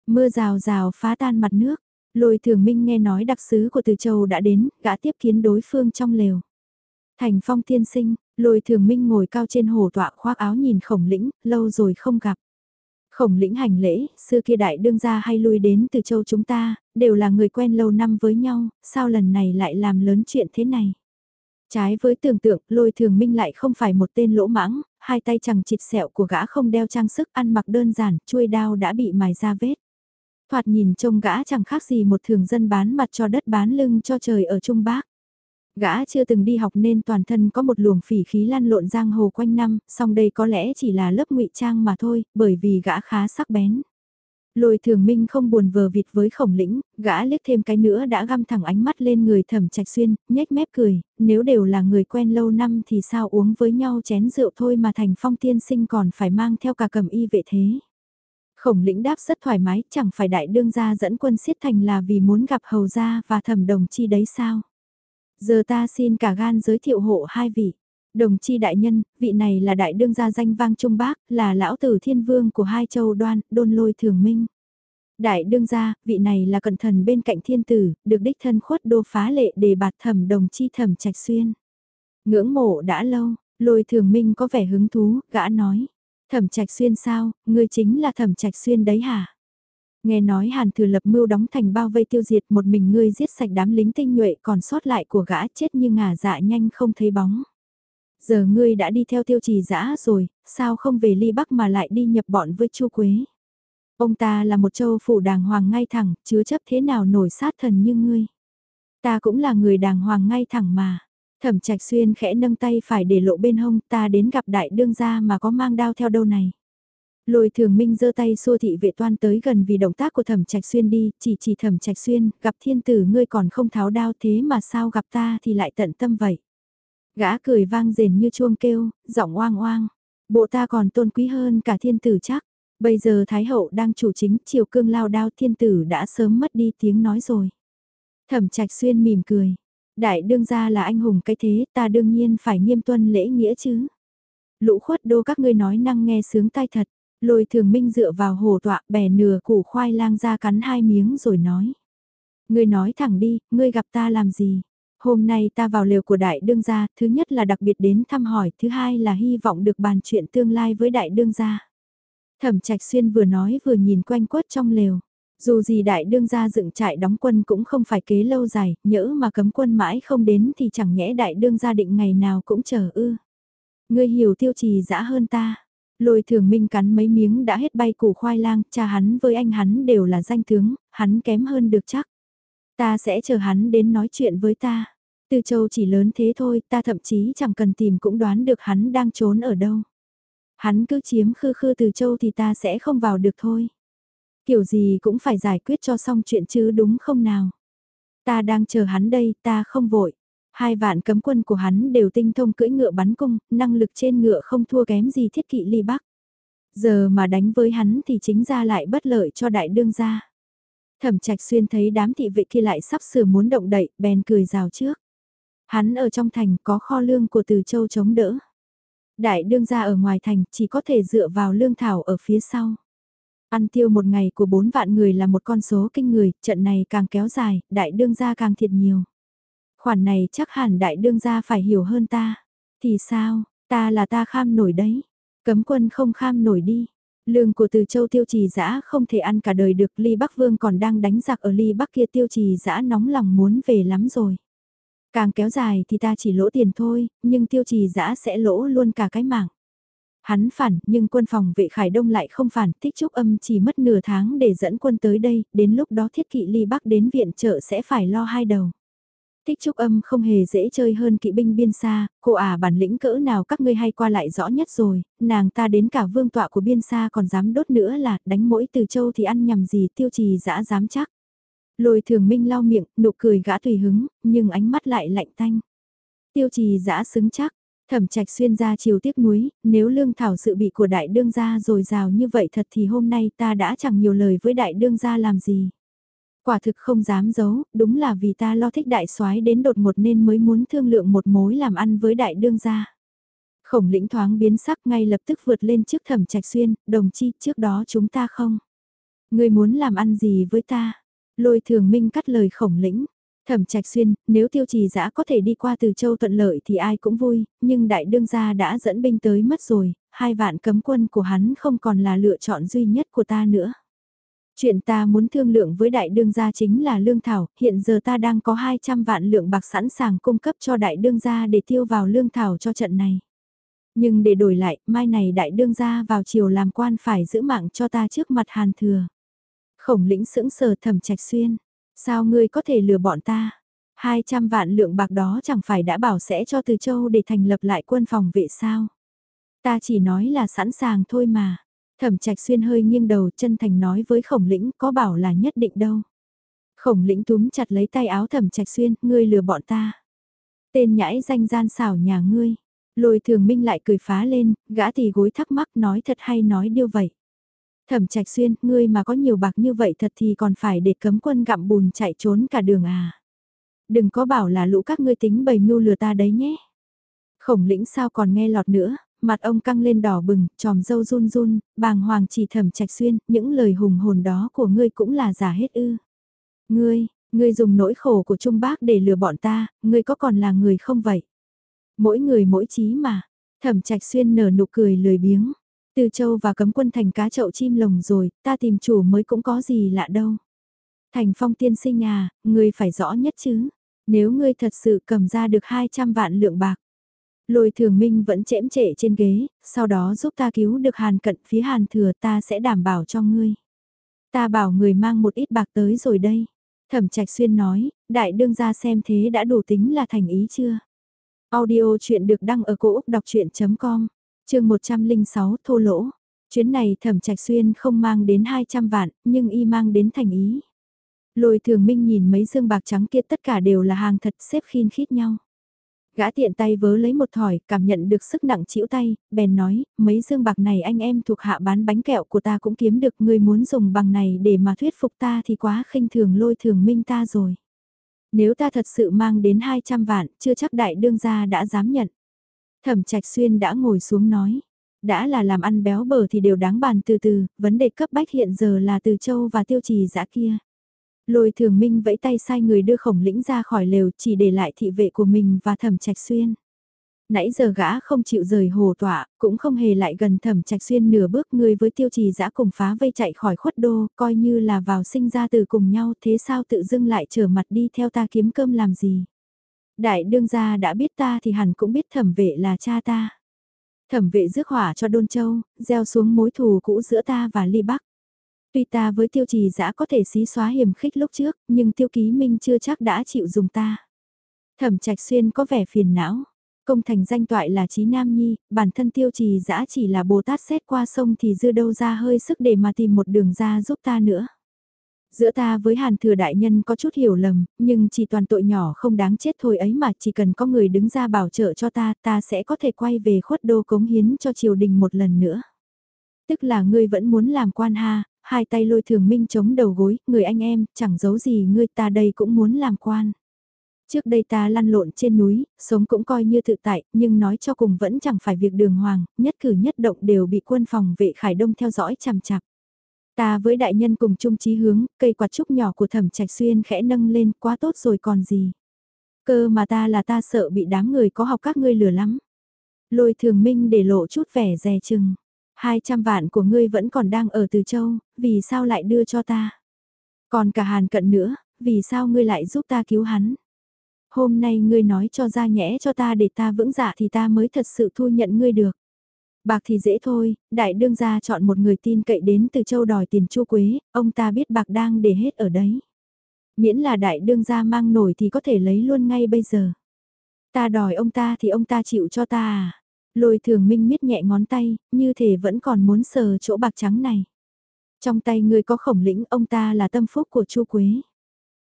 Speaker 1: Mưa rào rào phá tan mặt nước, lôi thường minh nghe nói đặc sứ của từ châu đã đến, gã tiếp kiến đối phương trong lều. Thành phong tiên sinh, lôi thường minh ngồi cao trên hồ tọa khoác áo nhìn khổng lĩnh, lâu rồi không gặp. Khổng lĩnh hành lễ, xưa kia đại đương gia hay lui đến từ châu chúng ta, đều là người quen lâu năm với nhau, sao lần này lại làm lớn chuyện thế này? Trái với tưởng tượng, lôi thường minh lại không phải một tên lỗ mãng, hai tay chẳng chịt sẹo của gã không đeo trang sức ăn mặc đơn giản, chuôi đao đã bị mài ra vết. Thoạt nhìn trông gã chẳng khác gì một thường dân bán mặt cho đất bán lưng cho trời ở Trung Bắc. Gã chưa từng đi học nên toàn thân có một luồng phỉ khí lan lộn giang hồ quanh năm, song đây có lẽ chỉ là lớp ngụy trang mà thôi, bởi vì gã khá sắc bén. Lôi thường minh không buồn vờ vịt với khổng lĩnh, gã liếc thêm cái nữa đã găm thẳng ánh mắt lên người thẩm trạch xuyên, nhếch mép cười, nếu đều là người quen lâu năm thì sao uống với nhau chén rượu thôi mà thành phong tiên sinh còn phải mang theo cả cầm y vệ thế. Khổng lĩnh đáp rất thoải mái, chẳng phải đại đương gia dẫn quân siết thành là vì muốn gặp hầu gia và thẩm đồng chi đấy sao. Giờ ta xin cả gan giới thiệu hộ hai vị. Đồng chi đại nhân, vị này là đại đương gia danh vang Trung Bác, là lão tử thiên vương của hai châu đoan, đôn lôi thường minh. Đại đương gia, vị này là cận thần bên cạnh thiên tử, được đích thân khuất đô phá lệ để bạt thẩm đồng chi thẩm trạch xuyên. Ngưỡng mộ đã lâu, lôi thường minh có vẻ hứng thú, gã nói. Thẩm trạch xuyên sao, ngươi chính là thẩm trạch xuyên đấy hả? Nghe nói Hàn Thừa lập mưu đóng thành bao vây tiêu diệt một mình ngươi giết sạch đám lính tinh nhuệ còn sót lại của gã chết như ngả dạ nhanh không thấy bóng. Giờ ngươi đã đi theo tiêu trì dã rồi, sao không về ly bắc mà lại đi nhập bọn với chu Quế? Ông ta là một châu phủ đàng hoàng ngay thẳng, chứa chấp thế nào nổi sát thần như ngươi. Ta cũng là người đàng hoàng ngay thẳng mà. Thẩm trạch xuyên khẽ nâng tay phải để lộ bên hông ta đến gặp đại đương gia mà có mang đao theo đâu này. Lôi thường minh giơ tay xua thị vệ toan tới gần vì động tác của thẩm trạch xuyên đi, chỉ chỉ thẩm trạch xuyên, gặp thiên tử ngươi còn không tháo đao thế mà sao gặp ta thì lại tận tâm vậy. Gã cười vang rền như chuông kêu, giọng oang oang, bộ ta còn tôn quý hơn cả thiên tử chắc. Bây giờ Thái Hậu đang chủ chính, chiều cương lao đao thiên tử đã sớm mất đi tiếng nói rồi. Thẩm trạch xuyên mỉm cười, đại đương gia là anh hùng cái thế ta đương nhiên phải nghiêm tuân lễ nghĩa chứ. Lũ khuất đô các ngươi nói năng nghe sướng tai thật, Lôi thường minh dựa vào hồ tọa bẻ nửa củ khoai lang ra cắn hai miếng rồi nói. Ngươi nói thẳng đi, ngươi gặp ta làm gì? Hôm nay ta vào lều của đại đương gia, thứ nhất là đặc biệt đến thăm hỏi, thứ hai là hy vọng được bàn chuyện tương lai với đại đương gia. Thẩm trạch xuyên vừa nói vừa nhìn quanh quất trong lều. Dù gì đại đương gia dựng trại đóng quân cũng không phải kế lâu dài, nhỡ mà cấm quân mãi không đến thì chẳng nhẽ đại đương gia định ngày nào cũng chờ ư. Ngươi hiểu tiêu trì dã hơn ta. Lôi thường minh cắn mấy miếng đã hết bay củ khoai lang, cha hắn với anh hắn đều là danh tướng, hắn kém hơn được chắc. Ta sẽ chờ hắn đến nói chuyện với ta. Từ châu chỉ lớn thế thôi, ta thậm chí chẳng cần tìm cũng đoán được hắn đang trốn ở đâu. Hắn cứ chiếm khư khư từ châu thì ta sẽ không vào được thôi. Kiểu gì cũng phải giải quyết cho xong chuyện chứ đúng không nào. Ta đang chờ hắn đây, ta không vội. Hai vạn cấm quân của hắn đều tinh thông cưỡi ngựa bắn cung, năng lực trên ngựa không thua kém gì thiết kỵ ly bắc. Giờ mà đánh với hắn thì chính ra lại bất lợi cho đại đương gia. Thẩm trạch xuyên thấy đám thị vệ kia lại sắp sửa muốn động đậy, bèn cười rào trước. Hắn ở trong thành có kho lương của từ châu chống đỡ. Đại đương gia ở ngoài thành chỉ có thể dựa vào lương thảo ở phía sau. Ăn tiêu một ngày của bốn vạn người là một con số kinh người, trận này càng kéo dài, đại đương gia càng thiệt nhiều. Khoản này chắc hẳn đại đương gia phải hiểu hơn ta. Thì sao, ta là ta kham nổi đấy. Cấm quân không kham nổi đi. Lương của từ châu tiêu trì dã không thể ăn cả đời được ly Bắc Vương còn đang đánh giặc ở ly Bắc kia tiêu trì dã nóng lòng muốn về lắm rồi. Càng kéo dài thì ta chỉ lỗ tiền thôi, nhưng tiêu trì dã sẽ lỗ luôn cả cái mạng. Hắn phản, nhưng quân phòng vệ Khải Đông lại không phản, thích trúc âm chỉ mất nửa tháng để dẫn quân tới đây, đến lúc đó thiết kỵ ly Bắc đến viện trợ sẽ phải lo hai đầu. Tích trúc âm không hề dễ chơi hơn kỵ binh biên xa, cô à bản lĩnh cỡ nào các ngươi hay qua lại rõ nhất rồi, nàng ta đến cả vương tọa của biên xa còn dám đốt nữa là đánh mỗi từ châu thì ăn nhầm gì tiêu trì dã dám chắc. Lôi thường minh lau miệng, nụ cười gã tùy hứng, nhưng ánh mắt lại lạnh tanh. Tiêu trì dã xứng chắc, thẩm trạch xuyên ra chiều tiếc núi, nếu lương thảo sự bị của đại đương gia rồi rào như vậy thật thì hôm nay ta đã chẳng nhiều lời với đại đương gia làm gì. Quả thực không dám giấu, đúng là vì ta lo thích đại soái đến đột ngột nên mới muốn thương lượng một mối làm ăn với đại đương gia. Khổng lĩnh thoáng biến sắc ngay lập tức vượt lên trước thẩm trạch xuyên, đồng chi trước đó chúng ta không. Người muốn làm ăn gì với ta? Lôi thường minh cắt lời khổng lĩnh. Thẩm Trạch Xuyên, nếu tiêu trì dã có thể đi qua từ châu thuận lợi thì ai cũng vui, nhưng đại đương gia đã dẫn binh tới mất rồi, hai vạn cấm quân của hắn không còn là lựa chọn duy nhất của ta nữa. Chuyện ta muốn thương lượng với đại đương gia chính là lương thảo, hiện giờ ta đang có 200 vạn lượng bạc sẵn sàng cung cấp cho đại đương gia để tiêu vào lương thảo cho trận này. Nhưng để đổi lại, mai này đại đương gia vào chiều làm quan phải giữ mạng cho ta trước mặt hàn thừa. Khổng lĩnh sững sờ thầm trạch xuyên, sao ngươi có thể lừa bọn ta? 200 vạn lượng bạc đó chẳng phải đã bảo sẽ cho Từ Châu để thành lập lại quân phòng vệ sao? Ta chỉ nói là sẵn sàng thôi mà. Thẩm trạch xuyên hơi nghiêng đầu chân thành nói với khổng lĩnh có bảo là nhất định đâu. Khổng lĩnh túm chặt lấy tay áo thẩm trạch xuyên, ngươi lừa bọn ta. Tên nhãi danh gian xảo nhà ngươi. Lôi thường minh lại cười phá lên, gã thì gối thắc mắc nói thật hay nói điêu vậy. Thẩm trạch xuyên, ngươi mà có nhiều bạc như vậy thật thì còn phải để cấm quân gặm bùn chạy trốn cả đường à. Đừng có bảo là lũ các ngươi tính bày mưu lừa ta đấy nhé. Khổng lĩnh sao còn nghe lọt nữa, mặt ông căng lên đỏ bừng, tròm dâu run run, bàng hoàng chỉ thẩm trạch xuyên, những lời hùng hồn đó của ngươi cũng là giả hết ư. Ngươi, ngươi dùng nỗi khổ của Trung Bác để lừa bọn ta, ngươi có còn là người không vậy? Mỗi người mỗi trí mà, thẩm trạch xuyên nở nụ cười lười biếng. Từ châu và cấm quân thành cá chậu chim lồng rồi, ta tìm chủ mới cũng có gì lạ đâu. Thành phong tiên sinh à, ngươi phải rõ nhất chứ. Nếu ngươi thật sự cầm ra được 200 vạn lượng bạc, Lôi thường minh vẫn chễm trệ trên ghế, sau đó giúp ta cứu được hàn cận phía hàn thừa ta sẽ đảm bảo cho ngươi. Ta bảo người mang một ít bạc tới rồi đây. Thẩm trạch xuyên nói, đại đương ra xem thế đã đủ tính là thành ý chưa? Audio chuyện được đăng ở cổ Úc đọc chuyện.com, chương 106 thô lỗ. Chuyến này thẩm trạch xuyên không mang đến 200 vạn, nhưng y mang đến thành ý. Lôi thường minh nhìn mấy dương bạc trắng kia tất cả đều là hàng thật xếp khiên khít nhau. Gã tiện tay vớ lấy một thỏi, cảm nhận được sức nặng chịu tay, bèn nói, mấy dương bạc này anh em thuộc hạ bán bánh kẹo của ta cũng kiếm được, người muốn dùng bằng này để mà thuyết phục ta thì quá khinh thường lôi thường minh ta rồi. Nếu ta thật sự mang đến 200 vạn, chưa chắc đại đương gia đã dám nhận. Thẩm trạch xuyên đã ngồi xuống nói, đã là làm ăn béo bở thì đều đáng bàn từ từ, vấn đề cấp bách hiện giờ là từ châu và tiêu trì dã kia. Lôi thường minh vẫy tay sai người đưa khổng lĩnh ra khỏi lều chỉ để lại thị vệ của mình và thẩm trạch xuyên. Nãy giờ gã không chịu rời hồ tọa, cũng không hề lại gần thẩm trạch xuyên nửa bước người với tiêu trì dã cùng phá vây chạy khỏi khuất đô, coi như là vào sinh ra từ cùng nhau thế sao tự dưng lại trở mặt đi theo ta kiếm cơm làm gì. Đại đương gia đã biết ta thì hẳn cũng biết thẩm vệ là cha ta. Thẩm vệ rước hỏa cho đôn châu, gieo xuống mối thù cũ giữa ta và ly bắc. Tuy ta với tiêu trì dã có thể xí xóa hiểm khích lúc trước, nhưng tiêu ký minh chưa chắc đã chịu dùng ta. Thẩm trạch xuyên có vẻ phiền não. Công thành danh toại là trí nam nhi, bản thân tiêu trì dã chỉ là Bồ Tát xét qua sông thì dư đâu ra hơi sức để mà tìm một đường ra giúp ta nữa. Giữa ta với hàn thừa đại nhân có chút hiểu lầm, nhưng chỉ toàn tội nhỏ không đáng chết thôi ấy mà chỉ cần có người đứng ra bảo trợ cho ta, ta sẽ có thể quay về khuất đô cống hiến cho triều đình một lần nữa. Tức là ngươi vẫn muốn làm quan ha, hai tay lôi thường minh chống đầu gối, người anh em, chẳng giấu gì ngươi ta đây cũng muốn làm quan. Trước đây ta lăn lộn trên núi, sống cũng coi như tự tại, nhưng nói cho cùng vẫn chẳng phải việc đường hoàng, nhất cử nhất động đều bị quân phòng vệ Khải Đông theo dõi chằm chạp. Ta với đại nhân cùng chung chí hướng, cây quạt trúc nhỏ của thẩm trạch xuyên khẽ nâng lên quá tốt rồi còn gì. Cơ mà ta là ta sợ bị đám người có học các ngươi lừa lắm. Lôi thường minh để lộ chút vẻ dè chừng. 200 vạn của ngươi vẫn còn đang ở Từ Châu, vì sao lại đưa cho ta? Còn cả Hàn Cận nữa, vì sao ngươi lại giúp ta cứu hắn? Hôm nay ngươi nói cho ra nhẽ cho ta để ta vững dạ thì ta mới thật sự thu nhận ngươi được. Bạc thì dễ thôi, đại đương gia chọn một người tin cậy đến từ châu đòi tiền chu quế, ông ta biết bạc đang để hết ở đấy. Miễn là đại đương gia mang nổi thì có thể lấy luôn ngay bây giờ. Ta đòi ông ta thì ông ta chịu cho ta à? Lôi thường minh miết nhẹ ngón tay, như thể vẫn còn muốn sờ chỗ bạc trắng này. Trong tay người có khổng lĩnh ông ta là tâm phúc của chu Quế.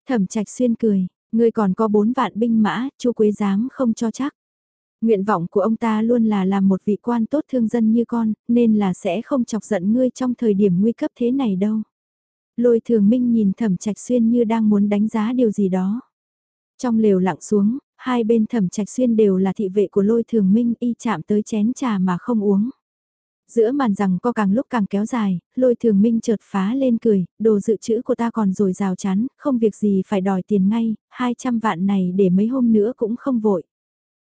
Speaker 1: Thẩm trạch xuyên cười, ngươi còn có bốn vạn binh mã, chu Quế dám không cho chắc. Nguyện vọng của ông ta luôn là làm một vị quan tốt thương dân như con, nên là sẽ không chọc giận ngươi trong thời điểm nguy cấp thế này đâu. Lôi thường minh nhìn thẩm trạch xuyên như đang muốn đánh giá điều gì đó. Trong lều lặng xuống, hai bên thẩm trạch xuyên đều là thị vệ của lôi thường minh y chạm tới chén trà mà không uống. Giữa màn rằng co càng lúc càng kéo dài, lôi thường minh chợt phá lên cười, đồ dự trữ của ta còn rồi rào chắn, không việc gì phải đòi tiền ngay, 200 vạn này để mấy hôm nữa cũng không vội.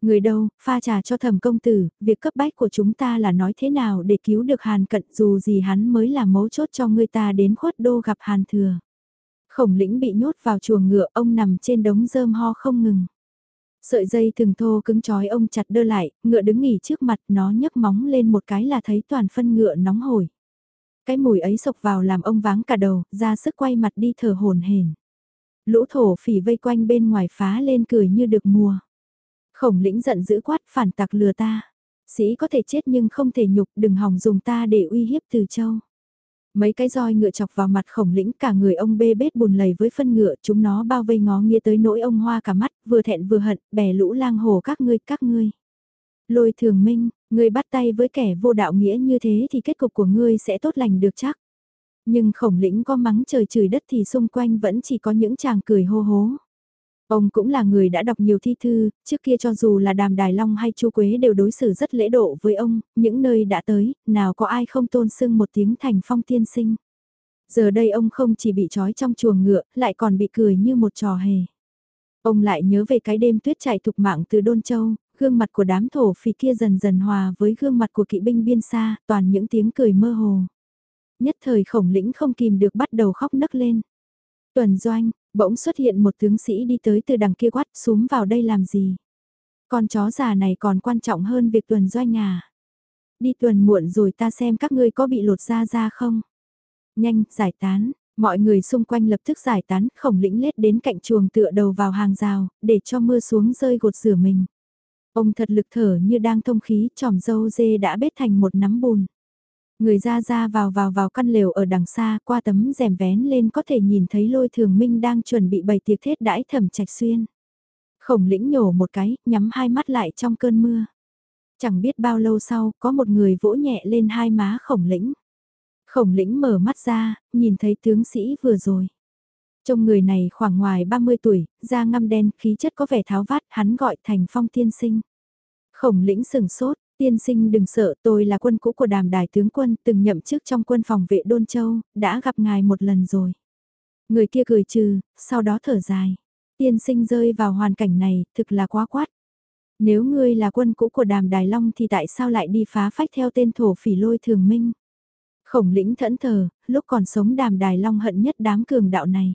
Speaker 1: Người đâu, pha trà cho thẩm công tử, việc cấp bách của chúng ta là nói thế nào để cứu được Hàn cận dù gì hắn mới là mấu chốt cho người ta đến khuất đô gặp Hàn thừa. Khổng lĩnh bị nhốt vào chuồng ngựa, ông nằm trên đống rơm ho không ngừng. Sợi dây thường thô cứng chói ông chặt đơ lại, ngựa đứng nghỉ trước mặt nó nhấc móng lên một cái là thấy toàn phân ngựa nóng hổi. Cái mùi ấy sộc vào làm ông váng cả đầu, ra sức quay mặt đi thở hồn hển. Lũ thổ phỉ vây quanh bên ngoài phá lên cười như được mùa. Khổng lĩnh giận dữ quát phản tặc lừa ta. Sĩ có thể chết nhưng không thể nhục đừng hòng dùng ta để uy hiếp từ châu. Mấy cái roi ngựa chọc vào mặt khổng lĩnh cả người ông bê bết bùn lầy với phân ngựa chúng nó bao vây ngó nghĩa tới nỗi ông hoa cả mắt vừa thẹn vừa hận bè lũ lang hồ các ngươi các ngươi. Lôi thường minh, ngươi bắt tay với kẻ vô đạo nghĩa như thế thì kết cục của ngươi sẽ tốt lành được chắc. Nhưng khổng lĩnh có mắng trời chửi đất thì xung quanh vẫn chỉ có những chàng cười hô hố. Ông cũng là người đã đọc nhiều thi thư, trước kia cho dù là đàm đài long hay chu quế đều đối xử rất lễ độ với ông, những nơi đã tới, nào có ai không tôn sưng một tiếng thành phong tiên sinh. Giờ đây ông không chỉ bị trói trong chuồng ngựa, lại còn bị cười như một trò hề. Ông lại nhớ về cái đêm tuyết chạy thục mạng từ Đôn Châu, gương mặt của đám thổ phì kia dần dần hòa với gương mặt của kỵ binh biên xa, toàn những tiếng cười mơ hồ. Nhất thời khổng lĩnh không kìm được bắt đầu khóc nấc lên. Tuần doanh, Bỗng xuất hiện một tướng sĩ đi tới từ đằng kia quát xuống vào đây làm gì. Con chó già này còn quan trọng hơn việc tuần doanh à. Đi tuần muộn rồi ta xem các ngươi có bị lột da ra không. Nhanh, giải tán, mọi người xung quanh lập tức giải tán, khổng lĩnh lết đến cạnh chuồng tựa đầu vào hàng rào, để cho mưa xuống rơi gột rửa mình. Ông thật lực thở như đang thông khí, tròm dâu dê đã bết thành một nắm bùn. Người ra ra vào vào vào căn lều ở đằng xa qua tấm rèm vén lên có thể nhìn thấy lôi thường minh đang chuẩn bị bày tiệc thết đãi thẩm trạch xuyên. Khổng lĩnh nhổ một cái, nhắm hai mắt lại trong cơn mưa. Chẳng biết bao lâu sau, có một người vỗ nhẹ lên hai má khổng lĩnh. Khổng lĩnh mở mắt ra, nhìn thấy tướng sĩ vừa rồi. Trông người này khoảng ngoài 30 tuổi, da ngăm đen, khí chất có vẻ tháo vát, hắn gọi thành phong tiên sinh. Khổng lĩnh sừng sốt, Tiên sinh đừng sợ tôi là quân cũ của đàm đài tướng quân từng nhậm chức trong quân phòng vệ Đôn Châu, đã gặp ngài một lần rồi. Người kia cười trừ, sau đó thở dài. Tiên sinh rơi vào hoàn cảnh này, thực là quá quát. Nếu ngươi là quân cũ của đàm Đài Long thì tại sao lại đi phá phách theo tên thổ phỉ lôi thường minh? Khổng lĩnh thẫn thờ, lúc còn sống đàm Đài Long hận nhất đám cường đạo này.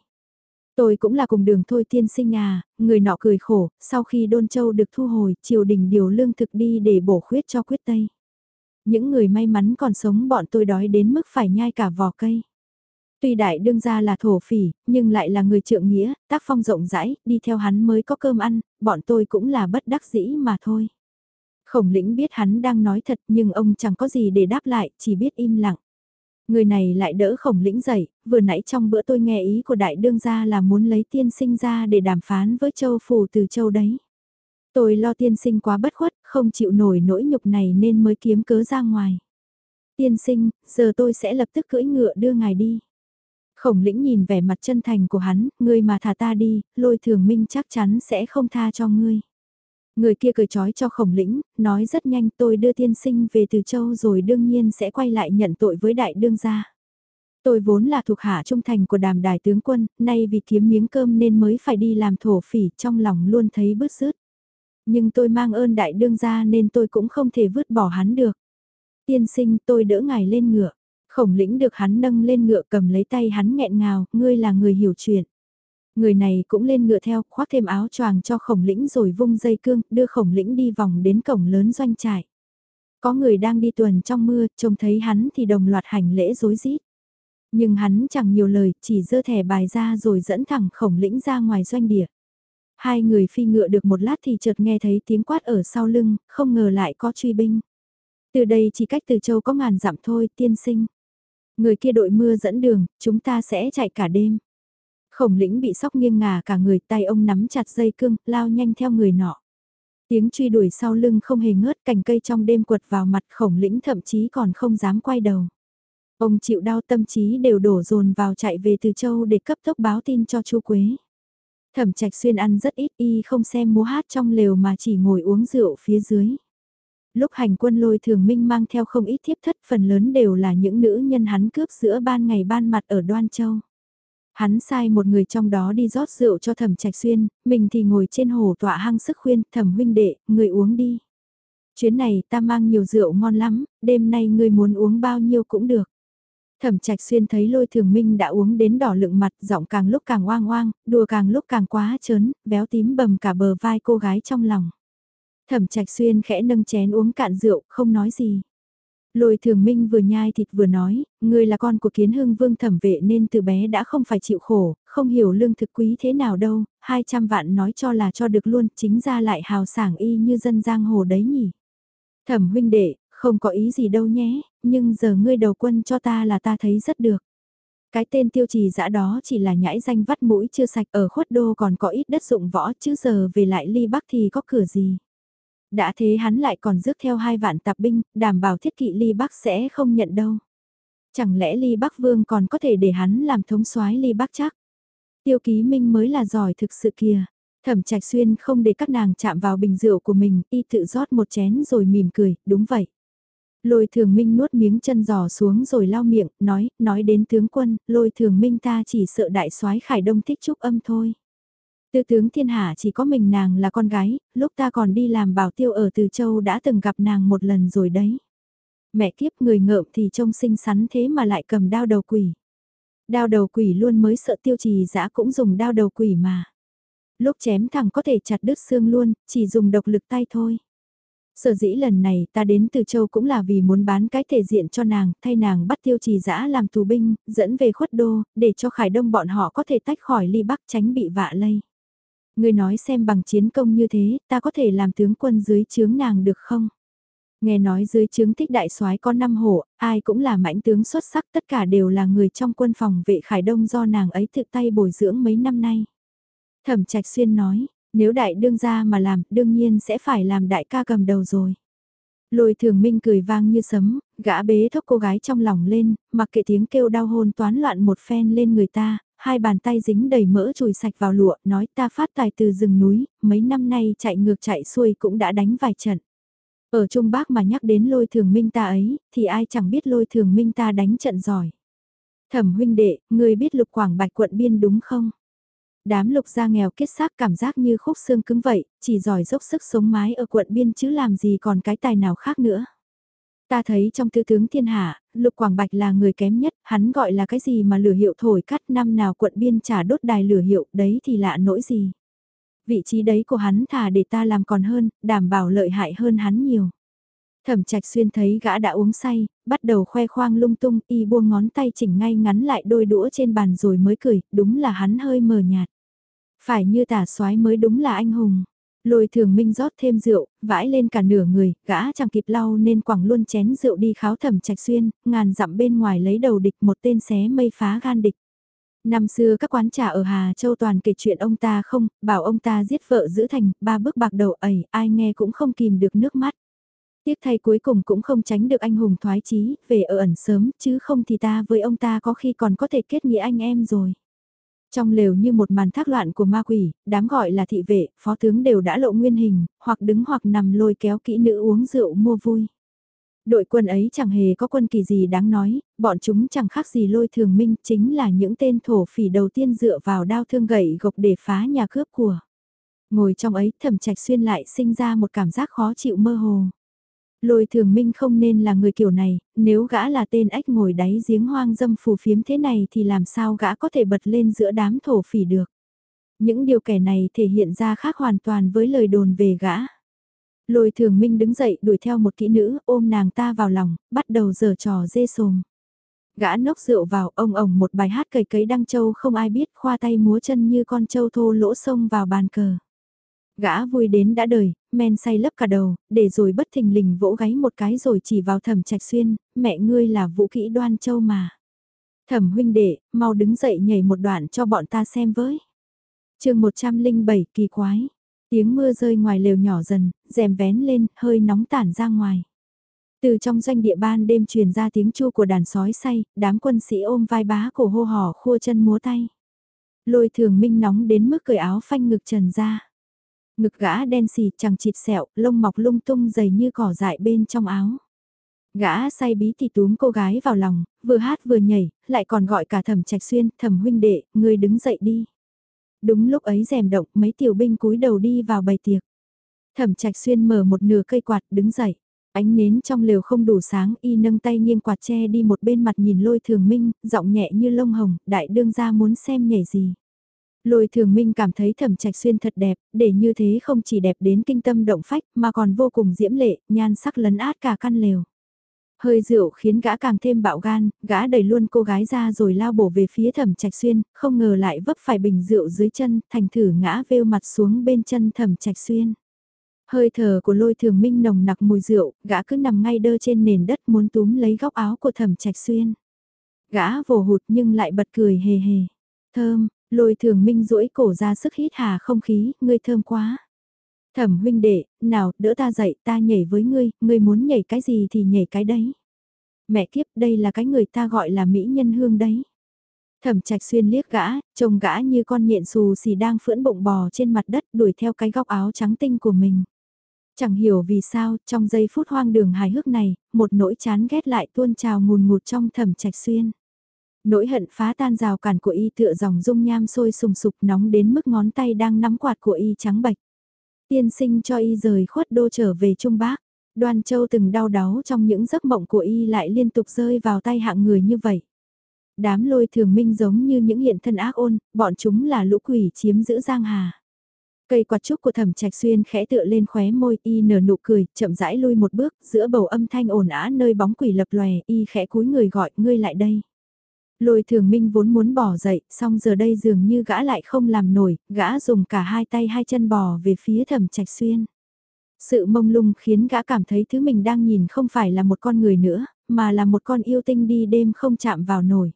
Speaker 1: Tôi cũng là cùng đường thôi tiên sinh à, người nọ cười khổ, sau khi Đôn Châu được thu hồi, triều đình điều lương thực đi để bổ khuyết cho quyết Tây. Những người may mắn còn sống bọn tôi đói đến mức phải nhai cả vỏ cây. Tuy đại đương gia là thổ phỉ, nhưng lại là người trượng nghĩa, tác phong rộng rãi, đi theo hắn mới có cơm ăn, bọn tôi cũng là bất đắc dĩ mà thôi. Khổng lĩnh biết hắn đang nói thật nhưng ông chẳng có gì để đáp lại, chỉ biết im lặng. Người này lại đỡ khổng lĩnh dậy, vừa nãy trong bữa tôi nghe ý của đại đương gia là muốn lấy tiên sinh ra để đàm phán với châu phủ từ châu đấy. Tôi lo tiên sinh quá bất khuất, không chịu nổi nỗi nhục này nên mới kiếm cớ ra ngoài. Tiên sinh, giờ tôi sẽ lập tức cưỡi ngựa đưa ngài đi. Khổng lĩnh nhìn vẻ mặt chân thành của hắn, ngươi mà thả ta đi, lôi thường minh chắc chắn sẽ không tha cho ngươi. Người kia cười trói cho khổng lĩnh, nói rất nhanh tôi đưa tiên sinh về từ châu rồi đương nhiên sẽ quay lại nhận tội với đại đương gia. Tôi vốn là thuộc hạ trung thành của đàm đài tướng quân, nay vì kiếm miếng cơm nên mới phải đi làm thổ phỉ trong lòng luôn thấy bứt rứt. Nhưng tôi mang ơn đại đương gia nên tôi cũng không thể vứt bỏ hắn được. Tiên sinh tôi đỡ ngài lên ngựa. Khổng lĩnh được hắn nâng lên ngựa cầm lấy tay hắn nghẹn ngào, ngươi là người hiểu chuyện. Người này cũng lên ngựa theo, khoác thêm áo choàng cho khổng lĩnh rồi vung dây cương, đưa khổng lĩnh đi vòng đến cổng lớn doanh trại. Có người đang đi tuần trong mưa, trông thấy hắn thì đồng loạt hành lễ rối rít. Nhưng hắn chẳng nhiều lời, chỉ dơ thẻ bài ra rồi dẫn thẳng khổng lĩnh ra ngoài doanh địa. Hai người phi ngựa được một lát thì chợt nghe thấy tiếng quát ở sau lưng, không ngờ lại có truy binh. Từ đây chỉ cách từ châu có ngàn dặm thôi, tiên sinh. Người kia đội mưa dẫn đường, chúng ta sẽ chạy cả đêm. Khổng lĩnh bị sóc nghiêng ngả cả người tay ông nắm chặt dây cương, lao nhanh theo người nọ. Tiếng truy đuổi sau lưng không hề ngớt cành cây trong đêm quật vào mặt khổng lĩnh thậm chí còn không dám quay đầu. Ông chịu đau tâm trí đều đổ dồn vào chạy về từ châu để cấp tốc báo tin cho chu Quế. Thẩm trạch xuyên ăn rất ít y không xem múa hát trong lều mà chỉ ngồi uống rượu phía dưới. Lúc hành quân lôi thường minh mang theo không ít thiếp thất phần lớn đều là những nữ nhân hắn cướp giữa ban ngày ban mặt ở Đoan Châu. Hắn sai một người trong đó đi rót rượu cho thẩm trạch xuyên, mình thì ngồi trên hồ tọa hăng sức khuyên thẩm huynh đệ, người uống đi. Chuyến này ta mang nhiều rượu ngon lắm, đêm nay người muốn uống bao nhiêu cũng được. Thẩm trạch xuyên thấy lôi thường minh đã uống đến đỏ lượng mặt, giọng càng lúc càng oang oang, đùa càng lúc càng quá chớn, béo tím bầm cả bờ vai cô gái trong lòng. Thẩm trạch xuyên khẽ nâng chén uống cạn rượu, không nói gì. Lôi thường minh vừa nhai thịt vừa nói, Ngươi là con của kiến hưng vương thẩm vệ nên từ bé đã không phải chịu khổ, không hiểu lương thực quý thế nào đâu, 200 vạn nói cho là cho được luôn, chính ra lại hào sảng y như dân giang hồ đấy nhỉ. Thẩm huynh đệ, không có ý gì đâu nhé, nhưng giờ ngươi đầu quân cho ta là ta thấy rất được. Cái tên tiêu trì dã đó chỉ là nhãi danh vắt mũi chưa sạch ở khuất đô còn có ít đất dụng võ chứ giờ về lại ly bắc thì có cửa gì. Đã thế hắn lại còn rước theo hai vạn tạp binh, đảm bảo thiết kỵ ly bắc sẽ không nhận đâu. Chẳng lẽ ly bắc vương còn có thể để hắn làm thống soái ly bắc chắc? Tiêu ký minh mới là giỏi thực sự kìa. Thẩm trạch xuyên không để các nàng chạm vào bình rượu của mình, y tự rót một chén rồi mỉm cười, đúng vậy. Lôi thường minh nuốt miếng chân giò xuống rồi lau miệng, nói, nói đến tướng quân, lôi thường minh ta chỉ sợ đại soái khải đông thích trúc âm thôi. Tư tướng thiên hạ chỉ có mình nàng là con gái, lúc ta còn đi làm bảo tiêu ở Từ Châu đã từng gặp nàng một lần rồi đấy. Mẹ kiếp người ngợm thì trông xinh xắn thế mà lại cầm đao đầu quỷ. Đao đầu quỷ luôn mới sợ tiêu trì dã cũng dùng đao đầu quỷ mà. Lúc chém thẳng có thể chặt đứt xương luôn, chỉ dùng độc lực tay thôi. Sở dĩ lần này ta đến từ châu cũng là vì muốn bán cái thể diện cho nàng, thay nàng bắt tiêu trì dã làm tù binh, dẫn về khuất đô, để cho Khải Đông bọn họ có thể tách khỏi ly bắc tránh bị vạ lây. Ngươi nói xem bằng chiến công như thế, ta có thể làm tướng quân dưới chướng nàng được không? Nghe nói dưới chướng thích đại soái có năm hổ, ai cũng là mãnh tướng xuất sắc, tất cả đều là người trong quân phòng vệ Khải Đông do nàng ấy tự tay bồi dưỡng mấy năm nay. Thẩm Trạch Xuyên nói, nếu đại đương gia mà làm, đương nhiên sẽ phải làm đại ca cầm đầu rồi. Lôi thường minh cười vang như sấm, gã bế thốc cô gái trong lòng lên, mặc kệ tiếng kêu đau hôn toán loạn một phen lên người ta, hai bàn tay dính đầy mỡ chùi sạch vào lụa, nói ta phát tài từ rừng núi, mấy năm nay chạy ngược chạy xuôi cũng đã đánh vài trận. Ở Trung Bắc mà nhắc đến lôi thường minh ta ấy, thì ai chẳng biết lôi thường minh ta đánh trận giỏi. Thẩm huynh đệ, người biết lục quảng bạch quận biên đúng không? Đám lục gia nghèo kết xác cảm giác như khúc xương cứng vậy, chỉ giỏi dốc sức sống mái ở quận biên chứ làm gì còn cái tài nào khác nữa. Ta thấy trong tư tướng thiên hạ, Lục Quảng Bạch là người kém nhất, hắn gọi là cái gì mà lửa hiệu thổi cắt năm nào quận biên trả đốt đài lửa hiệu, đấy thì lạ nỗi gì. Vị trí đấy của hắn thà để ta làm còn hơn, đảm bảo lợi hại hơn hắn nhiều. Thẩm trạch xuyên thấy gã đã uống say, bắt đầu khoe khoang lung tung, y buông ngón tay chỉnh ngay ngắn lại đôi đũa trên bàn rồi mới cười, đúng là hắn hơi mờ nhạt. Phải như tả soái mới đúng là anh hùng. Lôi thường minh rót thêm rượu, vãi lên cả nửa người, gã chẳng kịp lau nên quẳng luôn chén rượu đi kháo thẩm trạch xuyên, ngàn dặm bên ngoài lấy đầu địch một tên xé mây phá gan địch. Năm xưa các quán trà ở Hà Châu toàn kể chuyện ông ta không, bảo ông ta giết vợ giữ thành, ba bước bạc đầu ẩy, ai nghe cũng không kìm được nước mắt. Tiếc thay cuối cùng cũng không tránh được anh hùng thoái chí, về ở ẩn sớm, chứ không thì ta với ông ta có khi còn có thể kết nghĩa anh em rồi. Trong lều như một màn thác loạn của ma quỷ, đám gọi là thị vệ, phó tướng đều đã lộ nguyên hình, hoặc đứng hoặc nằm lôi kéo kỹ nữ uống rượu mua vui. Đội quân ấy chẳng hề có quân kỳ gì đáng nói, bọn chúng chẳng khác gì lôi thường minh, chính là những tên thổ phỉ đầu tiên dựa vào đao thương gậy gộc để phá nhà cướp của. Ngồi trong ấy thẩm trạch xuyên lại sinh ra một cảm giác khó chịu mơ hồ. Lôi thường minh không nên là người kiểu này, nếu gã là tên ếch ngồi đáy giếng hoang dâm phù phiếm thế này thì làm sao gã có thể bật lên giữa đám thổ phỉ được. Những điều kẻ này thể hiện ra khác hoàn toàn với lời đồn về gã. Lôi thường minh đứng dậy đuổi theo một kỹ nữ ôm nàng ta vào lòng, bắt đầu giở trò dê sồm. Gã nốc rượu vào ông ổng một bài hát cầy cấy đăng châu không ai biết khoa tay múa chân như con châu thô lỗ sông vào bàn cờ. Gã vui đến đã đời, men say lấp cả đầu, để rồi bất thình lình vỗ gáy một cái rồi chỉ vào thẩm trạch xuyên, mẹ ngươi là vũ kỹ đoan châu mà. Thẩm huynh đệ, mau đứng dậy nhảy một đoạn cho bọn ta xem với. chương 107 kỳ quái, tiếng mưa rơi ngoài lều nhỏ dần, rèm vén lên, hơi nóng tản ra ngoài. Từ trong doanh địa ban đêm truyền ra tiếng chu của đàn sói say, đám quân sĩ ôm vai bá cổ hô hò khua chân múa tay. Lôi thường minh nóng đến mức cởi áo phanh ngực trần ra. Ngực gã đen xì chẳng chịt sẹo, lông mọc lung tung dày như cỏ dại bên trong áo. Gã say bí thì túm cô gái vào lòng, vừa hát vừa nhảy, lại còn gọi cả thẩm trạch xuyên, thẩm huynh đệ, người đứng dậy đi. Đúng lúc ấy rèm động, mấy tiểu binh cúi đầu đi vào bày tiệc. Thẩm trạch xuyên mở một nửa cây quạt, đứng dậy. Ánh nến trong lều không đủ sáng, y nâng tay nghiêng quạt che đi một bên mặt nhìn lôi thường minh, giọng nhẹ như lông hồng, đại đương ra muốn xem nhảy gì. Lôi thường minh cảm thấy thẩm trạch xuyên thật đẹp, để như thế không chỉ đẹp đến kinh tâm động phách mà còn vô cùng diễm lệ, nhan sắc lấn át cả căn lều. Hơi rượu khiến gã càng thêm bạo gan, gã đẩy luôn cô gái ra rồi lao bổ về phía thẩm trạch xuyên, không ngờ lại vấp phải bình rượu dưới chân, thành thử ngã vêu mặt xuống bên chân thẩm trạch xuyên. Hơi thở của lôi thường minh nồng nặc mùi rượu, gã cứ nằm ngay đơ trên nền đất muốn túm lấy góc áo của thẩm trạch xuyên. Gã vồ hụt nhưng lại bật cười hề hề. Thơm, lôi thường minh duỗi cổ ra sức hít hà không khí, ngươi thơm quá. Thẩm huynh đệ, nào, đỡ ta dậy, ta nhảy với ngươi, ngươi muốn nhảy cái gì thì nhảy cái đấy. Mẹ kiếp, đây là cái người ta gọi là mỹ nhân hương đấy. Thẩm trạch xuyên liếc gã, trông gã như con nhện xù xì đang phưỡn bụng bò trên mặt đất đuổi theo cái góc áo trắng tinh của mình. Chẳng hiểu vì sao, trong giây phút hoang đường hài hước này, một nỗi chán ghét lại tuôn trào ngùn ngụt trong thẩm trạch xuyên. Nỗi hận phá tan rào cản của y tựa dòng dung nham sôi sùng sục nóng đến mức ngón tay đang nắm quạt của y trắng bạch. Tiên sinh cho y rời khuất đô trở về Trung Bắc. Đoan Châu từng đau đáu trong những giấc mộng của y lại liên tục rơi vào tay hạng người như vậy. Đám lôi thường minh giống như những hiện thân ác ôn, bọn chúng là lũ quỷ chiếm giữ Giang Hà. Cây quạt trúc của thẩm trạch xuyên khẽ tựa lên khóe môi y nở nụ cười, chậm rãi lui một bước, giữa bầu âm thanh ồn ả nơi bóng quỷ lập lòe, y khẽ cúi người gọi ngươi lại đây. Lôi thường minh vốn muốn bỏ dậy, song giờ đây dường như gã lại không làm nổi, gã dùng cả hai tay hai chân bò về phía thẩm trạch xuyên. Sự mông lung khiến gã cảm thấy thứ mình đang nhìn không phải là một con người nữa, mà là một con yêu tinh đi đêm không chạm vào nổi.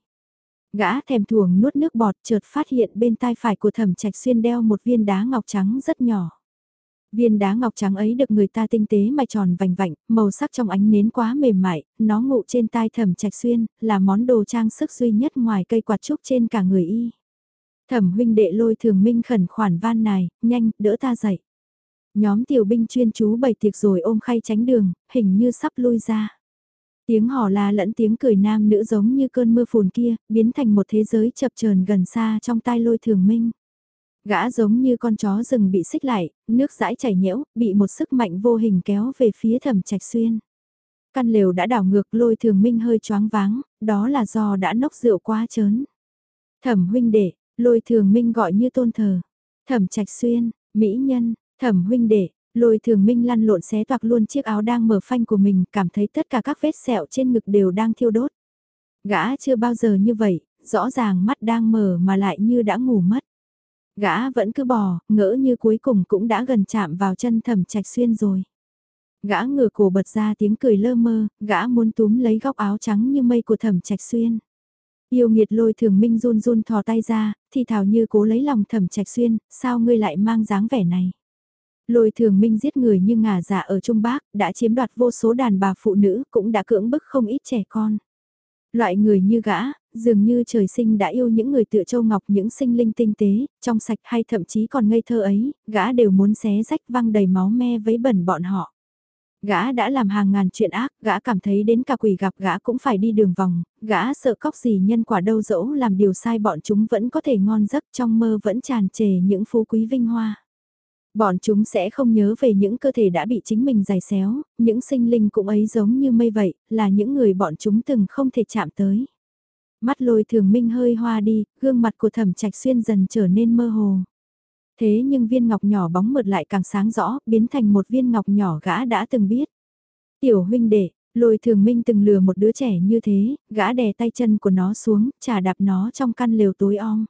Speaker 1: Gã thèm thuồng nuốt nước bọt chợt phát hiện bên tai phải của thẩm trạch xuyên đeo một viên đá ngọc trắng rất nhỏ. Viên đá ngọc trắng ấy được người ta tinh tế mà tròn vành vạnh, màu sắc trong ánh nến quá mềm mại, nó ngụ trên tai thẩm trạch xuyên, là món đồ trang sức duy nhất ngoài cây quạt trúc trên cả người y. Thẩm huynh đệ lôi thường minh khẩn khoản van này, nhanh, đỡ ta dậy. Nhóm tiểu binh chuyên chú bày tiệc rồi ôm khay tránh đường, hình như sắp lui ra. Tiếng hò la lẫn tiếng cười nam nữ giống như cơn mưa phùn kia, biến thành một thế giới chập chờn gần xa trong tai lôi thường minh. Gã giống như con chó rừng bị xích lại, nước dãi chảy nhễu, bị một sức mạnh vô hình kéo về phía thẩm trạch xuyên. Căn lều đã đảo ngược lôi thường minh hơi choáng váng, đó là do đã nốc rượu quá chớn. Thẩm huynh đệ, lôi thường minh gọi như tôn thờ. Thẩm trạch xuyên, mỹ nhân, thẩm huynh đệ, lôi thường minh lăn lộn xé toạc luôn chiếc áo đang mở phanh của mình, cảm thấy tất cả các vết sẹo trên ngực đều đang thiêu đốt. Gã chưa bao giờ như vậy, rõ ràng mắt đang mở mà lại như đã ngủ mất. Gã vẫn cứ bò, ngỡ như cuối cùng cũng đã gần chạm vào chân thẩm trạch xuyên rồi. Gã ngửa cổ bật ra tiếng cười lơ mơ, gã muốn túm lấy góc áo trắng như mây của thẩm trạch xuyên. Yêu nghiệt lôi thường minh run run thò tay ra, thì thảo như cố lấy lòng thẩm trạch xuyên, sao ngươi lại mang dáng vẻ này. Lôi thường minh giết người như ngả dạ ở Trung Bắc, đã chiếm đoạt vô số đàn bà phụ nữ, cũng đã cưỡng bức không ít trẻ con. Loại người như gã, dường như trời sinh đã yêu những người tựa châu ngọc những sinh linh tinh tế, trong sạch hay thậm chí còn ngây thơ ấy, gã đều muốn xé rách văng đầy máu me với bẩn bọn họ. Gã đã làm hàng ngàn chuyện ác, gã cảm thấy đến cả quỷ gặp gã cũng phải đi đường vòng, gã sợ cóc gì nhân quả đâu dẫu làm điều sai bọn chúng vẫn có thể ngon giấc trong mơ vẫn tràn trề những phú quý vinh hoa. Bọn chúng sẽ không nhớ về những cơ thể đã bị chính mình giày xéo, những sinh linh cũng ấy giống như mây vậy, là những người bọn chúng từng không thể chạm tới. Mắt lôi thường minh hơi hoa đi, gương mặt của thẩm trạch xuyên dần trở nên mơ hồ. Thế nhưng viên ngọc nhỏ bóng mượt lại càng sáng rõ, biến thành một viên ngọc nhỏ gã đã từng biết. Tiểu huynh đệ, lôi thường minh từng lừa một đứa trẻ như thế, gã đè tay chân của nó xuống, trả đạp nó trong căn lều tối om.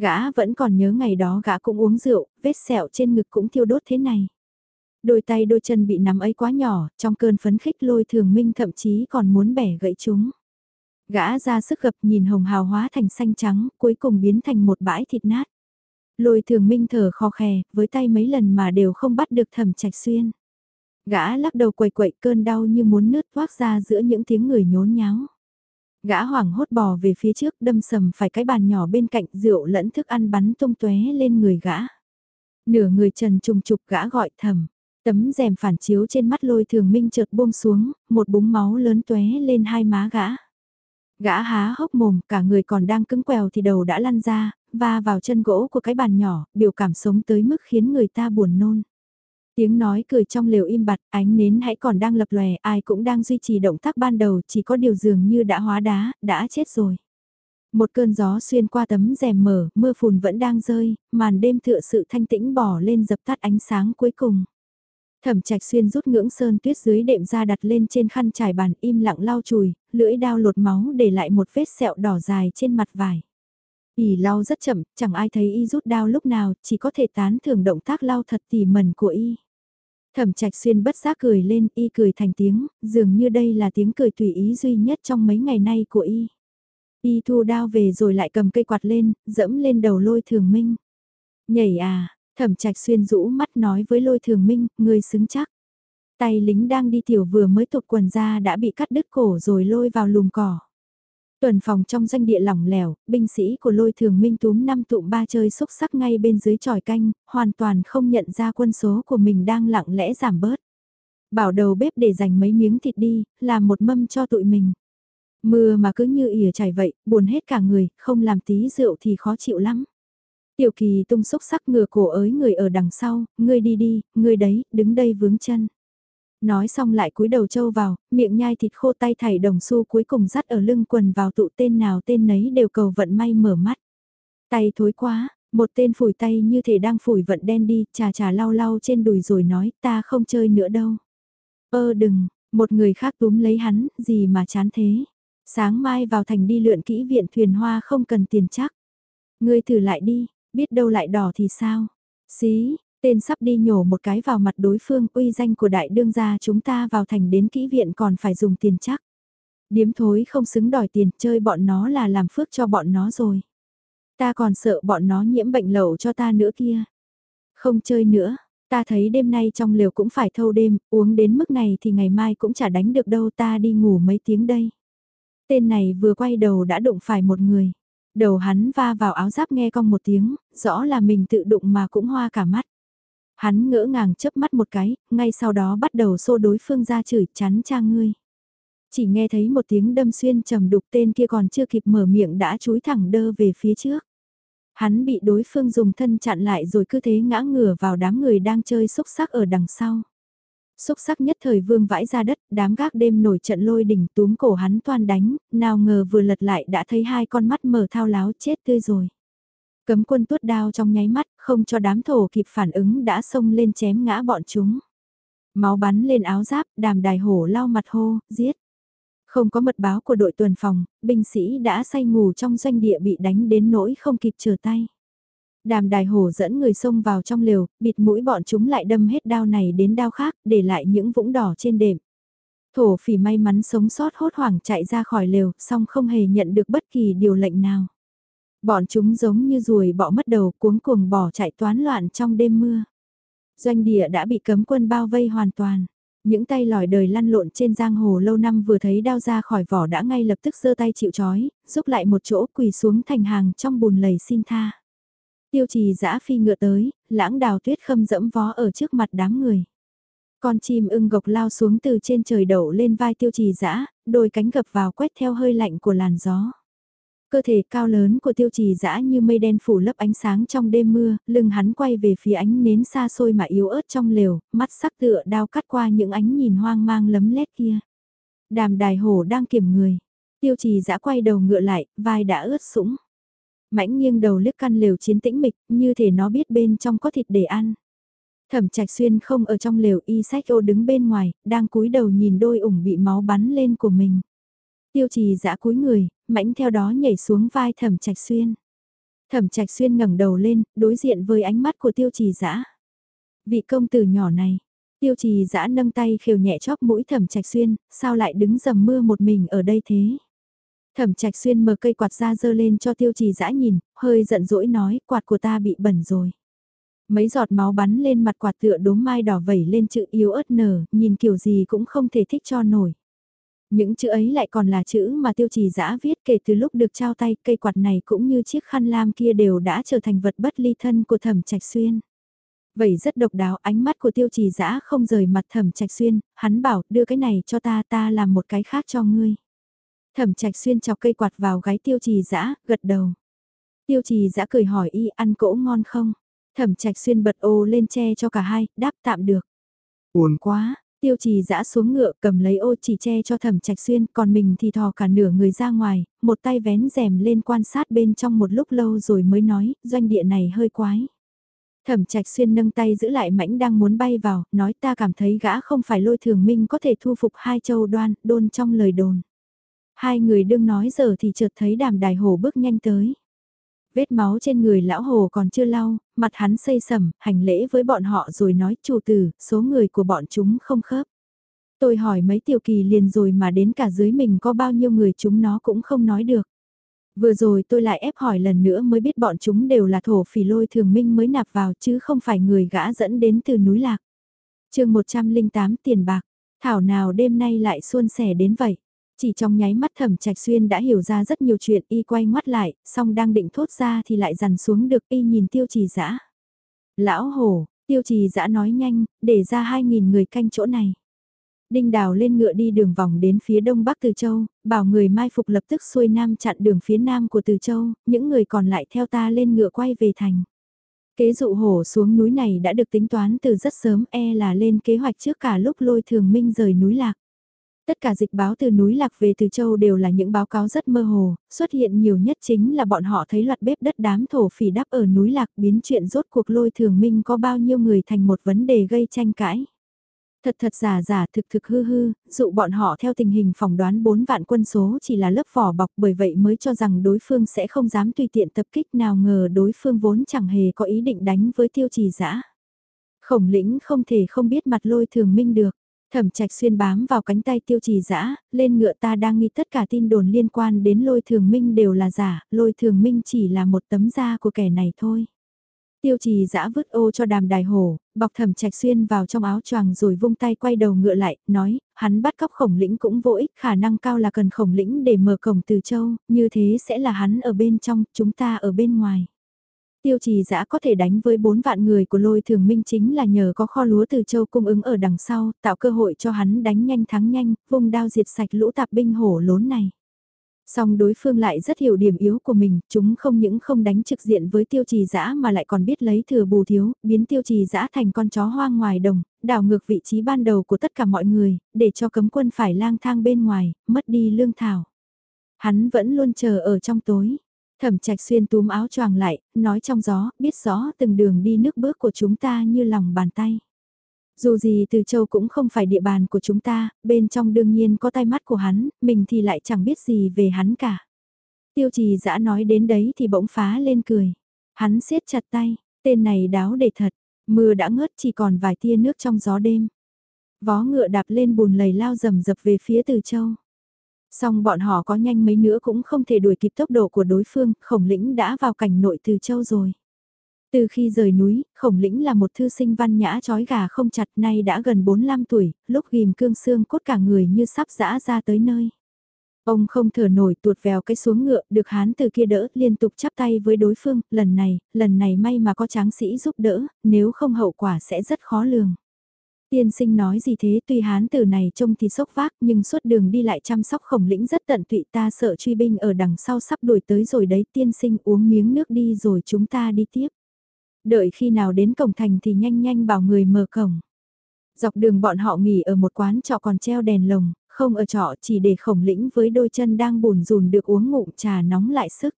Speaker 1: Gã vẫn còn nhớ ngày đó gã cũng uống rượu, vết sẹo trên ngực cũng thiêu đốt thế này. Đôi tay đôi chân bị nắm ấy quá nhỏ, trong cơn phấn khích lôi thường minh thậm chí còn muốn bẻ gãy chúng. Gã ra sức gập nhìn hồng hào hóa thành xanh trắng, cuối cùng biến thành một bãi thịt nát. Lôi thường minh thở khò khè, với tay mấy lần mà đều không bắt được thẩm trạch xuyên. Gã lắc đầu quậy quậy cơn đau như muốn nứt toác ra giữa những tiếng người nhốn nháo. Gã hoảng hốt bò về phía trước đâm sầm phải cái bàn nhỏ bên cạnh rượu lẫn thức ăn bắn tung tóe lên người gã. Nửa người trần trùng trục gã gọi thầm. Tấm rèm phản chiếu trên mắt lôi thường minh chợt buông xuống, một búng máu lớn tóe lên hai má gã. Gã há hốc mồm, cả người còn đang cứng quèo thì đầu đã lăn ra, và vào chân gỗ của cái bàn nhỏ, biểu cảm sống tới mức khiến người ta buồn nôn. Tiếng nói cười trong lều im bặt, ánh nến hãy còn đang lập lòe, ai cũng đang duy trì động tác ban đầu, chỉ có điều dường như đã hóa đá, đã chết rồi. Một cơn gió xuyên qua tấm rèm mở, mưa phùn vẫn đang rơi, màn đêm tựa sự thanh tĩnh bỏ lên dập tắt ánh sáng cuối cùng. Thẩm trạch xuyên rút ngưỡng sơn tuyết dưới đệm ra đặt lên trên khăn trải bàn im lặng lau chùi, lưỡi đao lột máu để lại một vết sẹo đỏ dài trên mặt vải. Y lau rất chậm, chẳng ai thấy y rút đao lúc nào, chỉ có thể tán thưởng động tác lau thật tỉ mẩn của y. Thẩm trạch xuyên bất giác cười lên, y cười thành tiếng, dường như đây là tiếng cười tùy ý duy nhất trong mấy ngày nay của y. Y thu đao về rồi lại cầm cây quạt lên, dẫm lên đầu lôi thường minh. Nhảy à, thẩm trạch xuyên rũ mắt nói với lôi thường minh, người xứng chắc. Tay lính đang đi tiểu vừa mới tụt quần ra đã bị cắt đứt cổ rồi lôi vào lùm cỏ. Tuần phòng trong danh địa lỏng lẻo, binh sĩ của lôi thường minh túm năm tụm ba chơi xúc sắc ngay bên dưới tròi canh, hoàn toàn không nhận ra quân số của mình đang lặng lẽ giảm bớt. Bảo đầu bếp để dành mấy miếng thịt đi, làm một mâm cho tụi mình. Mưa mà cứ như ỉa chảy vậy, buồn hết cả người, không làm tí rượu thì khó chịu lắm. Tiểu kỳ tung xúc sắc ngừa cổ ới người ở đằng sau, ngươi đi đi, ngươi đấy, đứng đây vướng chân. Nói xong lại cúi đầu trâu vào, miệng nhai thịt khô tay thảy đồng xu cuối cùng dắt ở lưng quần vào tụ tên nào tên nấy đều cầu vận may mở mắt. Tay thối quá, một tên phủi tay như thể đang phủi vận đen đi, trà trà lau lau trên đùi rồi nói ta không chơi nữa đâu. Ơ đừng, một người khác túm lấy hắn, gì mà chán thế. Sáng mai vào thành đi lượn kỹ viện thuyền hoa không cần tiền chắc. Ngươi thử lại đi, biết đâu lại đỏ thì sao. Xí, Tên sắp đi nhổ một cái vào mặt đối phương uy danh của đại đương gia chúng ta vào thành đến kỹ viện còn phải dùng tiền chắc. Điếm thối không xứng đòi tiền chơi bọn nó là làm phước cho bọn nó rồi. Ta còn sợ bọn nó nhiễm bệnh lậu cho ta nữa kia. Không chơi nữa, ta thấy đêm nay trong liều cũng phải thâu đêm, uống đến mức này thì ngày mai cũng chả đánh được đâu ta đi ngủ mấy tiếng đây. Tên này vừa quay đầu đã đụng phải một người. Đầu hắn va vào áo giáp nghe cong một tiếng, rõ là mình tự đụng mà cũng hoa cả mắt. Hắn ngỡ ngàng chớp mắt một cái, ngay sau đó bắt đầu xô đối phương ra chửi chán cha ngươi. Chỉ nghe thấy một tiếng đâm xuyên trầm đục tên kia còn chưa kịp mở miệng đã chúi thẳng đơ về phía trước. Hắn bị đối phương dùng thân chặn lại rồi cứ thế ngã ngửa vào đám người đang chơi xúc sắc ở đằng sau. Xúc sắc nhất thời vương vãi ra đất, đám gác đêm nổi trận lôi đỉnh túm cổ hắn toan đánh, nào ngờ vừa lật lại đã thấy hai con mắt mở thao láo chết tươi rồi. Cấm quân tuốt đao trong nháy mắt, không cho đám thổ kịp phản ứng đã xông lên chém ngã bọn chúng. Máu bắn lên áo giáp, đàm đài hổ lau mặt hô, giết. Không có mật báo của đội tuần phòng, binh sĩ đã say ngủ trong doanh địa bị đánh đến nỗi không kịp trở tay. Đàm đài hổ dẫn người xông vào trong lều, bịt mũi bọn chúng lại đâm hết đao này đến đao khác, để lại những vũng đỏ trên đệm. Thổ phỉ may mắn sống sót hốt hoảng chạy ra khỏi lều, song không hề nhận được bất kỳ điều lệnh nào. Bọn chúng giống như ruồi bỏ mất đầu cuống cuồng bỏ chạy toán loạn trong đêm mưa. Doanh địa đã bị cấm quân bao vây hoàn toàn. Những tay lòi đời lăn lộn trên giang hồ lâu năm vừa thấy đao ra khỏi vỏ đã ngay lập tức giơ tay chịu chói, giúp lại một chỗ quỳ xuống thành hàng trong bùn lầy xin tha. Tiêu trì giã phi ngựa tới, lãng đào tuyết khâm dẫm vó ở trước mặt đám người. Con chim ưng gộc lao xuống từ trên trời đậu lên vai tiêu trì giã, đôi cánh gập vào quét theo hơi lạnh của làn gió. Cơ thể cao lớn của tiêu trì dã như mây đen phủ lấp ánh sáng trong đêm mưa, lưng hắn quay về phía ánh nến xa xôi mà yếu ớt trong lều, mắt sắc tựa đao cắt qua những ánh nhìn hoang mang lấm lét kia. Đàm đài hổ đang kiểm người. Tiêu trì dã quay đầu ngựa lại, vai đã ướt sũng. Mãnh nghiêng đầu liếc căn lều chiến tĩnh mịch, như thể nó biết bên trong có thịt để ăn. Thẩm trạch xuyên không ở trong lều y sách ô đứng bên ngoài, đang cúi đầu nhìn đôi ủng bị máu bắn lên của mình. Tiêu trì dã cúi người, mãnh theo đó nhảy xuống vai thẩm trạch xuyên. Thẩm trạch xuyên ngẩng đầu lên, đối diện với ánh mắt của tiêu trì dã Vị công tử nhỏ này, tiêu trì dã nâng tay khều nhẹ chóp mũi thẩm trạch xuyên, sao lại đứng dầm mưa một mình ở đây thế? Thẩm trạch xuyên mở cây quạt ra dơ lên cho tiêu trì dã nhìn, hơi giận dỗi nói quạt của ta bị bẩn rồi. Mấy giọt máu bắn lên mặt quạt tựa đốm mai đỏ vẩy lên chữ yếu ớt nở, nhìn kiểu gì cũng không thể thích cho nổi. Những chữ ấy lại còn là chữ mà tiêu trì giã viết kể từ lúc được trao tay cây quạt này cũng như chiếc khăn lam kia đều đã trở thành vật bất ly thân của thẩm trạch xuyên. Vậy rất độc đáo ánh mắt của tiêu trì giã không rời mặt thẩm trạch xuyên, hắn bảo đưa cái này cho ta ta làm một cái khác cho ngươi. Thẩm trạch xuyên chọc cây quạt vào gái tiêu trì giã, gật đầu. Tiêu trì giã cười hỏi y ăn cỗ ngon không? Thẩm trạch xuyên bật ô lên che cho cả hai, đáp tạm được. Buồn quá, tiêu trì dã xuống ngựa cầm lấy ô chỉ che cho thẩm trạch xuyên, còn mình thì thò cả nửa người ra ngoài, một tay vén rèm lên quan sát bên trong một lúc lâu rồi mới nói, doanh địa này hơi quái. Thẩm trạch xuyên nâng tay giữ lại mãnh đang muốn bay vào, nói ta cảm thấy gã không phải lôi thường minh có thể thu phục hai châu đoan, đôn trong lời đồn. Hai người đương nói giờ thì chợt thấy đàm đài hổ bước nhanh tới. Vết máu trên người lão hồ còn chưa lau, mặt hắn xây sầm, hành lễ với bọn họ rồi nói chủ tử, số người của bọn chúng không khớp. Tôi hỏi mấy tiểu kỳ liền rồi mà đến cả dưới mình có bao nhiêu người chúng nó cũng không nói được. Vừa rồi tôi lại ép hỏi lần nữa mới biết bọn chúng đều là thổ phỉ lôi thường minh mới nạp vào chứ không phải người gã dẫn đến từ núi lạc. chương 108 tiền bạc, thảo nào đêm nay lại xuân sẻ đến vậy. Chỉ trong nháy mắt thẩm trạch xuyên đã hiểu ra rất nhiều chuyện y quay ngoắt lại, song đang định thốt ra thì lại dằn xuống được y nhìn tiêu trì dã Lão hổ, tiêu trì dã nói nhanh, để ra hai nghìn người canh chỗ này. Đinh Đào lên ngựa đi đường vòng đến phía đông bắc Từ Châu, bảo người mai phục lập tức xuôi nam chặn đường phía nam của Từ Châu, những người còn lại theo ta lên ngựa quay về thành. Kế dụ hổ xuống núi này đã được tính toán từ rất sớm e là lên kế hoạch trước cả lúc lôi thường minh rời núi lạc. Tất cả dịch báo từ núi lạc về từ châu đều là những báo cáo rất mơ hồ, xuất hiện nhiều nhất chính là bọn họ thấy loạt bếp đất đám thổ phỉ đắp ở núi lạc biến chuyện rốt cuộc lôi thường minh có bao nhiêu người thành một vấn đề gây tranh cãi. Thật thật giả giả thực thực hư hư, dụ bọn họ theo tình hình phỏng đoán 4 vạn quân số chỉ là lớp vỏ bọc bởi vậy mới cho rằng đối phương sẽ không dám tùy tiện tập kích nào ngờ đối phương vốn chẳng hề có ý định đánh với tiêu trì dã Khổng lĩnh không thể không biết mặt lôi thường minh được. Thẩm trạch xuyên bám vào cánh tay tiêu trì dã lên ngựa ta đang nghi tất cả tin đồn liên quan đến lôi thường minh đều là giả, lôi thường minh chỉ là một tấm da của kẻ này thôi. Tiêu trì dã vứt ô cho đàm đài hổ, bọc thẩm trạch xuyên vào trong áo choàng rồi vung tay quay đầu ngựa lại, nói, hắn bắt cóc khổng lĩnh cũng vô ích, khả năng cao là cần khổng lĩnh để mở cổng từ châu, như thế sẽ là hắn ở bên trong, chúng ta ở bên ngoài. Tiêu trì giã có thể đánh với 4 vạn người của lôi thường minh chính là nhờ có kho lúa từ châu cung ứng ở đằng sau, tạo cơ hội cho hắn đánh nhanh thắng nhanh, vùng đao diệt sạch lũ tạp binh hổ lốn này. Song đối phương lại rất hiểu điểm yếu của mình, chúng không những không đánh trực diện với tiêu trì giã mà lại còn biết lấy thừa bù thiếu, biến tiêu trì giã thành con chó hoang ngoài đồng, đảo ngược vị trí ban đầu của tất cả mọi người, để cho cấm quân phải lang thang bên ngoài, mất đi lương thảo. Hắn vẫn luôn chờ ở trong tối. Thẩm trạch xuyên túm áo choàng lại, nói trong gió, biết rõ từng đường đi nước bước của chúng ta như lòng bàn tay. Dù gì từ châu cũng không phải địa bàn của chúng ta, bên trong đương nhiên có tay mắt của hắn, mình thì lại chẳng biết gì về hắn cả. Tiêu trì dã nói đến đấy thì bỗng phá lên cười. Hắn siết chặt tay, tên này đáo để thật, mưa đã ngớt chỉ còn vài tia nước trong gió đêm. Vó ngựa đạp lên bùn lầy lao rầm rập về phía từ châu. Song bọn họ có nhanh mấy nữa cũng không thể đuổi kịp tốc độ của đối phương, khổng lĩnh đã vào cảnh nội từ châu rồi. Từ khi rời núi, khổng lĩnh là một thư sinh văn nhã trói gà không chặt nay đã gần 45 tuổi, lúc ghim cương xương cốt cả người như sắp dã ra tới nơi. Ông không thở nổi tuột vèo cái xuống ngựa, được hán từ kia đỡ, liên tục chắp tay với đối phương, lần này, lần này may mà có tráng sĩ giúp đỡ, nếu không hậu quả sẽ rất khó lường. Tiên sinh nói gì thế tuy hán tử này trông thì sốc vác nhưng suốt đường đi lại chăm sóc khổng lĩnh rất tận tụy ta sợ truy binh ở đằng sau sắp đuổi tới rồi đấy tiên sinh uống miếng nước đi rồi chúng ta đi tiếp. Đợi khi nào đến cổng thành thì nhanh nhanh bảo người mở cổng. Dọc đường bọn họ nghỉ ở một quán trọ còn treo đèn lồng, không ở trọ chỉ để khổng lĩnh với đôi chân đang bùn rùn được uống ngụm trà nóng lại sức.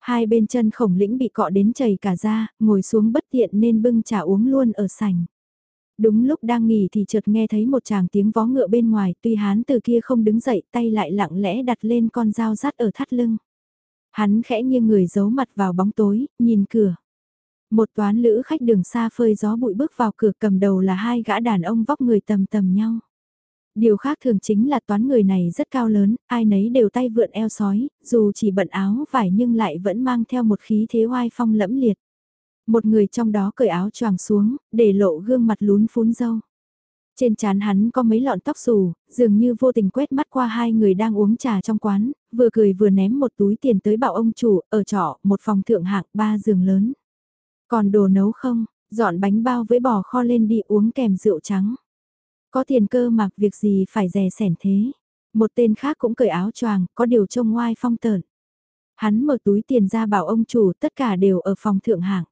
Speaker 1: Hai bên chân khổng lĩnh bị cọ đến chảy cả ra, ngồi xuống bất tiện nên bưng trà uống luôn ở sành. Đúng lúc đang nghỉ thì chợt nghe thấy một chàng tiếng vó ngựa bên ngoài, tuy hán từ kia không đứng dậy tay lại lặng lẽ đặt lên con dao rát ở thắt lưng. Hắn khẽ nghiêng người giấu mặt vào bóng tối, nhìn cửa. Một toán lữ khách đường xa phơi gió bụi bước vào cửa cầm đầu là hai gã đàn ông vóc người tầm tầm nhau. Điều khác thường chính là toán người này rất cao lớn, ai nấy đều tay vượn eo sói, dù chỉ bận áo vải nhưng lại vẫn mang theo một khí thế oai phong lẫm liệt. Một người trong đó cởi áo choàng xuống, để lộ gương mặt lún phún dâu. Trên trán hắn có mấy lọn tóc xù, dường như vô tình quét mắt qua hai người đang uống trà trong quán, vừa cười vừa ném một túi tiền tới bảo ông chủ, ở trọ, một phòng thượng hạng, ba giường lớn. Còn đồ nấu không? Dọn bánh bao với bò kho lên đi uống kèm rượu trắng. Có tiền cơ mặc việc gì phải rè sẻn thế. Một tên khác cũng cởi áo choàng, có điều trông ngoai phong tợn. Hắn mở túi tiền ra bảo ông chủ tất cả đều ở phòng thượng hạng.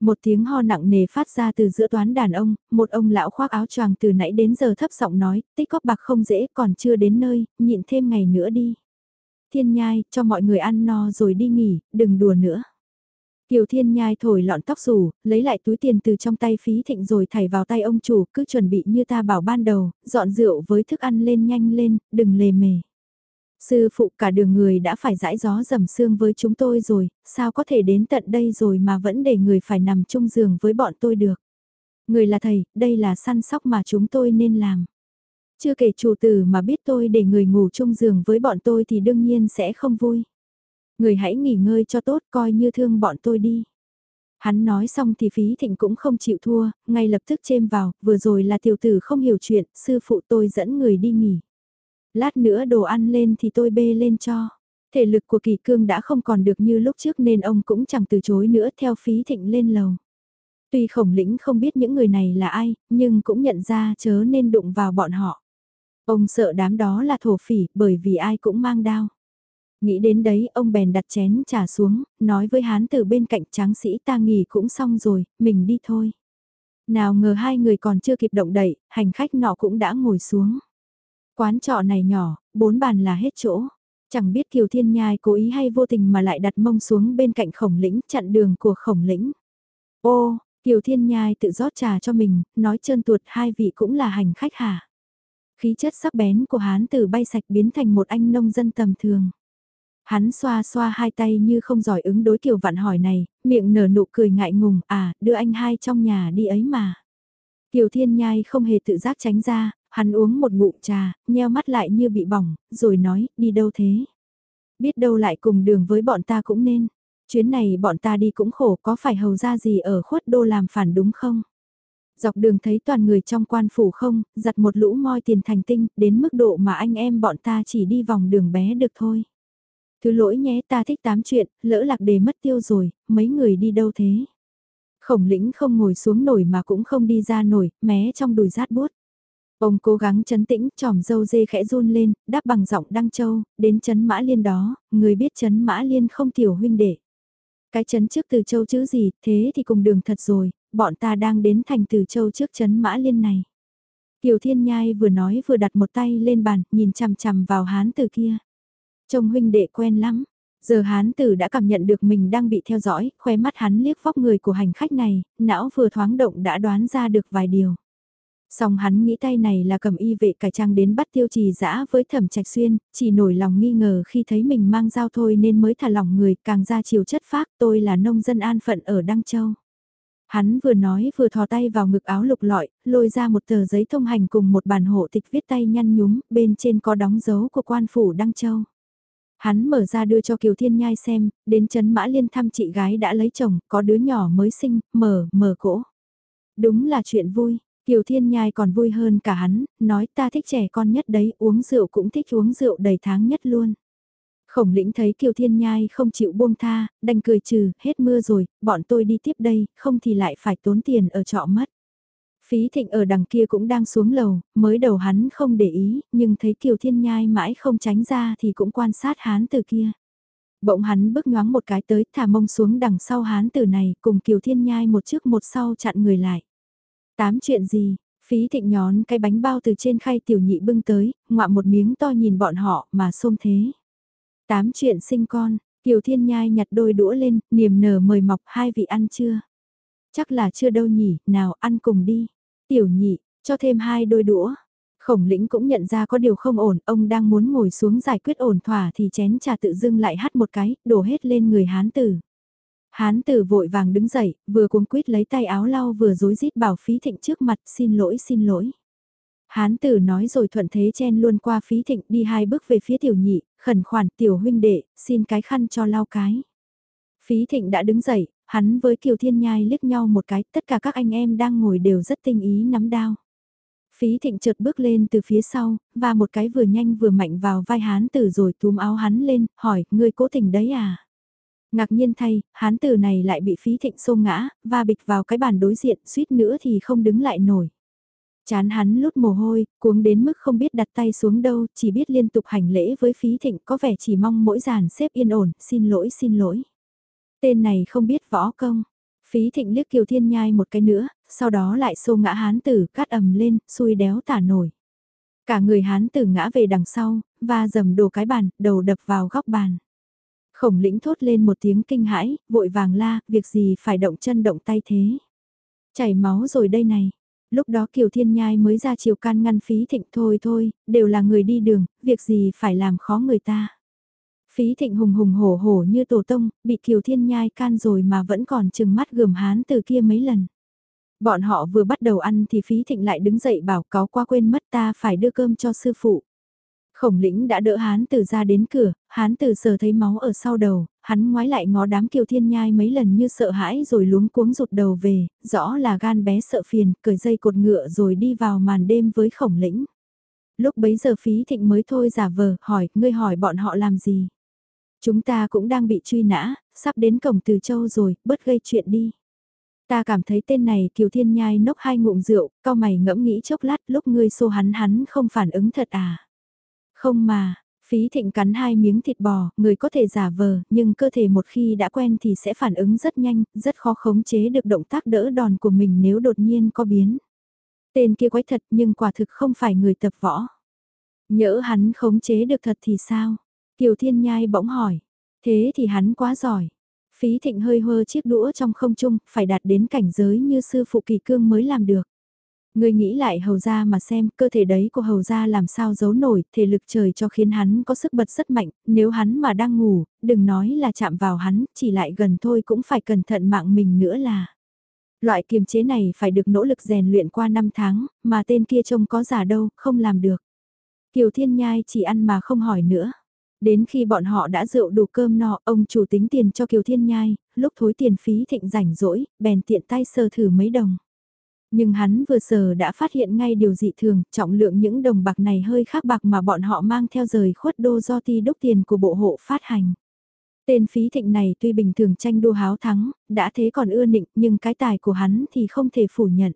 Speaker 1: Một tiếng ho nặng nề phát ra từ giữa toán đàn ông, một ông lão khoác áo choàng từ nãy đến giờ thấp giọng nói, tích góp bạc không dễ còn chưa đến nơi, nhịn thêm ngày nữa đi. Thiên nhai, cho mọi người ăn no rồi đi nghỉ, đừng đùa nữa. Kiều Thiên Nhai thổi lọn tóc rủ, lấy lại túi tiền từ trong tay phí thịnh rồi thảy vào tay ông chủ, cứ chuẩn bị như ta bảo ban đầu, dọn rượu với thức ăn lên nhanh lên, đừng lề mề. Sư phụ cả đường người đã phải dãi gió dầm xương với chúng tôi rồi, sao có thể đến tận đây rồi mà vẫn để người phải nằm chung giường với bọn tôi được. Người là thầy, đây là săn sóc mà chúng tôi nên làm. Chưa kể chủ tử mà biết tôi để người ngủ chung giường với bọn tôi thì đương nhiên sẽ không vui. Người hãy nghỉ ngơi cho tốt coi như thương bọn tôi đi. Hắn nói xong thì phí thịnh cũng không chịu thua, ngay lập tức chêm vào, vừa rồi là tiểu tử không hiểu chuyện, sư phụ tôi dẫn người đi nghỉ. Lát nữa đồ ăn lên thì tôi bê lên cho. Thể lực của kỳ cương đã không còn được như lúc trước nên ông cũng chẳng từ chối nữa theo phí thịnh lên lầu. Tuy khổng lĩnh không biết những người này là ai, nhưng cũng nhận ra chớ nên đụng vào bọn họ. Ông sợ đám đó là thổ phỉ bởi vì ai cũng mang đao. Nghĩ đến đấy ông bèn đặt chén trà xuống, nói với hán từ bên cạnh tráng sĩ ta nghỉ cũng xong rồi, mình đi thôi. Nào ngờ hai người còn chưa kịp động đậy, hành khách nọ cũng đã ngồi xuống. Quán trọ này nhỏ, bốn bàn là hết chỗ. Chẳng biết Kiều Thiên Nhai cố ý hay vô tình mà lại đặt mông xuống bên cạnh khổng lĩnh chặn đường của khổng lĩnh. Ô, Kiều Thiên Nhai tự rót trà cho mình, nói trơn tuột hai vị cũng là hành khách hả? Khí chất sắc bén của hán tử bay sạch biến thành một anh nông dân tầm thường. Hắn xoa xoa hai tay như không giỏi ứng đối Kiều Vạn hỏi này, miệng nở nụ cười ngại ngùng, à, đưa anh hai trong nhà đi ấy mà. Kiều Thiên Nhai không hề tự giác tránh ra, hắn uống một ngụm trà, nheo mắt lại như bị bỏng, rồi nói, đi đâu thế? Biết đâu lại cùng đường với bọn ta cũng nên. Chuyến này bọn ta đi cũng khổ có phải hầu ra gì ở khuất đô làm phản đúng không? Dọc đường thấy toàn người trong quan phủ không, giặt một lũ moi tiền thành tinh, đến mức độ mà anh em bọn ta chỉ đi vòng đường bé được thôi. Thứ lỗi nhé ta thích tám chuyện, lỡ lạc đề mất tiêu rồi, mấy người đi đâu thế? Khổng lĩnh không ngồi xuống nổi mà cũng không đi ra nổi, mé trong đùi rát bút. Ông cố gắng chấn tĩnh, tròm dâu dê khẽ run lên, đáp bằng giọng đăng châu, đến chấn mã liên đó, người biết chấn mã liên không tiểu huynh đệ. Cái chấn trước từ châu chữ gì, thế thì cùng đường thật rồi, bọn ta đang đến thành từ châu trước chấn mã liên này. Kiều Thiên Nhai vừa nói vừa đặt một tay lên bàn, nhìn chằm chằm vào hán từ kia. Trông huynh đệ quen lắm. Giờ hán tử đã cảm nhận được mình đang bị theo dõi, khoe mắt hắn liếc vóc người của hành khách này, não vừa thoáng động đã đoán ra được vài điều. Song hắn nghĩ tay này là cầm y vệ cải trang đến bắt tiêu trì dã với thẩm trạch xuyên, chỉ nổi lòng nghi ngờ khi thấy mình mang dao thôi nên mới thả lòng người càng ra chiều chất phác tôi là nông dân an phận ở Đăng Châu. Hắn vừa nói vừa thò tay vào ngực áo lục lọi, lôi ra một tờ giấy thông hành cùng một bản hộ tịch viết tay nhăn nhúm, bên trên có đóng dấu của quan phủ Đăng Châu. Hắn mở ra đưa cho Kiều Thiên Nhai xem, đến chấn Mã Liên thăm chị gái đã lấy chồng, có đứa nhỏ mới sinh, mở, mở cỗ. Đúng là chuyện vui, Kiều Thiên Nhai còn vui hơn cả hắn, nói ta thích trẻ con nhất đấy, uống rượu cũng thích uống rượu đầy tháng nhất luôn. Khổng lĩnh thấy Kiều Thiên Nhai không chịu buông tha, đành cười trừ, hết mưa rồi, bọn tôi đi tiếp đây, không thì lại phải tốn tiền ở trọ mất. Phí thịnh ở đằng kia cũng đang xuống lầu, mới đầu hắn không để ý, nhưng thấy Kiều Thiên Nhai mãi không tránh ra thì cũng quan sát hắn từ kia. Bỗng hắn bước nhoáng một cái tới thả mông xuống đằng sau hán tử này cùng Kiều Thiên Nhai một trước một sau chặn người lại. Tám chuyện gì, phí thịnh nhón cái bánh bao từ trên khay tiểu nhị bưng tới, ngọa một miếng to nhìn bọn họ mà xôm thế. Tám chuyện sinh con, Kiều Thiên Nhai nhặt đôi đũa lên, niềm nở mời mọc hai vị ăn chưa? Chắc là chưa đâu nhỉ, nào ăn cùng đi. Tiểu nhị, cho thêm hai đôi đũa. Khổng lĩnh cũng nhận ra có điều không ổn, ông đang muốn ngồi xuống giải quyết ổn thỏa thì chén trà tự dưng lại hắt một cái, đổ hết lên người hán tử. Hán tử vội vàng đứng dậy, vừa cuống quýt lấy tay áo lau vừa rối rít bảo phí thịnh trước mặt xin lỗi xin lỗi. Hán tử nói rồi thuận thế chen luôn qua phí thịnh đi hai bước về phía tiểu nhị, khẩn khoản tiểu huynh đệ, xin cái khăn cho lau cái. Phí thịnh đã đứng dậy, hắn với Kiều Thiên Nhai liếc nhau một cái, tất cả các anh em đang ngồi đều rất tinh ý nắm đao. Phí thịnh chợt bước lên từ phía sau, và một cái vừa nhanh vừa mạnh vào vai hán tử rồi túm áo hắn lên, hỏi, ngươi cố tình đấy à? Ngạc nhiên thay, hán tử này lại bị phí thịnh xô ngã, và bịch vào cái bàn đối diện, suýt nữa thì không đứng lại nổi. Chán hắn lút mồ hôi, cuống đến mức không biết đặt tay xuống đâu, chỉ biết liên tục hành lễ với phí thịnh có vẻ chỉ mong mỗi giàn xếp yên ổn, xin lỗi xin lỗi. Tên này không biết võ công. Phí thịnh liếc Kiều Thiên Nhai một cái nữa, sau đó lại xô ngã hán tử cát ầm lên, xui đéo tả nổi. Cả người hán tử ngã về đằng sau, và dầm đổ cái bàn, đầu đập vào góc bàn. Khổng lĩnh thốt lên một tiếng kinh hãi, vội vàng la, việc gì phải động chân động tay thế. Chảy máu rồi đây này. Lúc đó Kiều Thiên Nhai mới ra chiều can ngăn phí thịnh thôi thôi, đều là người đi đường, việc gì phải làm khó người ta. Phí thịnh hùng hùng hổ hổ như tổ tông, bị Kiều Thiên Nhai can rồi mà vẫn còn chừng mắt gườm hán từ kia mấy lần. Bọn họ vừa bắt đầu ăn thì phí thịnh lại đứng dậy bảo cáo qua quên mất ta phải đưa cơm cho sư phụ. Khổng lĩnh đã đỡ hán từ ra đến cửa, hán từ sờ thấy máu ở sau đầu, hắn ngoái lại ngó đám kiều thiên nhai mấy lần như sợ hãi rồi luống cuống rụt đầu về, rõ là gan bé sợ phiền, cởi dây cột ngựa rồi đi vào màn đêm với khổng lĩnh. Lúc bấy giờ phí thịnh mới thôi giả vờ, hỏi, ngươi hỏi bọn họ làm gì? Chúng ta cũng đang bị truy nã, sắp đến cổng từ châu rồi, bớt gây chuyện đi. Ta cảm thấy tên này Kiều Thiên Nhai nốc hai ngụm rượu, cao mày ngẫm nghĩ chốc lát lúc ngươi xô hắn hắn không phản ứng thật à. Không mà, phí thịnh cắn hai miếng thịt bò, người có thể giả vờ, nhưng cơ thể một khi đã quen thì sẽ phản ứng rất nhanh, rất khó khống chế được động tác đỡ đòn của mình nếu đột nhiên có biến. Tên kia quái thật nhưng quả thực không phải người tập võ. Nhỡ hắn khống chế được thật thì sao? Kiều Thiên Nhai bỗng hỏi. Thế thì hắn quá giỏi. Phí thịnh hơi hơ chiếc đũa trong không trung, phải đạt đến cảnh giới như sư phụ kỳ cương mới làm được. Người nghĩ lại hầu ra mà xem, cơ thể đấy của hầu ra làm sao giấu nổi, thể lực trời cho khiến hắn có sức bật rất mạnh, nếu hắn mà đang ngủ, đừng nói là chạm vào hắn, chỉ lại gần thôi cũng phải cẩn thận mạng mình nữa là. Loại kiềm chế này phải được nỗ lực rèn luyện qua năm tháng, mà tên kia trông có giả đâu, không làm được. Kiều Thiên Nhai chỉ ăn mà không hỏi nữa. Đến khi bọn họ đã rượu đủ cơm no, ông chủ tính tiền cho Kiều Thiên Nhai, lúc thối tiền phí thịnh rảnh rỗi, bèn tiện tay sờ thử mấy đồng. Nhưng hắn vừa sờ đã phát hiện ngay điều dị thường, trọng lượng những đồng bạc này hơi khác bạc mà bọn họ mang theo rời khuất đô do ti đúc tiền của bộ hộ phát hành. Tên phí thịnh này tuy bình thường tranh đua háo thắng, đã thế còn ưa nịnh nhưng cái tài của hắn thì không thể phủ nhận.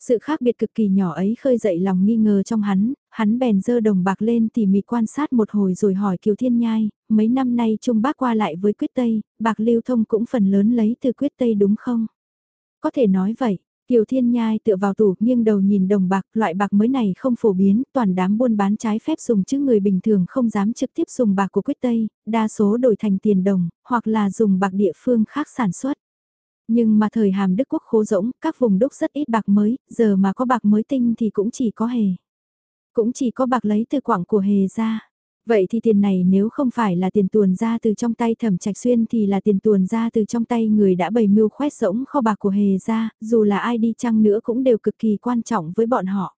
Speaker 1: Sự khác biệt cực kỳ nhỏ ấy khơi dậy lòng nghi ngờ trong hắn, hắn bèn dơ đồng bạc lên tỉ mỉ quan sát một hồi rồi hỏi Kiều Thiên Nhai, mấy năm nay Trung Bác qua lại với Quyết Tây, bạc lưu thông cũng phần lớn lấy từ Quyết Tây đúng không? Có thể nói vậy, Kiều Thiên Nhai tựa vào tủ nghiêng đầu nhìn đồng bạc, loại bạc mới này không phổ biến, toàn đám buôn bán trái phép dùng chứ người bình thường không dám trực tiếp dùng bạc của Quyết Tây, đa số đổi thành tiền đồng, hoặc là dùng bạc địa phương khác sản xuất. Nhưng mà thời hàm Đức Quốc khố rỗng, các vùng đúc rất ít bạc mới, giờ mà có bạc mới tinh thì cũng chỉ có hề. Cũng chỉ có bạc lấy từ quảng của hề ra. Vậy thì tiền này nếu không phải là tiền tuồn ra từ trong tay thẩm trạch xuyên thì là tiền tuồn ra từ trong tay người đã bày mưu khoét rỗng kho bạc của hề ra, dù là ai đi chăng nữa cũng đều cực kỳ quan trọng với bọn họ.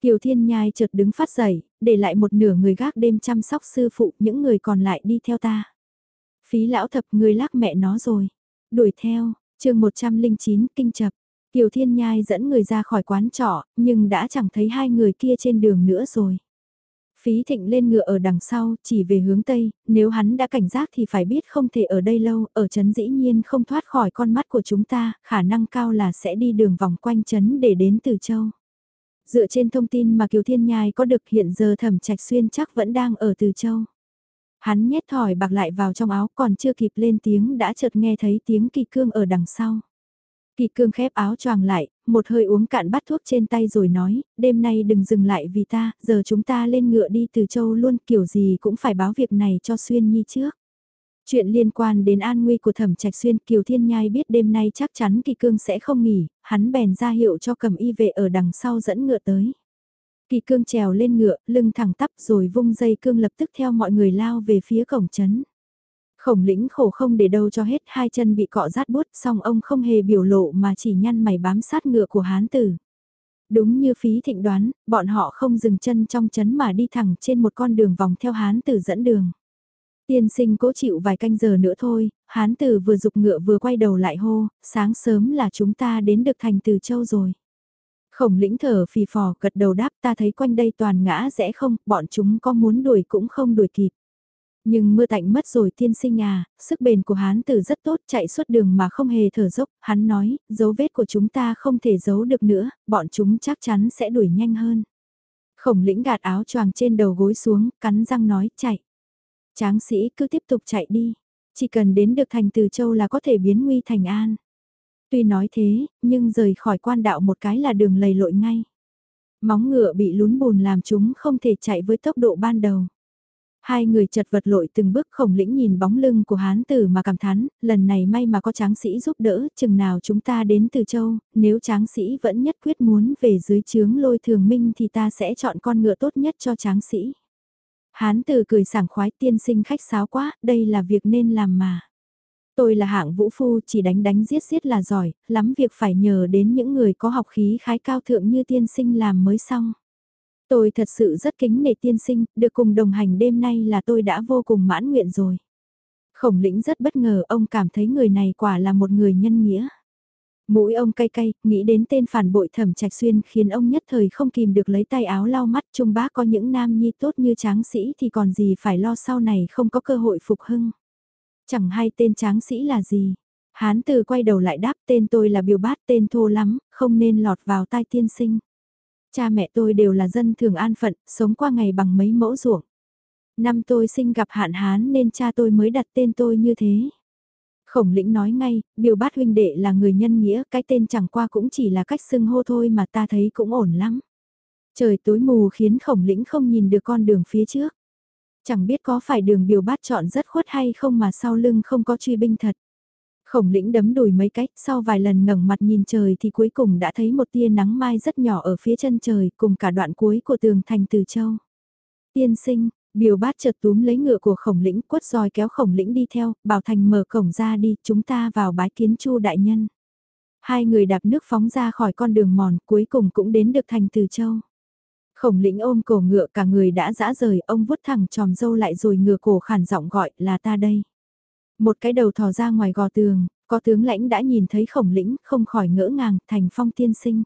Speaker 1: Kiều Thiên Nhai chợt đứng phát dậy, để lại một nửa người gác đêm chăm sóc sư phụ, những người còn lại đi theo ta. Phí lão thập người lắc mẹ nó rồi. Đuổi theo, chương 109 kinh chập. Kiều Thiên Nhai dẫn người ra khỏi quán trọ, nhưng đã chẳng thấy hai người kia trên đường nữa rồi. Phí thịnh lên ngựa ở đằng sau, chỉ về hướng Tây, nếu hắn đã cảnh giác thì phải biết không thể ở đây lâu, ở chấn dĩ nhiên không thoát khỏi con mắt của chúng ta, khả năng cao là sẽ đi đường vòng quanh chấn để đến Từ Châu. Dựa trên thông tin mà Kiều Thiên Nhai có được hiện giờ thẩm trạch xuyên chắc vẫn đang ở Từ Châu. Hắn nhét thỏi bạc lại vào trong áo còn chưa kịp lên tiếng đã chợt nghe thấy tiếng kỳ cương ở đằng sau. Kỳ cương khép áo choàng lại, một hơi uống cạn bát thuốc trên tay rồi nói, đêm nay đừng dừng lại vì ta, giờ chúng ta lên ngựa đi từ châu luôn kiểu gì cũng phải báo việc này cho Xuyên Nhi trước. Chuyện liên quan đến an nguy của thẩm trạch xuyên Kiều Thiên Nhai biết đêm nay chắc chắn kỳ cương sẽ không nghỉ, hắn bèn ra hiệu cho cầm y vệ ở đằng sau dẫn ngựa tới. Kỳ cương trèo lên ngựa, lưng thẳng tắp rồi vung dây cương lập tức theo mọi người lao về phía cổng trấn. Khổng lĩnh khổ không để đâu cho hết hai chân bị cọ rát bút xong ông không hề biểu lộ mà chỉ nhăn mày bám sát ngựa của hán tử. Đúng như phí thịnh đoán, bọn họ không dừng chân trong chấn mà đi thẳng trên một con đường vòng theo hán tử dẫn đường. Tiên sinh cố chịu vài canh giờ nữa thôi, hán tử vừa dục ngựa vừa quay đầu lại hô, sáng sớm là chúng ta đến được thành từ châu rồi. Khổng lĩnh thở phì phò gật đầu đáp ta thấy quanh đây toàn ngã rẽ không, bọn chúng có muốn đuổi cũng không đuổi kịp. Nhưng mưa tạnh mất rồi tiên sinh à, sức bền của hán tử rất tốt chạy suốt đường mà không hề thở dốc, hắn nói, dấu vết của chúng ta không thể giấu được nữa, bọn chúng chắc chắn sẽ đuổi nhanh hơn. Khổng lĩnh gạt áo choàng trên đầu gối xuống, cắn răng nói, chạy. Tráng sĩ cứ tiếp tục chạy đi, chỉ cần đến được thành từ châu là có thể biến nguy thành an. Tuy nói thế, nhưng rời khỏi quan đạo một cái là đường lầy lội ngay. Móng ngựa bị lún bùn làm chúng không thể chạy với tốc độ ban đầu. Hai người chật vật lội từng bước khổng lĩnh nhìn bóng lưng của hán tử mà cảm thán, lần này may mà có tráng sĩ giúp đỡ, chừng nào chúng ta đến từ châu, nếu tráng sĩ vẫn nhất quyết muốn về dưới chướng lôi thường minh thì ta sẽ chọn con ngựa tốt nhất cho tráng sĩ. Hán tử cười sảng khoái tiên sinh khách sáo quá, đây là việc nên làm mà. Tôi là hạng vũ phu chỉ đánh đánh giết giết là giỏi, lắm việc phải nhờ đến những người có học khí khái cao thượng như tiên sinh làm mới xong. Tôi thật sự rất kính nể tiên sinh, được cùng đồng hành đêm nay là tôi đã vô cùng mãn nguyện rồi. Khổng lĩnh rất bất ngờ ông cảm thấy người này quả là một người nhân nghĩa. Mũi ông cay cay, nghĩ đến tên phản bội thẩm trạch xuyên khiến ông nhất thời không kìm được lấy tay áo lau mắt trung bác có những nam nhi tốt như tráng sĩ thì còn gì phải lo sau này không có cơ hội phục hưng. Chẳng hay tên tráng sĩ là gì. Hán từ quay đầu lại đáp tên tôi là biểu bát tên thô lắm, không nên lọt vào tai tiên sinh. Cha mẹ tôi đều là dân thường an phận, sống qua ngày bằng mấy mẫu ruộng. Năm tôi sinh gặp hạn hán nên cha tôi mới đặt tên tôi như thế. Khổng lĩnh nói ngay, biểu bát huynh đệ là người nhân nghĩa, cái tên chẳng qua cũng chỉ là cách xưng hô thôi mà ta thấy cũng ổn lắm. Trời tối mù khiến khổng lĩnh không nhìn được con đường phía trước. Chẳng biết có phải đường biểu bát chọn rất khuất hay không mà sau lưng không có truy binh thật. Khổng lĩnh đấm đùi mấy cách, sau vài lần ngẩng mặt nhìn trời thì cuối cùng đã thấy một tia nắng mai rất nhỏ ở phía chân trời cùng cả đoạn cuối của tường thành Từ Châu. Tiên sinh, biểu bát chợt túm lấy ngựa của khổng lĩnh quất roi kéo khổng lĩnh đi theo, bảo thành mở cổng ra đi, chúng ta vào bái kiến chu đại nhân. Hai người đạp nước phóng ra khỏi con đường mòn cuối cùng cũng đến được thành Từ Châu. Khổng lĩnh ôm cổ ngựa cả người đã dã rời, ông vút thẳng tròm dâu lại rồi ngựa cổ khản giọng gọi là ta đây. Một cái đầu thò ra ngoài gò tường, có tướng lãnh đã nhìn thấy khổng lĩnh, không khỏi ngỡ ngàng, thành phong tiên sinh.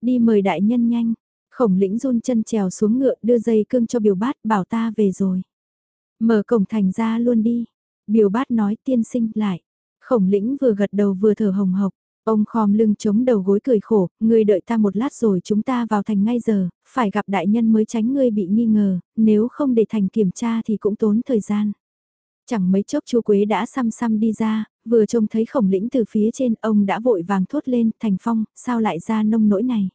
Speaker 1: Đi mời đại nhân nhanh, khổng lĩnh run chân trèo xuống ngựa đưa dây cương cho biểu bát bảo ta về rồi. Mở cổng thành ra luôn đi, biểu bát nói tiên sinh lại. Khổng lĩnh vừa gật đầu vừa thở hồng hộc, ông khom lưng chống đầu gối cười khổ, ngươi đợi ta một lát rồi chúng ta vào thành ngay giờ, phải gặp đại nhân mới tránh ngươi bị nghi ngờ, nếu không để thành kiểm tra thì cũng tốn thời gian. Chẳng mấy chốc chu Quế đã xăm xăm đi ra, vừa trông thấy khổng lĩnh từ phía trên ông đã vội vàng thốt lên, thành phong, sao lại ra nông nỗi này.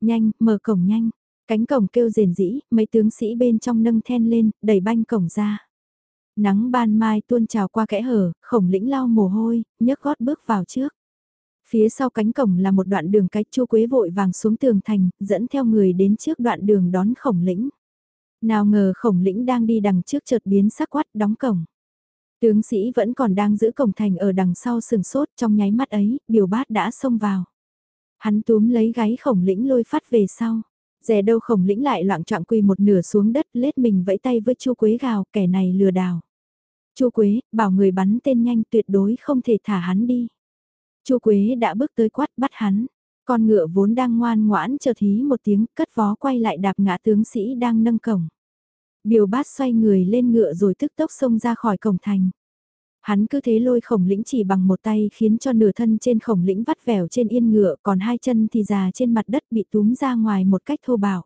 Speaker 1: Nhanh, mở cổng nhanh, cánh cổng kêu rền rĩ, mấy tướng sĩ bên trong nâng then lên, đẩy banh cổng ra. Nắng ban mai tuôn trào qua kẽ hở, khổng lĩnh lau mồ hôi, nhấc gót bước vào trước. Phía sau cánh cổng là một đoạn đường cách chu quế vội vàng xuống tường thành, dẫn theo người đến trước đoạn đường đón khổng lĩnh. Nào ngờ khổng lĩnh đang đi đằng trước chợt biến sắc quát đóng cổng. Tướng sĩ vẫn còn đang giữ cổng thành ở đằng sau sừng sốt trong nháy mắt ấy, biểu bát đã xông vào. Hắn túm lấy gáy khổng lĩnh lôi phát về sau. Rẻ đâu khổng lĩnh lại loạn trọng quỳ một nửa xuống đất lết mình vẫy tay với chu quế gào kẻ này lừa đảo. chu quế, bảo người bắn tên nhanh tuyệt đối không thể thả hắn đi. chu quế đã bước tới quát bắt hắn. Con ngựa vốn đang ngoan ngoãn chợt hí một tiếng cất vó quay lại đạp ngã tướng sĩ đang nâng cổng. Biểu bát xoay người lên ngựa rồi tức tốc xông ra khỏi cổng thành. Hắn cứ thế lôi khổng lĩnh chỉ bằng một tay khiến cho nửa thân trên khổng lĩnh vắt vẻo trên yên ngựa còn hai chân thì già trên mặt đất bị túm ra ngoài một cách thô bạo.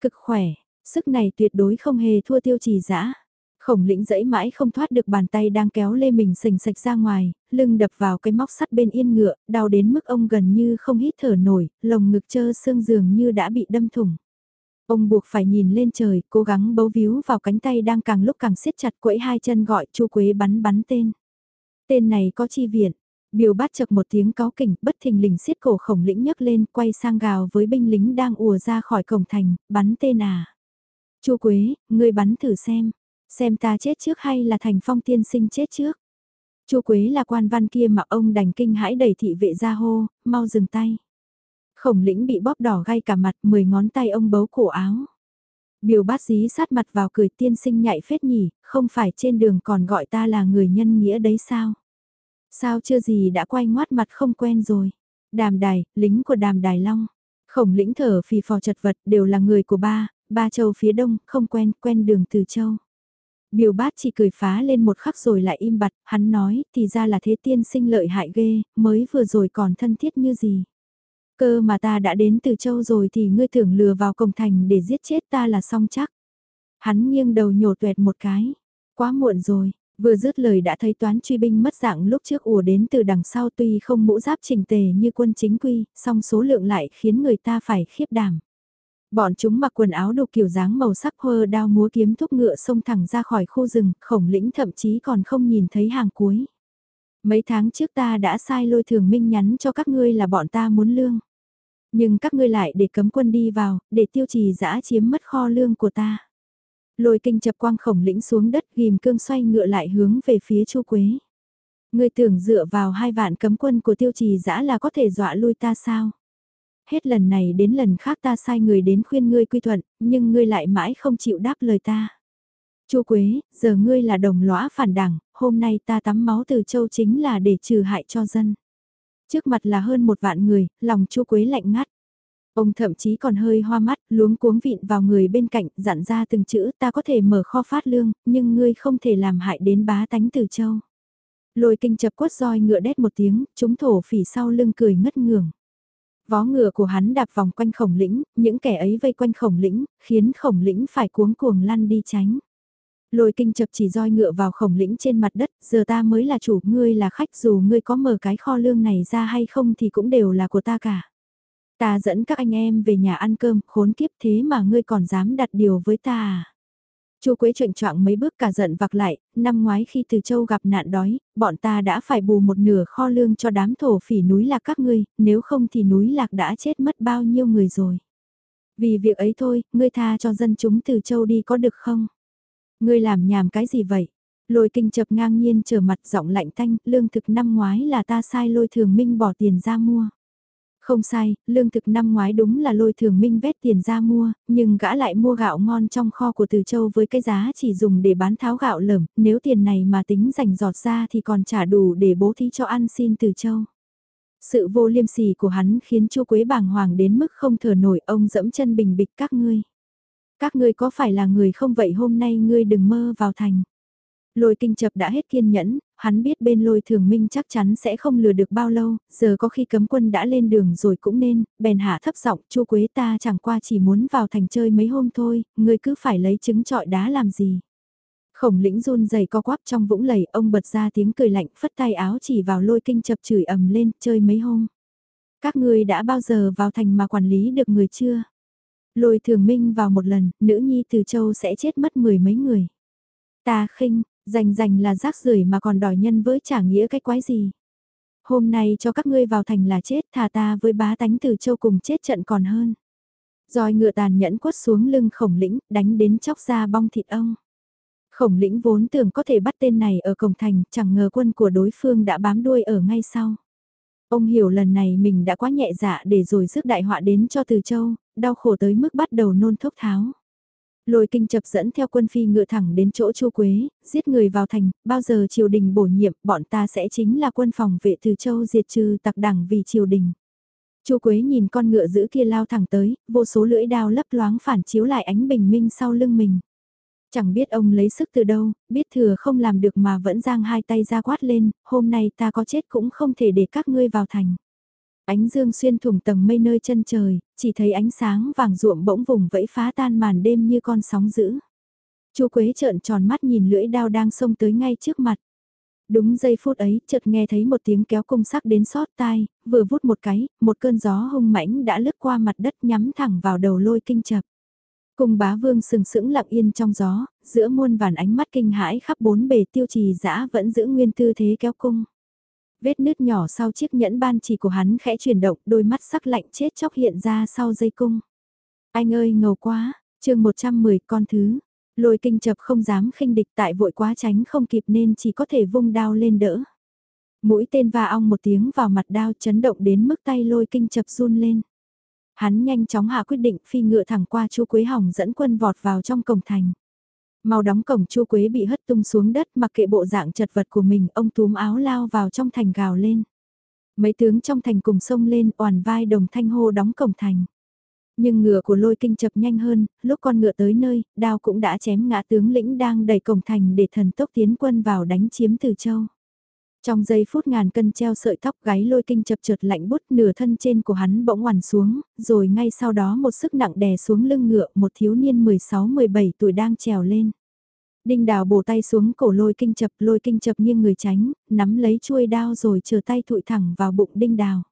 Speaker 1: Cực khỏe, sức này tuyệt đối không hề thua tiêu trì dã Khổng lĩnh dẫy mãi không thoát được bàn tay đang kéo lê mình sình sạch ra ngoài, lưng đập vào cái móc sắt bên yên ngựa, đau đến mức ông gần như không hít thở nổi, lồng ngực trơ xương dường như đã bị đâm thủng. Ông buộc phải nhìn lên trời, cố gắng bấu víu vào cánh tay đang càng lúc càng siết chặt quẫy hai chân gọi chu quế bắn bắn tên. Tên này có chi viện. Biểu bát chật một tiếng cáo kỉnh, bất thình lình siết cổ khổng lĩnh nhấc lên, quay sang gào với binh lính đang ùa ra khỏi cổng thành, bắn tên à. chu Quế, ngươi bắn thử xem, xem ta chết trước hay là thành phong tiên sinh chết trước. chu Quế là quan văn kia mà ông đành kinh hãi đẩy thị vệ ra hô, mau dừng tay. Khổng lĩnh bị bóp đỏ gai cả mặt, mười ngón tay ông bấu cổ áo. Biểu bát dí sát mặt vào cười tiên sinh nhạy phết nhỉ, không phải trên đường còn gọi ta là người nhân nghĩa đấy sao? Sao chưa gì đã quay ngoát mặt không quen rồi? Đàm đài, lính của đàm đài long. Khổng lĩnh thở phì phò chật vật đều là người của ba, ba châu phía đông, không quen, quen đường từ châu. Biểu bát chỉ cười phá lên một khắc rồi lại im bặt, hắn nói, thì ra là thế tiên sinh lợi hại ghê, mới vừa rồi còn thân thiết như gì. Cơ mà ta đã đến từ châu rồi thì ngươi tưởng lừa vào cổng thành để giết chết ta là xong chắc. Hắn nghiêng đầu nhổ tuẹt một cái. Quá muộn rồi, vừa dứt lời đã thấy toán truy binh mất dạng lúc trước ùa đến từ đằng sau tuy không mũ giáp trình tề như quân chính quy, song số lượng lại khiến người ta phải khiếp đảm. Bọn chúng mặc quần áo đồ kiểu dáng màu sắc hơ đao múa kiếm thúc ngựa xông thẳng ra khỏi khu rừng, khổng lĩnh thậm chí còn không nhìn thấy hàng cuối. Mấy tháng trước ta đã sai lôi thường minh nhắn cho các ngươi là bọn ta muốn lương. Nhưng các ngươi lại để cấm quân đi vào, để tiêu trì giã chiếm mất kho lương của ta. Lôi kinh chập quang khổng lĩnh xuống đất ghim cương xoay ngựa lại hướng về phía chu quế. Ngươi tưởng dựa vào hai vạn cấm quân của tiêu trì giã là có thể dọa lui ta sao? Hết lần này đến lần khác ta sai người đến khuyên ngươi quy thuận, nhưng ngươi lại mãi không chịu đáp lời ta. Chu Quế, giờ ngươi là đồng lõa phản đảng, hôm nay ta tắm máu từ châu chính là để trừ hại cho dân. Trước mặt là hơn một vạn người, lòng Chu Quế lạnh ngắt. Ông thậm chí còn hơi hoa mắt, luống cuống vịn vào người bên cạnh, dặn ra từng chữ ta có thể mở kho phát lương, nhưng ngươi không thể làm hại đến bá tánh từ châu. Lôi kinh chập quất roi ngựa đét một tiếng, chúng thổ phỉ sau lưng cười ngất ngường. Vó ngựa của hắn đạp vòng quanh khổng lĩnh, những kẻ ấy vây quanh khổng lĩnh, khiến khổng lĩnh phải cuống cuồng lăn đi tránh. Lôi kinh chập chỉ roi ngựa vào khổng lĩnh trên mặt đất, giờ ta mới là chủ, ngươi là khách dù ngươi có mở cái kho lương này ra hay không thì cũng đều là của ta cả. Ta dẫn các anh em về nhà ăn cơm, khốn kiếp thế mà ngươi còn dám đặt điều với ta à? Chu Quế trệnh trọng mấy bước cả giận vặc lại, năm ngoái khi Từ Châu gặp nạn đói, bọn ta đã phải bù một nửa kho lương cho đám thổ phỉ núi lạc các ngươi, nếu không thì núi lạc đã chết mất bao nhiêu người rồi. Vì việc ấy thôi, ngươi tha cho dân chúng Từ Châu đi có được không? Ngươi làm nhảm cái gì vậy? Lôi kinh chập ngang nhiên trở mặt giọng lạnh thanh. lương thực năm ngoái là ta sai lôi thường minh bỏ tiền ra mua. Không sai, lương thực năm ngoái đúng là lôi thường minh vét tiền ra mua, nhưng gã lại mua gạo ngon trong kho của Từ Châu với cái giá chỉ dùng để bán tháo gạo lởm, nếu tiền này mà tính dành giọt ra thì còn trả đủ để bố thí cho ăn xin Từ Châu. Sự vô liêm sỉ của hắn khiến chu Quế bàng hoàng đến mức không thở nổi ông dẫm chân bình bịch các ngươi. Các ngươi có phải là người không vậy hôm nay ngươi đừng mơ vào thành. Lôi kinh chập đã hết kiên nhẫn, hắn biết bên lôi thường minh chắc chắn sẽ không lừa được bao lâu, giờ có khi cấm quân đã lên đường rồi cũng nên, bèn hạ thấp giọng chu quế ta chẳng qua chỉ muốn vào thành chơi mấy hôm thôi, ngươi cứ phải lấy trứng trọi đá làm gì. Khổng lĩnh run dày co quắp trong vũng lầy, ông bật ra tiếng cười lạnh phất tay áo chỉ vào lôi kinh chập chửi ầm lên, chơi mấy hôm. Các ngươi đã bao giờ vào thành mà quản lý được người chưa? Lôi thường minh vào một lần, nữ nhi từ châu sẽ chết mất mười mấy người. Ta khinh, rành rành là rác rưởi mà còn đòi nhân với trả nghĩa cái quái gì. Hôm nay cho các ngươi vào thành là chết thà ta với bá tánh từ châu cùng chết trận còn hơn. Rồi ngựa tàn nhẫn quất xuống lưng khổng lĩnh, đánh đến chóc ra bong thịt ông. Khổng lĩnh vốn tưởng có thể bắt tên này ở cổng thành, chẳng ngờ quân của đối phương đã bám đuôi ở ngay sau. Ông hiểu lần này mình đã quá nhẹ dạ để rồi rước đại họa đến cho từ châu, đau khổ tới mức bắt đầu nôn thốc tháo. Lôi kinh chập dẫn theo quân phi ngựa thẳng đến chỗ Chu Quế, giết người vào thành, bao giờ triều đình bổ nhiệm, bọn ta sẽ chính là quân phòng vệ từ châu diệt trừ tặc đảng vì triều đình. Chu Quế nhìn con ngựa giữ kia lao thẳng tới, vô số lưỡi đao lấp loáng phản chiếu lại ánh bình minh sau lưng mình. Chẳng biết ông lấy sức từ đâu, biết thừa không làm được mà vẫn giang hai tay ra quát lên, hôm nay ta có chết cũng không thể để các ngươi vào thành. Ánh dương xuyên thủng tầng mây nơi chân trời, chỉ thấy ánh sáng vàng ruộm bỗng vùng vẫy phá tan màn đêm như con sóng dữ. Chu Quế trợn tròn mắt nhìn lưỡi đao đang xông tới ngay trước mặt. Đúng giây phút ấy, chợt nghe thấy một tiếng kéo cung sắc đến sót tai, vừa vút một cái, một cơn gió hung mãnh đã lướt qua mặt đất nhắm thẳng vào đầu lôi kinh chập. Cung bá vương sừng sững lặng yên trong gió, giữa muôn vàn ánh mắt kinh hãi khắp bốn bề tiêu trì dã vẫn giữ nguyên tư thế kéo cung vết nứt nhỏ sau chiếc nhẫn ban chỉ của hắn khẽ chuyển động, đôi mắt sắc lạnh chết chóc hiện ra sau dây cung. Anh ơi ngầu quá, chương 110 con thứ, lôi kinh chập không dám khinh địch tại vội quá tránh không kịp nên chỉ có thể vung đao lên đỡ. Mũi tên va ong một tiếng vào mặt đao chấn động đến mức tay lôi kinh chập run lên. Hắn nhanh chóng hạ quyết định phi ngựa thẳng qua chu Quế Hồng dẫn quân vọt vào trong cổng thành. Mau đóng cổng chu quế bị hất tung xuống đất mặc kệ bộ dạng chật vật của mình, ông túm áo lao vào trong thành gào lên. Mấy tướng trong thành cùng sông lên, oàn vai đồng thanh hô đóng cổng thành. Nhưng ngựa của lôi kinh chập nhanh hơn, lúc con ngựa tới nơi, đao cũng đã chém ngã tướng lĩnh đang đẩy cổng thành để thần tốc tiến quân vào đánh chiếm Từ Châu. Trong giây phút ngàn cân treo sợi tóc gáy lôi kinh chập chợt lạnh bút nửa thân trên của hắn bỗng hoàn xuống, rồi ngay sau đó một sức nặng đè xuống lưng ngựa một thiếu niên 16-17 tuổi đang trèo lên. Đinh đào bổ tay xuống cổ lôi kinh chập lôi kinh chập nghiêng người tránh, nắm lấy chuôi đao rồi chờ tay thụi thẳng vào bụng đinh đào.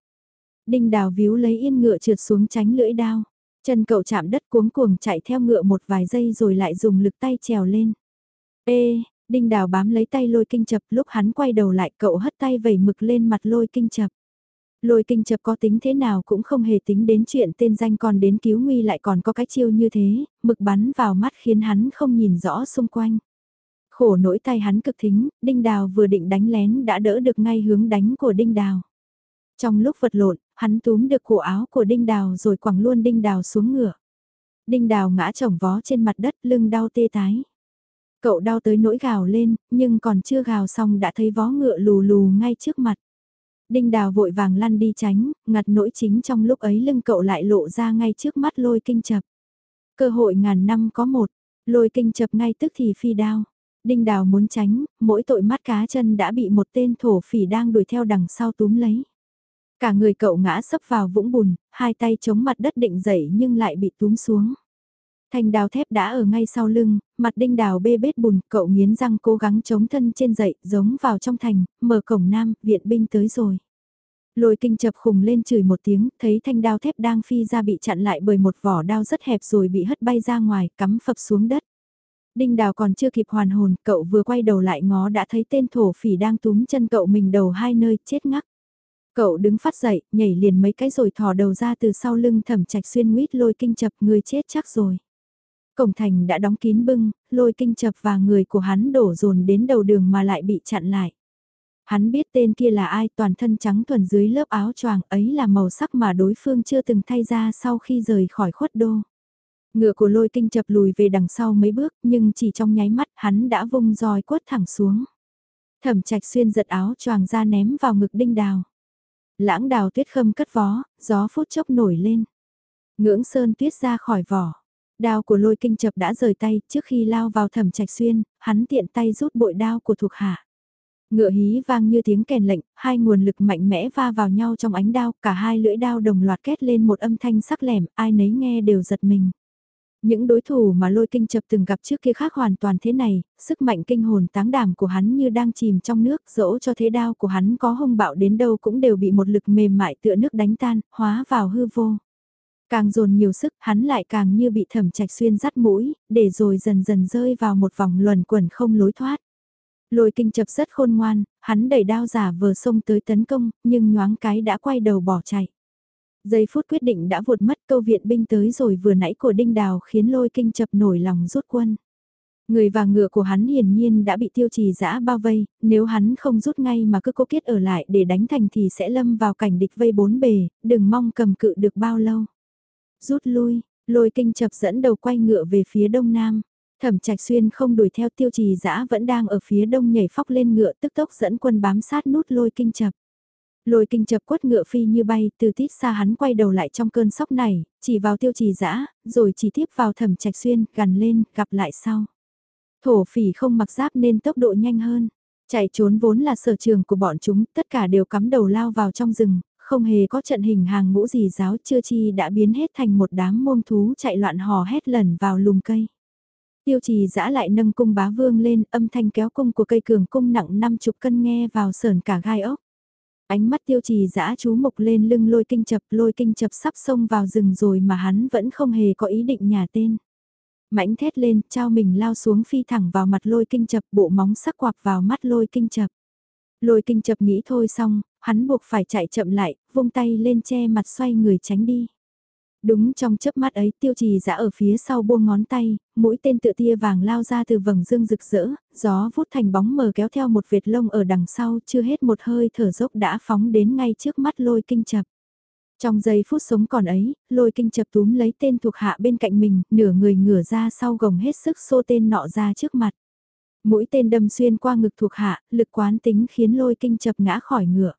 Speaker 1: Đinh đào víu lấy yên ngựa trượt xuống tránh lưỡi đao. Chân cậu chạm đất cuống cuồng chạy theo ngựa một vài giây rồi lại dùng lực tay trèo lên. Ê, đinh đào bám lấy tay lôi kinh chập lúc hắn quay đầu lại cậu hất tay vẩy mực lên mặt lôi kinh chập. Lôi kinh chập có tính thế nào cũng không hề tính đến chuyện tên danh còn đến cứu nguy lại còn có cái chiêu như thế, mực bắn vào mắt khiến hắn không nhìn rõ xung quanh. Khổ nỗi tay hắn cực thính, đinh đào vừa định đánh lén đã đỡ được ngay hướng đánh của đinh đào. Trong lúc vật lộn, hắn túm được cổ áo của đinh đào rồi quẳng luôn đinh đào xuống ngựa. Đinh đào ngã chồng vó trên mặt đất lưng đau tê tái. Cậu đau tới nỗi gào lên, nhưng còn chưa gào xong đã thấy vó ngựa lù lù ngay trước mặt. Đinh đào vội vàng lăn đi tránh, ngặt nỗi chính trong lúc ấy lưng cậu lại lộ ra ngay trước mắt lôi kinh chập. Cơ hội ngàn năm có một, lôi kinh chập ngay tức thì phi đao. Đinh đào muốn tránh, mỗi tội mắt cá chân đã bị một tên thổ phỉ đang đuổi theo đằng sau túm lấy. Cả người cậu ngã sấp vào vũng bùn, hai tay chống mặt đất định dậy nhưng lại bị túm xuống. Thanh đào thép đã ở ngay sau lưng, mặt đinh đào bê bết bùn, cậu nghiến răng cố gắng chống thân trên dậy, giống vào trong thành, mở cổng nam, viện binh tới rồi. Lôi kinh chập khùng lên chửi một tiếng, thấy thanh đao thép đang phi ra bị chặn lại bởi một vỏ đao rất hẹp rồi bị hất bay ra ngoài, cắm phập xuống đất. Đinh đào còn chưa kịp hoàn hồn, cậu vừa quay đầu lại ngó đã thấy tên thổ phỉ đang túm chân cậu mình đầu hai nơi, chết ngắc. Cậu đứng phát dậy, nhảy liền mấy cái rồi thò đầu ra từ sau lưng thẩm trạch xuyên nguyết lôi kinh chập người chết chắc rồi. Cổng thành đã đóng kín bưng, lôi kinh chập và người của hắn đổ dồn đến đầu đường mà lại bị chặn lại. Hắn biết tên kia là ai toàn thân trắng thuần dưới lớp áo choàng ấy là màu sắc mà đối phương chưa từng thay ra sau khi rời khỏi khuất đô. Ngựa của lôi kinh chập lùi về đằng sau mấy bước nhưng chỉ trong nháy mắt hắn đã vung roi quất thẳng xuống. Thẩm trạch xuyên giật áo choàng ra ném vào ngực đinh đào. Lãng đào tuyết khâm cất vó, gió phút chốc nổi lên. Ngưỡng sơn tuyết ra khỏi vỏ. Đao của lôi kinh chập đã rời tay, trước khi lao vào thẩm trạch xuyên, hắn tiện tay rút bội đao của thuộc hạ. Ngựa hí vang như tiếng kèn lệnh, hai nguồn lực mạnh mẽ va vào nhau trong ánh đao, cả hai lưỡi đao đồng loạt kết lên một âm thanh sắc lẻm, ai nấy nghe đều giật mình. Những đối thủ mà lôi kinh chập từng gặp trước kia khác hoàn toàn thế này, sức mạnh kinh hồn táng đảm của hắn như đang chìm trong nước, dẫu cho thế đao của hắn có hung bạo đến đâu cũng đều bị một lực mềm mại tựa nước đánh tan, hóa vào hư vô. Càng dồn nhiều sức, hắn lại càng như bị thẩm trạch xuyên dắt mũi, để rồi dần dần rơi vào một vòng luẩn quẩn không lối thoát. Lôi kinh chập rất khôn ngoan, hắn đẩy đao giả vừa xông tới tấn công, nhưng nhoáng cái đã quay đầu bỏ chạy. Giây phút quyết định đã vụt mất câu viện binh tới rồi vừa nãy của đinh đào khiến lôi kinh chập nổi lòng rút quân. Người và ngựa của hắn hiển nhiên đã bị tiêu trì giã bao vây, nếu hắn không rút ngay mà cứ cố kết ở lại để đánh thành thì sẽ lâm vào cảnh địch vây bốn bề, đừng mong cầm cự được bao lâu. Rút lui, lôi kinh chập dẫn đầu quay ngựa về phía đông nam. Thẩm Trạch Xuyên không đuổi theo tiêu trì dã vẫn đang ở phía đông nhảy phóc lên ngựa tức tốc dẫn quân bám sát nút lôi kinh chập. Lôi kinh chập quất ngựa phi như bay, từ tít xa hắn quay đầu lại trong cơn sóc này, chỉ vào tiêu trì dã rồi chỉ tiếp vào thẩm trạch xuyên, gần lên, gặp lại sau. Thổ phỉ không mặc giáp nên tốc độ nhanh hơn. Chạy trốn vốn là sở trường của bọn chúng, tất cả đều cắm đầu lao vào trong rừng, không hề có trận hình hàng ngũ gì giáo chưa chi đã biến hết thành một đám mông thú chạy loạn hò hét lần vào lùm cây. Tiêu trì giã lại nâng cung bá vương lên, âm thanh kéo cung của cây cường cung nặng năm chục cân nghe vào sờn cả gai ốc. Ánh mắt tiêu trì giã chú mục lên lưng lôi kinh chập, lôi kinh chập sắp xông vào rừng rồi mà hắn vẫn không hề có ý định nhà tên. Mãnh thét lên, trao mình lao xuống phi thẳng vào mặt lôi kinh chập, bộ móng sắc quạp vào mắt lôi kinh chập. Lôi kinh chập nghĩ thôi xong, hắn buộc phải chạy chậm lại, vung tay lên che mặt xoay người tránh đi. Đúng trong chớp mắt ấy tiêu trì dã ở phía sau buông ngón tay, mũi tên tựa tia vàng lao ra từ vầng dương rực rỡ, gió vút thành bóng mờ kéo theo một vệt lông ở đằng sau chưa hết một hơi thở dốc đã phóng đến ngay trước mắt lôi kinh chập. Trong giây phút sống còn ấy, lôi kinh chập túm lấy tên thuộc hạ bên cạnh mình, nửa người ngửa ra sau gồng hết sức xô tên nọ ra trước mặt. Mũi tên đâm xuyên qua ngực thuộc hạ, lực quán tính khiến lôi kinh chập ngã khỏi ngựa.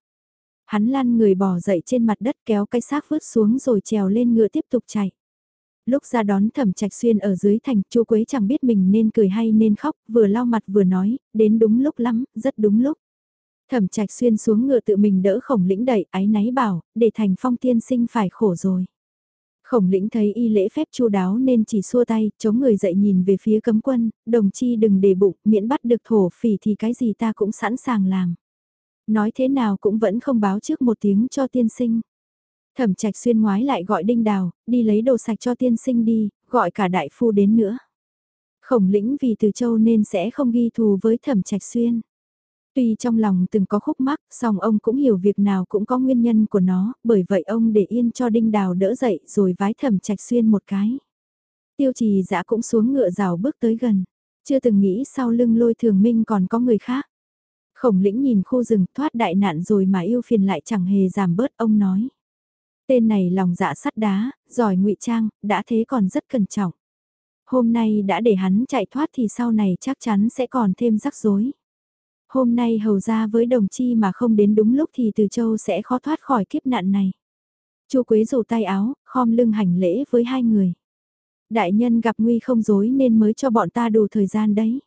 Speaker 1: Hắn lăn người bò dậy trên mặt đất kéo cái xác vứt xuống rồi trèo lên ngựa tiếp tục chạy. Lúc ra đón thẩm trạch xuyên ở dưới thành, chu Quế chẳng biết mình nên cười hay nên khóc, vừa lau mặt vừa nói, đến đúng lúc lắm, rất đúng lúc. Thẩm trạch xuyên xuống ngựa tự mình đỡ khổng lĩnh đẩy, ái náy bảo, để thành phong tiên sinh phải khổ rồi. Khổng lĩnh thấy y lễ phép chu đáo nên chỉ xua tay, chống người dậy nhìn về phía cấm quân, đồng chi đừng để bụng, miễn bắt được thổ phỉ thì cái gì ta cũng sẵn sàng làm. Nói thế nào cũng vẫn không báo trước một tiếng cho tiên sinh. Thẩm trạch xuyên ngoái lại gọi đinh đào, đi lấy đồ sạch cho tiên sinh đi, gọi cả đại phu đến nữa. Khổng lĩnh vì từ châu nên sẽ không ghi thù với thẩm trạch xuyên. Tuy trong lòng từng có khúc mắc, song ông cũng hiểu việc nào cũng có nguyên nhân của nó, bởi vậy ông để yên cho đinh đào đỡ dậy rồi vái thẩm trạch xuyên một cái. Tiêu trì dã cũng xuống ngựa rào bước tới gần, chưa từng nghĩ sau lưng lôi thường minh còn có người khác. Khổng lĩnh nhìn khu rừng thoát đại nạn rồi mà yêu phiền lại chẳng hề giảm bớt ông nói. Tên này lòng dạ sắt đá, giỏi ngụy trang, đã thế còn rất cẩn trọng. Hôm nay đã để hắn chạy thoát thì sau này chắc chắn sẽ còn thêm rắc rối. Hôm nay hầu ra với đồng chi mà không đến đúng lúc thì từ châu sẽ khó thoát khỏi kiếp nạn này. Chu Quế rủ tay áo, khom lưng hành lễ với hai người. Đại nhân gặp nguy không dối nên mới cho bọn ta đủ thời gian đấy.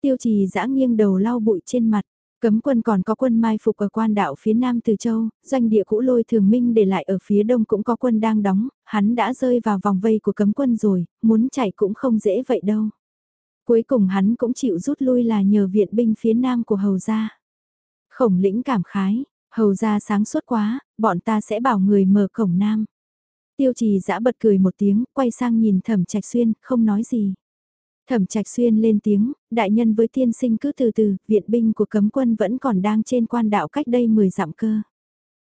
Speaker 1: Tiêu trì giã nghiêng đầu lau bụi trên mặt. Cấm quân còn có quân mai phục ở quan đạo phía nam Từ Châu, doanh địa cũ lôi thường minh để lại ở phía đông cũng có quân đang đóng, hắn đã rơi vào vòng vây của cấm quân rồi, muốn chạy cũng không dễ vậy đâu. Cuối cùng hắn cũng chịu rút lui là nhờ viện binh phía nam của hầu gia. Khổng lĩnh cảm khái, hầu gia sáng suốt quá, bọn ta sẽ bảo người mở cổng nam. Tiêu trì giã bật cười một tiếng, quay sang nhìn thẩm trạch xuyên, không nói gì. Thẩm trạch xuyên lên tiếng, đại nhân với tiên sinh cứ từ từ, viện binh của cấm quân vẫn còn đang trên quan đạo cách đây 10 dặm cơ.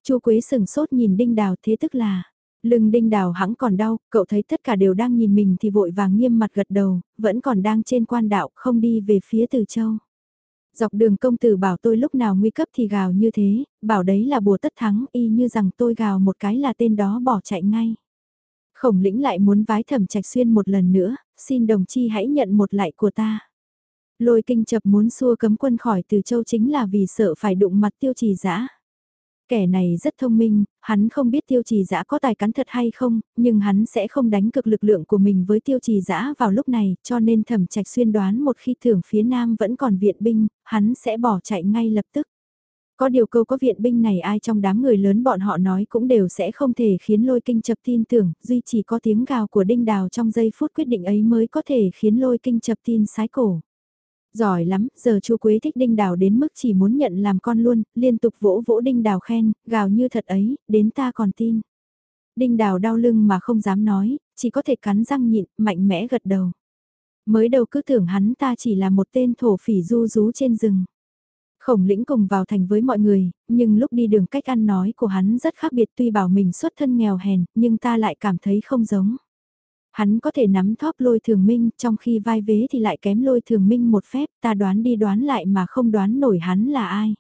Speaker 1: Chu Quế sừng sốt nhìn đinh đào thế tức là, lưng đinh đào hãng còn đau, cậu thấy tất cả đều đang nhìn mình thì vội vàng nghiêm mặt gật đầu, vẫn còn đang trên quan đạo, không đi về phía từ châu. Dọc đường công tử bảo tôi lúc nào nguy cấp thì gào như thế, bảo đấy là bùa tất thắng y như rằng tôi gào một cái là tên đó bỏ chạy ngay. Khổng lĩnh lại muốn vái thẩm trạch xuyên một lần nữa, xin đồng chi hãy nhận một lại của ta. Lôi kinh chập muốn xua cấm quân khỏi từ châu chính là vì sợ phải đụng mặt tiêu trì dã Kẻ này rất thông minh, hắn không biết tiêu trì dã có tài cắn thật hay không, nhưng hắn sẽ không đánh cực lực lượng của mình với tiêu trì dã vào lúc này, cho nên thẩm trạch xuyên đoán một khi thưởng phía nam vẫn còn viện binh, hắn sẽ bỏ chạy ngay lập tức. Có điều câu có viện binh này ai trong đám người lớn bọn họ nói cũng đều sẽ không thể khiến lôi kinh chập tin tưởng, duy chỉ có tiếng gào của đinh đào trong giây phút quyết định ấy mới có thể khiến lôi kinh chập tin sái cổ. Giỏi lắm, giờ chu Quế thích đinh đào đến mức chỉ muốn nhận làm con luôn, liên tục vỗ vỗ đinh đào khen, gào như thật ấy, đến ta còn tin. Đinh đào đau lưng mà không dám nói, chỉ có thể cắn răng nhịn, mạnh mẽ gật đầu. Mới đầu cứ tưởng hắn ta chỉ là một tên thổ phỉ du rú trên rừng. Khổng lĩnh cùng vào thành với mọi người, nhưng lúc đi đường cách ăn nói của hắn rất khác biệt tuy bảo mình xuất thân nghèo hèn, nhưng ta lại cảm thấy không giống. Hắn có thể nắm thóp lôi thường minh, trong khi vai vế thì lại kém lôi thường minh một phép, ta đoán đi đoán lại mà không đoán nổi hắn là ai.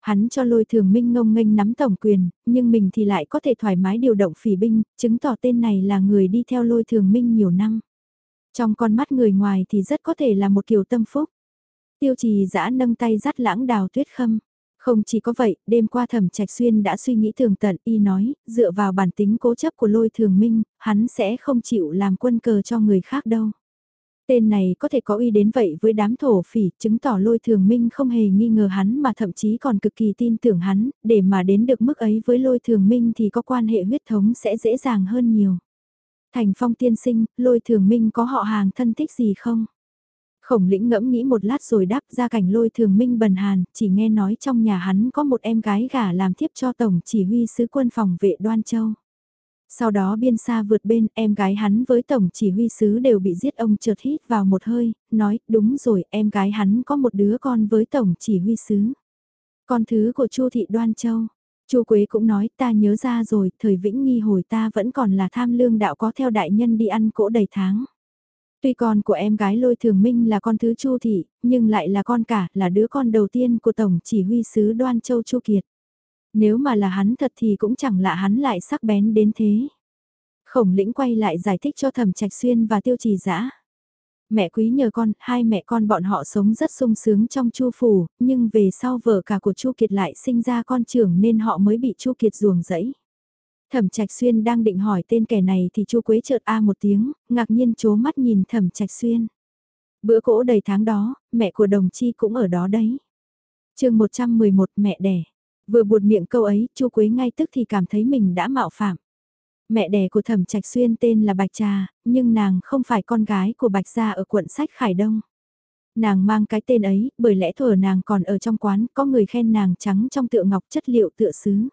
Speaker 1: Hắn cho lôi thường minh ngông nghênh nắm tổng quyền, nhưng mình thì lại có thể thoải mái điều động phỉ binh, chứng tỏ tên này là người đi theo lôi thường minh nhiều năm. Trong con mắt người ngoài thì rất có thể là một kiểu tâm phúc. Tiêu trì giã nâng tay dắt lãng đào tuyết khâm. Không chỉ có vậy, đêm qua thẩm trạch xuyên đã suy nghĩ thường tận y nói, dựa vào bản tính cố chấp của lôi thường minh, hắn sẽ không chịu làm quân cờ cho người khác đâu. Tên này có thể có uy đến vậy với đám thổ phỉ, chứng tỏ lôi thường minh không hề nghi ngờ hắn mà thậm chí còn cực kỳ tin tưởng hắn, để mà đến được mức ấy với lôi thường minh thì có quan hệ huyết thống sẽ dễ dàng hơn nhiều. Thành phong tiên sinh, lôi thường minh có họ hàng thân thích gì không? Khổng lĩnh ngẫm nghĩ một lát rồi đáp ra cảnh lôi thường minh bần hàn, chỉ nghe nói trong nhà hắn có một em gái gả làm thiếp cho tổng chỉ huy sứ quân phòng vệ đoan châu. Sau đó biên xa vượt bên, em gái hắn với tổng chỉ huy sứ đều bị giết ông chợt hít vào một hơi, nói, đúng rồi, em gái hắn có một đứa con với tổng chỉ huy sứ. Con thứ của Chu thị Đoan Châu. Chu Quế cũng nói, ta nhớ ra rồi, thời vĩnh nghi hồi ta vẫn còn là tham lương đạo có theo đại nhân đi ăn cỗ đầy tháng. Tuy con của em gái lôi thường minh là con thứ Chu Thị, nhưng lại là con cả, là đứa con đầu tiên của Tổng chỉ huy sứ Đoan Châu Chu Kiệt. Nếu mà là hắn thật thì cũng chẳng lạ hắn lại sắc bén đến thế. Khổng lĩnh quay lại giải thích cho thẩm trạch xuyên và tiêu trì dã Mẹ quý nhờ con, hai mẹ con bọn họ sống rất sung sướng trong chu phủ, nhưng về sau vợ cả của chu Kiệt lại sinh ra con trưởng nên họ mới bị chu Kiệt ruồng rẫy. Thẩm Trạch Xuyên đang định hỏi tên kẻ này thì Chu Quế chợt a một tiếng, ngạc nhiên chố mắt nhìn Thẩm Trạch Xuyên. Bữa cỗ đầy tháng đó, mẹ của đồng chi cũng ở đó đấy. chương 111 mẹ đẻ. Vừa buột miệng câu ấy, Chu Quế ngay tức thì cảm thấy mình đã mạo phạm. Mẹ đẻ của Thẩm Trạch Xuyên tên là Bạch Trà, nhưng nàng không phải con gái của Bạch Gia ở quận Sách Khải Đông. Nàng mang cái tên ấy, bởi lẽ thuở nàng còn ở trong quán, có người khen nàng trắng trong tượng ngọc chất liệu tựa sứ.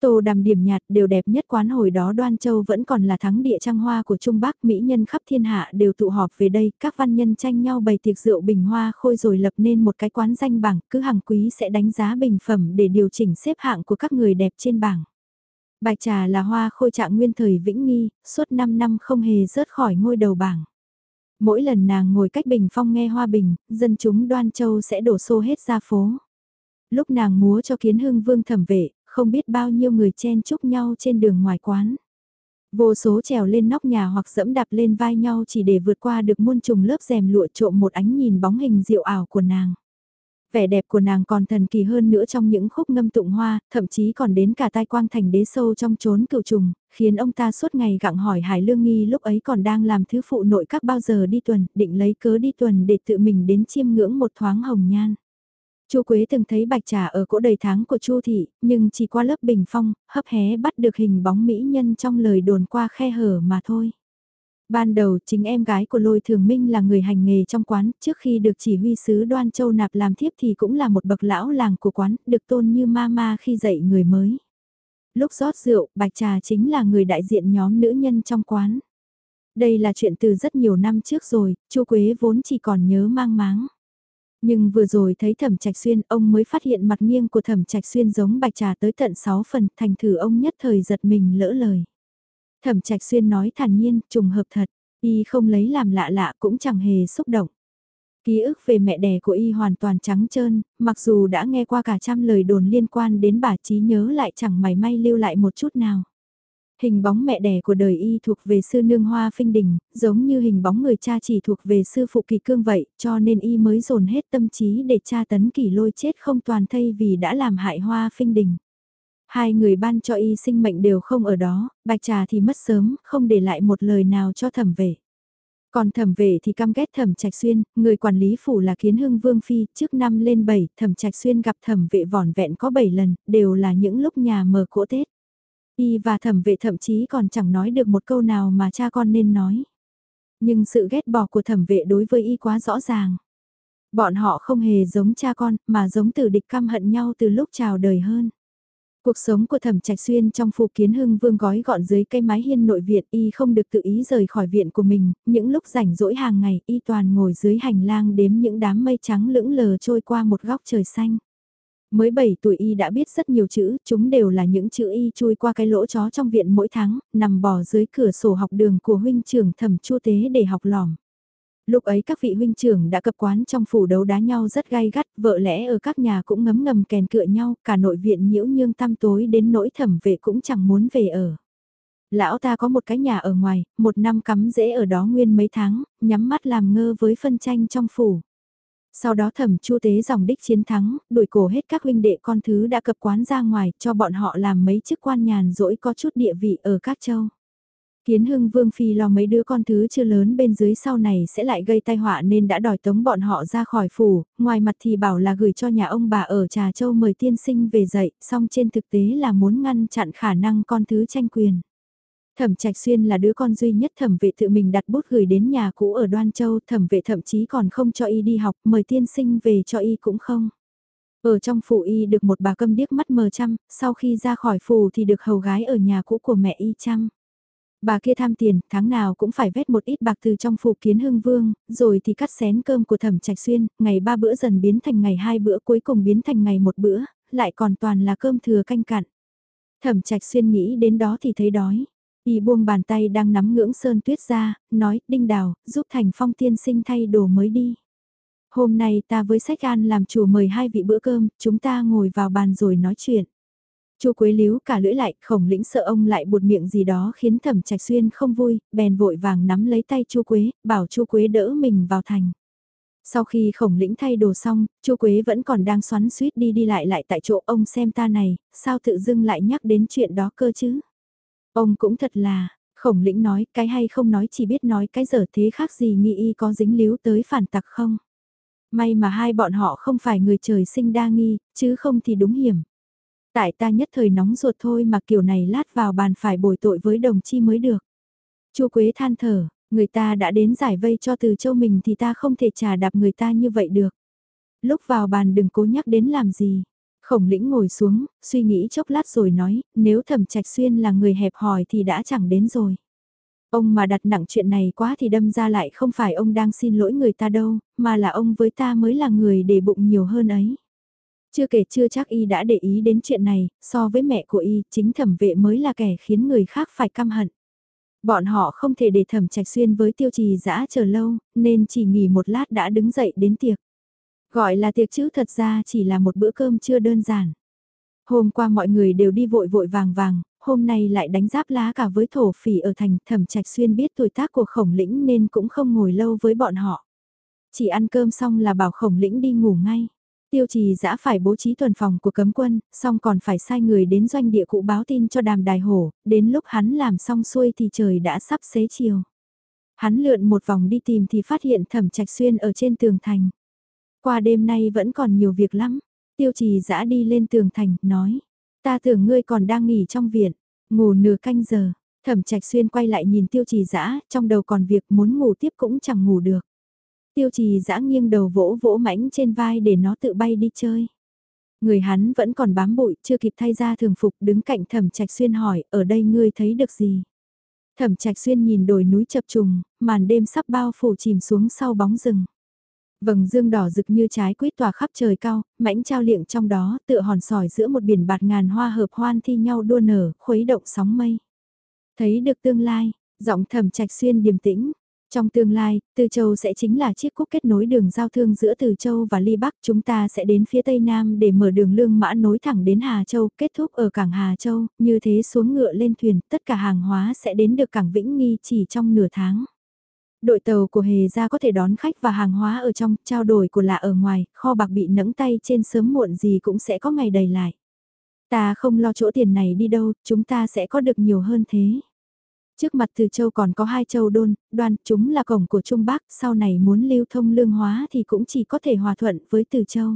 Speaker 1: Tô đàm điểm nhạt đều đẹp nhất quán hồi đó Đoan Châu vẫn còn là thắng địa trăng hoa của Trung Bắc, Mỹ nhân khắp thiên hạ đều tụ họp về đây, các văn nhân tranh nhau bày tiệc rượu bình hoa khôi rồi lập nên một cái quán danh bảng, cứ hàng quý sẽ đánh giá bình phẩm để điều chỉnh xếp hạng của các người đẹp trên bảng. Bạch trà là hoa khôi trạng nguyên thời vĩnh nghi, suốt 5 năm không hề rớt khỏi ngôi đầu bảng. Mỗi lần nàng ngồi cách bình phong nghe hoa bình, dân chúng đoan châu sẽ đổ xô hết ra phố. Lúc nàng múa cho kiến hương vương thẩm vệ, không biết bao nhiêu người chen chúc nhau trên đường ngoài quán. Vô số trèo lên nóc nhà hoặc dẫm đạp lên vai nhau chỉ để vượt qua được muôn trùng lớp rèm lụa trộm một ánh nhìn bóng hình diệu ảo của nàng. Vẻ đẹp của nàng còn thần kỳ hơn nữa trong những khúc ngâm tụng hoa, thậm chí còn đến cả tai quang thành đế sâu trong chốn cựu trùng, khiến ông ta suốt ngày gặng hỏi Hải Lương Nghi lúc ấy còn đang làm thứ phụ nội các bao giờ đi tuần, định lấy cớ đi tuần để tự mình đến chiêm ngưỡng một thoáng hồng nhan. Chu Quế từng thấy bạch trà ở cỗ đầy tháng của Chu thị, nhưng chỉ qua lớp bình phong, hấp hé bắt được hình bóng mỹ nhân trong lời đồn qua khe hở mà thôi. Ban đầu chính em gái của Lôi Thường Minh là người hành nghề trong quán, trước khi được chỉ huy sứ Đoan Châu nạp làm thiếp thì cũng là một bậc lão làng của quán, được tôn như ma ma khi dạy người mới. Lúc rót rượu, bạch trà chính là người đại diện nhóm nữ nhân trong quán. Đây là chuyện từ rất nhiều năm trước rồi, Chu Quế vốn chỉ còn nhớ mang máng. Nhưng vừa rồi thấy thẩm trạch xuyên, ông mới phát hiện mặt nghiêng của thẩm trạch xuyên giống bạch trà tới tận 6 phần, thành thử ông nhất thời giật mình lỡ lời. Thẩm trạch xuyên nói thản nhiên, trùng hợp thật, y không lấy làm lạ lạ cũng chẳng hề xúc động. Ký ức về mẹ đẻ của y hoàn toàn trắng trơn, mặc dù đã nghe qua cả trăm lời đồn liên quan đến bà trí nhớ lại chẳng mảy may lưu lại một chút nào. Hình bóng mẹ đẻ của đời y thuộc về sư nương hoa phinh đình, giống như hình bóng người cha chỉ thuộc về sư phụ kỳ cương vậy, cho nên y mới dồn hết tâm trí để cha tấn kỳ lôi chết không toàn thây vì đã làm hại hoa phinh đình. Hai người ban cho y sinh mệnh đều không ở đó, bạch trà thì mất sớm, không để lại một lời nào cho thẩm vệ. Còn thẩm vệ thì căm ghét thẩm trạch xuyên, người quản lý phủ là kiến hưng vương phi, trước năm lên bảy, thẩm trạch xuyên gặp thẩm vệ vỏn vẹn có bảy lần, đều là những lúc nhà mở cỗ Tết. Y và thẩm vệ thậm chí còn chẳng nói được một câu nào mà cha con nên nói. Nhưng sự ghét bỏ của thẩm vệ đối với y quá rõ ràng. Bọn họ không hề giống cha con, mà giống từ địch căm hận nhau từ lúc chào đời hơn. Cuộc sống của thẩm trạch xuyên trong phủ kiến hưng vương gói gọn dưới cây mái hiên nội viện y không được tự ý rời khỏi viện của mình, những lúc rảnh rỗi hàng ngày y toàn ngồi dưới hành lang đếm những đám mây trắng lững lờ trôi qua một góc trời xanh. Mới 7 tuổi y đã biết rất nhiều chữ, chúng đều là những chữ y chui qua cái lỗ chó trong viện mỗi tháng, nằm bò dưới cửa sổ học đường của huynh trưởng thẩm chu tế để học lỏm. Lúc ấy các vị huynh trưởng đã cập quán trong phủ đấu đá nhau rất gai gắt, vợ lẽ ở các nhà cũng ngấm ngầm kèn cựa nhau, cả nội viện nhiễu nhương tăm tối đến nỗi thẩm vệ cũng chẳng muốn về ở. Lão ta có một cái nhà ở ngoài, một năm cắm rễ ở đó nguyên mấy tháng, nhắm mắt làm ngơ với phân tranh trong phủ. Sau đó thẩm chu tế dòng đích chiến thắng, đuổi cổ hết các huynh đệ con thứ đã cập quán ra ngoài, cho bọn họ làm mấy chức quan nhàn rỗi có chút địa vị ở các châu. Kiến hưng vương phi lo mấy đứa con thứ chưa lớn bên dưới sau này sẽ lại gây tai họa nên đã đòi tống bọn họ ra khỏi phủ, ngoài mặt thì bảo là gửi cho nhà ông bà ở Trà Châu mời tiên sinh về dạy, song trên thực tế là muốn ngăn chặn khả năng con thứ tranh quyền. Thẩm Trạch Xuyên là đứa con duy nhất thẩm vệ tự mình đặt bút gửi đến nhà cũ ở Đoan Châu, thẩm vệ thậm chí còn không cho y đi học, mời tiên sinh về cho y cũng không. Ở trong phủ y được một bà câm điếc mắt mờ chăm, sau khi ra khỏi phủ thì được hầu gái ở nhà cũ của mẹ y chăm. Bà kia tham tiền, tháng nào cũng phải vét một ít bạc từ trong phủ kiến hưng vương, rồi thì cắt xén cơm của thẩm trạch xuyên, ngày ba bữa dần biến thành ngày hai bữa cuối cùng biến thành ngày một bữa, lại còn toàn là cơm thừa canh cặn. Thẩm trạch xuyên nghĩ đến đó thì thấy đói. Y buông bàn tay đang nắm ngưỡng sơn tuyết ra, nói, Đinh Đào, giúp Thành Phong tiên sinh thay đồ mới đi. Hôm nay ta với Sách An làm chủ mời hai vị bữa cơm, chúng ta ngồi vào bàn rồi nói chuyện. Chu Quế líu cả lưỡi lại, khổng lĩnh sợ ông lại buột miệng gì đó khiến Thẩm Trạch Xuyên không vui, bèn vội vàng nắm lấy tay Chu Quế, bảo Chu Quế đỡ mình vào thành. Sau khi khổng lĩnh thay đồ xong, Chu Quế vẫn còn đang xoắn suýt đi đi lại lại tại chỗ ông xem ta này, sao tự dưng lại nhắc đến chuyện đó cơ chứ? Ông cũng thật là, khổng lĩnh nói cái hay không nói chỉ biết nói cái dở thế khác gì nghi y có dính líu tới phản tặc không. May mà hai bọn họ không phải người trời sinh đa nghi, chứ không thì đúng hiểm. Tại ta nhất thời nóng ruột thôi mà kiểu này lát vào bàn phải bồi tội với đồng chi mới được. Chu Quế than thở, người ta đã đến giải vây cho từ châu mình thì ta không thể trả đạp người ta như vậy được. Lúc vào bàn đừng cố nhắc đến làm gì. Khổng lĩnh ngồi xuống, suy nghĩ chốc lát rồi nói, nếu thẩm trạch xuyên là người hẹp hòi thì đã chẳng đến rồi. Ông mà đặt nặng chuyện này quá thì đâm ra lại không phải ông đang xin lỗi người ta đâu, mà là ông với ta mới là người để bụng nhiều hơn ấy. Chưa kể chưa chắc y đã để ý đến chuyện này, so với mẹ của y, chính thẩm vệ mới là kẻ khiến người khác phải căm hận. Bọn họ không thể để thẩm trạch xuyên với tiêu trì dã chờ lâu, nên chỉ nghỉ một lát đã đứng dậy đến tiệc. Gọi là tiệc chữ thật ra chỉ là một bữa cơm chưa đơn giản. Hôm qua mọi người đều đi vội vội vàng vàng, hôm nay lại đánh giáp lá cả với thổ phỉ ở thành thẩm trạch xuyên biết tuổi tác của khổng lĩnh nên cũng không ngồi lâu với bọn họ. Chỉ ăn cơm xong là bảo khổng lĩnh đi ngủ ngay. Tiêu trì giã phải bố trí tuần phòng của cấm quân, xong còn phải sai người đến doanh địa cụ báo tin cho đàm đài hổ, đến lúc hắn làm xong xuôi thì trời đã sắp xế chiều. Hắn lượn một vòng đi tìm thì phát hiện thẩm trạch xuyên ở trên tường thành. Qua đêm nay vẫn còn nhiều việc lắm, tiêu trì giã đi lên tường thành, nói, ta tưởng ngươi còn đang nghỉ trong viện, ngủ nửa canh giờ, thẩm trạch xuyên quay lại nhìn tiêu trì giã, trong đầu còn việc muốn ngủ tiếp cũng chẳng ngủ được. Tiêu trì dã nghiêng đầu vỗ vỗ mảnh trên vai để nó tự bay đi chơi. Người hắn vẫn còn bám bụi, chưa kịp thay ra thường phục đứng cạnh thẩm trạch xuyên hỏi, ở đây ngươi thấy được gì? Thẩm trạch xuyên nhìn đồi núi chập trùng, màn đêm sắp bao phủ chìm xuống sau bóng rừng. Vầng dương đỏ rực như trái quýt tỏa khắp trời cao, mảnh trao liệng trong đó tựa hòn sỏi giữa một biển bạt ngàn hoa hợp hoan thi nhau đua nở, khuấy động sóng mây. Thấy được tương lai, giọng thầm trạch xuyên điềm tĩnh, trong tương lai, Từ Châu sẽ chính là chiếc cúc kết nối đường giao thương giữa Từ Châu và Ly Bắc. Chúng ta sẽ đến phía Tây Nam để mở đường lương mã nối thẳng đến Hà Châu, kết thúc ở cảng Hà Châu, như thế xuống ngựa lên thuyền, tất cả hàng hóa sẽ đến được cảng Vĩnh Nghi chỉ trong nửa tháng. Đội tàu của Hề ra có thể đón khách và hàng hóa ở trong, trao đổi của lạ ở ngoài, kho bạc bị nẫng tay trên sớm muộn gì cũng sẽ có ngày đầy lại. Ta không lo chỗ tiền này đi đâu, chúng ta sẽ có được nhiều hơn thế. Trước mặt Từ Châu còn có hai châu đôn, đoan, chúng là cổng của Trung Bắc, sau này muốn lưu thông lương hóa thì cũng chỉ có thể hòa thuận với Từ Châu.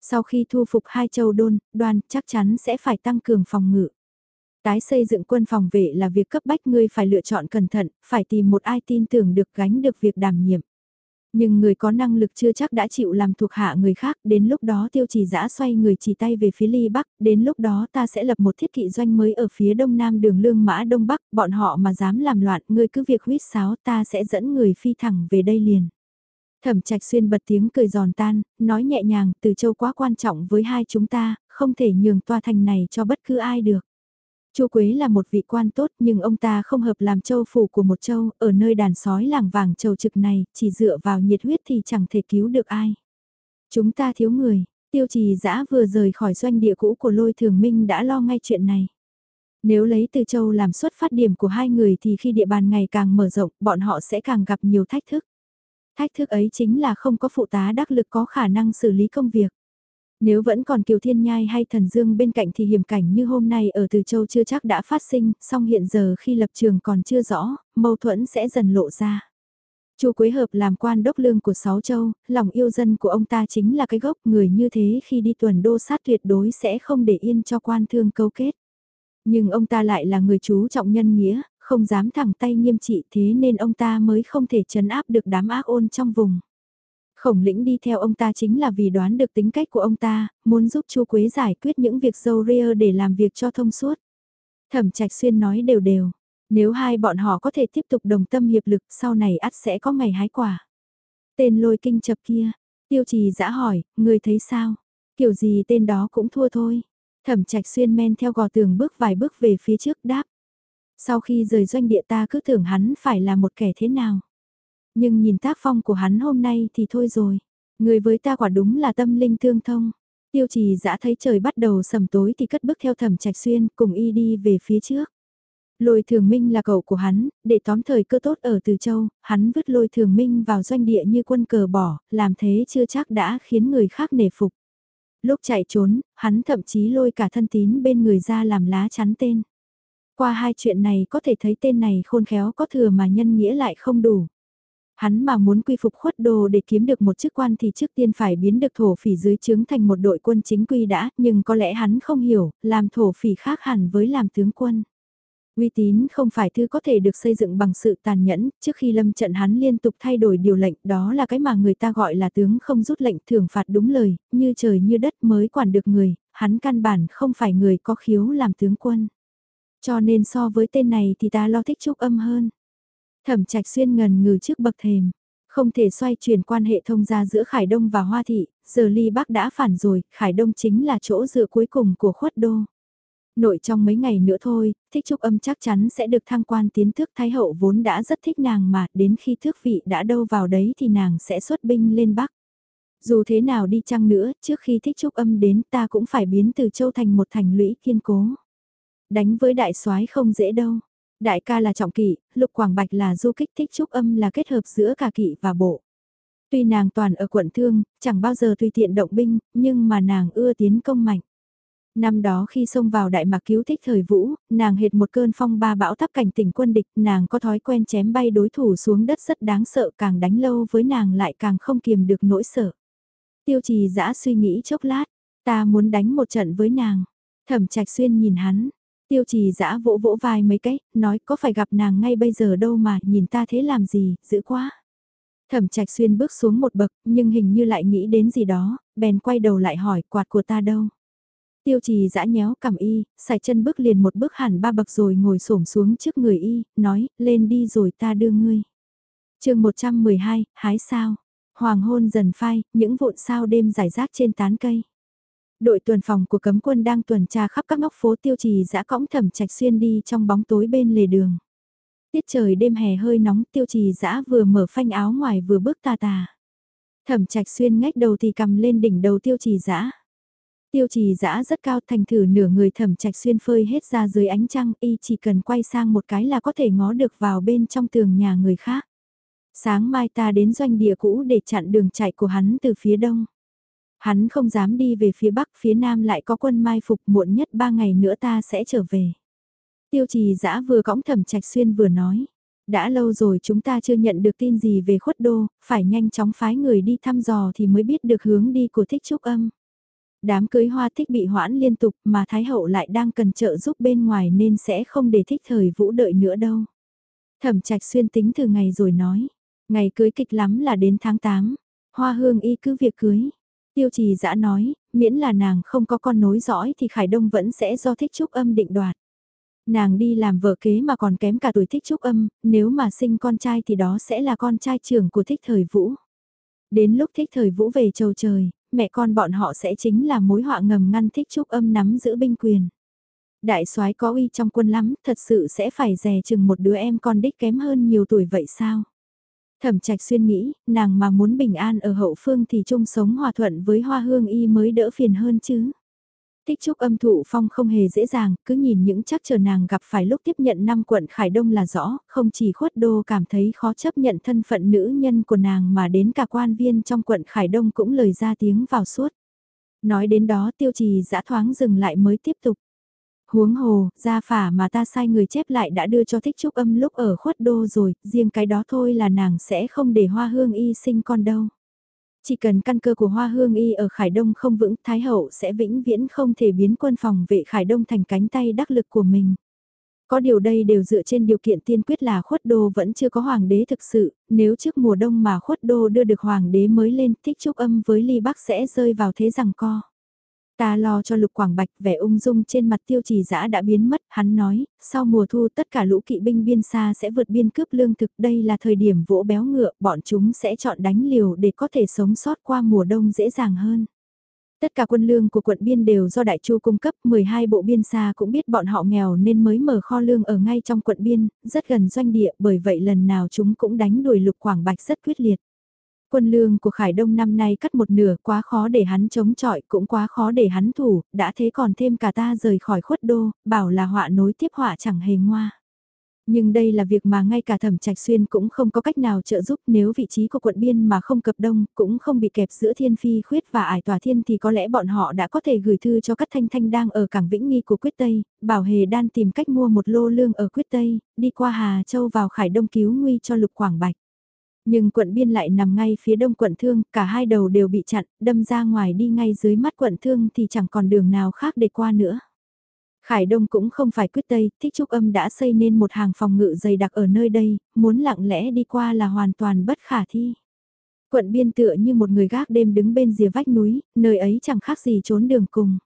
Speaker 1: Sau khi thu phục hai châu đôn, đoan chắc chắn sẽ phải tăng cường phòng ngự. Tái xây dựng quân phòng vệ là việc cấp bách ngươi phải lựa chọn cẩn thận, phải tìm một ai tin tưởng được gánh được việc đảm nhiệm. Nhưng người có năng lực chưa chắc đã chịu làm thuộc hạ người khác, đến lúc đó tiêu chỉ giã xoay người chỉ tay về phía ly bắc, đến lúc đó ta sẽ lập một thiết kỵ doanh mới ở phía đông nam đường lương mã đông bắc, bọn họ mà dám làm loạn, ngươi cứ việc huyết sáo ta sẽ dẫn người phi thẳng về đây liền. Thẩm trạch xuyên bật tiếng cười giòn tan, nói nhẹ nhàng, từ châu quá quan trọng với hai chúng ta, không thể nhường toa thành này cho bất cứ ai được. Chu Quế là một vị quan tốt nhưng ông ta không hợp làm châu phủ của một châu, ở nơi đàn sói làng vàng trầu trực này, chỉ dựa vào nhiệt huyết thì chẳng thể cứu được ai. Chúng ta thiếu người, tiêu trì dã vừa rời khỏi doanh địa cũ của lôi thường minh đã lo ngay chuyện này. Nếu lấy từ châu làm xuất phát điểm của hai người thì khi địa bàn ngày càng mở rộng, bọn họ sẽ càng gặp nhiều thách thức. Thách thức ấy chính là không có phụ tá đắc lực có khả năng xử lý công việc. Nếu vẫn còn Kiều Thiên Nhai hay Thần Dương bên cạnh thì hiểm cảnh như hôm nay ở Từ Châu chưa chắc đã phát sinh, song hiện giờ khi lập trường còn chưa rõ, mâu thuẫn sẽ dần lộ ra. Chu Quế Hợp làm quan đốc lương của Sáu Châu, lòng yêu dân của ông ta chính là cái gốc người như thế khi đi tuần đô sát tuyệt đối sẽ không để yên cho quan thương câu kết. Nhưng ông ta lại là người chú trọng nhân nghĩa, không dám thẳng tay nghiêm trị thế nên ông ta mới không thể chấn áp được đám ác ôn trong vùng. Khổng lĩnh đi theo ông ta chính là vì đoán được tính cách của ông ta, muốn giúp Chu Quế giải quyết những việc dâu ria để làm việc cho thông suốt. Thẩm Trạch Xuyên nói đều đều, nếu hai bọn họ có thể tiếp tục đồng tâm hiệp lực sau này ắt sẽ có ngày hái quả. Tên lôi kinh chập kia, tiêu trì dã hỏi, người thấy sao? Kiểu gì tên đó cũng thua thôi. Thẩm Trạch Xuyên men theo gò tường bước vài bước về phía trước đáp. Sau khi rời doanh địa ta cứ tưởng hắn phải là một kẻ thế nào. Nhưng nhìn tác phong của hắn hôm nay thì thôi rồi. Người với ta quả đúng là tâm linh tương thông. Tiêu trì dã thấy trời bắt đầu sầm tối thì cất bước theo thẩm trạch xuyên cùng y đi về phía trước. Lôi thường minh là cậu của hắn, để tóm thời cơ tốt ở Từ Châu, hắn vứt lôi thường minh vào doanh địa như quân cờ bỏ, làm thế chưa chắc đã khiến người khác nể phục. Lúc chạy trốn, hắn thậm chí lôi cả thân tín bên người ra làm lá chắn tên. Qua hai chuyện này có thể thấy tên này khôn khéo có thừa mà nhân nghĩa lại không đủ. Hắn mà muốn quy phục khuất đồ để kiếm được một chức quan thì trước tiên phải biến được thổ phỉ dưới trướng thành một đội quân chính quy đã, nhưng có lẽ hắn không hiểu, làm thổ phỉ khác hẳn với làm tướng quân. Uy tín không phải thứ có thể được xây dựng bằng sự tàn nhẫn, trước khi lâm trận hắn liên tục thay đổi điều lệnh, đó là cái mà người ta gọi là tướng không rút lệnh thưởng phạt đúng lời, như trời như đất mới quản được người, hắn căn bản không phải người có khiếu làm tướng quân. Cho nên so với tên này thì ta lo thích trúc âm hơn. Thẩm trạch xuyên ngần ngừ trước bậc thềm, không thể xoay chuyển quan hệ thông gia giữa Khải Đông và Hoa Thị, giờ ly Bắc đã phản rồi, Khải Đông chính là chỗ dựa cuối cùng của khuất đô. Nội trong mấy ngày nữa thôi, thích trúc âm chắc chắn sẽ được thăng quan tiến thước Thái Hậu vốn đã rất thích nàng mà đến khi thước vị đã đâu vào đấy thì nàng sẽ xuất binh lên Bắc. Dù thế nào đi chăng nữa, trước khi thích trúc âm đến ta cũng phải biến từ châu thành một thành lũy kiên cố. Đánh với đại soái không dễ đâu. Đại ca là trọng kỵ, lục quảng bạch là du kích thích trúc âm là kết hợp giữa cả kỵ và bộ. Tuy nàng toàn ở quận thương, chẳng bao giờ tùy tiện động binh, nhưng mà nàng ưa tiến công mạnh. Năm đó khi xông vào Đại Mạc cứu thích thời vũ, nàng hệt một cơn phong ba bão thắp cảnh tỉnh quân địch, nàng có thói quen chém bay đối thủ xuống đất rất đáng sợ càng đánh lâu với nàng lại càng không kiềm được nỗi sợ. Tiêu trì giã suy nghĩ chốc lát, ta muốn đánh một trận với nàng. Thẩm trạch xuyên nhìn hắn, tiêu trì dã vỗ vỗ vai mấy cái, nói có phải gặp nàng ngay bây giờ đâu mà nhìn ta thế làm gì, dữ quá. Thẩm trạch xuyên bước xuống một bậc, nhưng hình như lại nghĩ đến gì đó, bèn quay đầu lại hỏi quạt của ta đâu. Tiêu trì dã nhéo cầm y, xài chân bước liền một bước hẳn ba bậc rồi ngồi xổm xuống trước người y, nói, lên đi rồi ta đưa ngươi. chương 112, hái sao. Hoàng hôn dần phai, những vụn sao đêm rải rác trên tán cây. Đội tuần phòng của cấm quân đang tuần tra khắp các ngóc phố tiêu trì dã cõng thẩm trạch xuyên đi trong bóng tối bên lề đường. Tiết trời đêm hè hơi nóng, tiêu trì dã vừa mở phanh áo ngoài vừa bước tà tà. Thẩm trạch xuyên ngách đầu thì cầm lên đỉnh đầu tiêu trì dã Tiêu trì dã rất cao, thành thử nửa người thẩm trạch xuyên phơi hết ra dưới ánh trăng, y chỉ cần quay sang một cái là có thể ngó được vào bên trong tường nhà người khác. Sáng mai ta đến doanh địa cũ để chặn đường chạy của hắn từ phía đông. Hắn không dám đi về phía bắc, phía nam lại có quân mai phục muộn nhất ba ngày nữa ta sẽ trở về. Tiêu trì giã vừa cõng thẩm trạch xuyên vừa nói. Đã lâu rồi chúng ta chưa nhận được tin gì về khuất đô, phải nhanh chóng phái người đi thăm dò thì mới biết được hướng đi của thích trúc âm. Đám cưới hoa thích bị hoãn liên tục mà Thái Hậu lại đang cần trợ giúp bên ngoài nên sẽ không để thích thời vũ đợi nữa đâu. Thẩm trạch xuyên tính từ ngày rồi nói. Ngày cưới kịch lắm là đến tháng 8. Hoa hương y cứ việc cưới. Tiêu trì dã nói, miễn là nàng không có con nối dõi thì Khải Đông vẫn sẽ do thích trúc âm định đoạt. Nàng đi làm vợ kế mà còn kém cả tuổi thích trúc âm, nếu mà sinh con trai thì đó sẽ là con trai trưởng của thích thời vũ. Đến lúc thích thời vũ về châu trời, mẹ con bọn họ sẽ chính là mối họa ngầm ngăn thích trúc âm nắm giữ binh quyền. Đại soái có uy trong quân lắm, thật sự sẽ phải dè chừng một đứa em con đích kém hơn nhiều tuổi vậy sao? Thẩm trạch xuyên nghĩ, nàng mà muốn bình an ở hậu phương thì chung sống hòa thuận với hoa hương y mới đỡ phiền hơn chứ. Tích trúc âm thụ phong không hề dễ dàng, cứ nhìn những chắc chờ nàng gặp phải lúc tiếp nhận năm quận Khải Đông là rõ, không chỉ khuất đô cảm thấy khó chấp nhận thân phận nữ nhân của nàng mà đến cả quan viên trong quận Khải Đông cũng lời ra tiếng vào suốt. Nói đến đó tiêu trì dã thoáng dừng lại mới tiếp tục. Huống hồ, gia phả mà ta sai người chép lại đã đưa cho thích trúc âm lúc ở khuất đô rồi, riêng cái đó thôi là nàng sẽ không để hoa hương y sinh con đâu. Chỉ cần căn cơ của Hoa Hương Y ở Khải Đông không vững, Thái Hậu sẽ vĩnh viễn không thể biến quân phòng vệ Khải Đông thành cánh tay đắc lực của mình. Có điều đây đều dựa trên điều kiện tiên quyết là khuất đô vẫn chưa có hoàng đế thực sự, nếu trước mùa đông mà khuất đô đưa được hoàng đế mới lên thích trúc âm với ly bắc sẽ rơi vào thế rằng co. Ta lo cho lục quảng bạch vẻ ung dung trên mặt tiêu trì dã đã biến mất, hắn nói, sau mùa thu tất cả lũ kỵ binh biên xa sẽ vượt biên cướp lương thực, đây là thời điểm vỗ béo ngựa, bọn chúng sẽ chọn đánh liều để có thể sống sót qua mùa đông dễ dàng hơn. Tất cả quân lương của quận biên đều do đại chu cung cấp, 12 bộ biên xa cũng biết bọn họ nghèo nên mới mở kho lương ở ngay trong quận biên, rất gần doanh địa, bởi vậy lần nào chúng cũng đánh đuổi lục quảng bạch rất quyết liệt. Quân lương của Khải Đông năm nay cắt một nửa quá khó để hắn chống chọi cũng quá khó để hắn thủ, đã thế còn thêm cả ta rời khỏi khuất đô, bảo là họa nối tiếp họa chẳng hề ngoa. Nhưng đây là việc mà ngay cả thẩm trạch xuyên cũng không có cách nào trợ giúp nếu vị trí của quận biên mà không cập đông, cũng không bị kẹp giữa thiên phi khuyết và ải tòa thiên thì có lẽ bọn họ đã có thể gửi thư cho các thanh thanh đang ở cảng Vĩnh Nghi của Quyết Tây, bảo hề đan tìm cách mua một lô lương ở Quyết Tây, đi qua Hà Châu vào Khải Đông cứu nguy cho Lục Quảng Bạch. Nhưng quận biên lại nằm ngay phía đông quận thương, cả hai đầu đều bị chặn, đâm ra ngoài đi ngay dưới mắt quận thương thì chẳng còn đường nào khác để qua nữa. Khải Đông cũng không phải quyết tây, Thích Trúc Âm đã xây nên một hàng phòng ngự dày đặc ở nơi đây, muốn lặng lẽ đi qua là hoàn toàn bất khả thi. Quận biên tựa như một người gác đêm đứng bên rìa vách núi, nơi ấy chẳng khác gì trốn đường cùng.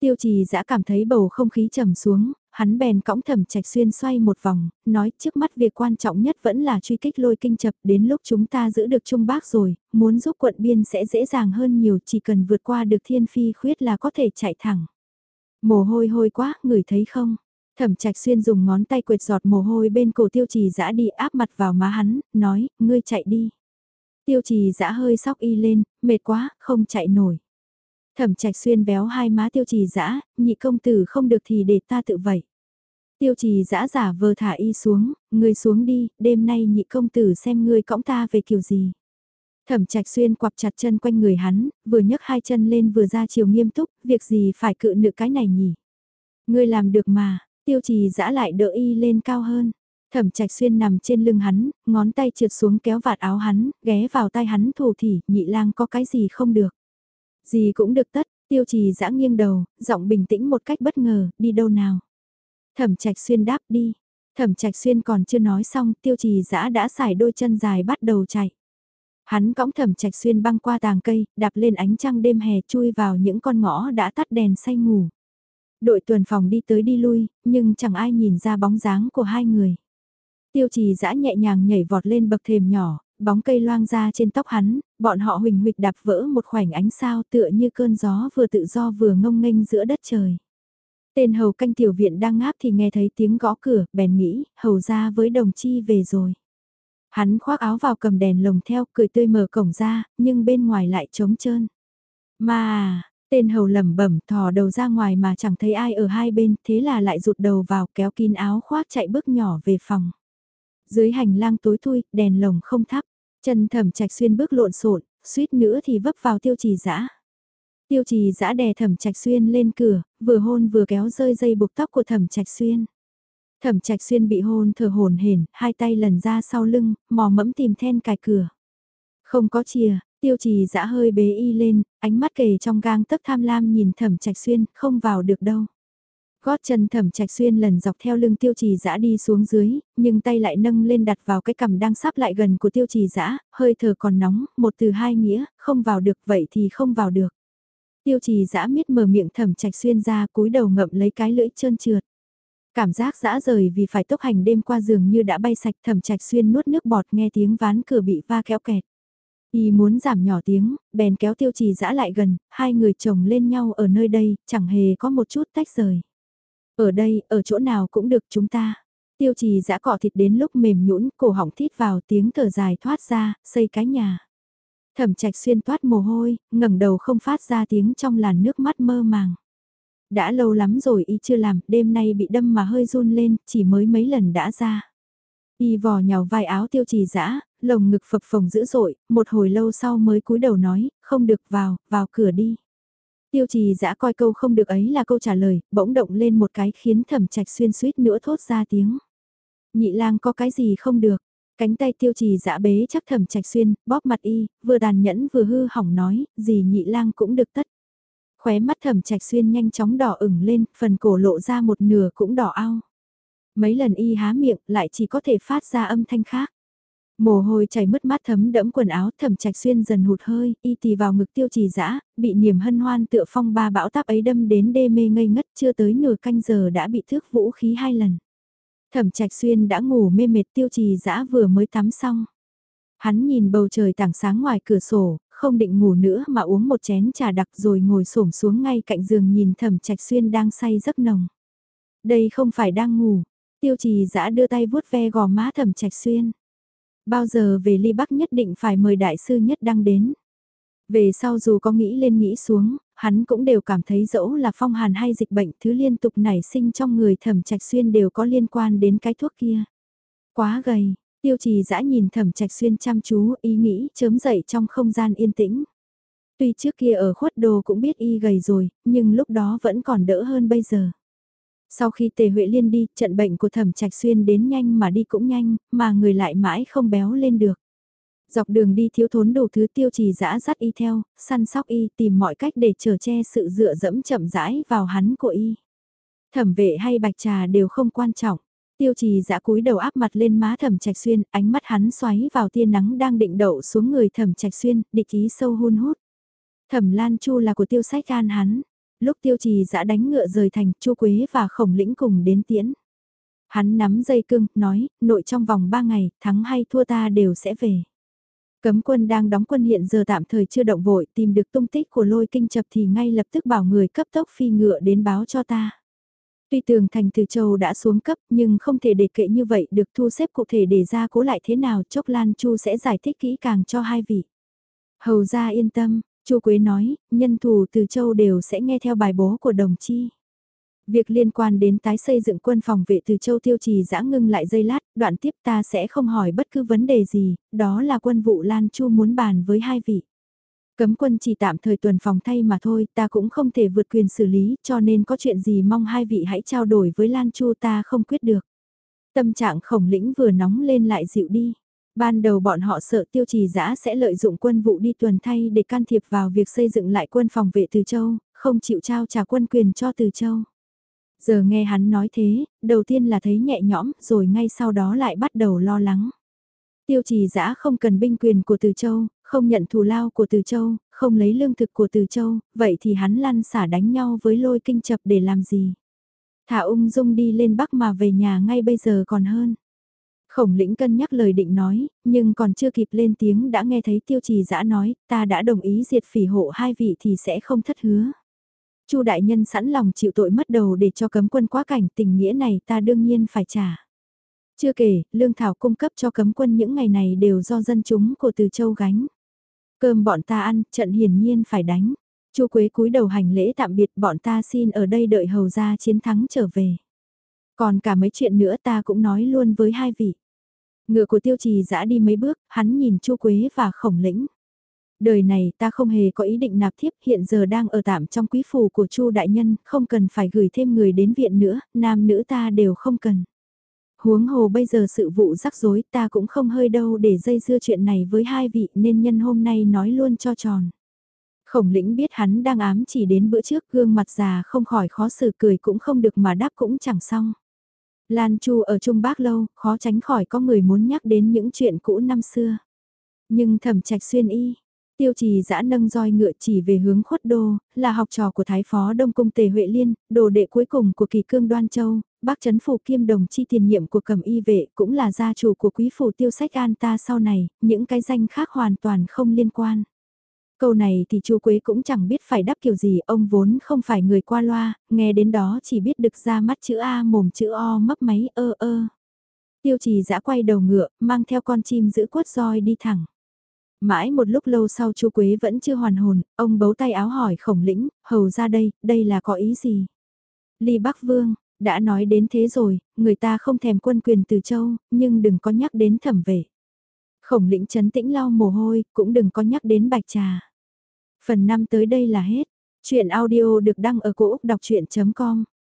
Speaker 1: Tiêu trì dã cảm thấy bầu không khí trầm xuống, hắn bèn cõng thẩm trạch xuyên xoay một vòng, nói trước mắt việc quan trọng nhất vẫn là truy kích lôi kinh chập đến lúc chúng ta giữ được Trung Bác rồi, muốn giúp quận biên sẽ dễ dàng hơn nhiều chỉ cần vượt qua được thiên phi khuyết là có thể chạy thẳng. Mồ hôi hôi quá, ngửi thấy không? Thẩm trạch xuyên dùng ngón tay quệt giọt mồ hôi bên cổ tiêu trì dã đi áp mặt vào má hắn, nói, ngươi chạy đi. Tiêu trì dã hơi sóc y lên, mệt quá, không chạy nổi. Thẩm trạch xuyên béo hai má tiêu trì dã nhị công tử không được thì để ta tự vậy. Tiêu trì dã giả vờ thả y xuống, ngươi xuống đi, đêm nay nhị công tử xem ngươi cõng ta về kiểu gì. Thẩm trạch xuyên quặp chặt chân quanh người hắn, vừa nhấc hai chân lên vừa ra chiều nghiêm túc, việc gì phải cự nữ cái này nhỉ? Ngươi làm được mà, tiêu trì dã lại đỡ y lên cao hơn. Thẩm trạch xuyên nằm trên lưng hắn, ngón tay trượt xuống kéo vạt áo hắn, ghé vào tay hắn thủ thỉ, nhị lang có cái gì không được. Gì cũng được tất, tiêu trì giã nghiêng đầu, giọng bình tĩnh một cách bất ngờ, đi đâu nào. Thẩm trạch xuyên đáp đi. Thẩm trạch xuyên còn chưa nói xong, tiêu trì giã đã xài đôi chân dài bắt đầu chạy. Hắn cõng thẩm trạch xuyên băng qua tàng cây, đạp lên ánh trăng đêm hè chui vào những con ngõ đã tắt đèn say ngủ. Đội tuần phòng đi tới đi lui, nhưng chẳng ai nhìn ra bóng dáng của hai người. Tiêu trì dã nhẹ nhàng nhảy vọt lên bậc thềm nhỏ, bóng cây loang ra trên tóc hắn, bọn họ huỳnh huỵch đạp vỡ một khoảnh ánh sao tựa như cơn gió vừa tự do vừa ngông nghênh giữa đất trời. Tên hầu canh tiểu viện đang ngáp thì nghe thấy tiếng gõ cửa, bèn nghĩ, hầu ra với đồng chi về rồi. Hắn khoác áo vào cầm đèn lồng theo, cười tươi mở cổng ra, nhưng bên ngoài lại trống trơn. Mà, tên hầu lẩm bẩm thò đầu ra ngoài mà chẳng thấy ai ở hai bên, thế là lại rụt đầu vào kéo kín áo khoác chạy bước nhỏ về phòng. Dưới hành lang tối thui, đèn lồng không thắp, chân thẩm trạch xuyên bước lộn xộn, suýt nữa thì vấp vào tiêu trì dã Tiêu trì dã đè thẩm trạch xuyên lên cửa, vừa hôn vừa kéo rơi dây buộc tóc của thẩm trạch xuyên. Thẩm trạch xuyên bị hôn thở hồn hển, hai tay lần ra sau lưng, mò mẫm tìm then cài cửa. Không có chìa, tiêu trì dã hơi bế y lên, ánh mắt kề trong gang tấc tham lam nhìn thẩm trạch xuyên, không vào được đâu. Gót chân thẩm trạch xuyên lần dọc theo lưng tiêu trì dã đi xuống dưới, nhưng tay lại nâng lên đặt vào cái cằm đang sắp lại gần của tiêu trì dã hơi thở còn nóng, một từ hai nghĩa, không vào được vậy thì không vào được. Tiêu trì dã miết mở miệng thẩm trạch xuyên ra cúi đầu ngậm lấy cái lưỡi trơn trượt. Cảm giác dã rời vì phải tốc hành đêm qua giường như đã bay sạch thẩm trạch xuyên nuốt nước bọt nghe tiếng ván cửa bị va kéo kẹt. Y muốn giảm nhỏ tiếng, bèn kéo tiêu trì dã lại gần, hai người chồng lên nhau ở nơi đây, chẳng hề có một chút tách rời. Ở đây, ở chỗ nào cũng được chúng ta. Tiêu trì giã cọ thịt đến lúc mềm nhũn cổ họng thít vào tiếng thở dài thoát ra, xây cái nhà. Thẩm trạch xuyên toát mồ hôi, ngẩng đầu không phát ra tiếng trong làn nước mắt mơ màng. Đã lâu lắm rồi y chưa làm, đêm nay bị đâm mà hơi run lên, chỉ mới mấy lần đã ra. Y vò nhào vai áo tiêu trì dã lồng ngực phập phồng dữ dội, một hồi lâu sau mới cúi đầu nói, không được vào, vào cửa đi. Tiêu trì dã coi câu không được ấy là câu trả lời, bỗng động lên một cái khiến thẩm trạch xuyên suýt nữa thốt ra tiếng. Nhị lang có cái gì không được, cánh tay tiêu trì dã bế chắc thẩm trạch xuyên, bóp mặt y, vừa đàn nhẫn vừa hư hỏng nói, gì nhị lang cũng được tất. Khóe mắt thẩm trạch xuyên nhanh chóng đỏ ửng lên, phần cổ lộ ra một nửa cũng đỏ ao. Mấy lần y há miệng lại chỉ có thể phát ra âm thanh khác. Mồ hôi chảy mất mát thấm đẫm quần áo thẩm trạch xuyên dần hụt hơi, y tì vào ngực tiêu trì dã bị niềm hân hoan tựa phong ba bão táp ấy đâm đến đê mê ngây ngất chưa tới nửa canh giờ đã bị thước vũ khí hai lần. Thẩm trạch xuyên đã ngủ mê mệt tiêu trì dã vừa mới tắm xong. Hắn nhìn bầu trời tảng sáng ngoài cửa sổ, không định ngủ nữa mà uống một chén trà đặc rồi ngồi xổm xuống ngay cạnh giường nhìn thẩm trạch xuyên đang say giấc nồng. Đây không phải đang ngủ, tiêu trì dã đưa tay vuốt ve gò má thẩm trạch xuyên. Bao giờ về ly bắc nhất định phải mời đại sư nhất đăng đến. Về sau dù có nghĩ lên nghĩ xuống, hắn cũng đều cảm thấy dẫu là phong hàn hay dịch bệnh thứ liên tục nảy sinh trong người thẩm trạch xuyên đều có liên quan đến cái thuốc kia. Quá gầy, tiêu trì dã nhìn thẩm trạch xuyên chăm chú ý nghĩ chớm dậy trong không gian yên tĩnh. Tuy trước kia ở khuất đồ cũng biết y gầy rồi, nhưng lúc đó vẫn còn đỡ hơn bây giờ. Sau khi Tề Huệ Liên đi, trận bệnh của Thẩm Trạch Xuyên đến nhanh mà đi cũng nhanh, mà người lại mãi không béo lên được. Dọc đường đi thiếu thốn đủ thứ tiêu trì dã dắt y theo, săn sóc y tìm mọi cách để trở che sự dựa dẫm chậm rãi vào hắn của y. Thẩm vệ hay bạch trà đều không quan trọng. Tiêu trì dã cúi đầu áp mặt lên má thẩm trạch xuyên, ánh mắt hắn xoáy vào tia nắng đang định đậu xuống người thẩm trạch xuyên, địch ý sâu hun hút. Thẩm Lan Chu là của tiêu sách an hắn. Lúc tiêu trì dã đánh ngựa rời thành, Chu Quế và Khổng Lĩnh cùng đến tiễn. Hắn nắm dây cương, nói, nội trong vòng ba ngày, thắng hay thua ta đều sẽ về. Cấm quân đang đóng quân hiện giờ tạm thời chưa động vội, tìm được tung tích của lôi kinh chập thì ngay lập tức bảo người cấp tốc phi ngựa đến báo cho ta. Tuy tường thành từ châu đã xuống cấp nhưng không thể để kệ như vậy được thu xếp cụ thể để ra cố lại thế nào chốc Lan Chu sẽ giải thích kỹ càng cho hai vị. Hầu ra yên tâm, Chu Quế nói, nhân thủ từ châu đều sẽ nghe theo bài bố của đồng chi. Việc liên quan đến tái xây dựng quân phòng vệ từ châu tiêu trì giã ngưng lại dây lát, đoạn tiếp ta sẽ không hỏi bất cứ vấn đề gì, đó là quân vụ Lan Chu muốn bàn với hai vị. Cấm quân chỉ tạm thời tuần phòng thay mà thôi, ta cũng không thể vượt quyền xử lý, cho nên có chuyện gì mong hai vị hãy trao đổi với Lan Chu ta không quyết được. Tâm trạng khổng lĩnh vừa nóng lên lại dịu đi. Ban đầu bọn họ sợ tiêu trì giã sẽ lợi dụng quân vụ đi tuần thay để can thiệp vào việc xây dựng lại quân phòng vệ Từ Châu, không chịu trao trả quân quyền cho Từ Châu. Giờ nghe hắn nói thế, đầu tiên là thấy nhẹ nhõm, rồi ngay sau đó lại bắt đầu lo lắng. Tiêu trì giã không cần binh quyền của Từ Châu, không nhận thù lao của Từ Châu, không lấy lương thực của Từ Châu, vậy thì hắn lăn xả đánh nhau với lôi kinh chập để làm gì? Thả ung dung đi lên Bắc mà về nhà ngay bây giờ còn hơn. Khổng lĩnh cân nhắc lời định nói, nhưng còn chưa kịp lên tiếng đã nghe thấy tiêu trì dã nói, ta đã đồng ý diệt phỉ hộ hai vị thì sẽ không thất hứa. Chu đại nhân sẵn lòng chịu tội mất đầu để cho cấm quân quá cảnh tình nghĩa này ta đương nhiên phải trả. Chưa kể, lương thảo cung cấp cho cấm quân những ngày này đều do dân chúng của Từ Châu gánh. Cơm bọn ta ăn, trận hiển nhiên phải đánh. Chu Quế cúi đầu hành lễ tạm biệt bọn ta xin ở đây đợi hầu ra chiến thắng trở về. Còn cả mấy chuyện nữa ta cũng nói luôn với hai vị. Ngựa của tiêu trì dã đi mấy bước, hắn nhìn Chu Quế và khổng lĩnh. Đời này ta không hề có ý định nạp thiếp hiện giờ đang ở tạm trong quý phủ của Chu đại nhân, không cần phải gửi thêm người đến viện nữa, nam nữ ta đều không cần. Huống hồ bây giờ sự vụ rắc rối ta cũng không hơi đâu để dây dưa chuyện này với hai vị nên nhân hôm nay nói luôn cho tròn. Khổng lĩnh biết hắn đang ám chỉ đến bữa trước gương mặt già không khỏi khó xử cười cũng không được mà đáp cũng chẳng xong. Lan Chu ở Trung Bắc lâu, khó tránh khỏi có người muốn nhắc đến những chuyện cũ năm xưa. Nhưng thẩm trạch xuyên y, tiêu trì giã nâng roi ngựa chỉ về hướng khuất đô, là học trò của Thái Phó Đông Cung Tề Huệ Liên, đồ đệ cuối cùng của kỳ cương Đoan Châu, bác chấn phủ kiêm đồng chi tiền nhiệm của cầm y vệ cũng là gia chủ của quý phủ tiêu sách an ta sau này, những cái danh khác hoàn toàn không liên quan. Câu này thì chu Quế cũng chẳng biết phải đáp kiểu gì, ông vốn không phải người qua loa, nghe đến đó chỉ biết được ra mắt chữ A mồm chữ O mấp máy ơ ơ. Tiêu trì giã quay đầu ngựa, mang theo con chim giữ quất roi đi thẳng. Mãi một lúc lâu sau chu Quế vẫn chưa hoàn hồn, ông bấu tay áo hỏi khổng lĩnh, hầu ra đây, đây là có ý gì? Ly Bắc Vương, đã nói đến thế rồi, người ta không thèm quân quyền từ châu, nhưng đừng có nhắc đến thẩm vệ. Khổng lĩnh chấn tĩnh lau mồ hôi, cũng đừng có nhắc đến bạch trà. Phần 5 tới đây là hết. Chuyện audio được đăng ở cổ Úc đọc chuyện.com